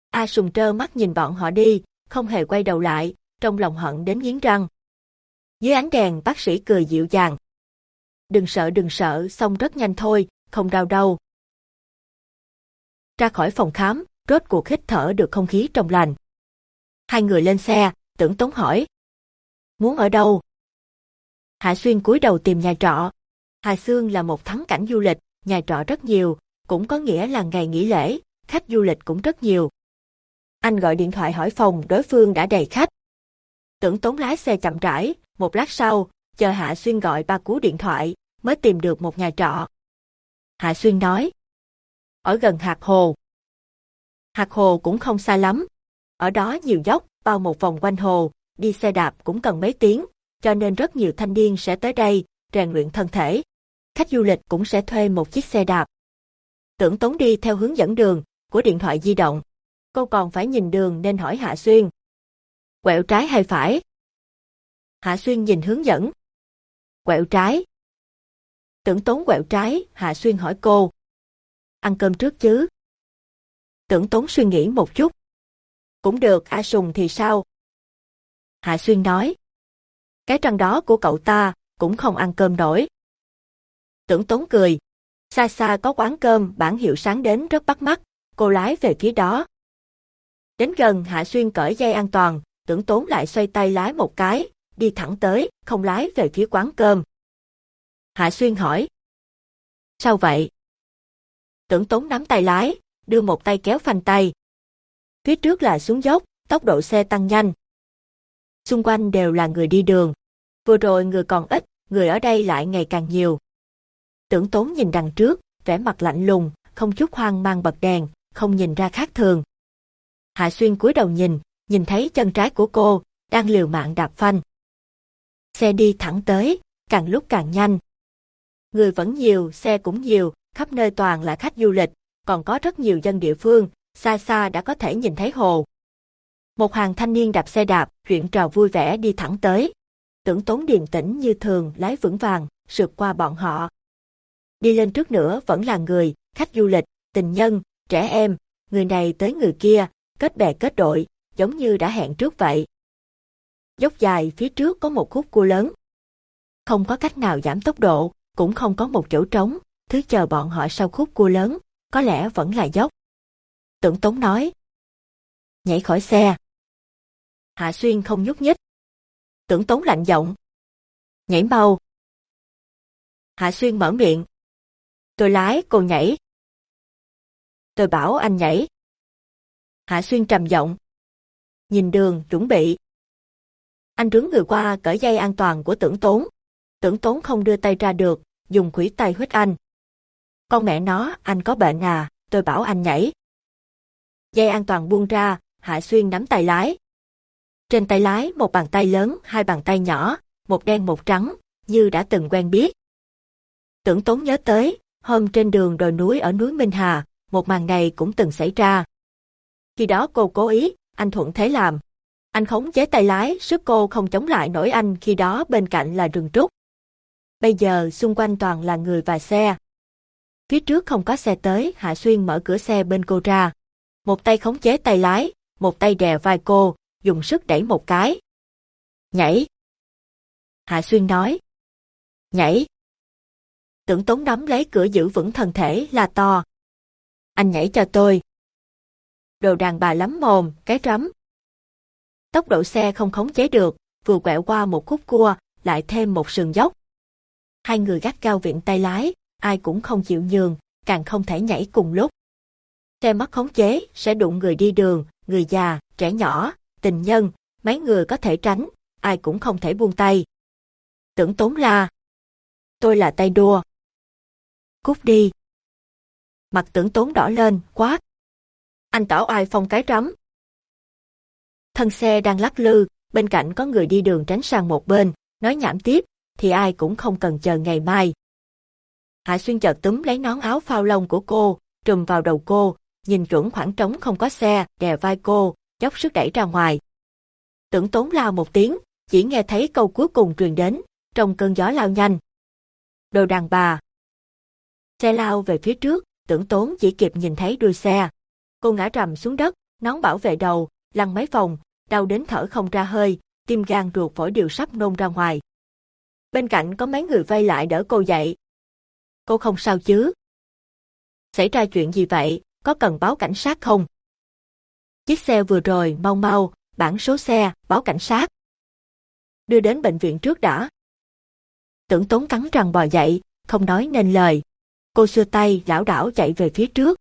A Sùng trơ mắt nhìn bọn họ đi, không hề quay đầu lại, trong lòng hận đến nghiến răng. Dưới ánh đèn bác sĩ cười dịu dàng. Đừng sợ đừng sợ, xong rất nhanh thôi, không đau đâu. Ra khỏi phòng khám, rốt cuộc hít thở được không khí trong lành. Hai người lên xe, tưởng tống hỏi. Muốn ở đâu? Hạ Xuyên cúi đầu tìm nhà trọ. Hà Xương là một thắng cảnh du lịch, nhà trọ rất nhiều, cũng có nghĩa là ngày nghỉ lễ, khách du lịch cũng rất nhiều. Anh gọi điện thoại hỏi phòng đối phương đã đầy khách. Tưởng tốn lái xe chậm rãi, một lát sau, chờ Hạ Xuyên gọi ba cú điện thoại, mới tìm được một nhà trọ. Hạ Xuyên nói, ở gần Hạt Hồ. Hạt Hồ cũng không xa lắm, ở đó nhiều dốc, bao một vòng quanh hồ, đi xe đạp cũng cần mấy tiếng, cho nên rất nhiều thanh niên sẽ tới đây, rèn luyện thân thể. Khách du lịch cũng sẽ thuê một chiếc xe đạp. Tưởng Tống đi theo hướng dẫn đường của điện thoại di động. Cô còn phải nhìn đường nên hỏi Hạ Xuyên. Quẹo trái hay phải? Hạ Xuyên nhìn hướng dẫn. Quẹo trái. Tưởng Tống quẹo trái, Hạ Xuyên hỏi cô. Ăn cơm trước chứ? Tưởng Tống suy nghĩ một chút. Cũng được, A Sùng thì sao? Hạ Xuyên nói. Cái răng đó của cậu ta cũng không ăn cơm nổi. Tưởng Tống cười. Xa xa có quán cơm bản hiệu sáng đến rất bắt mắt, cô lái về phía đó. Đến gần Hạ Xuyên cởi dây an toàn, tưởng Tốn lại xoay tay lái một cái, đi thẳng tới, không lái về phía quán cơm. Hạ Xuyên hỏi. Sao vậy? Tưởng Tốn nắm tay lái, đưa một tay kéo phanh tay. Phía trước là xuống dốc, tốc độ xe tăng nhanh. Xung quanh đều là người đi đường. Vừa rồi người còn ít, người ở đây lại ngày càng nhiều. Tưởng tốn nhìn đằng trước, vẻ mặt lạnh lùng, không chút hoang mang bật đèn, không nhìn ra khác thường. Hạ Xuyên cúi đầu nhìn, nhìn thấy chân trái của cô, đang liều mạng đạp phanh. Xe đi thẳng tới, càng lúc càng nhanh. Người vẫn nhiều, xe cũng nhiều, khắp nơi toàn là khách du lịch, còn có rất nhiều dân địa phương, xa xa đã có thể nhìn thấy hồ. Một hàng thanh niên đạp xe đạp, chuyện trò vui vẻ đi thẳng tới. Tưởng tốn điềm tĩnh như thường lái vững vàng, sượt qua bọn họ. Đi lên trước nữa vẫn là người, khách du lịch, tình nhân, trẻ em, người này tới người kia, kết bè kết đội, giống như đã hẹn trước vậy. Dốc dài phía trước có một khúc cua lớn. Không có cách nào giảm tốc độ, cũng không có một chỗ trống, thứ chờ bọn họ sau khúc cua lớn, có lẽ vẫn là dốc. Tưởng Tống nói. Nhảy khỏi xe. Hạ Xuyên không nhúc nhích. Tưởng Tống lạnh giọng. Nhảy mau. Hạ Xuyên mở miệng. Tôi lái, cô nhảy. Tôi bảo anh nhảy. Hạ Xuyên trầm giọng. Nhìn đường, chuẩn bị. Anh rướng người qua cởi dây an toàn của tưởng tốn. Tưởng tốn không đưa tay ra được, dùng khủy tay huyết anh. Con mẹ nó, anh có bệnh à, tôi bảo anh nhảy. Dây an toàn buông ra, Hạ Xuyên nắm tay lái. Trên tay lái một bàn tay lớn, hai bàn tay nhỏ, một đen một trắng, như đã từng quen biết. Tưởng tốn nhớ tới, hôm trên đường đồi núi ở núi Minh Hà, một màn này cũng từng xảy ra. Khi đó cô cố ý, anh thuận thế làm. Anh khống chế tay lái, sức cô không chống lại nổi anh khi đó bên cạnh là rừng trúc. Bây giờ xung quanh toàn là người và xe. Phía trước không có xe tới, Hạ Xuyên mở cửa xe bên cô ra. Một tay khống chế tay lái, một tay đè vai cô, dùng sức đẩy một cái. Nhảy. Hạ Xuyên nói. Nhảy. Tưởng tốn nắm lấy cửa giữ vững thân thể là to. Anh nhảy cho tôi. Đồ đàn bà lắm mồm, cái rắm. Tốc độ xe không khống chế được, vừa quẹo qua một khúc cua, lại thêm một sườn dốc. Hai người gắt cao viện tay lái, ai cũng không chịu nhường, càng không thể nhảy cùng lúc. Xe mất khống chế sẽ đụng người đi đường, người già, trẻ nhỏ, tình nhân, mấy người có thể tránh, ai cũng không thể buông tay. Tưởng tốn là Tôi là tay đua. Cút đi. Mặt tưởng tốn đỏ lên, quát. Anh tỏ ai phong cái rắm. Thân xe đang lắc lư, bên cạnh có người đi đường tránh sang một bên, nói nhảm tiếp, thì ai cũng không cần chờ ngày mai. Hạ Xuyên chợt túm lấy nón áo phao lông của cô, trùm vào đầu cô, nhìn chuẩn khoảng trống không có xe, đè vai cô, dốc sức đẩy ra ngoài. Tưởng tốn lao một tiếng, chỉ nghe thấy câu cuối cùng truyền đến, trong cơn gió lao nhanh. Đồ đàn bà. Xe lao về phía trước, tưởng tốn chỉ kịp nhìn thấy đuôi xe. Cô ngã rầm xuống đất, nón bảo vệ đầu, lăn mấy vòng, đau đến thở không ra hơi, tim gan ruột phổi đều sắp nôn ra ngoài. Bên cạnh có mấy người vây lại đỡ cô dậy. Cô không sao chứ? Xảy ra chuyện gì vậy, có cần báo cảnh sát không? Chiếc xe vừa rồi, mau mau, bản số xe, báo cảnh sát. Đưa đến bệnh viện trước đã. Tưởng tốn cắn răng bò dậy, không nói nên lời. Cô xưa tay, lão đảo chạy về phía trước.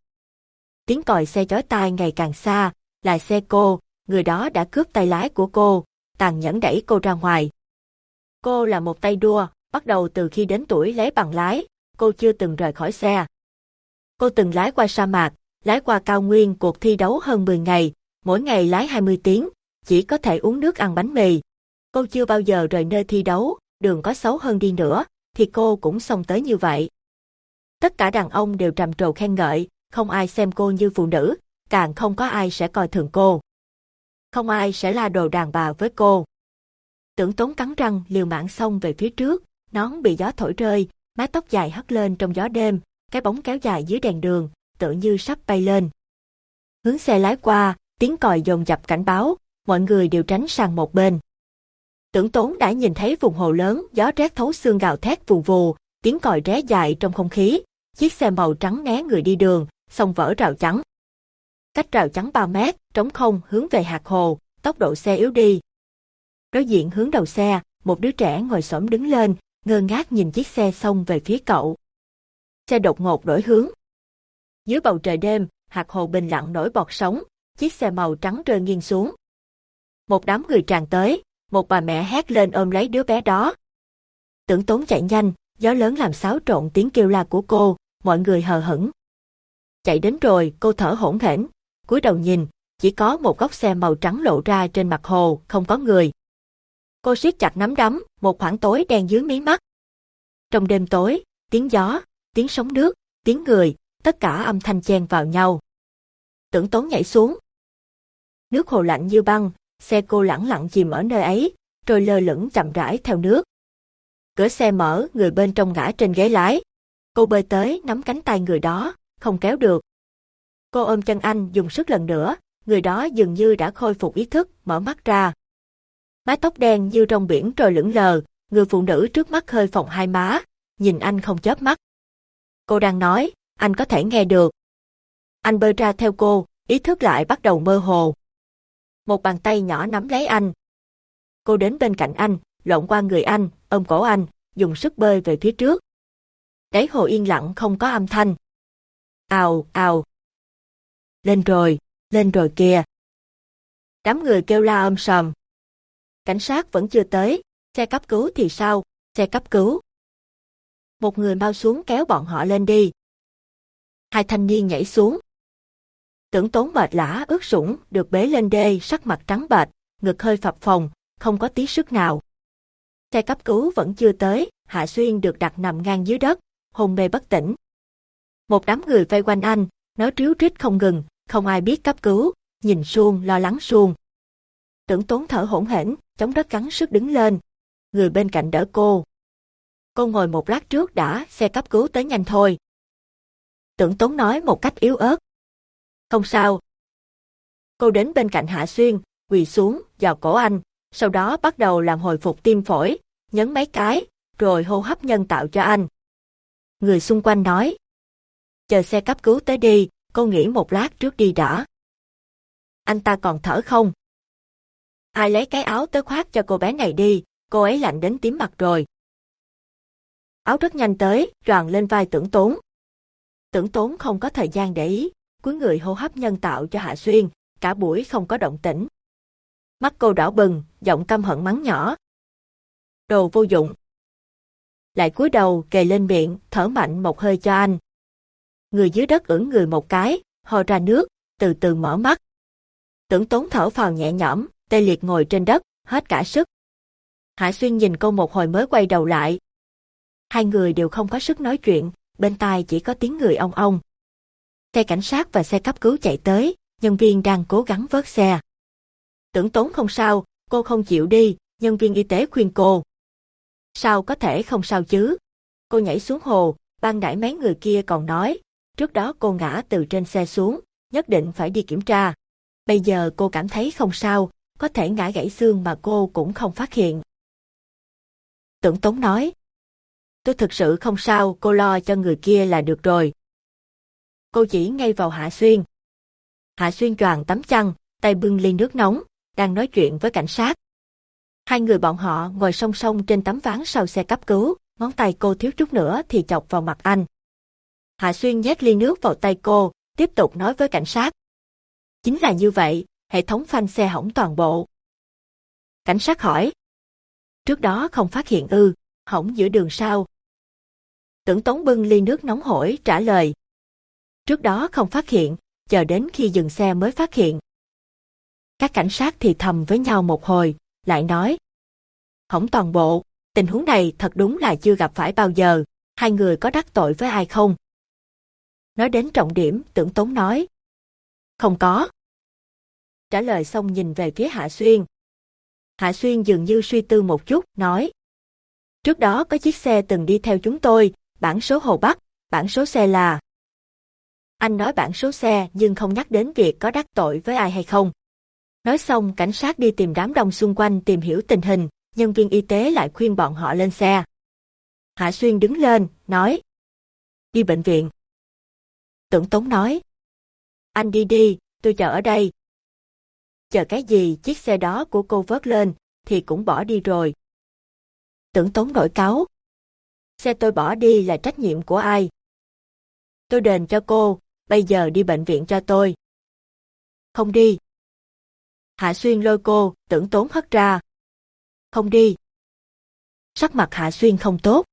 Tiếng còi xe chói tai ngày càng xa, là xe cô, người đó đã cướp tay lái của cô, tàn nhẫn đẩy cô ra ngoài. Cô là một tay đua, bắt đầu từ khi đến tuổi lấy bằng lái, cô chưa từng rời khỏi xe. Cô từng lái qua sa mạc, lái qua cao nguyên cuộc thi đấu hơn 10 ngày, mỗi ngày lái 20 tiếng, chỉ có thể uống nước ăn bánh mì. Cô chưa bao giờ rời nơi thi đấu, đường có xấu hơn đi nữa, thì cô cũng xong tới như vậy. Tất cả đàn ông đều trầm trồ khen ngợi, không ai xem cô như phụ nữ, càng không có ai sẽ coi thường cô. Không ai sẽ là đồ đàn bà với cô. Tưởng tốn cắn răng liều mạng xông về phía trước, nón bị gió thổi rơi, mái tóc dài hất lên trong gió đêm, cái bóng kéo dài dưới đèn đường, tự như sắp bay lên. Hướng xe lái qua, tiếng còi dồn dập cảnh báo, mọi người đều tránh sang một bên. Tưởng tốn đã nhìn thấy vùng hồ lớn, gió rét thấu xương gào thét vù vù, tiếng còi ré dài trong không khí, chiếc xe màu trắng né người đi đường, xông vỡ rào chắn. Cách rào chắn 3 mét, trống không hướng về hạt hồ, tốc độ xe yếu đi. Đối diện hướng đầu xe, một đứa trẻ ngồi xổm đứng lên, ngơ ngác nhìn chiếc xe xông về phía cậu. Xe đột ngột đổi hướng. Dưới bầu trời đêm, hạt hồ bình lặng nổi bọt sóng, chiếc xe màu trắng rơi nghiêng xuống. Một đám người tràn tới, một bà mẹ hét lên ôm lấy đứa bé đó. Tưởng tốn chạy nhanh, gió lớn làm xáo trộn tiếng kêu la của cô, mọi người hờ hững. Chạy đến rồi, cô thở hổn hển, cúi đầu nhìn, chỉ có một góc xe màu trắng lộ ra trên mặt hồ, không có người. Cô siết chặt nắm đấm, một khoảng tối đen dưới mí mắt. Trong đêm tối, tiếng gió, tiếng sóng nước, tiếng người, tất cả âm thanh chen vào nhau. Tưởng tốn nhảy xuống. Nước hồ lạnh như băng, xe cô lẳng lặng chìm ở nơi ấy, rồi lơ lửng chậm rãi theo nước. Cửa xe mở, người bên trong ngã trên ghế lái. Cô bơi tới, nắm cánh tay người đó, không kéo được. Cô ôm chân anh, dùng sức lần nữa, người đó dường như đã khôi phục ý thức, mở mắt ra. Mái tóc đen như trong biển trôi lững lờ, người phụ nữ trước mắt hơi phồng hai má, nhìn anh không chớp mắt. Cô đang nói, anh có thể nghe được. Anh bơi ra theo cô, ý thức lại bắt đầu mơ hồ. Một bàn tay nhỏ nắm lấy anh. Cô đến bên cạnh anh, lộn qua người anh, ôm cổ anh, dùng sức bơi về phía trước. Đáy hồ yên lặng không có âm thanh. Ào, ào. Lên rồi, lên rồi kìa. Đám người kêu la âm sầm. Cảnh sát vẫn chưa tới, xe cấp cứu thì sao, xe cấp cứu. Một người mau xuống kéo bọn họ lên đi. Hai thanh niên nhảy xuống. Tưởng tốn mệt lã ướt sũng, được bế lên đê, sắc mặt trắng bệch, ngực hơi phập phồng, không có tí sức nào. Xe cấp cứu vẫn chưa tới, Hạ Xuyên được đặt nằm ngang dưới đất, hôn mê bất tỉnh. Một đám người vây quanh anh, nó ríu rít không ngừng, không ai biết cấp cứu, nhìn suông lo lắng suông. Tưởng tốn thở hỗn hển, chống đất cắn sức đứng lên. Người bên cạnh đỡ cô. Cô ngồi một lát trước đã, xe cấp cứu tới nhanh thôi. Tưởng tốn nói một cách yếu ớt. Không sao. Cô đến bên cạnh Hạ Xuyên, quỳ xuống, vào cổ anh, sau đó bắt đầu làm hồi phục tim phổi, nhấn mấy cái, rồi hô hấp nhân tạo cho anh. Người xung quanh nói. Chờ xe cấp cứu tới đi, cô nghỉ một lát trước đi đã. Anh ta còn thở không? Ai lấy cái áo tới khoác cho cô bé này đi, cô ấy lạnh đến tím mặt rồi. áo rất nhanh tới, roàn lên vai tưởng tốn. Tưởng tốn không có thời gian để ý, cuối người hô hấp nhân tạo cho Hạ Xuyên, cả buổi không có động tĩnh. Mắt cô đỏ bừng, giọng căm hận mắng nhỏ. Đồ vô dụng. Lại cúi đầu kề lên miệng, thở mạnh một hơi cho anh. Người dưới đất ửng người một cái, ho ra nước, từ từ mở mắt. Tưởng tốn thở phào nhẹ nhõm, tê liệt ngồi trên đất, hết cả sức. Hạ Xuyên nhìn cô một hồi mới quay đầu lại. Hai người đều không có sức nói chuyện, bên tai chỉ có tiếng người ong ong. Xe cảnh sát và xe cấp cứu chạy tới, nhân viên đang cố gắng vớt xe. Tưởng tốn không sao, cô không chịu đi, nhân viên y tế khuyên cô. Sao có thể không sao chứ? Cô nhảy xuống hồ, ban nãy mấy người kia còn nói, trước đó cô ngã từ trên xe xuống, nhất định phải đi kiểm tra. Bây giờ cô cảm thấy không sao, có thể ngã gãy xương mà cô cũng không phát hiện. Tưởng Tống nói, tôi thực sự không sao, cô lo cho người kia là được rồi. Cô chỉ ngay vào Hạ Xuyên. Hạ Xuyên choàng tấm chăn, tay bưng ly nước nóng, đang nói chuyện với cảnh sát. Hai người bọn họ ngồi song song trên tấm ván sau xe cấp cứu, ngón tay cô thiếu chút nữa thì chọc vào mặt anh. Hạ Xuyên nhét ly nước vào tay cô, tiếp tục nói với cảnh sát. Chính là như vậy, hệ thống phanh xe hỏng toàn bộ. Cảnh sát hỏi. Trước đó không phát hiện ư, hỏng giữa đường sao. Tưởng Tống bưng ly nước nóng hổi trả lời. Trước đó không phát hiện, chờ đến khi dừng xe mới phát hiện. Các cảnh sát thì thầm với nhau một hồi, lại nói. Hỏng toàn bộ, tình huống này thật đúng là chưa gặp phải bao giờ, hai người có đắc tội với ai không? Nói đến trọng điểm, tưởng tốn nói. Không có. Trả lời xong nhìn về phía Hạ Xuyên. Hạ Xuyên dường như suy tư một chút, nói. Trước đó có chiếc xe từng đi theo chúng tôi, bản số Hồ Bắc, bản số xe là... Anh nói bản số xe nhưng không nhắc đến việc có đắc tội với ai hay không. Nói xong cảnh sát đi tìm đám đông xung quanh tìm hiểu tình hình, nhân viên y tế lại khuyên bọn họ lên xe. Hạ Xuyên đứng lên, nói. Đi bệnh viện. Tưởng Tống nói. Anh đi đi, tôi chờ ở đây. Chờ cái gì chiếc xe đó của cô vớt lên, thì cũng bỏ đi rồi. Tưởng tốn nổi cáu. Xe tôi bỏ đi là trách nhiệm của ai? Tôi đền cho cô, bây giờ đi bệnh viện cho tôi. Không đi. Hạ Xuyên lôi cô, tưởng tốn hất ra. Không đi. Sắc mặt Hạ Xuyên không tốt.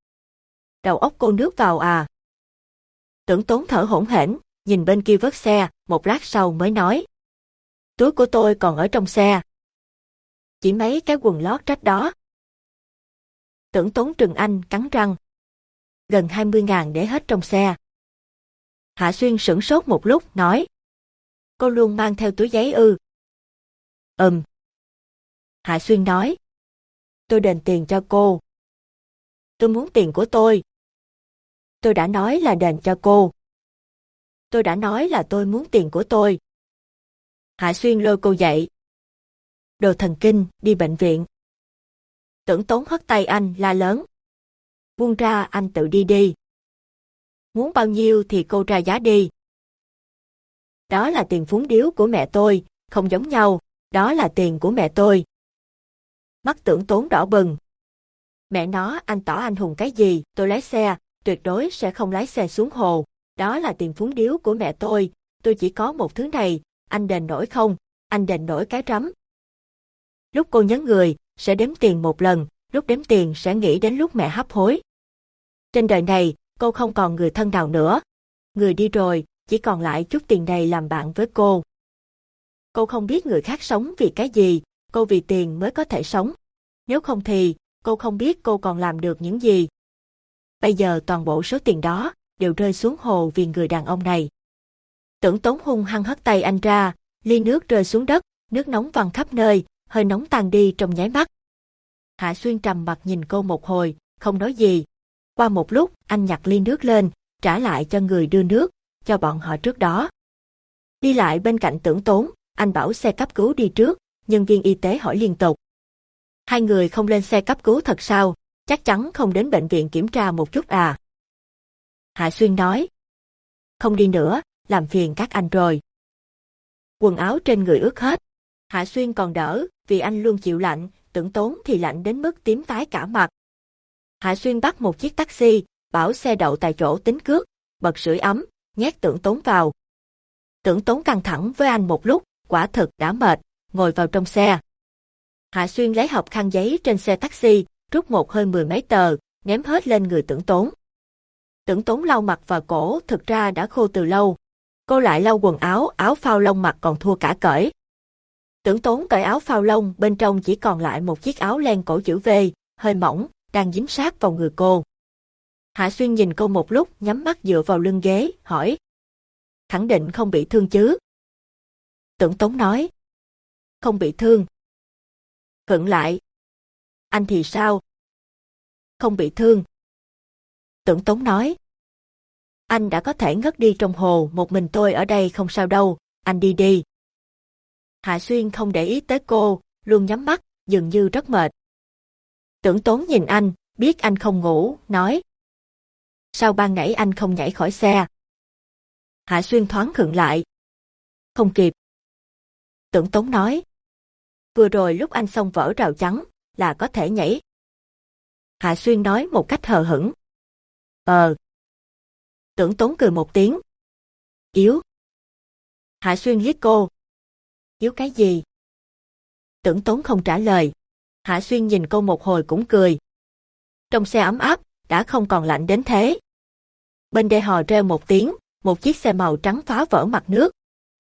Đầu óc cô nước vào à. Tưởng tốn thở hỗn hển, nhìn bên kia vớt xe, một lát sau mới nói. Túi của tôi còn ở trong xe. Chỉ mấy cái quần lót rách đó. Tưởng tốn Trừng Anh cắn răng. Gần 20 ngàn để hết trong xe. Hạ Xuyên sửng sốt một lúc, nói. Cô luôn mang theo túi giấy ư. Ừm. Hạ Xuyên nói. Tôi đền tiền cho cô. Tôi muốn tiền của tôi. Tôi đã nói là đền cho cô. Tôi đã nói là tôi muốn tiền của tôi. Hạ Xuyên lôi cô dậy. Đồ thần kinh, đi bệnh viện. Tưởng tốn hất tay anh la lớn. Buông ra anh tự đi đi. Muốn bao nhiêu thì cô ra giá đi. Đó là tiền phúng điếu của mẹ tôi, không giống nhau, đó là tiền của mẹ tôi. Mắt tưởng tốn đỏ bừng. Mẹ nó anh tỏ anh hùng cái gì, tôi lái xe, tuyệt đối sẽ không lái xe xuống hồ. Đó là tiền phúng điếu của mẹ tôi, tôi chỉ có một thứ này, anh đền nổi không, anh đền nổi cái rắm. Lúc cô nhấn người, sẽ đếm tiền một lần, lúc đếm tiền sẽ nghĩ đến lúc mẹ hấp hối. Trên đời này, cô không còn người thân nào nữa. Người đi rồi, chỉ còn lại chút tiền này làm bạn với cô. Cô không biết người khác sống vì cái gì, cô vì tiền mới có thể sống. Nếu không thì, cô không biết cô còn làm được những gì. Bây giờ toàn bộ số tiền đó đều rơi xuống hồ vì người đàn ông này. Tưởng tốn hung hăng hất tay anh ra, ly nước rơi xuống đất, nước nóng văng khắp nơi, hơi nóng tan đi trong nháy mắt. Hạ Xuyên trầm mặt nhìn cô một hồi, không nói gì. Qua một lúc, anh nhặt ly nước lên, trả lại cho người đưa nước, cho bọn họ trước đó. Đi lại bên cạnh tưởng tốn, anh bảo xe cấp cứu đi trước, nhân viên y tế hỏi liên tục. Hai người không lên xe cấp cứu thật sao, chắc chắn không đến bệnh viện kiểm tra một chút à. Hạ Xuyên nói. Không đi nữa, làm phiền các anh rồi. Quần áo trên người ướt hết. Hạ Xuyên còn đỡ, vì anh luôn chịu lạnh, tưởng tốn thì lạnh đến mức tím tái cả mặt. Hạ Xuyên bắt một chiếc taxi, bảo xe đậu tại chỗ tính cước, bật sưởi ấm, nhét tưởng tốn vào. Tưởng tốn căng thẳng với anh một lúc, quả thực đã mệt, ngồi vào trong xe. Hạ Xuyên lấy hộp khăn giấy trên xe taxi, rút một hơi mười mấy tờ, ném hết lên người tưởng tốn. Tưởng tốn lau mặt và cổ thực ra đã khô từ lâu. Cô lại lau quần áo, áo phao lông mặc còn thua cả cởi. Tưởng tốn cởi áo phao lông, bên trong chỉ còn lại một chiếc áo len cổ chữ V, hơi mỏng, đang dính sát vào người cô. Hạ Xuyên nhìn cô một lúc, nhắm mắt dựa vào lưng ghế, hỏi. Khẳng định không bị thương chứ? Tưởng Tống nói. Không bị thương. Khựng lại. Anh thì sao? Không bị thương. Tưởng Tống nói. Anh đã có thể ngất đi trong hồ, một mình tôi ở đây không sao đâu, anh đi đi. Hạ Xuyên không để ý tới cô, luôn nhắm mắt, dường như rất mệt. Tưởng Tốn nhìn anh, biết anh không ngủ, nói. Sao ban nãy anh không nhảy khỏi xe? Hạ Xuyên thoáng khựng lại. Không kịp. Tưởng tốn nói. Vừa rồi lúc anh xong vỡ rào trắng, là có thể nhảy. Hạ Xuyên nói một cách hờ hững. Ờ. Tưởng Tốn cười một tiếng. Yếu. Hạ Xuyên liếc cô. Yếu cái gì? Tưởng Tốn không trả lời. Hạ Xuyên nhìn cô một hồi cũng cười. Trong xe ấm áp, đã không còn lạnh đến thế. Bên đây hò reo một tiếng, một chiếc xe màu trắng phá vỡ mặt nước.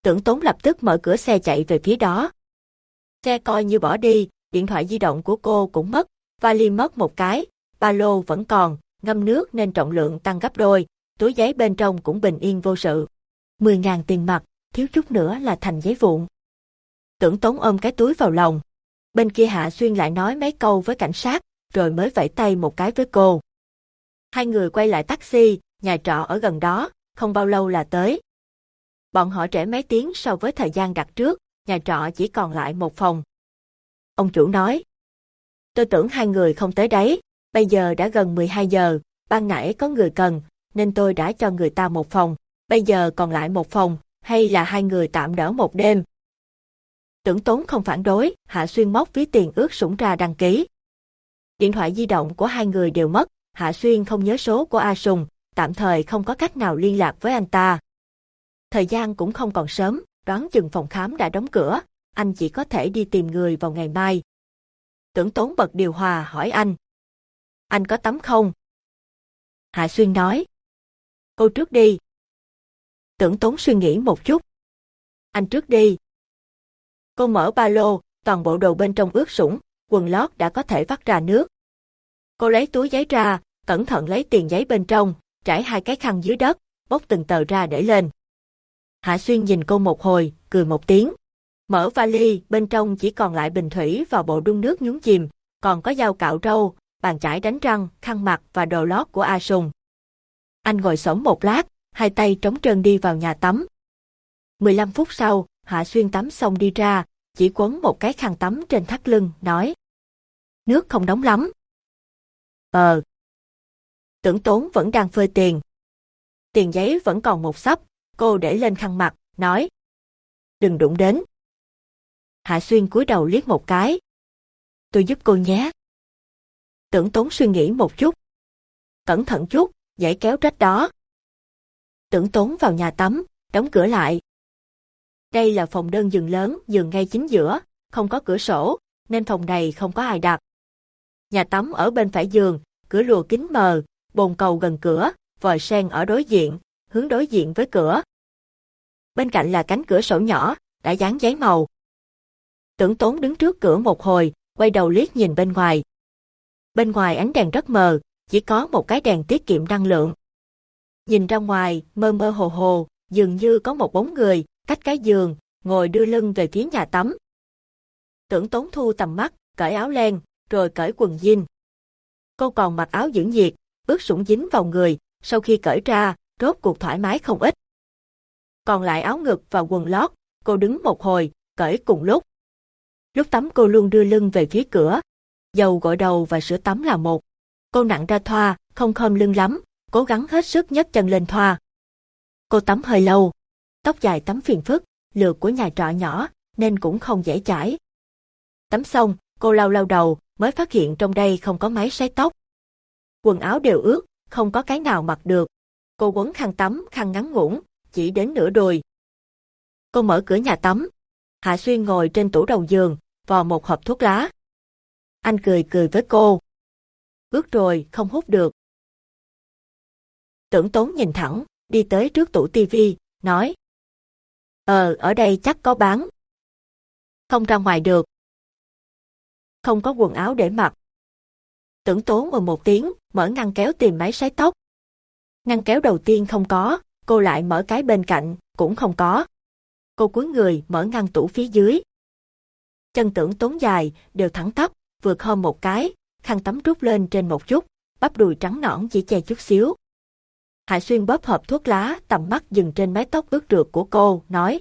Tưởng Tốn lập tức mở cửa xe chạy về phía đó. Xe coi như bỏ đi, điện thoại di động của cô cũng mất, vali mất một cái, ba lô vẫn còn, ngâm nước nên trọng lượng tăng gấp đôi, túi giấy bên trong cũng bình yên vô sự. 10.000 tiền mặt, thiếu chút nữa là thành giấy vụn. Tưởng Tốn ôm cái túi vào lòng. Bên kia Hạ Xuyên lại nói mấy câu với cảnh sát, rồi mới vẫy tay một cái với cô. Hai người quay lại taxi, nhà trọ ở gần đó, không bao lâu là tới. Bọn họ trễ mấy tiếng so với thời gian đặt trước, nhà trọ chỉ còn lại một phòng. Ông chủ nói, tôi tưởng hai người không tới đấy, bây giờ đã gần 12 giờ, ban nãy có người cần, nên tôi đã cho người ta một phòng, bây giờ còn lại một phòng, hay là hai người tạm đỡ một đêm. Tưởng tốn không phản đối, Hạ Xuyên móc ví tiền ướt sủng ra đăng ký. Điện thoại di động của hai người đều mất, Hạ Xuyên không nhớ số của A Sùng, tạm thời không có cách nào liên lạc với anh ta. Thời gian cũng không còn sớm, đoán chừng phòng khám đã đóng cửa, anh chỉ có thể đi tìm người vào ngày mai. Tưởng tốn bật điều hòa hỏi anh. Anh có tắm không? Hạ Xuyên nói. Cô trước đi. Tưởng tốn suy nghĩ một chút. Anh trước đi. Cô mở ba lô, toàn bộ đồ bên trong ướt sũng, quần lót đã có thể vắt ra nước. Cô lấy túi giấy ra, cẩn thận lấy tiền giấy bên trong, trải hai cái khăn dưới đất, bốc từng tờ ra để lên. Hạ Xuyên nhìn cô một hồi, cười một tiếng. Mở vali, bên trong chỉ còn lại bình thủy và bộ đun nước nhúng chìm, còn có dao cạo râu, bàn chải đánh răng, khăn mặt và đồ lót của A Sùng. Anh ngồi sống một lát, hai tay trống trơn đi vào nhà tắm. 15 phút sau, Hạ Xuyên tắm xong đi ra, chỉ quấn một cái khăn tắm trên thắt lưng, nói. Nước không nóng lắm. Ờ. Tưởng tốn vẫn đang phơi tiền. Tiền giấy vẫn còn một sắp, cô để lên khăn mặt, nói. Đừng đụng đến. Hạ Xuyên cúi đầu liếc một cái. Tôi giúp cô nhé. Tưởng tốn suy nghĩ một chút. Cẩn thận chút, dễ kéo trách đó. Tưởng tốn vào nhà tắm, đóng cửa lại. Đây là phòng đơn giường lớn, giường ngay chính giữa, không có cửa sổ, nên phòng này không có ai đặt. Nhà tắm ở bên phải giường, cửa lùa kính mờ, bồn cầu gần cửa, vòi sen ở đối diện, hướng đối diện với cửa. Bên cạnh là cánh cửa sổ nhỏ, đã dán giấy màu. Tưởng tốn đứng trước cửa một hồi, quay đầu liếc nhìn bên ngoài. Bên ngoài ánh đèn rất mờ, chỉ có một cái đèn tiết kiệm năng lượng. Nhìn ra ngoài, mơ mơ hồ hồ, dường như có một bóng người, cách cái giường, ngồi đưa lưng về phía nhà tắm. Tưởng tốn thu tầm mắt, cởi áo len, rồi cởi quần jean. Cô còn mặc áo giữ nhiệt, ướt sũng dính vào người, sau khi cởi ra, rốt cuộc thoải mái không ít. Còn lại áo ngực và quần lót, cô đứng một hồi, cởi cùng lúc. Lúc tắm cô luôn đưa lưng về phía cửa. Dầu gội đầu và sữa tắm là một. Cô nặng ra thoa, không khom lưng lắm, cố gắng hết sức nhấc chân lên thoa. Cô tắm hơi lâu. Tóc dài tắm phiền phức, lượt của nhà trọ nhỏ, nên cũng không dễ chải. Tắm xong, cô lau lau đầu, mới phát hiện trong đây không có máy sấy tóc. Quần áo đều ướt, không có cái nào mặc được. Cô quấn khăn tắm, khăn ngắn ngủn, chỉ đến nửa đùi. Cô mở cửa nhà tắm. Hạ Xuyên ngồi trên tủ đầu giường, vò một hộp thuốc lá. Anh cười cười với cô. Ướt rồi, không hút được. Tưởng tốn nhìn thẳng, đi tới trước tủ tivi, nói. Ờ, ở đây chắc có bán. Không ra ngoài được. Không có quần áo để mặc. Tưởng tốn ngồi một tiếng, mở ngăn kéo tìm máy sấy tóc. Ngăn kéo đầu tiên không có, cô lại mở cái bên cạnh, cũng không có. Cô cúi người mở ngăn tủ phía dưới. Chân tưởng tốn dài, đều thẳng tắp, vừa khom một cái, khăn tắm rút lên trên một chút, bắp đùi trắng nõn chỉ che chút xíu. Hạ Xuyên bóp hộp thuốc lá, tầm mắt dừng trên mái tóc ướt rượt của cô, nói.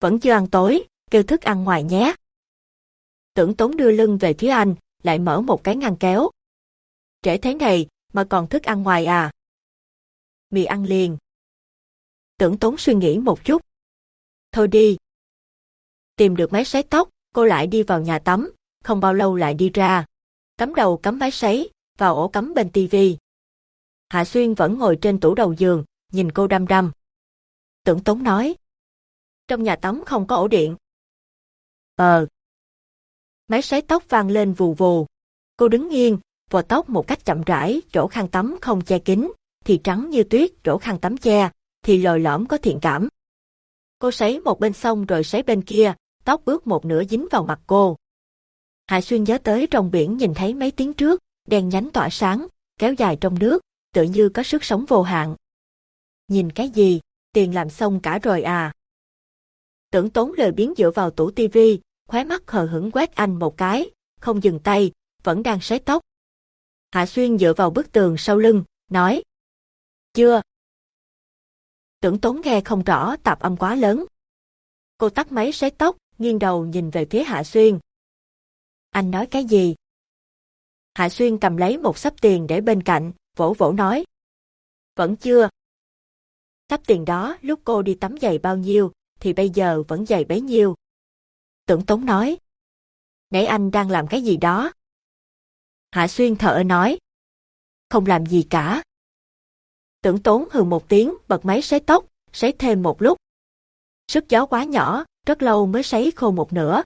Vẫn chưa ăn tối, kêu thức ăn ngoài nhé. Tưởng tốn đưa lưng về phía anh, lại mở một cái ngăn kéo. Trễ thế này, mà còn thức ăn ngoài à? Mì ăn liền. Tưởng tốn suy nghĩ một chút. Thôi đi. Tìm được máy sấy tóc, cô lại đi vào nhà tắm, không bao lâu lại đi ra. Cắm đầu cắm máy sấy, vào ổ cắm bên tivi. Hạ Xuyên vẫn ngồi trên tủ đầu giường, nhìn cô đăm đăm. Tưởng tống nói. Trong nhà tắm không có ổ điện. Ờ. Máy sấy tóc vang lên vù vù. Cô đứng nghiêng, vò tóc một cách chậm rãi, chỗ khăn tắm không che kín, thì trắng như tuyết, chỗ khăn tắm che, thì lồi lõm có thiện cảm. Cô sấy một bên xong rồi sấy bên kia, tóc bước một nửa dính vào mặt cô. Hạ Xuyên nhớ tới trong biển nhìn thấy mấy tiếng trước, đèn nhánh tỏa sáng, kéo dài trong nước, tự như có sức sống vô hạn. Nhìn cái gì, tiền làm xong cả rồi à. Tưởng tốn lời biến dựa vào tủ tivi, khóe mắt hờ hững quét anh một cái, không dừng tay, vẫn đang sấy tóc. Hạ Xuyên dựa vào bức tường sau lưng, nói. Chưa. Tưởng tốn nghe không rõ tạp âm quá lớn. Cô tắt máy sấy tóc, nghiêng đầu nhìn về phía Hạ Xuyên. Anh nói cái gì? Hạ Xuyên cầm lấy một sắp tiền để bên cạnh, vỗ vỗ nói. Vẫn chưa. Sắp tiền đó lúc cô đi tắm giày bao nhiêu, thì bây giờ vẫn giày bấy nhiêu. Tưởng Tống nói. Nãy anh đang làm cái gì đó? Hạ Xuyên thở nói. Không làm gì cả. Tưởng Tốn hừ một tiếng, bật máy sấy tóc, sấy thêm một lúc. Sức gió quá nhỏ, rất lâu mới sấy khô một nửa.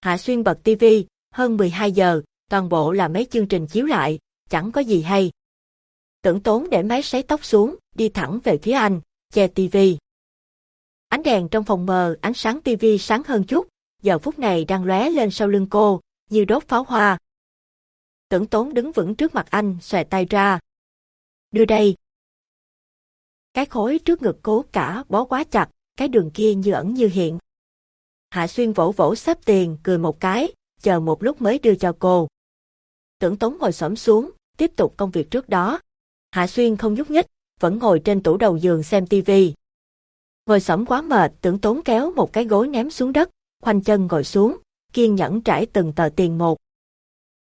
Hạ Xuyên bật tivi, hơn 12 giờ, toàn bộ là mấy chương trình chiếu lại, chẳng có gì hay. Tưởng tốn để máy sấy tóc xuống, đi thẳng về phía anh, che tivi. Ánh đèn trong phòng mờ, ánh sáng tivi sáng hơn chút, giờ phút này đang lóe lên sau lưng cô, như đốt pháo hoa. Tưởng tốn đứng vững trước mặt anh, xòe tay ra. Đưa đây. Cái khối trước ngực cố cả bó quá chặt, cái đường kia như ẩn như hiện. Hạ Xuyên vỗ vỗ sắp tiền, cười một cái, chờ một lúc mới đưa cho cô. Tưởng Tống ngồi xổm xuống, tiếp tục công việc trước đó. Hạ Xuyên không nhúc nhích, vẫn ngồi trên tủ đầu giường xem tivi. Ngồi xổm quá mệt, tưởng Tống kéo một cái gối ném xuống đất, khoanh chân ngồi xuống, kiên nhẫn trải từng tờ tiền một.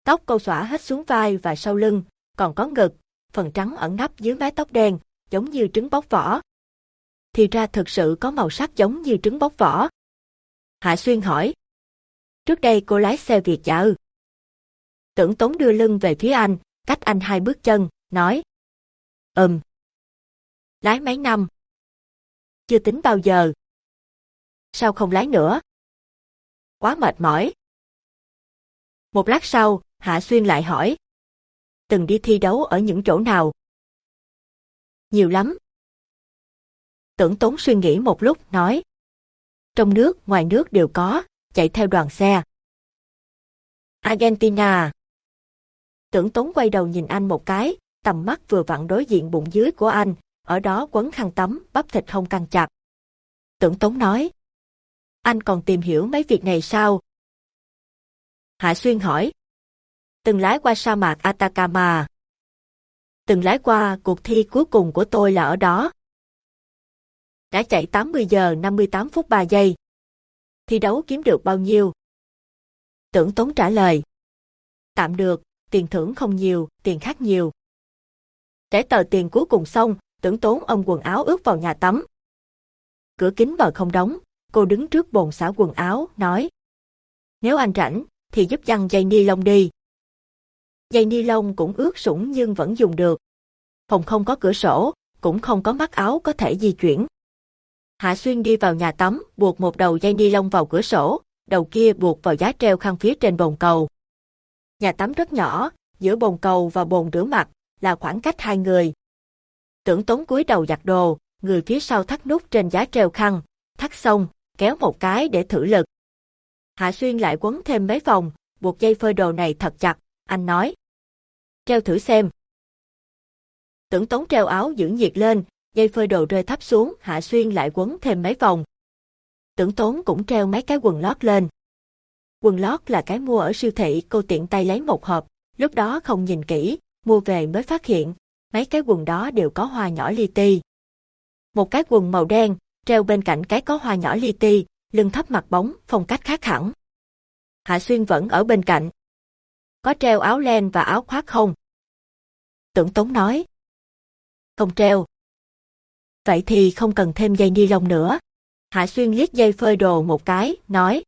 Tóc cô xõa hết xuống vai và sau lưng, còn có ngực, phần trắng ẩn nấp dưới mái tóc đen, giống như trứng bóc vỏ. Thì ra thực sự có màu sắc giống như trứng bóc vỏ. Hạ Xuyên hỏi. Trước đây cô lái xe Việt chở? Tưởng Tống đưa lưng về phía anh, cách anh hai bước chân, nói. Ừm. Lái mấy năm? Chưa tính bao giờ. Sao không lái nữa? Quá mệt mỏi. Một lát sau, Hạ Xuyên lại hỏi. Từng đi thi đấu ở những chỗ nào? Nhiều lắm. Tưởng Tống suy nghĩ một lúc, nói. Trong nước, ngoài nước đều có, chạy theo đoàn xe. Argentina. Tưởng Tống quay đầu nhìn anh một cái, tầm mắt vừa vặn đối diện bụng dưới của anh, ở đó quấn khăn tắm, bắp thịt không căng chặt. Tưởng Tống nói, anh còn tìm hiểu mấy việc này sao? Hạ Xuyên hỏi, từng lái qua sa mạc Atacama. Từng lái qua cuộc thi cuối cùng của tôi là ở đó. Đã chạy 80 giờ 58 phút 3 giây. Thi đấu kiếm được bao nhiêu? Tưởng Tống trả lời. Tạm được, tiền thưởng không nhiều, tiền khác nhiều. Để tờ tiền cuối cùng xong, tưởng tốn ông quần áo ướt vào nhà tắm. Cửa kính vợ không đóng, cô đứng trước bồn xả quần áo, nói. Nếu anh rảnh, thì giúp dăng dây ni lông đi. Dây ni lông cũng ướt sũng nhưng vẫn dùng được. Phòng không có cửa sổ, cũng không có mắt áo có thể di chuyển. Hạ Xuyên đi vào nhà tắm, buộc một đầu dây ni lông vào cửa sổ, đầu kia buộc vào giá treo khăn phía trên bồn cầu. Nhà tắm rất nhỏ, giữa bồn cầu và bồn rửa mặt là khoảng cách hai người. Tưởng tốn cúi đầu giặt đồ, người phía sau thắt nút trên giá treo khăn, thắt xong, kéo một cái để thử lực. Hạ Xuyên lại quấn thêm mấy vòng, buộc dây phơi đồ này thật chặt, anh nói. Treo thử xem. Tưởng Tốn treo áo giữ nhiệt lên, dây phơi đồ rơi thấp xuống, Hạ Xuyên lại quấn thêm mấy vòng. Tưởng tốn cũng treo mấy cái quần lót lên. Quần lót là cái mua ở siêu thị, cô tiện tay lấy một hộp, lúc đó không nhìn kỹ, mua về mới phát hiện, mấy cái quần đó đều có hoa nhỏ li ti. Một cái quần màu đen, treo bên cạnh cái có hoa nhỏ li ti, lưng thấp mặt bóng, phong cách khác hẳn. Hạ Xuyên vẫn ở bên cạnh. Có treo áo len và áo khoác không? Tưởng Tống nói. Không treo. Vậy thì không cần thêm dây ni lông nữa. Hạ Xuyên liếc dây phơi đồ một cái, nói.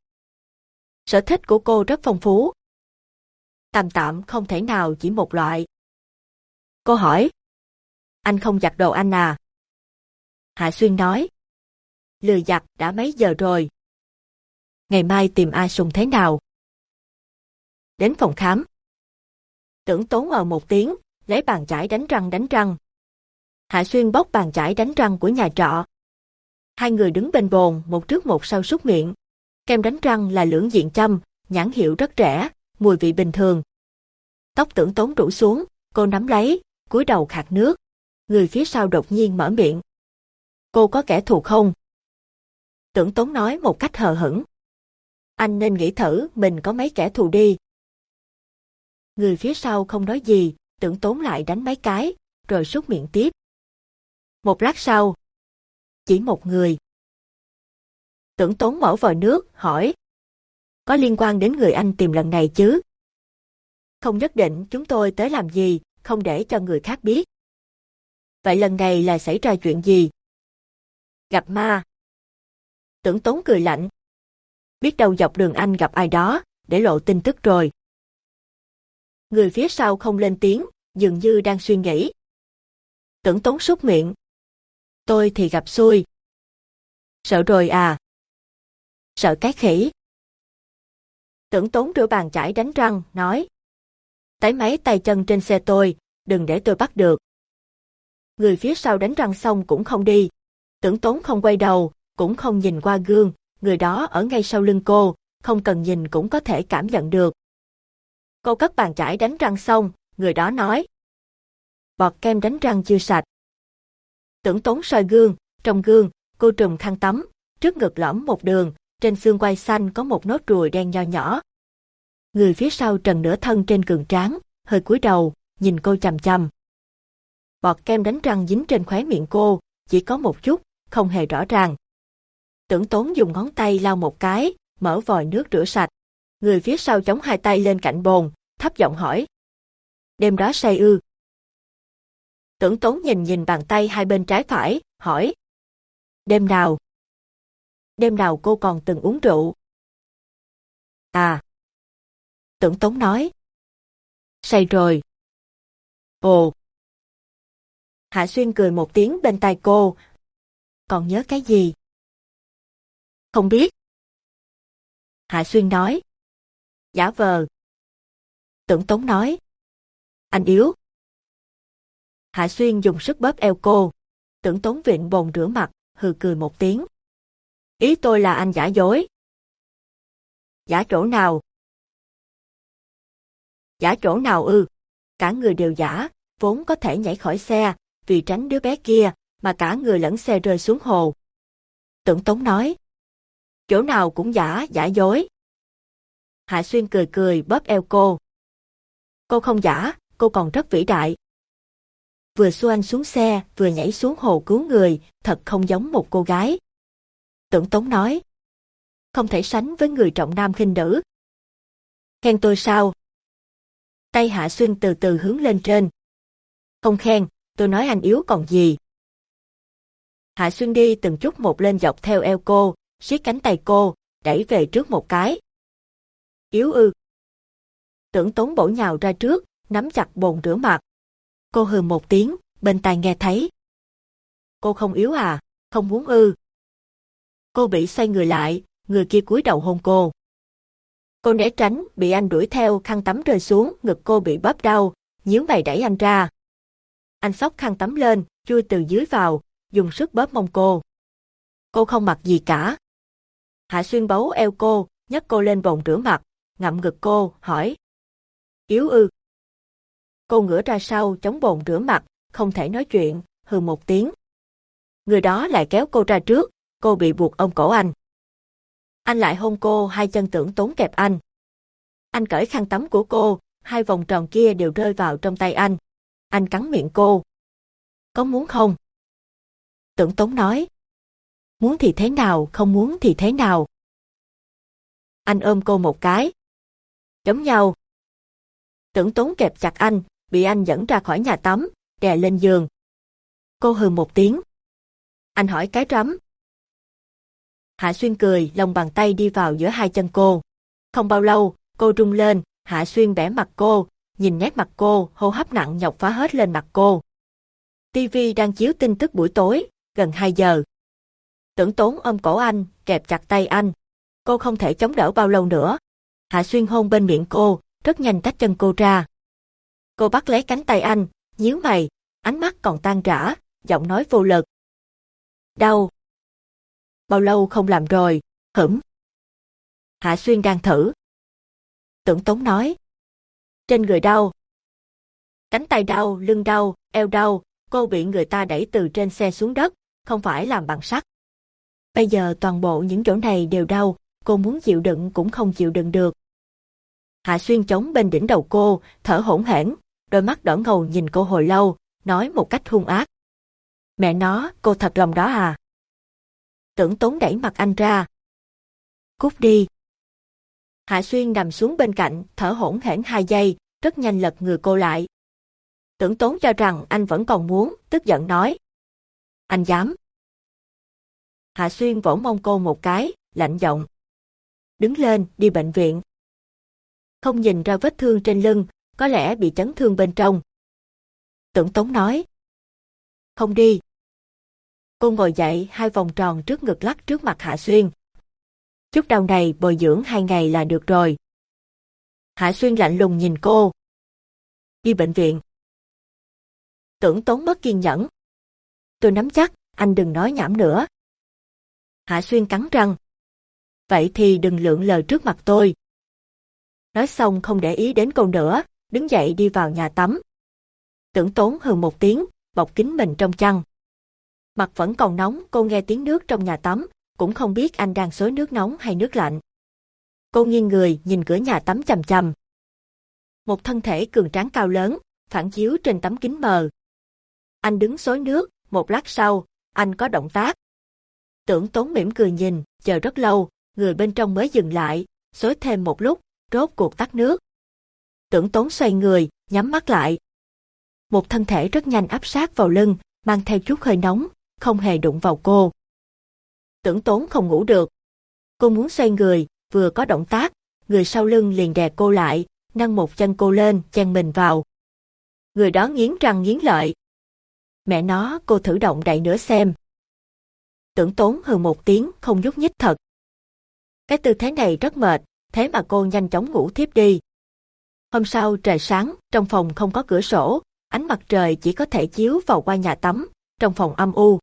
Sở thích của cô rất phong phú. Tạm tạm không thể nào chỉ một loại. Cô hỏi. Anh không giặt đồ anh à? Hạ Xuyên nói. Lừa giặt đã mấy giờ rồi. Ngày mai tìm ai sùng thế nào? Đến phòng khám. Tưởng tốn ở một tiếng, lấy bàn chải đánh răng đánh răng. Hạ Xuyên bóc bàn chải đánh răng của nhà trọ. Hai người đứng bên bồn, một trước một sau súc miệng. Kem đánh răng là lưỡng diện châm, nhãn hiệu rất rẻ, mùi vị bình thường. Tóc tưởng tốn rủ xuống, cô nắm lấy, cúi đầu khạc nước. Người phía sau đột nhiên mở miệng. Cô có kẻ thù không? Tưởng tốn nói một cách hờ hững. Anh nên nghĩ thử mình có mấy kẻ thù đi. Người phía sau không nói gì, tưởng tốn lại đánh mấy cái, rồi sút miệng tiếp. Một lát sau, chỉ một người. Tưởng tốn mở vòi nước, hỏi. Có liên quan đến người anh tìm lần này chứ? Không nhất định chúng tôi tới làm gì, không để cho người khác biết. Vậy lần này là xảy ra chuyện gì? Gặp ma. Tưởng tốn cười lạnh. Biết đâu dọc đường anh gặp ai đó, để lộ tin tức rồi. Người phía sau không lên tiếng, dường như đang suy nghĩ. Tưởng tốn sút miệng. Tôi thì gặp xui. Sợ rồi à? Sợ cái khỉ. Tưởng tốn rửa bàn chải đánh răng, nói. Tái máy tay chân trên xe tôi, đừng để tôi bắt được. Người phía sau đánh răng xong cũng không đi. Tưởng tốn không quay đầu, cũng không nhìn qua gương, người đó ở ngay sau lưng cô, không cần nhìn cũng có thể cảm nhận được. Cô cất bàn chải đánh răng xong, người đó nói. Bọt kem đánh răng chưa sạch. Tưởng tốn soi gương, trong gương, cô trùm khăn tắm, trước ngực lõm một đường, trên xương quai xanh có một nốt ruồi đen nho nhỏ. Người phía sau trần nửa thân trên cường tráng, hơi cúi đầu, nhìn cô chằm chằm. Bọt kem đánh răng dính trên khóe miệng cô, chỉ có một chút, không hề rõ ràng. Tưởng tốn dùng ngón tay lau một cái, mở vòi nước rửa sạch. Người phía sau chống hai tay lên cạnh bồn, thấp giọng hỏi. Đêm đó say ư. Tưởng tốn nhìn nhìn bàn tay hai bên trái phải, hỏi. Đêm nào? Đêm nào cô còn từng uống rượu? À. Tưởng tốn nói. Say rồi. Ồ. Hạ Xuyên cười một tiếng bên tai cô. Còn nhớ cái gì? Không biết. Hạ Xuyên nói. Giả vờ. Tưởng Tống nói. Anh yếu. Hạ Xuyên dùng sức bóp eo cô. Tưởng Tống Vịnh bồn rửa mặt, hừ cười một tiếng. Ý tôi là anh giả dối. Giả chỗ nào? Giả chỗ nào ư? Cả người đều giả, vốn có thể nhảy khỏi xe, vì tránh đứa bé kia, mà cả người lẫn xe rơi xuống hồ. Tưởng Tống nói. Chỗ nào cũng giả, giả dối. Hạ Xuyên cười cười bóp eo cô. Cô không giả, cô còn rất vĩ đại. Vừa xua anh xuống xe, vừa nhảy xuống hồ cứu người, thật không giống một cô gái. Tưởng Tống nói. Không thể sánh với người trọng nam khinh nữ. Khen tôi sao? Tay Hạ Xuyên từ từ hướng lên trên. Không khen, tôi nói anh yếu còn gì. Hạ Xuyên đi từng chút một lên dọc theo eo cô, siết cánh tay cô, đẩy về trước một cái. Yếu ư. Tưởng Tống bổ nhào ra trước, nắm chặt bồn rửa mặt. Cô hừ một tiếng, bên tai nghe thấy. Cô không yếu à, không muốn ư. Cô bị xoay người lại, người kia cúi đầu hôn cô. Cô né tránh, bị anh đuổi theo, khăn tắm rơi xuống, ngực cô bị bóp đau, nhíu mày đẩy anh ra. Anh xốc khăn tắm lên, chui từ dưới vào, dùng sức bóp mông cô. Cô không mặc gì cả. Hạ Xuyên bấu eo cô, nhấc cô lên bồn rửa mặt, ngậm ngực cô, hỏi. Yếu ư. Cô ngửa ra sau, chống bồn rửa mặt, không thể nói chuyện, hừ một tiếng. Người đó lại kéo cô ra trước, cô bị buộc ôm cổ anh. Anh lại hôn cô, hai chân tưởng tốn kẹp anh. Anh cởi khăn tắm của cô, hai vòng tròn kia đều rơi vào trong tay anh. Anh cắn miệng cô. Có muốn không? Tưởng tốn nói. Muốn thì thế nào, không muốn thì thế nào. Anh ôm cô một cái. Giống nhau. Tưởng tốn kẹp chặt anh, bị anh dẫn ra khỏi nhà tắm, đè lên giường. Cô hừ một tiếng. Anh hỏi cái rắm. Hạ Xuyên cười, lòng bàn tay đi vào giữa hai chân cô. Không bao lâu, cô rung lên, Hạ Xuyên bẻ mặt cô, nhìn nét mặt cô, hô hấp nặng nhọc phá hết lên mặt cô. TV đang chiếu tin tức buổi tối, gần 2 giờ. Tưởng tốn ôm cổ anh, kẹp chặt tay anh. Cô không thể chống đỡ bao lâu nữa. Hạ Xuyên hôn bên miệng cô, rất nhanh tách chân cô ra. Cô bắt lấy cánh tay anh, nhíu mày, ánh mắt còn tan rã, giọng nói vô lực. Đau. Bao lâu không làm rồi, hửm. Hạ Xuyên đang thử. Tưởng Tống nói. Trên người đau. Cánh tay đau, lưng đau, eo đau, cô bị người ta đẩy từ trên xe xuống đất, không phải làm bằng sắt. Bây giờ toàn bộ những chỗ này đều đau, cô muốn chịu đựng cũng không chịu đựng được. Hạ Xuyên chống bên đỉnh đầu cô, thở hổn hển, đôi mắt đỏ ngầu nhìn cô hồi lâu, nói một cách hung ác. Mẹ nó, cô thật lòng đó à? Tưởng tốn đẩy mặt anh ra. Cút đi. Hạ Xuyên nằm xuống bên cạnh, thở hổn hển hai giây, rất nhanh lật người cô lại. Tưởng tốn cho rằng anh vẫn còn muốn, tức giận nói. Anh dám. Hạ Xuyên vỗ mông cô một cái, lạnh giọng. Đứng lên, đi bệnh viện. Không nhìn ra vết thương trên lưng, có lẽ bị chấn thương bên trong. Tưởng Tống nói. Không đi. Cô ngồi dậy hai vòng tròn trước ngực lắc trước mặt Hạ Xuyên. Chút đau này bồi dưỡng hai ngày là được rồi. Hạ Xuyên lạnh lùng nhìn cô. Đi bệnh viện. Tưởng Tống mất kiên nhẫn. Tôi nắm chắc, anh đừng nói nhảm nữa. Hạ Xuyên cắn răng. Vậy thì đừng lượng lời trước mặt tôi. Nói xong không để ý đến cô nữa, đứng dậy đi vào nhà tắm. Tưởng tốn hừ một tiếng, bọc kín mình trong chăn. Mặt vẫn còn nóng, cô nghe tiếng nước trong nhà tắm, cũng không biết anh đang xối nước nóng hay nước lạnh. Cô nghiêng người nhìn cửa nhà tắm chầm chầm. Một thân thể cường tráng cao lớn, phản chiếu trên tấm kính mờ. Anh đứng xối nước, một lát sau, anh có động tác. Tưởng tốn mỉm cười nhìn, chờ rất lâu, người bên trong mới dừng lại, xối thêm một lúc, rốt cuộc tắt nước. Tưởng tốn xoay người, nhắm mắt lại. Một thân thể rất nhanh áp sát vào lưng, mang theo chút hơi nóng, không hề đụng vào cô. Tưởng tốn không ngủ được. Cô muốn xoay người, vừa có động tác, người sau lưng liền đè cô lại, nâng một chân cô lên, chen mình vào. Người đó nghiến răng nghiến lợi. Mẹ nó, cô thử động đậy nữa xem. Tưởng tốn hừ một tiếng, không nhúc nhích thật. Cái tư thế này rất mệt, thế mà cô nhanh chóng ngủ thiếp đi. Hôm sau trời sáng, trong phòng không có cửa sổ, ánh mặt trời chỉ có thể chiếu vào qua nhà tắm, trong phòng âm u.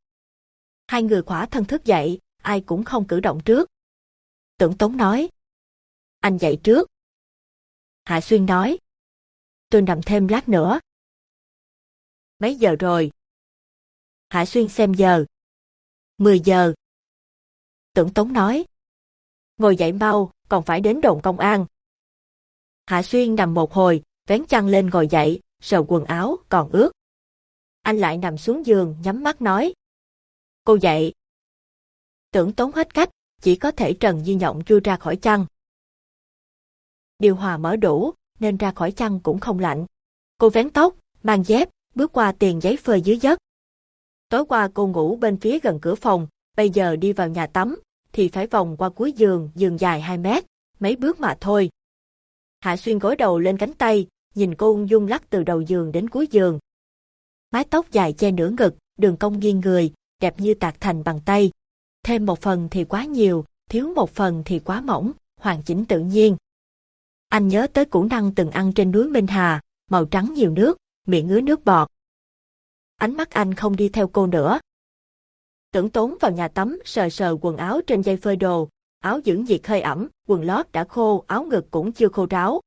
Hai người khỏa thân thức dậy, ai cũng không cử động trước. Tưởng Tống nói. Anh dậy trước. Hạ Xuyên nói. Tôi nằm thêm lát nữa. Mấy giờ rồi? Hạ Xuyên xem giờ. 10 giờ. Tưởng Tống nói. Ngồi dậy mau, còn phải đến đồn công an. Hạ Xuyên nằm một hồi, vén chăn lên ngồi dậy, sờ quần áo, còn ướt. Anh lại nằm xuống giường, nhắm mắt nói. Cô dậy. Tưởng tốn hết cách, chỉ có thể Trần Di Nhộng chui ra khỏi chăn. Điều hòa mở đủ, nên ra khỏi chăn cũng không lạnh. Cô vén tóc, mang dép, bước qua tiền giấy phơi dưới giấc. Tối qua cô ngủ bên phía gần cửa phòng, bây giờ đi vào nhà tắm, thì phải vòng qua cuối giường, giường dài 2 mét, mấy bước mà thôi. Hạ xuyên gối đầu lên cánh tay, nhìn cô ung dung lắc từ đầu giường đến cuối giường. Mái tóc dài che nửa ngực, đường cong nghiêng người, đẹp như tạc thành bằng tay. Thêm một phần thì quá nhiều, thiếu một phần thì quá mỏng, hoàn chỉnh tự nhiên. Anh nhớ tới củ năng từng ăn trên núi Minh Hà, màu trắng nhiều nước, miệng ngứa nước bọt. Ánh mắt anh không đi theo cô nữa. Tưởng tốn vào nhà tắm sờ sờ quần áo trên dây phơi đồ, áo dưỡng nhiệt hơi ẩm, quần lót đã khô, áo ngực cũng chưa khô ráo.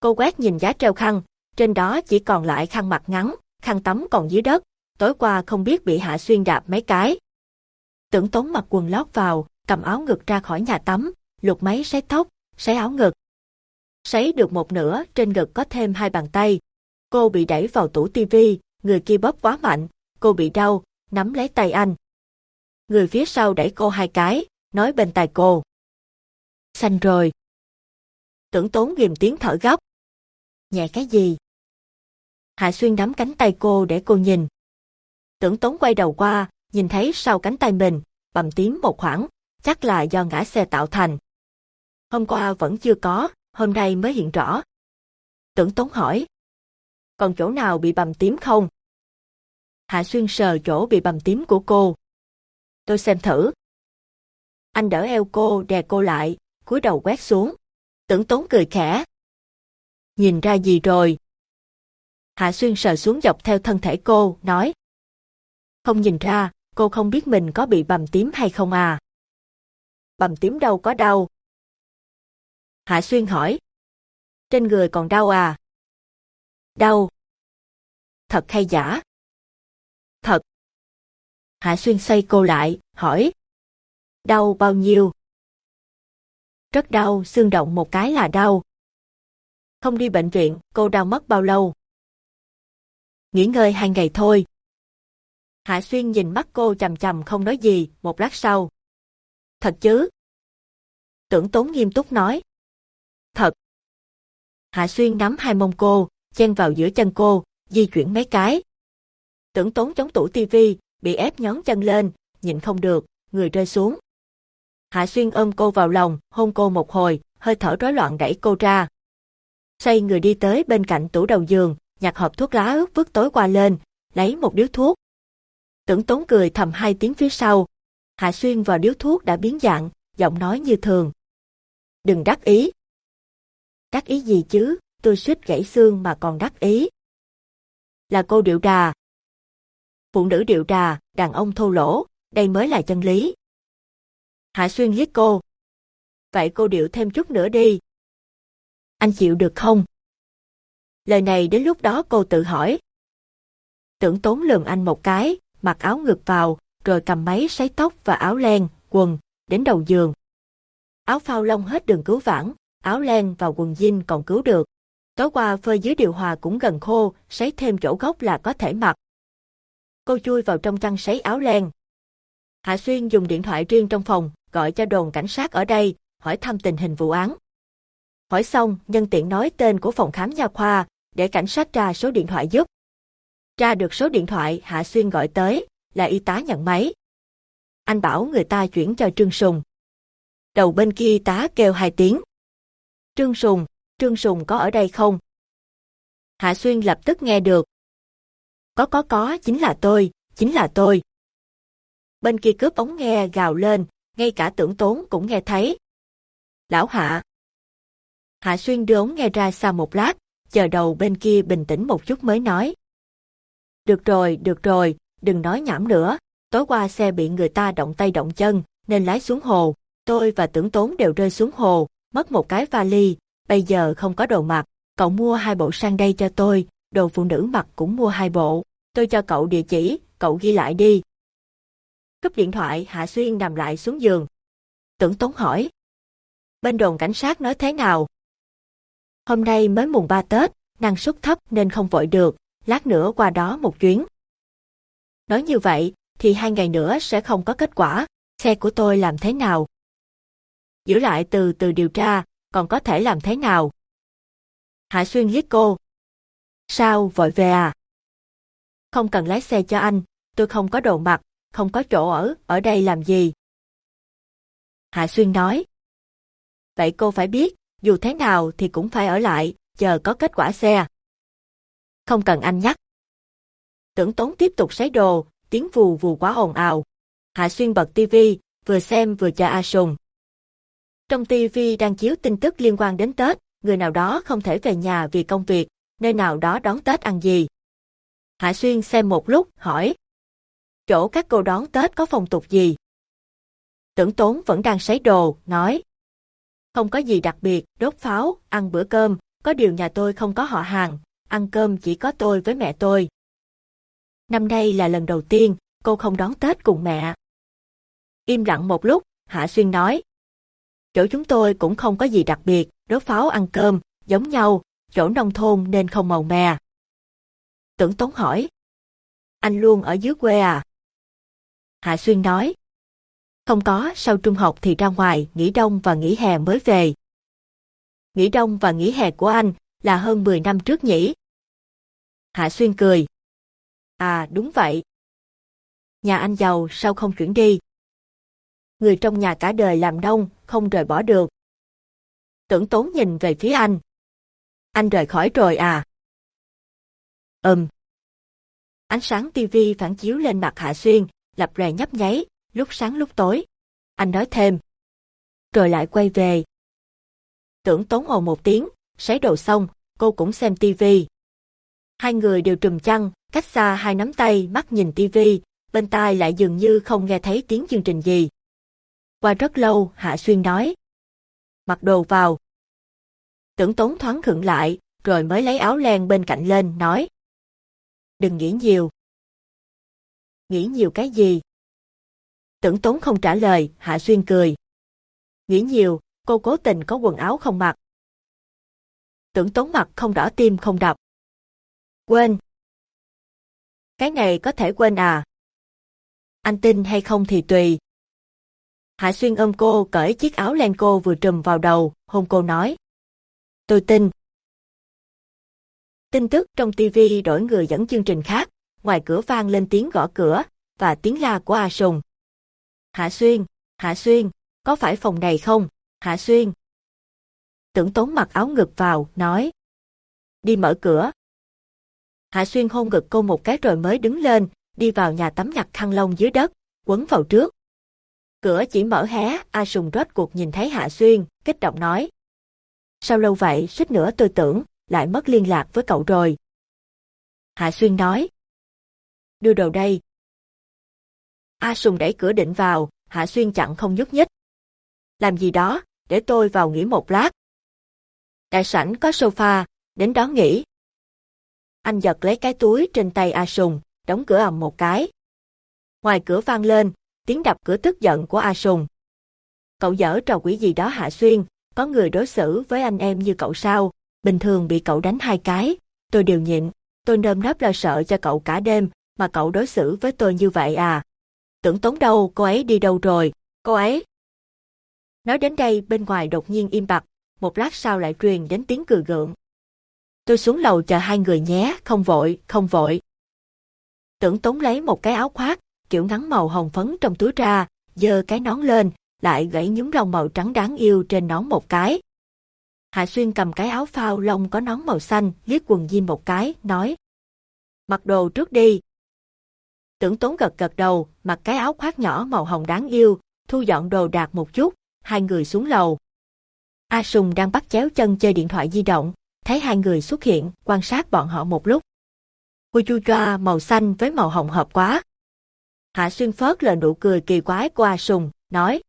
Cô quét nhìn giá treo khăn, trên đó chỉ còn lại khăn mặt ngắn, khăn tắm còn dưới đất, tối qua không biết bị Hạ Xuyên đạp mấy cái. Tưởng tốn mặc quần lót vào, cầm áo ngực ra khỏi nhà tắm, lục máy sấy tóc, sấy áo ngực. Sấy được một nửa, trên ngực có thêm hai bàn tay. Cô bị đẩy vào tủ tivi, người kia bóp quá mạnh, cô bị đau, nắm lấy tay anh. Người phía sau đẩy cô hai cái, nói bên tai cô. Xanh rồi. Tưởng tốn ghim tiếng thở gấp. Nhẹ cái gì? Hạ Xuyên nắm cánh tay cô để cô nhìn. Tưởng tốn quay đầu qua, nhìn thấy sau cánh tay mình, bầm tím một khoảng, chắc là do ngã xe tạo thành. Hôm qua vẫn chưa có, hôm nay mới hiện rõ. Tưởng tốn hỏi. Còn chỗ nào bị bầm tím không? Hạ Xuyên sờ chỗ bị bầm tím của cô. Tôi xem thử. Anh đỡ eo cô đè cô lại, cúi đầu quét xuống. Tưởng tốn cười khẽ. Nhìn ra gì rồi? Hạ Xuyên sờ xuống dọc theo thân thể cô, nói. Không nhìn ra, cô không biết mình có bị bầm tím hay không à? Bầm tím đâu có đau. Hạ Xuyên hỏi. Trên người còn đau à? Đau. Thật hay giả? Thật. Hạ Xuyên xây cô lại, hỏi. Đau bao nhiêu? Rất đau, xương động một cái là đau. Không đi bệnh viện, cô đau mất bao lâu? Nghỉ ngơi hai ngày thôi. Hạ Xuyên nhìn mắt cô chầm chầm không nói gì, một lát sau. Thật chứ? Tưởng tốn nghiêm túc nói. Thật. Hạ Xuyên nắm hai mông cô, chen vào giữa chân cô, di chuyển mấy cái. Tưởng tốn chống tủ tivi, bị ép nhón chân lên, nhịn không được, người rơi xuống. Hạ Xuyên ôm cô vào lòng, hôn cô một hồi, hơi thở rối loạn đẩy cô ra. Xoay người đi tới bên cạnh tủ đầu giường, nhặt hộp thuốc lá ướt vứt tối qua lên, lấy một điếu thuốc. Tưởng tốn cười thầm hai tiếng phía sau. Hạ Xuyên vào điếu thuốc đã biến dạng, giọng nói như thường. Đừng đắc ý. Đắc ý gì chứ, tôi suýt gãy xương mà còn đắc ý. Là cô điệu đà. Phụ nữ điệu đà, đàn ông thô lỗ, đây mới là chân lý. Hạ Xuyên liếc cô. Vậy cô điệu thêm chút nữa đi. Anh chịu được không? Lời này đến lúc đó cô tự hỏi. Tưởng tốn lườm anh một cái, mặc áo ngực vào, rồi cầm máy sấy tóc và áo len, quần, đến đầu giường. Áo phao lông hết đường cứu vãn, áo len và quần jean còn cứu được. Tối qua phơi dưới điều hòa cũng gần khô, sấy thêm chỗ gốc là có thể mặc. Cô chui vào trong chăn sấy áo len. Hạ Xuyên dùng điện thoại riêng trong phòng, gọi cho đồn cảnh sát ở đây, hỏi thăm tình hình vụ án. Hỏi xong, nhân tiện nói tên của phòng khám nha khoa, để cảnh sát tra số điện thoại giúp. Tra được số điện thoại Hạ Xuyên gọi tới, là y tá nhận máy. Anh bảo người ta chuyển cho Trương Sùng. Đầu bên kia y tá kêu hai tiếng. Trương Sùng, Trương Sùng có ở đây không? Hạ Xuyên lập tức nghe được. Có có có, chính là tôi, chính là tôi. Bên kia cướp ống nghe gào lên, ngay cả tưởng tốn cũng nghe thấy. Lão Hạ. Hạ Xuyên đưa ống nghe ra xa một lát, chờ đầu bên kia bình tĩnh một chút mới nói. Được rồi, được rồi, đừng nói nhảm nữa, tối qua xe bị người ta động tay động chân, nên lái xuống hồ, tôi và tưởng tốn đều rơi xuống hồ, mất một cái vali, bây giờ không có đồ mặc, cậu mua hai bộ sang đây cho tôi, đồ phụ nữ mặc cũng mua hai bộ, tôi cho cậu địa chỉ, cậu ghi lại đi. Cúp điện thoại Hạ Xuyên nằm lại xuống giường. Tưởng tốn hỏi. Bên đồn cảnh sát nói thế nào? Hôm nay mới mùng 3 Tết, năng suất thấp nên không vội được, lát nữa qua đó một chuyến. Nói như vậy, thì hai ngày nữa sẽ không có kết quả, xe của tôi làm thế nào? Giữ lại từ từ điều tra, còn có thể làm thế nào? Hạ Xuyên liếc cô. Sao, vội về à? Không cần lái xe cho anh, tôi không có đồ mặc, không có chỗ ở, ở đây làm gì? Hạ Xuyên nói. Vậy cô phải biết, dù thế nào thì cũng phải ở lại, chờ có kết quả xe. Không cần anh nhắc. Tưởng tốn tiếp tục sấy đồ, tiếng vù vù quá ồn ào. Hạ Xuyên bật tivi, vừa xem vừa cho A Sùng. Trong tivi đang chiếu tin tức liên quan đến Tết, người nào đó không thể về nhà vì công việc, nơi nào đó đón Tết ăn gì. Hạ Xuyên xem một lúc, hỏi. Chỗ các cô đón Tết có phong tục gì? Tưởng tốn vẫn đang sấy đồ, nói. Không có gì đặc biệt, đốt pháo, ăn bữa cơm, có điều nhà tôi không có họ hàng, ăn cơm chỉ có tôi với mẹ tôi. Năm nay là lần đầu tiên, cô không đón Tết cùng mẹ. Im lặng một lúc, Hạ Xuyên nói. Chỗ chúng tôi cũng không có gì đặc biệt, đốt pháo ăn cơm, giống nhau, chỗ nông thôn nên không màu mè. Tưởng Tốn hỏi. Anh luôn ở dưới quê à? Hạ Xuyên nói. Không có, sau trung học thì ra ngoài, nghỉ đông và nghỉ hè mới về. Nghỉ đông và nghỉ hè của anh là hơn 10 năm trước nhỉ? Hạ Xuyên cười. À đúng vậy. Nhà anh giàu sao không chuyển đi? Người trong nhà cả đời làm đông, không rời bỏ được. Tưởng tốn nhìn về phía anh. Anh rời khỏi rồi à? Ừm. Ánh sáng tivi phản chiếu lên mặt Hạ Xuyên, lập lòe nhấp nháy, lúc sáng lúc tối. Anh nói thêm. Rồi lại quay về. Tưởng tốn hồn một tiếng, sấy đồ xong, cô cũng xem tivi. Hai người đều trùm chăn, cách xa hai nắm tay mắt nhìn tivi, bên tai lại dường như không nghe thấy tiếng chương trình gì. Qua rất lâu, Hạ Xuyên nói. Mặc đồ vào. Tưởng tốn thoáng khựng lại, rồi mới lấy áo len bên cạnh lên, nói. Đừng nghĩ nhiều. Nghĩ nhiều cái gì? Tưởng tốn không trả lời, Hạ Xuyên cười. Nghĩ nhiều, cô cố tình có quần áo không mặc. Tưởng tốn mặt không đỏ tim không đập. Quên. Cái này có thể quên à? Anh tin hay không thì tùy. Hạ Xuyên ôm cô cởi chiếc áo len cô vừa trùm vào đầu, hôn cô nói. Tôi tin. Tin tức trong TV đổi người dẫn chương trình khác, ngoài cửa vang lên tiếng gõ cửa, và tiếng la của A Sùng. Hạ Xuyên, Hạ Xuyên, có phải phòng này không? Hạ Xuyên. Tưởng tốn mặc áo ngực vào, nói. Đi mở cửa. Hạ Xuyên hôn ngực cô một cái rồi mới đứng lên, đi vào nhà tắm nhặt khăn lông dưới đất, quấn vào trước. Cửa chỉ mở hé, A Sùng rốt cuộc nhìn thấy Hạ Xuyên, kích động nói. Sao lâu vậy, suýt nữa tôi tưởng, lại mất liên lạc với cậu rồi. Hạ Xuyên nói. Đưa đồ đây. A Sùng đẩy cửa định vào, Hạ Xuyên chặn không nhúc nhích. Làm gì đó, để tôi vào nghỉ một lát. Đại sảnh có sofa, đến đó nghỉ. Anh giật lấy cái túi trên tay A Sùng, đóng cửa ầm một cái. Ngoài cửa vang lên, tiếng đập cửa tức giận của A Sùng. Cậu dở trò quỷ gì đó Hạ Xuyên, có người đối xử với anh em như cậu sao, bình thường bị cậu đánh hai cái, tôi đều nhịn, tôi nơm nớp lo sợ cho cậu cả đêm, mà cậu đối xử với tôi như vậy à. Tưởng tốn đâu, cô ấy đi đâu rồi, cô ấy. Nói đến đây bên ngoài đột nhiên im bặt, một lát sau lại truyền đến tiếng cười gượng. Tôi xuống lầu chờ hai người nhé, không vội, không vội. Tưởng tốn lấy một cái áo khoác, kiểu ngắn màu hồng phấn trong túi ra, giơ cái nón lên, lại gãy nhúm lông màu trắng đáng yêu trên nón một cái. Hạ Xuyên cầm cái áo phao lông có nón màu xanh, liếc quần jean một cái, nói. Mặc đồ trước đi. Tưởng tốn gật gật đầu, mặc cái áo khoác nhỏ màu hồng đáng yêu, thu dọn đồ đạc một chút, hai người xuống lầu. A Sùng đang bắt chéo chân chơi điện thoại di động, thấy hai người xuất hiện, quan sát bọn họ một lúc. Cô chu choa màu xanh với màu hồng hợp quá. Hạ Xuyên phớt lên nụ cười kỳ quái của A Sùng, nói.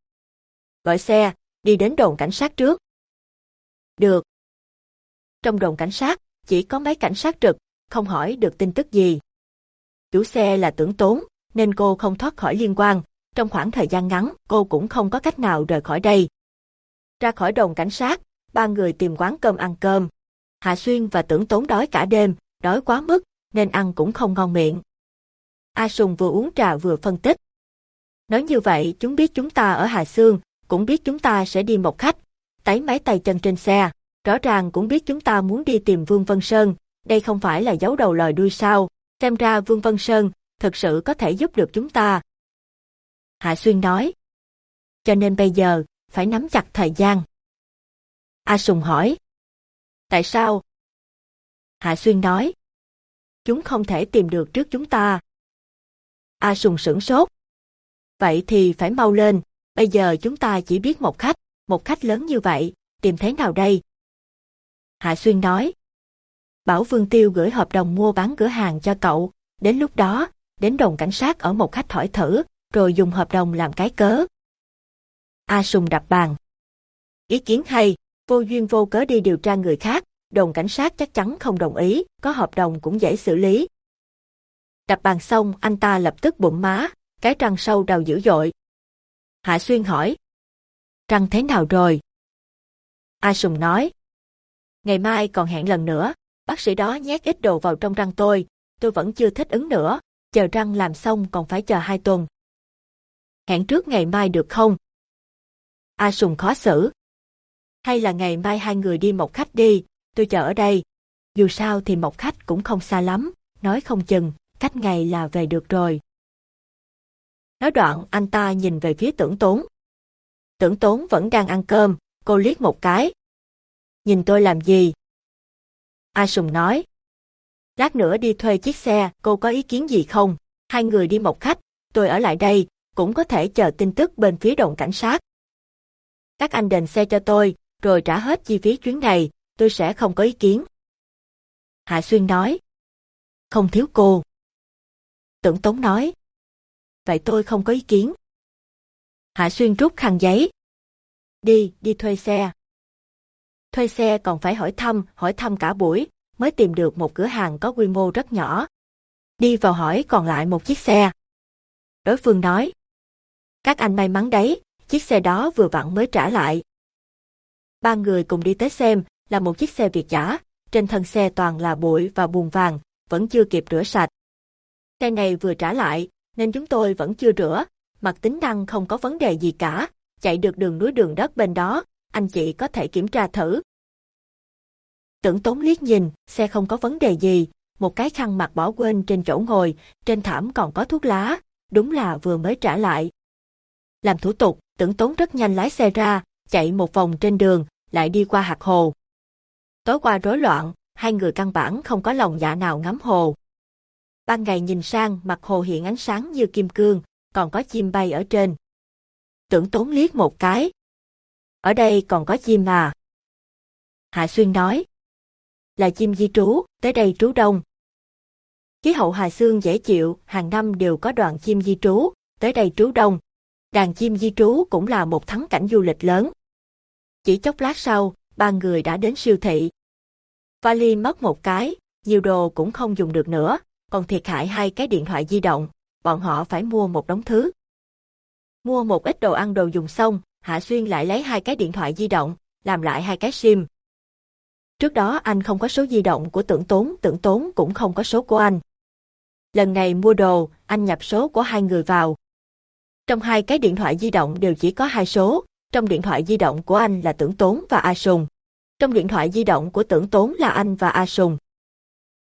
Gọi xe, đi đến đồn cảnh sát trước. Được. Trong đồn cảnh sát, chỉ có mấy cảnh sát trực, không hỏi được tin tức gì. Chủ xe là tưởng tốn, nên cô không thoát khỏi liên quan. Trong khoảng thời gian ngắn, cô cũng không có cách nào rời khỏi đây. Ra khỏi đồn cảnh sát, ba người tìm quán cơm ăn cơm. Hạ Xuyên và tưởng tốn đói cả đêm, đói quá mức, nên ăn cũng không ngon miệng. A Sùng vừa uống trà vừa phân tích. Nói như vậy, chúng biết chúng ta ở Hà Sương, cũng biết chúng ta sẽ đi một khách, tấy máy tay chân trên xe, rõ ràng cũng biết chúng ta muốn đi tìm Vương Vân Sơn, đây không phải là giấu đầu lòi đuôi sao, xem ra Vương Vân Sơn thực sự có thể giúp được chúng ta. Hạ Xuyên nói, cho nên bây giờ, phải nắm chặt thời gian. A Sùng hỏi, tại sao, Hạ Xuyên nói. Chúng không thể tìm được trước chúng ta. A Sùng sửng sốt. Vậy thì phải mau lên, bây giờ chúng ta chỉ biết một khách, một khách lớn như vậy, tìm thế nào đây? Hạ Xuyên nói. Bảo Vương Tiêu gửi hợp đồng mua bán cửa hàng cho cậu, đến lúc đó, đến đồn cảnh sát ở một khách hỏi thử, rồi dùng hợp đồng làm cái cớ. A Sùng đập bàn. Ý kiến hay, vô duyên vô cớ đi điều tra người khác, đồn cảnh sát chắc chắn không đồng ý, có hợp đồng cũng dễ xử lý. Đập bàn xong, anh ta lập tức bụng má, cái răng sâu đầu dữ dội. Hạ Xuyên hỏi. Răng thế nào rồi? A Sùng nói. Ngày mai còn hẹn lần nữa, bác sĩ đó nhét ít đồ vào trong răng tôi, tôi vẫn chưa thích ứng nữa, chờ răng làm xong còn phải chờ hai tuần. Hẹn trước ngày mai được không? A Sùng khó xử. Hay là ngày mai hai người đi một khách đi, tôi chờ ở đây. Dù sao thì một khách cũng không xa lắm, nói không chừng, cách ngày là về được rồi. Nói đoạn anh ta nhìn về phía tưởng tốn. Tưởng tốn vẫn đang ăn cơm, cô liếc một cái. Nhìn tôi làm gì? A Sùng nói. Lát nữa đi thuê chiếc xe, cô có ý kiến gì không? Hai người đi một khách, tôi ở lại đây, cũng có thể chờ tin tức bên phía đồn cảnh sát. Các anh đền xe cho tôi, rồi trả hết chi phí chuyến này, tôi sẽ không có ý kiến. Hạ Xuyên nói. Không thiếu cô. Tưởng Tống nói. Vậy tôi không có ý kiến. Hạ Xuyên rút khăn giấy. Đi, đi thuê xe. Thuê xe còn phải hỏi thăm, hỏi thăm cả buổi, mới tìm được một cửa hàng có quy mô rất nhỏ. Đi vào hỏi còn lại một chiếc xe. Đối phương nói. Các anh may mắn đấy, chiếc xe đó vừa vặn mới trả lại. Ba người cùng đi tới xem, là một chiếc xe Việt giả, trên thân xe toàn là bụi và bùn vàng, vẫn chưa kịp rửa sạch. Xe này vừa trả lại, nên chúng tôi vẫn chưa rửa, mặt tính năng không có vấn đề gì cả, chạy được đường núi đường đất bên đó, anh chị có thể kiểm tra thử. Tưởng tốn liếc nhìn, xe không có vấn đề gì, một cái khăn mặt bỏ quên trên chỗ ngồi, trên thảm còn có thuốc lá, đúng là vừa mới trả lại. Làm thủ tục, tưởng tốn rất nhanh lái xe ra, chạy một vòng trên đường, lại đi qua hạt hồ. Tối qua rối loạn, hai người căn bản không có lòng dạ nào ngắm hồ. Ban ngày nhìn sang, mặt hồ hiện ánh sáng như kim cương, còn có chim bay ở trên. Tưởng tốn liếc một cái. Ở đây còn có chim à? Hạ Xuyên nói. Là chim di trú, tới đây trú đông. Khí hậu Hà Sương dễ chịu, hàng năm đều có đoàn chim di trú, tới đây trú đông. Đàn chim di trú cũng là một thắng cảnh du lịch lớn. Chỉ chốc lát sau, ba người đã đến siêu thị. Vali mất một cái, nhiều đồ cũng không dùng được nữa, còn thiệt hại hai cái điện thoại di động, bọn họ phải mua một đống thứ. Mua một ít đồ ăn đồ dùng xong, Hạ Xuyên lại lấy hai cái điện thoại di động, làm lại hai cái SIM. Trước đó anh không có số di động của tưởng tốn, tưởng tốn cũng không có số của anh. Lần này mua đồ, anh nhập số của hai người vào. Trong hai cái điện thoại di động đều chỉ có hai số, trong điện thoại di động của anh là tưởng tốn và A Sùng. Trong điện thoại di động của tưởng tốn là anh và A Sùng.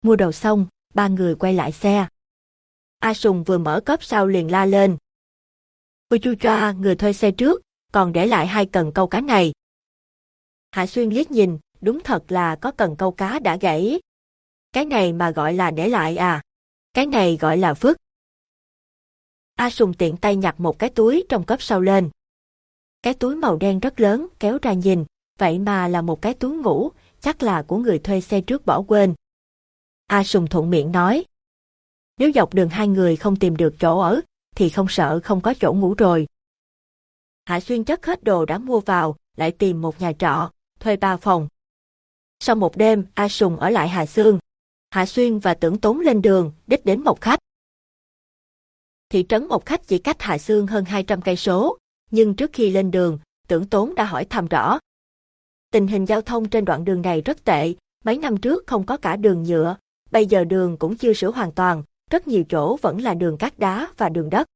Mua đồ xong, ba người quay lại xe. A Sùng vừa mở cốp sau liền la lên. Ôi chu choa, người thuê xe trước, còn để lại hai cần câu cá này. Hạ Xuyên liếc nhìn, đúng thật là có cần câu cá đã gãy. Cái này mà gọi là để lại à? Cái này gọi là phước. A Sùng tiện tay nhặt một cái túi trong cấp sau lên. Cái túi màu đen rất lớn, kéo ra nhìn, vậy mà là một cái túi ngủ, chắc là của người thuê xe trước bỏ quên. A Sùng thuận miệng nói. Nếu dọc đường hai người không tìm được chỗ ở, thì không sợ không có chỗ ngủ rồi. Hạ Xuyên chất hết đồ đã mua vào, lại tìm một nhà trọ, thuê ba phòng. Sau một đêm, A Sùng ở lại Hà Sương. Hạ Xuyên và Tưởng Tốn lên đường, đích đến Mộc khách. Thị trấn Mộc khách chỉ cách Hà Sương hơn 200 cây số, nhưng trước khi lên đường, Tưởng Tốn đã hỏi thăm rõ. Tình hình giao thông trên đoạn đường này rất tệ, mấy năm trước không có cả đường nhựa, bây giờ đường cũng chưa sửa hoàn toàn, rất nhiều chỗ vẫn là đường cát đá và đường đất.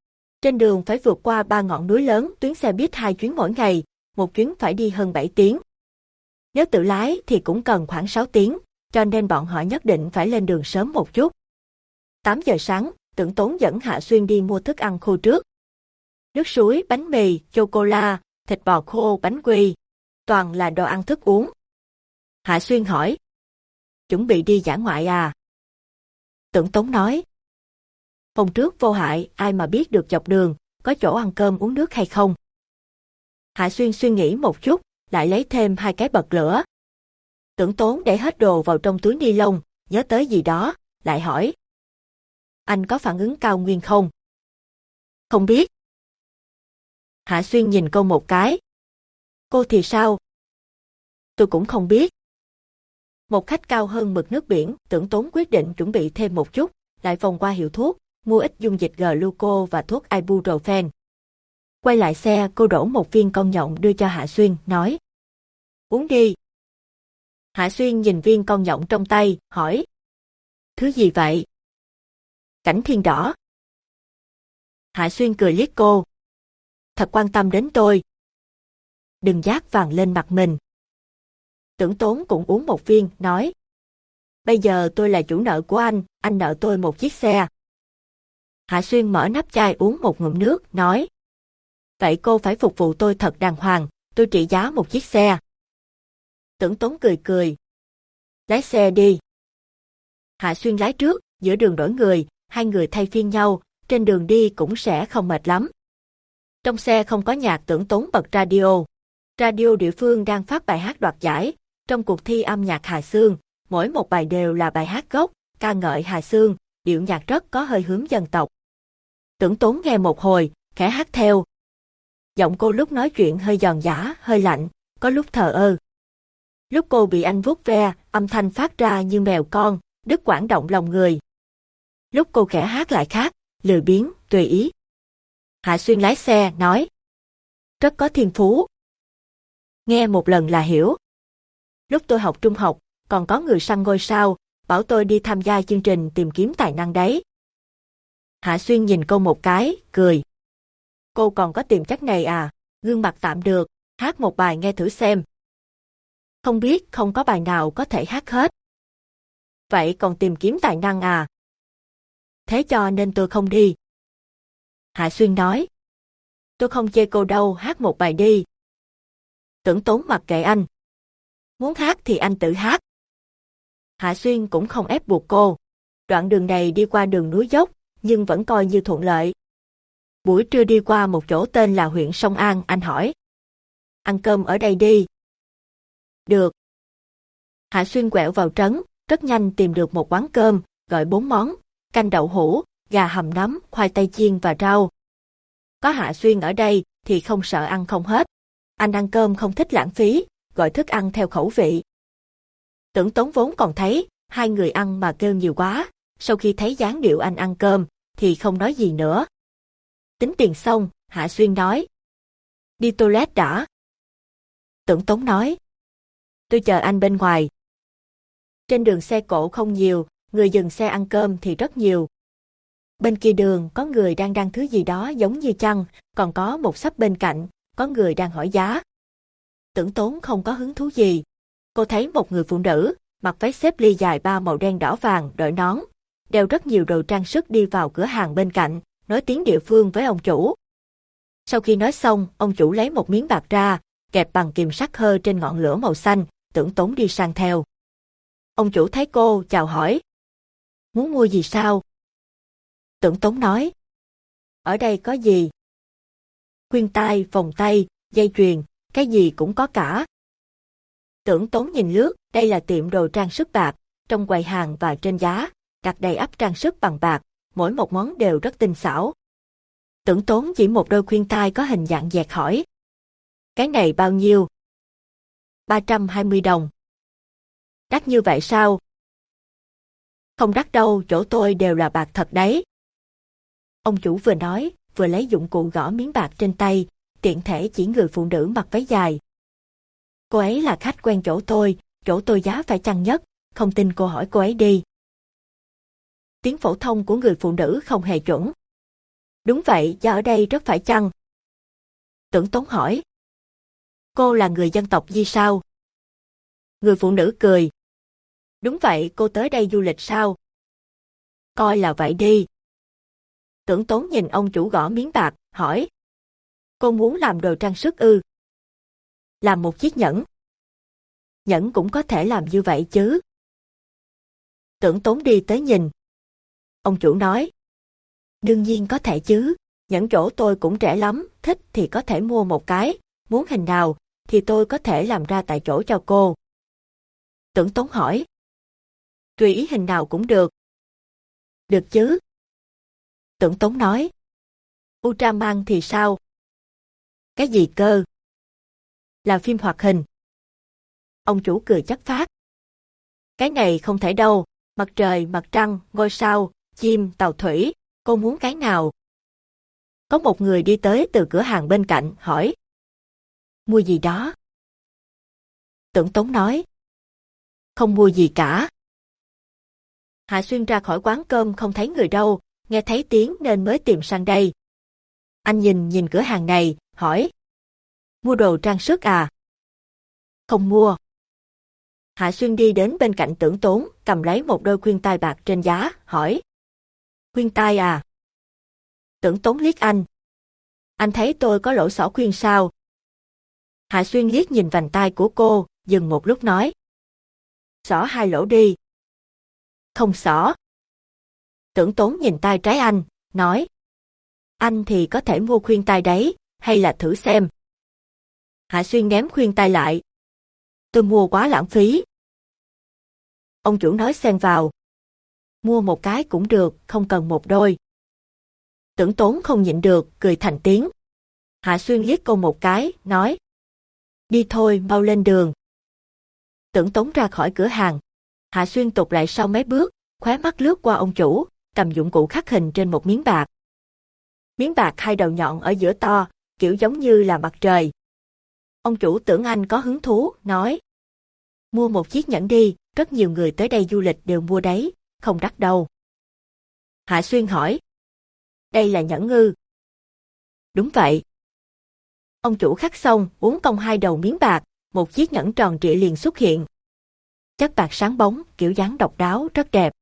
Trên đường phải vượt qua ba ngọn núi lớn, tuyến xe buýt hai chuyến mỗi ngày, một chuyến phải đi hơn 7 tiếng. Nếu tự lái thì cũng cần khoảng 6 tiếng, cho nên bọn họ nhất định phải lên đường sớm một chút. 8 giờ sáng, tưởng tốn dẫn Hạ Xuyên đi mua thức ăn khô trước. Nước suối, bánh mì, chocola, thịt bò khô, bánh quy. Toàn là đồ ăn thức uống. Hạ Xuyên hỏi. chuẩn bị đi giả ngoại à? Tưởng Tốn nói. Hôm trước vô hại, ai mà biết được dọc đường, có chỗ ăn cơm uống nước hay không? Hạ Xuyên suy nghĩ một chút, lại lấy thêm hai cái bật lửa. Tưởng Tốn để hết đồ vào trong túi ni lông, nhớ tới gì đó, lại hỏi. Anh có phản ứng cao nguyên không? Không biết. Hạ Xuyên nhìn cô một cái. Cô thì sao? Tôi cũng không biết. Một khách cao hơn mực nước biển, tưởng tốn quyết định chuẩn bị thêm một chút, lại vòng qua hiệu thuốc, mua ít dung dịch gluco và thuốc ibuprofen. Quay lại xe, cô đổ một viên con nhộng đưa cho Hạ Xuyên, nói. Uống đi. Hạ Xuyên nhìn viên con nhộng trong tay, hỏi. Thứ gì vậy? Cảnh thiên đỏ. Hạ Xuyên cười liếc cô. Thật quan tâm đến tôi. Đừng giác vàng lên mặt mình. Tưởng tốn cũng uống một viên, nói. Bây giờ tôi là chủ nợ của anh, anh nợ tôi một chiếc xe. Hạ Xuyên mở nắp chai uống một ngụm nước, nói. Vậy cô phải phục vụ tôi thật đàng hoàng, tôi trị giá một chiếc xe. Tưởng tốn cười cười. Lái xe đi. Hạ Xuyên lái trước, giữa đường đổi người, hai người thay phiên nhau, trên đường đi cũng sẽ không mệt lắm. Trong xe không có nhạc tưởng tốn bật radio. Radio địa phương đang phát bài hát đoạt giải. Trong cuộc thi âm nhạc Hà Sương, mỗi một bài đều là bài hát gốc, ca ngợi Hà Sương, điệu nhạc rất có hơi hướng dân tộc. Tưởng tốn nghe một hồi, khẽ hát theo. Giọng cô lúc nói chuyện hơi giòn giả, hơi lạnh, có lúc thờ ơ. Lúc cô bị anh vuốt ve, âm thanh phát ra như mèo con, đứt quảng động lòng người. Lúc cô khẽ hát lại khác, lười biếng, tùy ý. Hạ Xuyên lái xe, nói. Rất có thiên phú. Nghe một lần là hiểu. Lúc tôi học trung học, còn có người săn ngôi sao, bảo tôi đi tham gia chương trình tìm kiếm tài năng đấy. Hạ Xuyên nhìn cô một cái, cười. Cô còn có tiềm chất này à, gương mặt tạm được, hát một bài nghe thử xem. Không biết không có bài nào có thể hát hết. Vậy còn tìm kiếm tài năng à? Thế cho nên tôi không đi. Hạ Xuyên nói. Tôi không chê cô đâu, hát một bài đi. Tưởng tốn mặc kệ anh. Muốn hát thì anh tự hát. Hạ Xuyên cũng không ép buộc cô. Đoạn đường này đi qua đường núi dốc, nhưng vẫn coi như thuận lợi. Buổi trưa đi qua một chỗ tên là huyện Sông An, anh hỏi. Ăn cơm ở đây đi. Được. Hạ Xuyên quẹo vào trấn, rất nhanh tìm được một quán cơm, gọi bốn món, canh đậu hũ, gà hầm nấm, khoai tây chiên và rau. Có Hạ Xuyên ở đây thì không sợ ăn không hết. Anh ăn cơm không thích lãng phí, gọi thức ăn theo khẩu vị. Tưởng tốn vốn còn thấy, hai người ăn mà kêu nhiều quá, sau khi thấy dáng điệu anh ăn cơm, thì không nói gì nữa. Tính tiền xong, Hạ Xuyên nói. Đi toilet đã. Tưởng Tống nói. Tôi chờ anh bên ngoài. Trên đường xe cộ không nhiều, người dừng xe ăn cơm thì rất nhiều. Bên kia đường có người đang đăng thứ gì đó giống như chăn, còn có một sắp bên cạnh, có người đang hỏi giá. Tưởng tốn không có hứng thú gì. Cô thấy một người phụ nữ, mặc váy xếp ly dài ba màu đen đỏ vàng, đội nón, đeo rất nhiều đồ trang sức đi vào cửa hàng bên cạnh, nói tiếng địa phương với ông chủ. Sau khi nói xong, ông chủ lấy một miếng bạc ra, kẹp bằng kìm sắt hơ trên ngọn lửa màu xanh, tưởng tốn đi sang theo. Ông chủ thấy cô, chào hỏi. Muốn mua gì sao? Tưởng tốn nói. Ở đây có gì? Khuyên tai, vòng tay, dây chuyền, cái gì cũng có cả. Tưởng tốn nhìn lướt, đây là tiệm đồ trang sức bạc, trong quầy hàng và trên giá, đặt đầy ắp trang sức bằng bạc, mỗi một món đều rất tinh xảo. Tưởng tốn chỉ một đôi khuyên tai có hình dạng dẹt hỏi. Cái này bao nhiêu? 320 đồng. Đắt như vậy sao? Không đắt đâu, chỗ tôi đều là bạc thật đấy. Ông chủ vừa nói, vừa lấy dụng cụ gõ miếng bạc trên tay, tiện thể chỉ người phụ nữ mặc váy dài. Cô ấy là khách quen chỗ tôi, chỗ tôi giá phải chăng nhất, không tin cô hỏi cô ấy đi. Tiếng phổ thông của người phụ nữ không hề chuẩn. Đúng vậy, do ở đây rất phải chăng? Tưởng Tốn hỏi. Cô là người dân tộc gì sao? Người phụ nữ cười. Đúng vậy, cô tới đây du lịch sao? Coi là vậy đi. Tưởng Tốn nhìn ông chủ gõ miếng bạc, hỏi. Cô muốn làm đồ trang sức ư? Làm một chiếc nhẫn. Nhẫn cũng có thể làm như vậy chứ. Tưởng tốn đi tới nhìn. Ông chủ nói. Đương nhiên có thể chứ, Nhẫn chỗ tôi cũng rẻ lắm, thích thì có thể mua một cái, muốn hình nào, thì tôi có thể làm ra tại chỗ cho cô. Tưởng tốn hỏi. Tùy ý hình nào cũng được. Được chứ. Tưởng tốn nói. Ultraman thì sao? Cái gì cơ? Là phim hoạt hình. Ông chủ cười chắc phát. Cái này không thể đâu, mặt trời, mặt trăng, ngôi sao, chim, tàu thủy, cô muốn cái nào? Có một người đi tới từ cửa hàng bên cạnh, hỏi. Mua gì đó? Tưởng Tống nói. Không mua gì cả. Hạ Xuyên ra khỏi quán cơm không thấy người đâu, nghe thấy tiếng nên mới tìm sang đây. Anh nhìn nhìn cửa hàng này, hỏi. Mua đồ trang sức à? Không mua. Hạ Xuyên đi đến bên cạnh tưởng tốn, cầm lấy một đôi khuyên tai bạc trên giá, hỏi. Khuyên tai à? Tưởng tốn liếc anh. Anh thấy tôi có lỗ sỏ khuyên sao? Hạ Xuyên liếc nhìn vành tai của cô, dừng một lúc nói. Xỏ hai lỗ đi. Không xỏ. Tưởng tốn nhìn tay trái anh, nói. Anh thì có thể mua khuyên tai đấy, hay là thử xem. Hạ Xuyên ném khuyên tai lại. Tôi mua quá lãng phí. Ông chủ nói xen vào. Mua một cái cũng được, không cần một đôi. Tưởng tốn không nhịn được, cười thành tiếng. Hạ Xuyên liếc cô một cái, nói. Đi thôi, mau lên đường. Tưởng tốn ra khỏi cửa hàng. Hạ Xuyên tục lại sau mấy bước, khóe mắt lướt qua ông chủ, cầm dụng cụ khắc hình trên một miếng bạc. Miếng bạc hai đầu nhọn ở giữa to, kiểu giống như là mặt trời. Ông chủ tưởng anh có hứng thú, nói. Mua một chiếc nhẫn đi, rất nhiều người tới đây du lịch đều mua đấy, không đắt đâu. Hạ Xuyên hỏi. Đây là nhẫn ngư. Đúng vậy. Ông chủ khắc xong, uống cong hai đầu miếng bạc, một chiếc nhẫn tròn trịa liền xuất hiện. Chất bạc sáng bóng, kiểu dáng độc đáo, rất đẹp.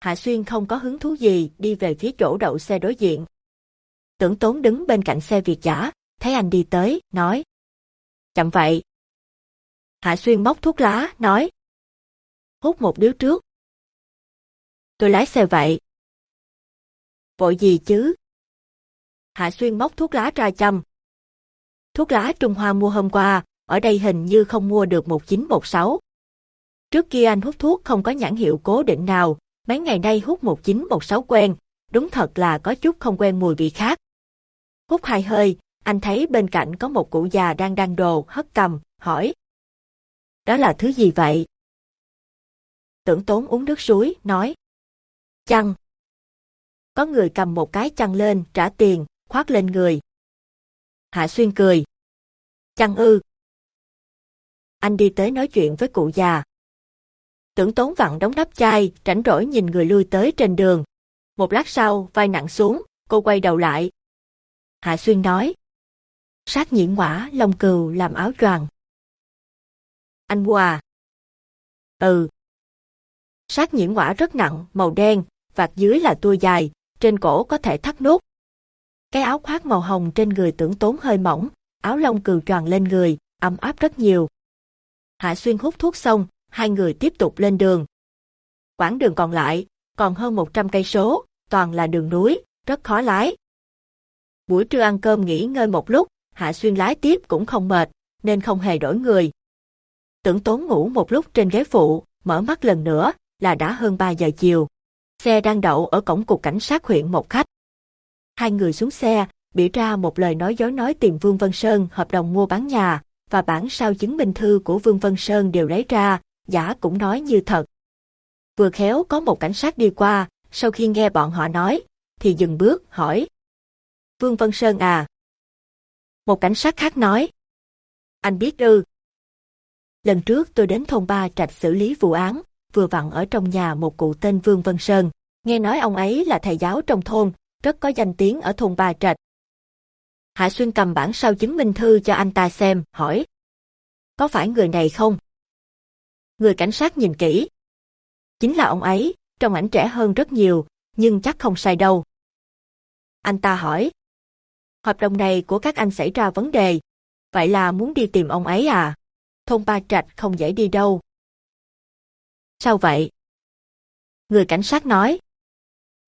Hạ Xuyên không có hứng thú gì, đi về phía chỗ đậu xe đối diện. Tưởng tốn đứng bên cạnh xe Việt giả, thấy anh đi tới, nói. Chậm vậy. Hạ Xuyên móc thuốc lá, nói. Hút một điếu trước. Tôi lái xe vậy. Vội gì chứ? Hạ Xuyên móc thuốc lá ra chăm. Thuốc lá Trung Hoa mua hôm qua, ở đây hình như không mua được 1916. Trước kia anh hút thuốc không có nhãn hiệu cố định nào, mấy ngày nay hút 1916 quen, đúng thật là có chút không quen mùi vị khác. Hút hai hơi, anh thấy bên cạnh có một cụ già đang đăng đồ, hất cầm, hỏi. Đó là thứ gì vậy? Tưởng tốn uống nước suối, nói. Chăn. Có người cầm một cái chăn lên, trả tiền, khoác lên người. Hạ Xuyên cười. Chăn ư. Anh đi tới nói chuyện với cụ già. Tưởng tốn vặn đóng nắp chai, rảnh rỗi nhìn người lui tới trên đường. Một lát sau, vai nặng xuống, cô quay đầu lại. Hạ Xuyên nói. Sát nhĩ quả, lông cừu làm áo choàng. Anh Hòa. Ừ. Sát nhĩ quả rất nặng, màu đen, vạt dưới là tua dài, trên cổ có thể thắt nút. Cái áo khoác màu hồng trên người tưởng tốn hơi mỏng, áo lông cừu tròn lên người, ấm áp rất nhiều. Hạ Xuyên hút thuốc xong, hai người tiếp tục lên đường. Quãng đường còn lại, còn hơn 100 cây số, toàn là đường núi, rất khó lái. Buổi trưa ăn cơm nghỉ ngơi một lúc, Hạ Xuyên lái tiếp cũng không mệt, nên không hề đổi người. Tưởng tốn ngủ một lúc trên ghế phụ, mở mắt lần nữa, là đã hơn 3 giờ chiều. Xe đang đậu ở cổng cục cảnh sát huyện một khách. Hai người xuống xe, biểu ra một lời nói dối nói tìm Vương Vân Sơn hợp đồng mua bán nhà, và bản sao chứng minh thư của Vương Vân Sơn đều lấy ra, giả cũng nói như thật. Vừa khéo có một cảnh sát đi qua, sau khi nghe bọn họ nói, thì dừng bước, hỏi. Vương Vân Sơn à? Một cảnh sát khác nói. Anh biết ư. Lần trước tôi đến thôn Ba Trạch xử lý vụ án, vừa vặn ở trong nhà một cụ tên Vương Vân Sơn. Nghe nói ông ấy là thầy giáo trong thôn, rất có danh tiếng ở thôn Ba Trạch. Hạ Xuyên cầm bản sao chứng minh thư cho anh ta xem, hỏi. Có phải người này không? Người cảnh sát nhìn kỹ. Chính là ông ấy, trong ảnh trẻ hơn rất nhiều, nhưng chắc không sai đâu. Anh ta hỏi. Hợp đồng này của các anh xảy ra vấn đề, vậy là muốn đi tìm ông ấy à? Thôn Ba Trạch không dễ đi đâu. Sao vậy? Người cảnh sát nói.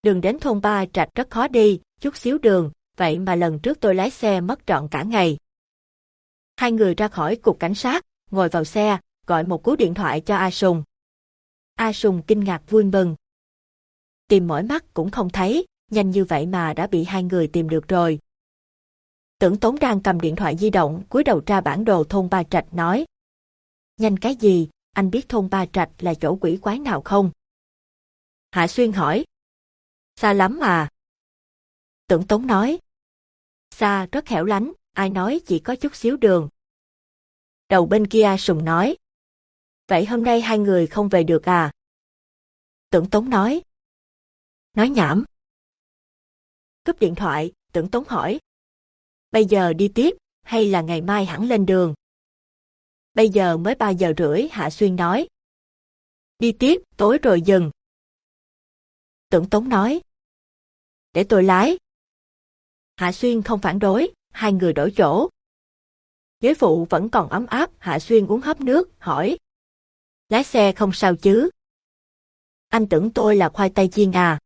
Đường đến thôn Ba Trạch rất khó đi, chút xíu đường, vậy mà lần trước tôi lái xe mất trọn cả ngày. Hai người ra khỏi cục cảnh sát, ngồi vào xe, gọi một cú điện thoại cho A Sùng. A Sùng kinh ngạc vui mừng. Tìm mỏi mắt cũng không thấy, nhanh như vậy mà đã bị hai người tìm được rồi. Tưởng Tống đang cầm điện thoại di động, cúi đầu tra bản đồ thôn Ba Trạch nói. Nhanh cái gì, anh biết thôn Ba Trạch là chỗ quỷ quái nào không? Hạ Xuyên hỏi. Xa lắm mà. Tưởng Tống nói. Xa, rất hẻo lánh, ai nói chỉ có chút xíu đường. Đầu bên kia Sùng nói. Vậy hôm nay hai người không về được à? Tưởng Tống nói. Nói nhảm. Cúp điện thoại, Tưởng Tống hỏi. Bây giờ đi tiếp, hay là ngày mai hẳn lên đường? Bây giờ mới 3 giờ rưỡi Hạ Xuyên nói. Đi tiếp, tối rồi dừng. Tưởng Tống nói. Để tôi lái. Hạ Xuyên không phản đối, hai người đổi chỗ. Ghế phụ vẫn còn ấm áp, Hạ Xuyên uống hấp nước, hỏi. Lái xe không sao chứ? Anh tưởng tôi là khoai tây chiên à?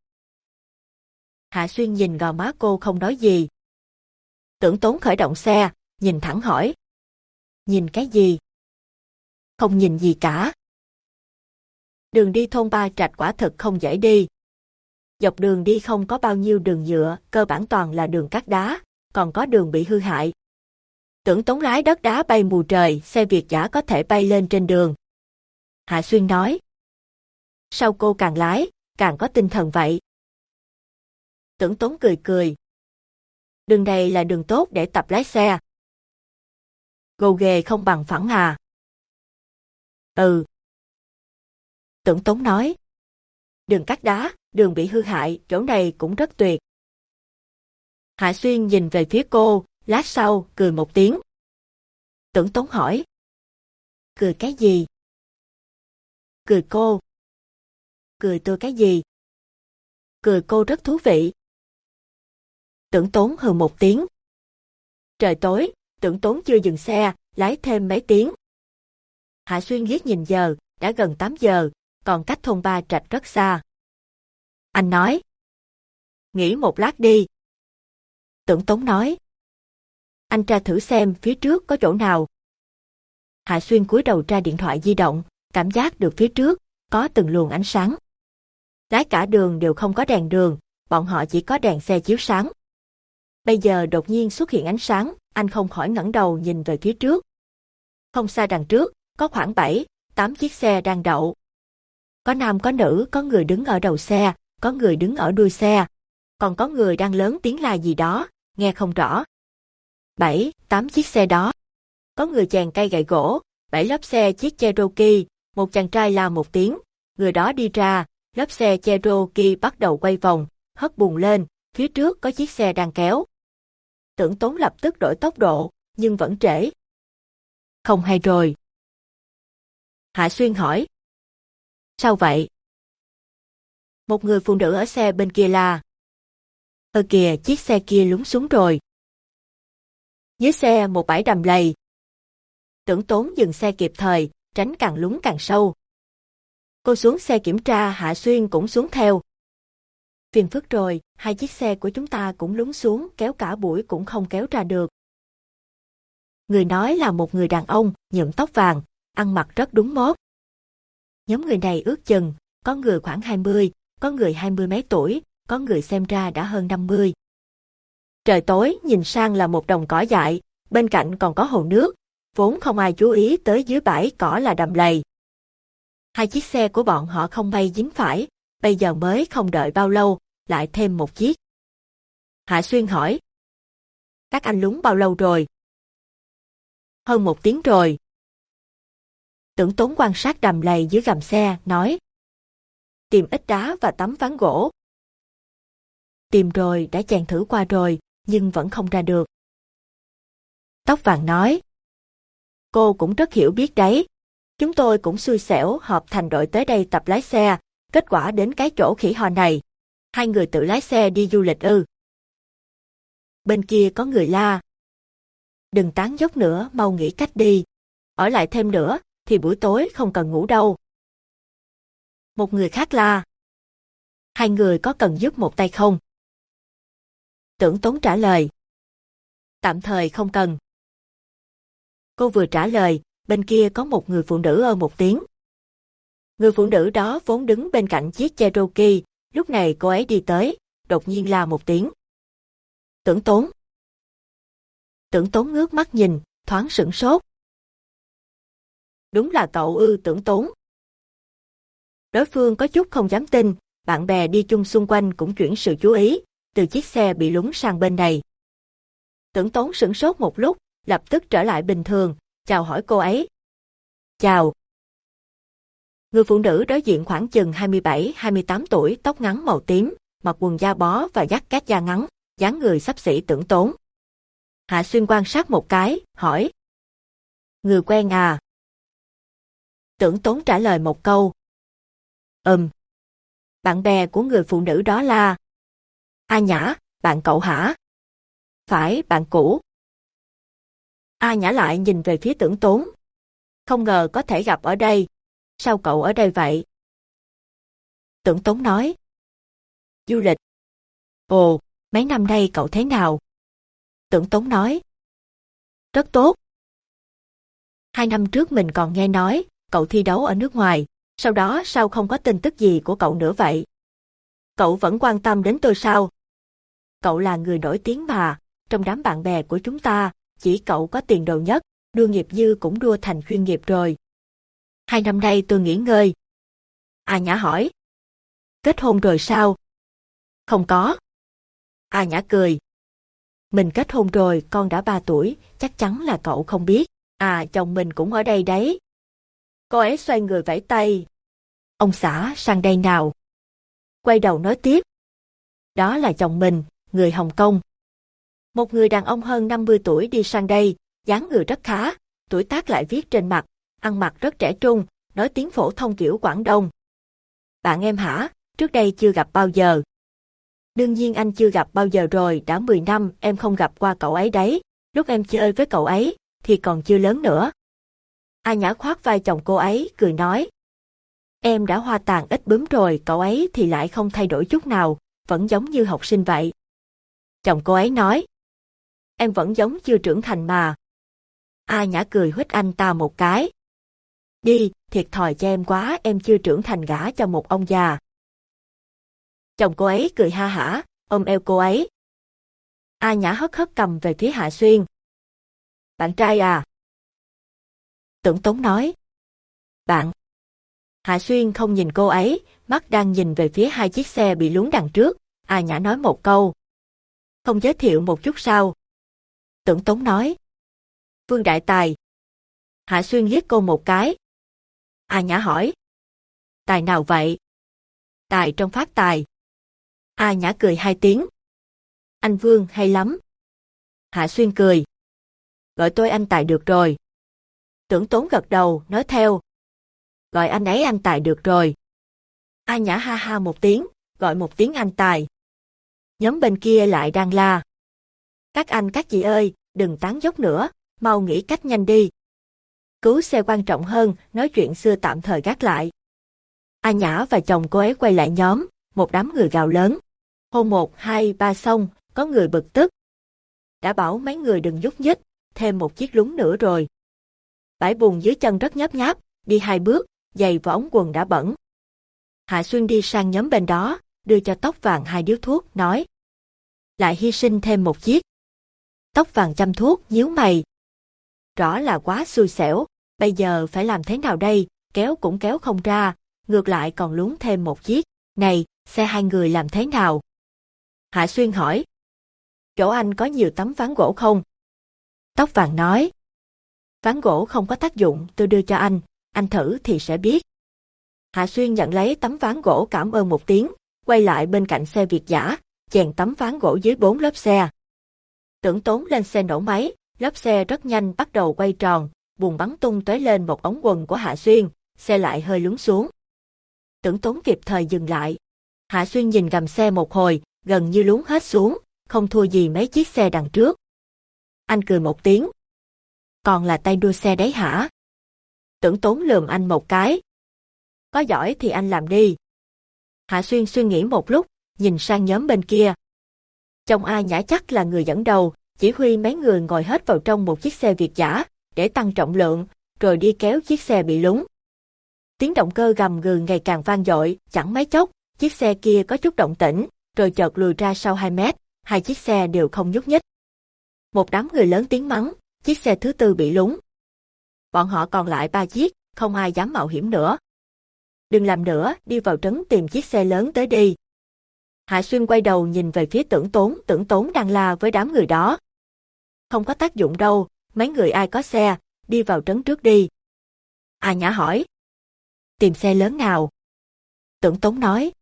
Hạ Xuyên nhìn gò má cô không nói gì. Tưởng tốn khởi động xe, nhìn thẳng hỏi. Nhìn cái gì? Không nhìn gì cả. Đường đi thôn Ba Trạch quả thực không dễ đi. Dọc đường đi không có bao nhiêu đường nhựa, cơ bản toàn là đường cát đá, còn có đường bị hư hại. Tưởng tống lái đất đá bay mù trời, xe Việt giả có thể bay lên trên đường. Hạ Xuyên nói. Sao cô càng lái, càng có tinh thần vậy? Tưởng tống cười cười. Đường này là đường tốt để tập lái xe. Gồ ghề không bằng phẳng hà. Ừ. Tưởng tống nói. Đường cắt đá, đường bị hư hại, chỗ này cũng rất tuyệt. Hạ Xuyên nhìn về phía cô, lát sau, cười một tiếng. Tưởng Tống hỏi. Cười cái gì? Cười cô. Cười tôi cái gì? Cười cô rất thú vị. Tưởng Tốn hừ một tiếng. Trời tối, tưởng Tốn chưa dừng xe, lái thêm mấy tiếng. Hạ Xuyên liếc nhìn giờ, đã gần 8 giờ, còn cách thôn ba trạch rất xa. Anh nói. nghĩ một lát đi. Tưởng Tống nói. Anh tra thử xem phía trước có chỗ nào. Hạ Xuyên cúi đầu tra điện thoại di động, cảm giác được phía trước, có từng luồng ánh sáng. Lái cả đường đều không có đèn đường, bọn họ chỉ có đèn xe chiếu sáng. Bây giờ đột nhiên xuất hiện ánh sáng, anh không khỏi ngẩng đầu nhìn về phía trước. Không xa đằng trước, có khoảng 7, 8 chiếc xe đang đậu. Có nam có nữ, có người đứng ở đầu xe, có người đứng ở đuôi xe. Còn có người đang lớn tiếng là gì đó, nghe không rõ. Bảy, tám chiếc xe đó. Có người chèn cây gậy gỗ, bảy lớp xe chiếc Cherokee, một chàng trai la một tiếng, người đó đi ra, lớp xe Cherokee bắt đầu quay vòng, hất bùng lên, phía trước có chiếc xe đang kéo. Tưởng tốn lập tức đổi tốc độ, nhưng vẫn trễ. Không hay rồi. Hạ Xuyên hỏi. Sao vậy? Một người phụ nữ ở xe bên kia là. Ở kìa, chiếc xe kia lún xuống rồi. Dưới xe một bãi đầm lầy. Tưởng tốn dừng xe kịp thời, tránh càng lún càng sâu. Cô xuống xe kiểm tra Hạ Xuyên cũng xuống theo. Phiền phức rồi, hai chiếc xe của chúng ta cũng lún xuống, kéo cả buổi cũng không kéo ra được. Người nói là một người đàn ông, nhuộm tóc vàng, ăn mặc rất đúng mốt. Nhóm người này ước chừng, có người khoảng 20, có người hai mươi mấy tuổi, có người xem ra đã hơn 50. Trời tối nhìn sang là một đồng cỏ dại, bên cạnh còn có hồ nước, vốn không ai chú ý tới dưới bãi cỏ là đầm lầy. Hai chiếc xe của bọn họ không bay dính phải, bây giờ mới không đợi bao lâu, lại thêm một chiếc. Hạ Xuyên hỏi. Các anh lúng bao lâu rồi? Hơn một tiếng rồi. Tưởng tốn quan sát đầm lầy dưới gầm xe, nói. Tìm ít đá và tấm ván gỗ. Tìm rồi, đã chèn thử qua rồi, nhưng vẫn không ra được. Tóc vàng nói. Cô cũng rất hiểu biết đấy. Chúng tôi cũng xui xẻo họp thành đội tới đây tập lái xe, kết quả đến cái chỗ khỉ hò này. Hai người tự lái xe đi du lịch ư. Bên kia có người la. Đừng tán dốc nữa, mau nghĩ cách đi. Ở lại thêm nữa, thì buổi tối không cần ngủ đâu. Một người khác là Hai người có cần giúp một tay không? Tưởng tốn trả lời. Tạm thời không cần. Cô vừa trả lời, bên kia có một người phụ nữ ơ một tiếng. Người phụ nữ đó vốn đứng bên cạnh chiếc Cherokee, lúc này cô ấy đi tới, đột nhiên la một tiếng. Tưởng tốn. Tưởng tốn ngước mắt nhìn, thoáng sửng sốt. Đúng là cậu ư tưởng tốn. Đối phương có chút không dám tin, bạn bè đi chung xung quanh cũng chuyển sự chú ý, từ chiếc xe bị lún sang bên này. Tưởng tốn sửng sốt một lúc, lập tức trở lại bình thường, chào hỏi cô ấy. Chào. Người phụ nữ đối diện khoảng chừng 27-28 tuổi, tóc ngắn màu tím, mặc quần da bó và dắt cát da ngắn, dáng người sắp xỉ tưởng tốn. Hạ Xuyên quan sát một cái, hỏi. Người quen à? Tưởng tốn trả lời một câu. Ừm. Bạn bè của người phụ nữ đó là... A Nhã, bạn cậu hả? Phải, bạn cũ. A Nhã lại nhìn về phía tưởng tốn. Không ngờ có thể gặp ở đây. Sao cậu ở đây vậy? Tưởng tốn nói. Du lịch. Ồ, mấy năm nay cậu thế nào? Tưởng tốn nói. Rất tốt. Hai năm trước mình còn nghe nói, cậu thi đấu ở nước ngoài, sau đó sao không có tin tức gì của cậu nữa vậy? Cậu vẫn quan tâm đến tôi sao? Cậu là người nổi tiếng mà, trong đám bạn bè của chúng ta, chỉ cậu có tiền đồ nhất, đua nghiệp dư cũng đua thành chuyên nghiệp rồi. Hai năm nay tôi nghỉ ngơi. A Nhã hỏi. Kết hôn rồi sao? Không có. A Nhã cười. Mình kết hôn rồi, con đã ba tuổi, chắc chắn là cậu không biết. À, chồng mình cũng ở đây đấy. Cô ấy xoay người vẫy tay. Ông xã sang đây nào. Quay đầu nói tiếp. Đó là chồng mình, người Hồng Kông. Một người đàn ông hơn 50 tuổi đi sang đây, dáng người rất khá, tuổi tác lại viết trên mặt, ăn mặc rất trẻ trung, nói tiếng phổ thông kiểu Quảng Đông. Bạn em hả, trước đây chưa gặp bao giờ. Đương nhiên anh chưa gặp bao giờ rồi, đã 10 năm em không gặp qua cậu ấy đấy, lúc em chơi với cậu ấy, thì còn chưa lớn nữa. A Nhã khoát vai chồng cô ấy, cười nói. Em đã hoa tàn ít bướm rồi, cậu ấy thì lại không thay đổi chút nào, vẫn giống như học sinh vậy. Chồng cô ấy nói. Em vẫn giống chưa trưởng thành mà. A Nhã cười huýt anh ta một cái. Đi, thiệt thòi cho em quá, em chưa trưởng thành gả cho một ông già. Chồng cô ấy cười ha hả, ôm eo cô ấy. A Nhã hất hất cầm về phía Hạ Xuyên. Bạn trai à? Tưởng Tống nói. Bạn. Hạ Xuyên không nhìn cô ấy, mắt đang nhìn về phía hai chiếc xe bị lún đằng trước. A Nhã nói một câu. Không giới thiệu một chút sao? Tưởng Tống nói. Vương Đại Tài. Hạ Xuyên liếc cô một cái. A Nhã hỏi. Tài nào vậy? Tài trong phát tài. A Nhã cười hai tiếng. Anh Vương hay lắm. Hạ Xuyên cười. Gọi tôi anh Tài được rồi. Tưởng tốn gật đầu, nói theo. Gọi anh ấy anh Tài được rồi. A Nhã ha ha một tiếng, gọi một tiếng anh Tài. Nhóm bên kia lại đang la. Các anh các chị ơi, đừng tán dốc nữa, mau nghĩ cách nhanh đi. Cứu xe quan trọng hơn, nói chuyện xưa tạm thời gác lại. A Nhã và chồng cô ấy quay lại nhóm, một đám người gào lớn. Hôm một, hai, ba xong, có người bực tức. Đã bảo mấy người đừng nhúc nhích, thêm một chiếc lúng nữa rồi. Bãi bùn dưới chân rất nhấp nháp, đi hai bước, giày và ống quần đã bẩn. Hạ Xuyên đi sang nhóm bên đó, đưa cho tóc vàng hai điếu thuốc, nói. Lại hy sinh thêm một chiếc. Tóc vàng chăm thuốc, nhíu mày. Rõ là quá xui xẻo, bây giờ phải làm thế nào đây, kéo cũng kéo không ra, ngược lại còn lún thêm một chiếc. Này, xe hai người làm thế nào? Hạ Xuyên hỏi. Chỗ anh có nhiều tấm ván gỗ không? Tóc vàng nói. Ván gỗ không có tác dụng, tôi đưa cho anh, anh thử thì sẽ biết. Hạ Xuyên nhận lấy tấm ván gỗ cảm ơn một tiếng, quay lại bên cạnh xe Việt giả, chèn tấm ván gỗ dưới bốn lớp xe. Tưởng tốn lên xe nổ máy, lớp xe rất nhanh bắt đầu quay tròn, bùn bắn tung tóe lên một ống quần của Hạ Xuyên, xe lại hơi lún xuống. Tưởng tốn kịp thời dừng lại. Hạ Xuyên nhìn gầm xe một hồi, gần như lún hết xuống, không thua gì mấy chiếc xe đằng trước. Anh cười một tiếng. Còn là tay đua xe đấy hả? Tưởng tốn lườm anh một cái. Có giỏi thì anh làm đi. Hạ Xuyên suy nghĩ một lúc, nhìn sang nhóm bên kia. Trong ai Nhã chắc là người dẫn đầu, chỉ huy mấy người ngồi hết vào trong một chiếc xe Việt giả, để tăng trọng lượng, rồi đi kéo chiếc xe bị lún. Tiếng động cơ gầm gừ ngày càng vang dội, chẳng mấy chốc, chiếc xe kia có chút động tĩnh, rồi chợt lùi ra sau 2 mét, hai chiếc xe đều không nhúc nhích. Một đám người lớn tiếng mắng, chiếc xe thứ tư bị lún. Bọn họ còn lại ba chiếc, không ai dám mạo hiểm nữa. Đừng làm nữa, đi vào trấn tìm chiếc xe lớn tới đi. Hạ Xuyên quay đầu nhìn về phía tưởng tốn, tưởng tốn đang la với đám người đó. Không có tác dụng đâu, mấy người ai có xe, đi vào trấn trước đi. À nhã hỏi. Tìm xe lớn nào? Tưởng tốn nói.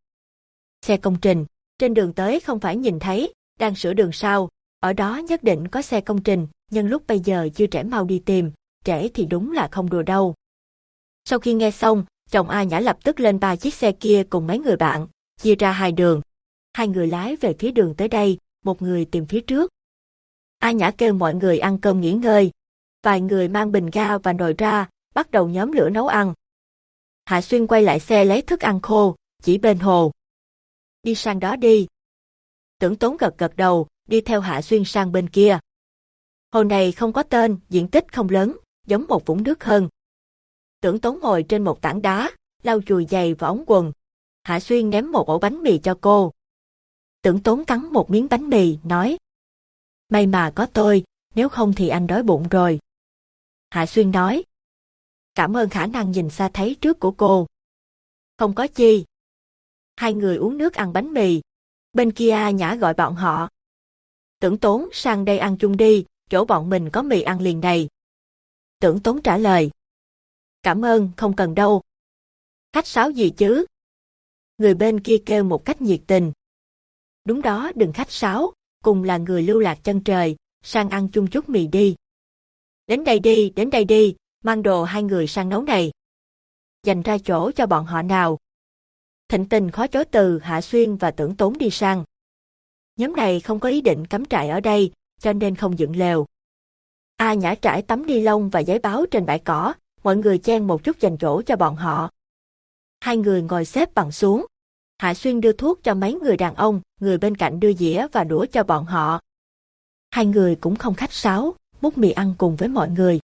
Xe công trình, trên đường tới không phải nhìn thấy, đang sửa đường sao, ở đó nhất định có xe công trình, nhưng lúc bây giờ chưa trẻ mau đi tìm, trẻ thì đúng là không đùa đâu. Sau khi nghe xong, chồng A Nhã lập tức lên ba chiếc xe kia cùng mấy người bạn, chia ra hai đường. Hai người lái về phía đường tới đây, một người tìm phía trước. A Nhã kêu mọi người ăn cơm nghỉ ngơi. Vài người mang bình ga và nồi ra, bắt đầu nhóm lửa nấu ăn. Hạ Xuyên quay lại xe lấy thức ăn khô, chỉ bên hồ. Đi sang đó đi. Tưởng tốn gật gật đầu, đi theo Hạ Xuyên sang bên kia. Hồ này không có tên, diện tích không lớn, giống một vũng nước hơn. Tưởng tốn ngồi trên một tảng đá, lau chùi giày và ống quần. Hạ Xuyên ném một ổ bánh mì cho cô. Tưởng tốn cắn một miếng bánh mì, nói. May mà có tôi, nếu không thì anh đói bụng rồi. Hạ Xuyên nói. Cảm ơn khả năng nhìn xa thấy trước của cô. Không có chi. Hai người uống nước ăn bánh mì. Bên kia Nhã gọi bọn họ. Tưởng tốn sang đây ăn chung đi, chỗ bọn mình có mì ăn liền này. Tưởng tốn trả lời. Cảm ơn, không cần đâu. Khách sáo gì chứ? Người bên kia kêu một cách nhiệt tình. Đúng đó, đừng khách sáo, cùng là người lưu lạc chân trời, sang ăn chung chút mì đi. Đến đây đi, đến đây đi, mang đồ hai người sang nấu này. Dành ra chỗ cho bọn họ nào. Thịnh tình khó chối từ Hạ Xuyên và tưởng tốn đi sang. Nhóm này không có ý định cắm trại ở đây, cho nên không dựng lều. A nhã trải tấm ni lông và giấy báo trên bãi cỏ, mọi người chen một chút dành chỗ cho bọn họ. Hai người ngồi xếp bằng xuống. Hạ Xuyên đưa thuốc cho mấy người đàn ông, người bên cạnh đưa dĩa và đũa cho bọn họ. Hai người cũng không khách sáo, múc mì ăn cùng với mọi người.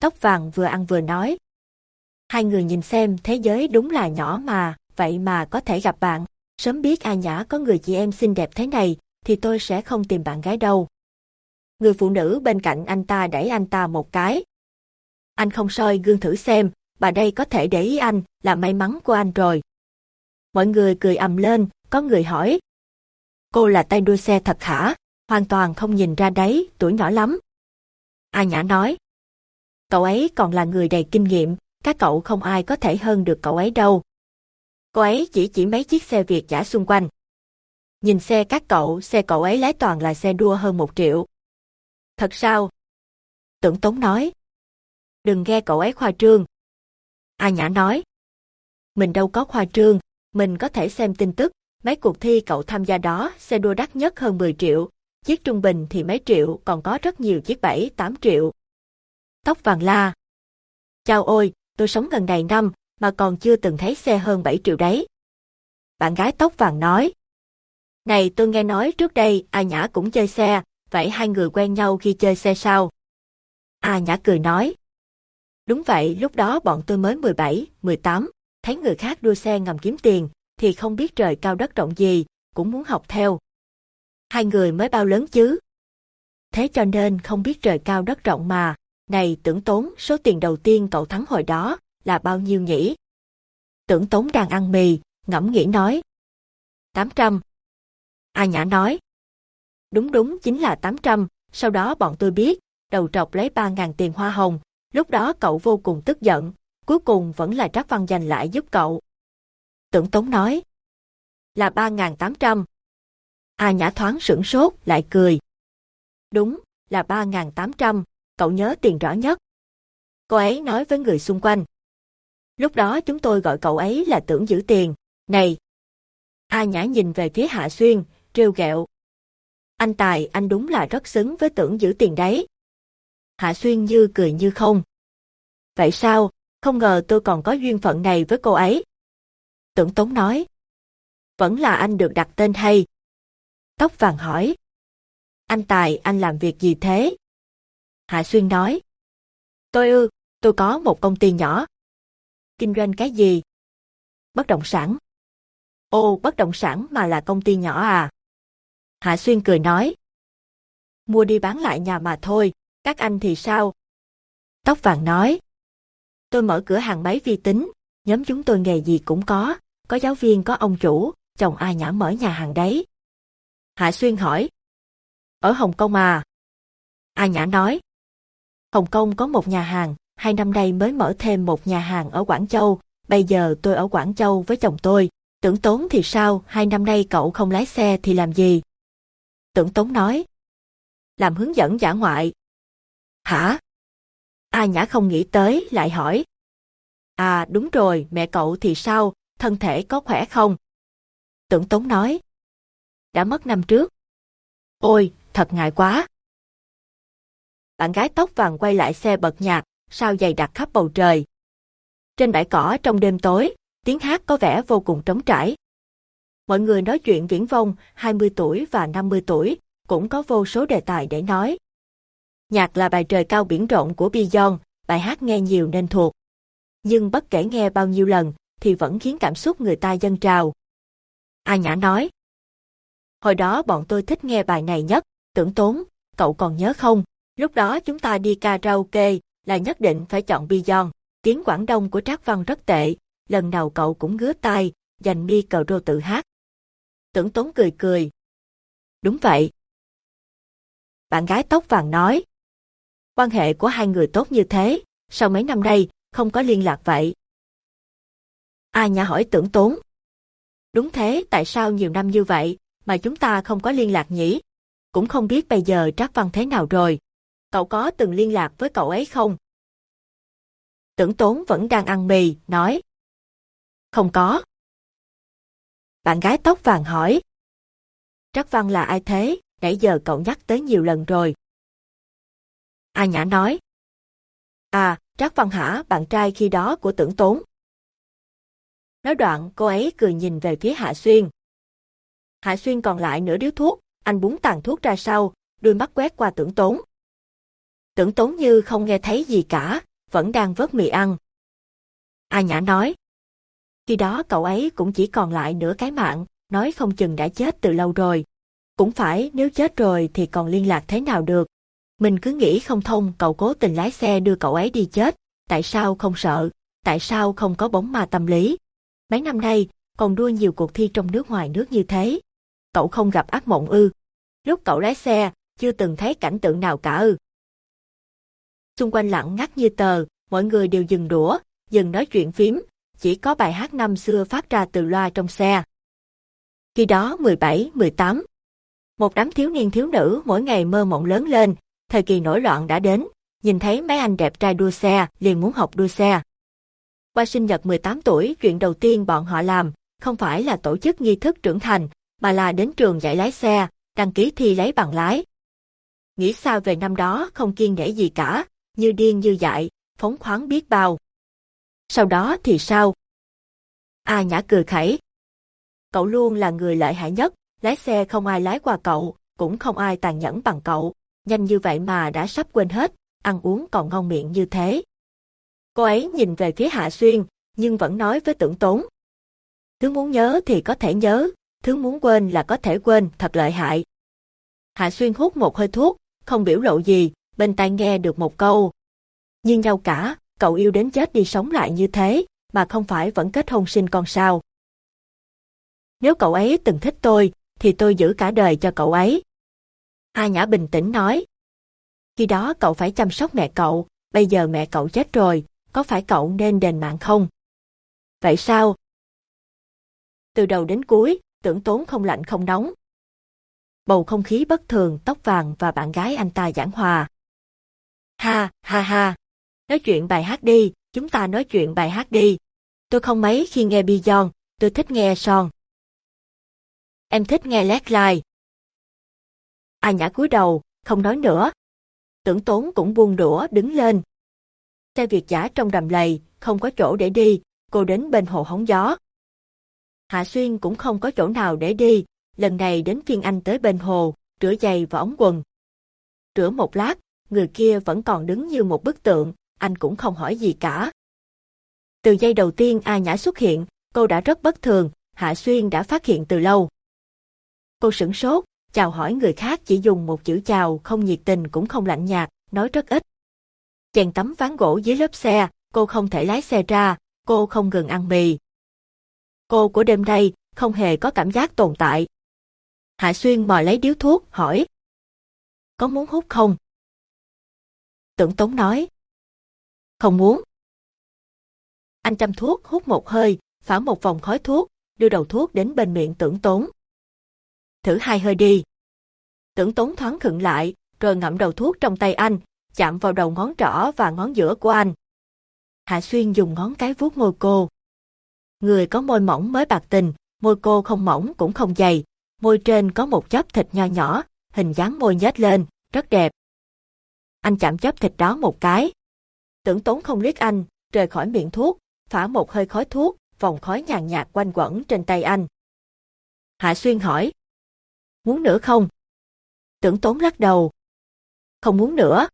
Tóc vàng vừa ăn vừa nói. Hai người nhìn xem thế giới đúng là nhỏ mà, vậy mà có thể gặp bạn. Sớm biết A Nhã có người chị em xinh đẹp thế này, thì tôi sẽ không tìm bạn gái đâu. Người phụ nữ bên cạnh anh ta đẩy anh ta một cái. Anh không soi gương thử xem, bà đây có thể để ý anh, là may mắn của anh rồi. Mọi người cười ầm lên, có người hỏi. Cô là tay đua xe thật hả? Hoàn toàn không nhìn ra đấy, tuổi nhỏ lắm. A Nhã nói. Cậu ấy còn là người đầy kinh nghiệm, các cậu không ai có thể hơn được cậu ấy đâu. Cô ấy chỉ chỉ mấy chiếc xe Việt giả xung quanh. Nhìn xe các cậu, xe cậu ấy lái toàn là xe đua hơn một triệu. Thật sao? Tưởng Tống nói. Đừng nghe cậu ấy khoa trương. A Nhã nói. Mình đâu có khoa trương, mình có thể xem tin tức, mấy cuộc thi cậu tham gia đó, xe đua đắt nhất hơn 10 triệu, chiếc trung bình thì mấy triệu, còn có rất nhiều chiếc 7-8 triệu. Tóc vàng la. Chào ôi, tôi sống gần này năm, mà còn chưa từng thấy xe hơn 7 triệu đấy. Bạn gái tóc vàng nói. Này tôi nghe nói trước đây A Nhã cũng chơi xe, vậy hai người quen nhau khi chơi xe sao? A Nhã cười nói. Đúng vậy, lúc đó bọn tôi mới 17, 18, thấy người khác đua xe ngầm kiếm tiền, thì không biết trời cao đất rộng gì, cũng muốn học theo. Hai người mới bao lớn chứ? Thế cho nên không biết trời cao đất rộng mà, này tưởng tốn số tiền đầu tiên cậu thắng hồi đó, là bao nhiêu nhỉ? Tưởng tốn đang ăn mì, ngẫm nghĩ nói. 800. A Nhã nói. Đúng đúng chính là 800, sau đó bọn tôi biết, đầu trọc lấy 3.000 tiền hoa hồng, lúc đó cậu vô cùng tức giận, cuối cùng vẫn là Trác Văn giành lại giúp cậu. Tưởng Tống nói. Là 3.800. A Nhã thoáng sửng sốt, lại cười. Đúng, là 3.800, cậu nhớ tiền rõ nhất. Cô ấy nói với người xung quanh. Lúc đó chúng tôi gọi cậu ấy là tưởng giữ tiền. Này! A Nhã nhìn về phía Hạ Xuyên, trêu ghẹo. Anh Tài, anh đúng là rất xứng với tưởng giữ tiền đấy. Hạ Xuyên như cười như không. Vậy sao, không ngờ tôi còn có duyên phận này với cô ấy. Tưởng Tống nói. Vẫn là anh được đặt tên hay. Tóc vàng hỏi. Anh Tài, anh làm việc gì thế? Hạ Xuyên nói. Tôi ư, tôi có một công ty nhỏ. Kinh doanh cái gì? Bất động sản. Ồ, bất động sản mà là công ty nhỏ à? Hạ Xuyên cười nói. Mua đi bán lại nhà mà thôi, các anh thì sao? Tóc vàng nói. Tôi mở cửa hàng máy vi tính, nhóm chúng tôi nghề gì cũng có, có giáo viên có ông chủ, chồng ai nhã mở nhà hàng đấy. Hạ Xuyên hỏi. Ở Hồng Kông à? A Nhã nói. Hồng Kông có một nhà hàng, hai năm nay mới mở thêm một nhà hàng ở Quảng Châu, bây giờ tôi ở Quảng Châu với chồng tôi. Tưởng Tốn thì sao, hai năm nay cậu không lái xe thì làm gì? Tưởng Tống nói. Làm hướng dẫn giả ngoại. Hả? A Nhã không nghĩ tới, lại hỏi. À đúng rồi, mẹ cậu thì sao, thân thể có khỏe không? Tưởng Tống nói. Đã mất năm trước. Ôi, thật ngại quá. Bạn gái tóc vàng quay lại xe bật nhạc, sao dày đặc khắp bầu trời. Trên bãi cỏ trong đêm tối, tiếng hát có vẻ vô cùng trống trải. Mọi người nói chuyện viễn vông, 20 tuổi và 50 tuổi, cũng có vô số đề tài để nói. Nhạc là bài trời cao biển rộng của Beyond, bài hát nghe nhiều nên thuộc. Nhưng bất kể nghe bao nhiêu lần, thì vẫn khiến cảm xúc người ta dâng trào. A Nhã nói. Hồi đó bọn tôi thích nghe bài này nhất, tưởng tốn, cậu còn nhớ không? Lúc đó chúng ta đi karaoke, là nhất định phải chọn Beyond. Tiếng Quảng Đông của Trác Văn rất tệ, lần nào cậu cũng ngứa tai, dành mi cờ rô tự hát. Tưởng tốn cười cười. Đúng vậy. Bạn gái tóc vàng nói. Quan hệ của hai người tốt như thế, sau mấy năm nay, không có liên lạc vậy. À, A Nhã hỏi tưởng tốn. Đúng thế, tại sao nhiều năm như vậy, mà chúng ta không có liên lạc nhỉ? Cũng không biết bây giờ Trác Văn thế nào rồi. Cậu có từng liên lạc với cậu ấy không? Tưởng tốn vẫn đang ăn mì, nói. Không có. Bạn gái tóc vàng hỏi. Trác Văn là ai thế? Nãy giờ cậu nhắc tới nhiều lần rồi. A Nhã nói. À, Trác Văn hả, bạn trai khi đó của tưởng tốn. Nói đoạn, cô ấy cười nhìn về phía Hạ Xuyên. Hạ Xuyên còn lại nửa điếu thuốc, anh búng tàn thuốc ra sau, đôi mắt quét qua tưởng tốn. Tưởng tốn như không nghe thấy gì cả, vẫn đang vớt mì ăn. A Nhã nói. Khi đó cậu ấy cũng chỉ còn lại nửa cái mạng, nói không chừng đã chết từ lâu rồi. Cũng phải, nếu chết rồi thì còn liên lạc thế nào được. Mình cứ nghĩ không thông cậu cố tình lái xe đưa cậu ấy đi chết, tại sao không sợ, tại sao không có bóng ma tâm lý. Mấy năm nay, còn đua nhiều cuộc thi trong nước ngoài nước như thế. Cậu không gặp ác mộng ư. Lúc cậu lái xe, chưa từng thấy cảnh tượng nào cả ư. Xung quanh lặng ngắt như tờ, mọi người đều dừng đũa, dừng nói chuyện phím, chỉ có bài hát năm xưa phát ra từ loa trong xe. Khi đó 17, 18. Một đám thiếu niên thiếu nữ mỗi ngày mơ mộng lớn lên, thời kỳ nổi loạn đã đến, nhìn thấy mấy anh đẹp trai đua xe, liền muốn học đua xe. Qua sinh nhật 18 tuổi, chuyện đầu tiên bọn họ làm, không phải là tổ chức nghi thức trưởng thành, mà là đến trường dạy lái xe, đăng ký thi lấy bằng lái. Nghĩ sao về năm đó không kiên nể gì cả, như điên như dại, phóng khoáng biết bao. Sau đó thì sao? A Nhã cười khẩy. Cậu luôn là người lợi hại nhất, lái xe không ai lái qua cậu, cũng không ai tàn nhẫn bằng cậu, nhanh như vậy mà đã sắp quên hết, ăn uống còn ngon miệng như thế. Cô ấy nhìn về phía Hạ Xuyên, nhưng vẫn nói với tưởng tốn. Thứ muốn nhớ thì có thể nhớ, thứ muốn quên là có thể quên, thật lợi hại. Hạ Xuyên hút một hơi thuốc, không biểu lộ gì, bên tai nghe được một câu. Nhưng nhau cả, cậu yêu đến chết đi sống lại như thế, mà không phải vẫn kết hôn sinh con sao. Nếu cậu ấy từng thích tôi, thì tôi giữ cả đời cho cậu ấy. A Nhã bình tĩnh nói. Khi đó cậu phải chăm sóc mẹ cậu, bây giờ mẹ cậu chết rồi, có phải cậu nên đền mạng không? Vậy sao? Từ đầu đến cuối, tưởng tốn không lạnh không nóng. Bầu không khí bất thường, tóc vàng và bạn gái anh ta giảng hòa. Ha, ha ha. Nói chuyện bài hát đi, chúng ta nói chuyện bài hát đi. Tôi không mấy khi nghe Beyond, tôi thích nghe Son. Em thích nghe Led Line. A Nhã cúi đầu, không nói nữa. Tưởng tốn cũng buông đũa đứng lên. Xe Việt giả trong đầm lầy, không có chỗ để đi, cô đến bên hồ hóng gió. Hạ Xuyên cũng không có chỗ nào để đi, lần này đến phiên anh tới bên hồ, rửa giày và ống quần. Rửa một lát, người kia vẫn còn đứng như một bức tượng, anh cũng không hỏi gì cả. Từ giây đầu tiên A Nhã xuất hiện, cô đã rất bất thường, Hạ Xuyên đã phát hiện từ lâu. Cô sửng sốt, chào hỏi người khác chỉ dùng một chữ chào không nhiệt tình cũng không lạnh nhạt, nói rất ít. Chèn tấm ván gỗ dưới lớp xe, cô không thể lái xe ra, cô không ngừng ăn mì. Cô của đêm nay không hề có cảm giác tồn tại. Hạ Xuyên mò lấy điếu thuốc, hỏi. Có muốn hút không? Tưởng Tống nói. Không muốn. Anh chăm thuốc hút một hơi, phả một vòng khói thuốc, đưa đầu thuốc đến bên miệng tưởng tốn. Thử hai hơi đi. Tưởng tốn thoáng khựng lại, rồi ngậm đầu thuốc trong tay anh, chạm vào đầu ngón trỏ và ngón giữa của anh. Hạ Xuyên dùng ngón cái vuốt môi cô. Người có môi mỏng mới bạc tình, môi cô không mỏng cũng không dày, môi trên có một chóp thịt nho nhỏ, hình dáng môi nhếch lên, rất đẹp. Anh chạm chóp thịt đó một cái. Tưởng tốn không liếc anh, rời khỏi miệng thuốc, phả một hơi khói thuốc, vòng khói nhàn nhạt quanh quẩn trên tay anh. Hạ Xuyên hỏi. Muốn nữa không? Tưởng tốn lắc đầu. Không muốn nữa.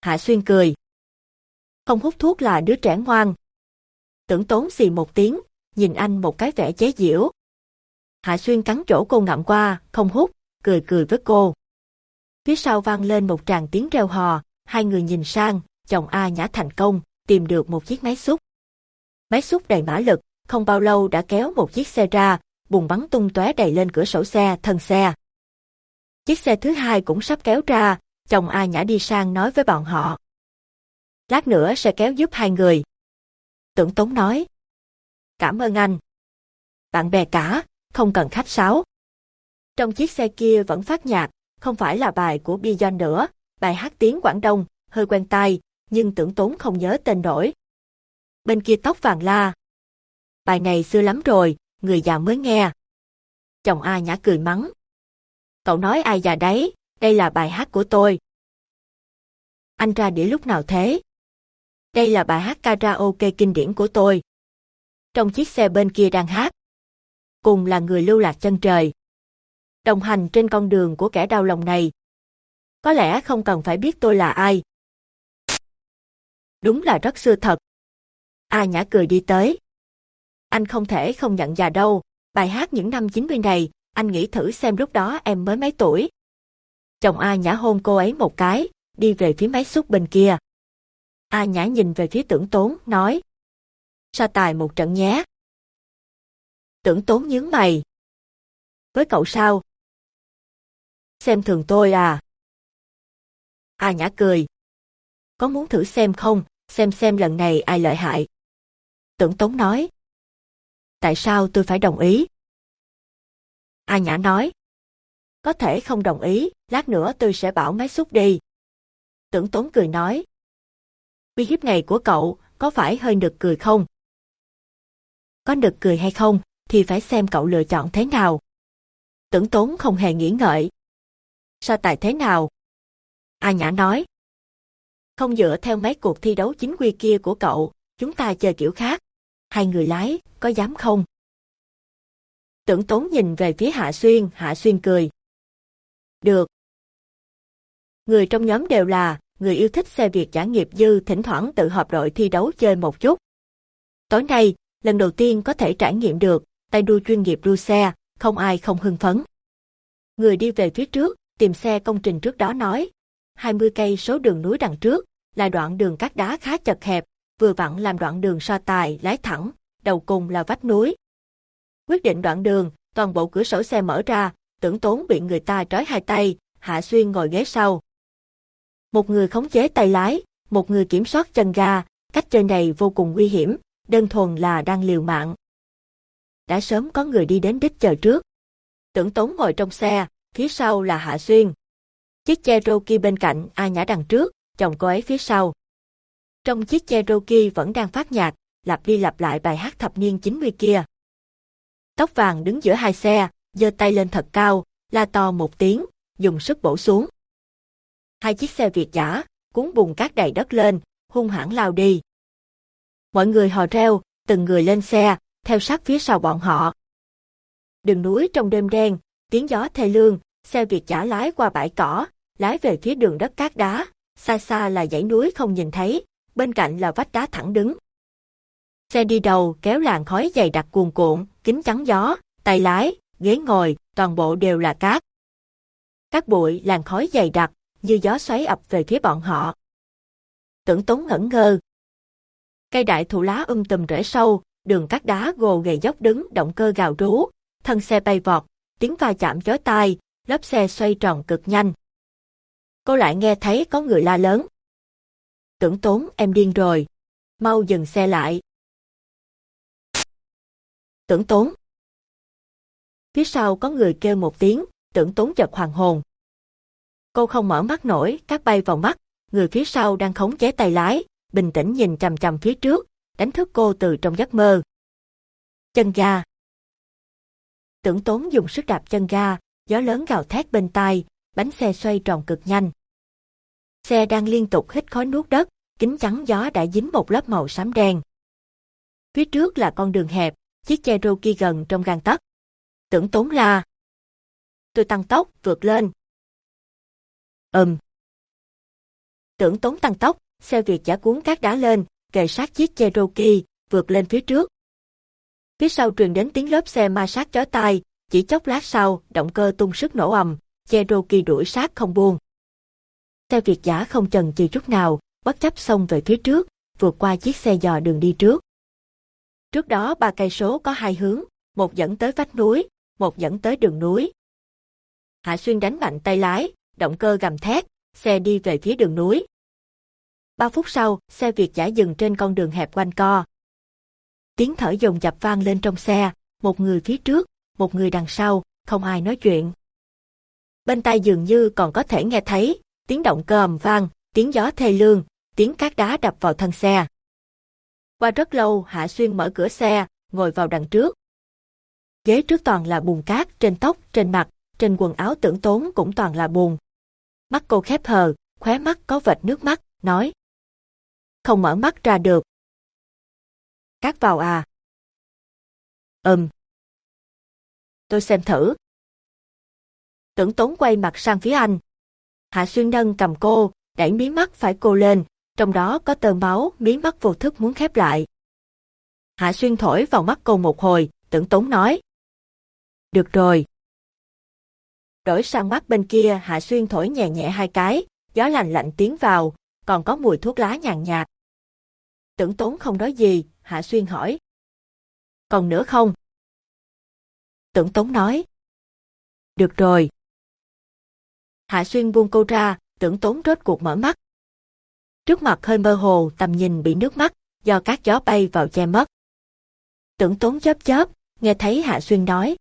Hạ Xuyên cười. Không hút thuốc là đứa trẻ ngoan. Tưởng tốn xì một tiếng, nhìn anh một cái vẻ chế giễu. Hạ Xuyên cắn chỗ cô ngậm qua, không hút, cười cười với cô. Phía sau vang lên một tràng tiếng reo hò, hai người nhìn sang, chồng A Nhã thành công, tìm được một chiếc máy xúc. Máy xúc đầy mã lực, không bao lâu đã kéo một chiếc xe ra, bùng bắn tung tóe đầy lên cửa sổ xe, thân xe. Chiếc xe thứ hai cũng sắp kéo ra, chồng A Nhã đi sang nói với bọn họ. Lát nữa sẽ kéo giúp hai người. Tưởng Tống nói. Cảm ơn anh. Bạn bè cả, không cần khách sáo. Trong chiếc xe kia vẫn phát nhạc, không phải là bài của Bijan nữa, bài hát tiếng Quảng Đông, hơi quen tai, nhưng tưởng tốn không nhớ tên nổi. Bên kia tóc vàng la. Bài này xưa lắm rồi, người già mới nghe. Chồng A Nhã cười mắng. Cậu nói ai già đấy, đây là bài hát của tôi. Anh ra đĩa lúc nào thế? Đây là bài hát karaoke kinh điển của tôi. Trong chiếc xe bên kia đang hát. Cùng là người lưu lạc chân trời. Đồng hành trên con đường của kẻ đau lòng này. Có lẽ không cần phải biết tôi là ai. Đúng là rất xưa thật. A Nhã cười đi tới. Anh không thể không nhận già đâu, bài hát những năm 90 này, anh nghĩ thử xem lúc đó em mới mấy tuổi. Chồng A Nhã hôn cô ấy một cái, đi về phía máy xúc bên kia. A Nhã nhìn về phía tưởng tốn, nói. So tài một trận nhé. Tưởng tốn nhướng mày. Với cậu sao? Xem thường tôi à? A Nhã cười. Có muốn thử xem không, xem xem lần này ai lợi hại. Tưởng tốn nói. Tại sao tôi phải đồng ý? A Nhã nói. Có thể không đồng ý, lát nữa tôi sẽ bảo máy xúc đi. Tưởng tốn cười nói. Uy hiếp này của cậu có phải hơi nực cười không? Có nực cười hay không thì phải xem cậu lựa chọn thế nào. Tưởng tốn không hề nghĩ ngợi. Sao tài thế nào? A Nhã nói. Không dựa theo mấy cuộc thi đấu chính quy kia của cậu, chúng ta chơi kiểu khác. Hai người lái, có dám không? Tưởng tốn nhìn về phía Hạ Xuyên, Hạ Xuyên cười. Được. Người trong nhóm đều là người yêu thích xe Việt giả nghiệp dư thỉnh thoảng tự hợp đội thi đấu chơi một chút. Tối nay, lần đầu tiên có thể trải nghiệm được, tay đua chuyên nghiệp đua xe, không ai không hưng phấn. Người đi về phía trước, tìm xe công trình trước đó nói, 20 cây số đường núi đằng trước, là đoạn đường cát đá khá chật hẹp, vừa vặn làm đoạn đường so tài lái thẳng, đầu cùng là vách núi. Quyết định đoạn đường, toàn bộ cửa sổ xe mở ra, tưởng tốn bị người ta trói hai tay, Hạ Xuyên ngồi ghế sau. Một người khống chế tay lái, một người kiểm soát chân ga, cách chơi này vô cùng nguy hiểm, đơn thuần là đang liều mạng. Đã sớm có người đi đến đích chờ trước. Tưởng tốn ngồi trong xe, phía sau là Hạ Xuyên. Chiếc Cherokee bên cạnh, A Nhã đằng trước, chồng cô ấy phía sau. Trong chiếc Cherokee vẫn đang phát nhạc, lặp đi lặp lại bài hát thập niên 90 kia. Tóc vàng đứng giữa hai xe, giơ tay lên thật cao, la to một tiếng, dùng sức bổ xuống. Hai chiếc xe Việt giả, cuốn bùn cát đầy đất lên, hung hãn lao đi. Mọi người hò reo, từng người lên xe, theo sát phía sau bọn họ. Đường núi trong đêm đen, tiếng gió thê lương, xe Việt giả lái qua bãi cỏ, lái về phía đường đất cát đá, xa xa là dãy núi không nhìn thấy, bên cạnh là vách đá thẳng đứng. Xe đi đầu kéo làn khói dày đặc cuồn cuộn, kính chắn gió, tay lái, ghế ngồi, toàn bộ đều là cát. Các bụi, làn khói dày đặc, như gió xoáy ập về phía bọn họ. Tưởng tốn ngẩn ngơ. Cây đại thụ lá um tùm rễ sâu, đường cát đá gồ ghề dốc đứng, động cơ gào rú, thân xe bay vọt, tiếng va chạm chói tai, lớp xe xoay tròn cực nhanh. Cô lại nghe thấy có người la lớn. Tưởng tốn em điên rồi. Mau dừng xe lại. Tưởng tốn. Phía sau có người kêu một tiếng, tưởng tốn chợt hoàng hồn. Cô không mở mắt nổi, các bay vào mắt, người phía sau đang khống chế tay lái, bình tĩnh nhìn chằm chằm phía trước, đánh thức cô từ trong giấc mơ. Chân ga. Tưởng tốn dùng sức đạp chân ga, gió lớn gào thét bên tai, bánh xe xoay tròn cực nhanh. Xe đang liên tục hít khói nuốt đất, kính chắn gió đã dính một lớp màu xám đen. Phía trước là con đường hẹp, chiếc Cherokee gần trong gang tấc. Tưởng tốn là Tôi tăng tốc, vượt lên. Ừm. Tưởng tốn tăng tốc, xe Việt giả cuốn cát đá lên, kề sát chiếc Cherokee, vượt lên phía trước. Phía sau truyền đến tiếng lớp xe ma sát chói tai, chỉ chốc lát sau, động cơ tung sức nổ ầm, Cherokee đuổi sát không buông. Xe Việt giả không chần chừ chút nào, bất chấp xông về phía trước, vượt qua chiếc xe dò đường đi trước. Trước đó ba cây số có hai hướng, một dẫn tới vách núi, một dẫn tới đường núi. Hạ Xuyên đánh mạnh tay lái, động cơ gầm thét, xe đi về phía đường núi. Ba phút sau, xe Việt giả dừng trên con đường hẹp quanh co. Tiếng thở dồn dập vang lên trong xe, một người phía trước, một người đằng sau, không ai nói chuyện. Bên tai dường như còn có thể nghe thấy, tiếng động cơ ầm vang, tiếng gió thê lương, tiếng cát đá đập vào thân xe. Qua rất lâu Hạ Xuyên mở cửa xe, ngồi vào đằng trước. Ghế trước toàn là bùn cát trên tóc, trên mặt, trên quần áo tưởng tốn cũng toàn là bùn. Mắt cô khép hờ, khóe mắt có vệt nước mắt, nói. Không mở mắt ra được. Cát vào à? Ừm. Tôi xem thử. Tưởng tốn quay mặt sang phía anh. Hạ Xuyên nâng cầm cô, đẩy mí mắt phải cô lên, trong đó có tơ máu, mí mắt vô thức muốn khép lại. Hạ Xuyên thổi vào mắt cô một hồi, tưởng tốn nói. Được rồi. Đổi sang mắt bên kia Hạ Xuyên thổi nhẹ nhẹ hai cái, gió lạnh lạnh tiến vào, còn có mùi thuốc lá nhàn nhạt. Tưởng tốn không nói gì, Hạ Xuyên hỏi. Còn nữa không? Tưởng tốn nói. Được rồi. Hạ Xuyên buông câu ra, tưởng tốn rốt cuộc mở mắt. Trước mặt hơi mơ hồ, tầm nhìn bị nước mắt, do các gió bay vào che mất. Tưởng tốn chớp chớp, nghe thấy Hạ Xuyên nói.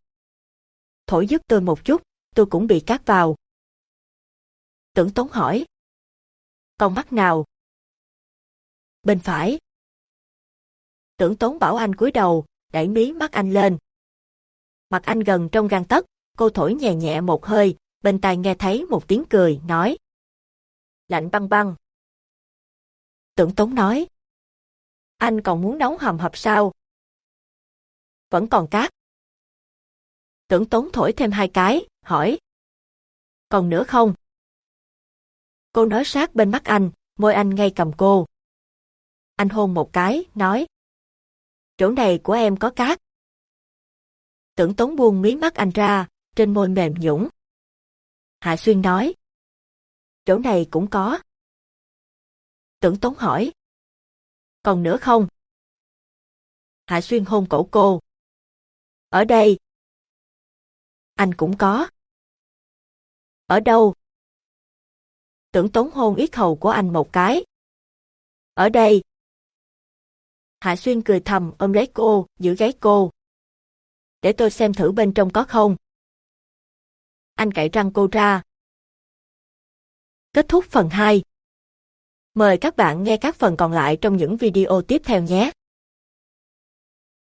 Thổi giúp tôi một chút, tôi cũng bị cát vào. Tưởng tốn hỏi. Còn mắt nào? Bên phải. Tưởng tốn bảo anh cúi đầu, đẩy mí mắt anh lên. Mặt anh gần trong gan tấc, cô thổi nhẹ nhẹ một hơi, bên tai nghe thấy một tiếng cười, nói. Lạnh băng băng. Tưởng Tống nói. Anh còn muốn nấu hầm hập sao? Vẫn còn cát. Tưởng Tống thổi thêm hai cái, hỏi. Còn nữa không? Cô nói sát bên mắt anh, môi anh ngay cầm cô. Anh hôn một cái, nói. Chỗ này của em có cát. Tưởng Tống buông mí mắt anh ra, trên môi mềm nhũng. Hạ Xuyên nói. Chỗ này cũng có. Tưởng Tống hỏi. Còn nữa không? Hạ Xuyên hôn cổ cô. Ở đây. Anh cũng có. Ở đâu? Tưởng Tống hôn yết hầu của anh một cái. Ở đây. Hạ Xuyên cười thầm ôm lấy cô, giữ gáy cô. Để tôi xem thử bên trong có không. Anh cạy răng cô ra. Kết thúc phần 2. Mời các bạn nghe các phần còn lại trong những video tiếp theo nhé.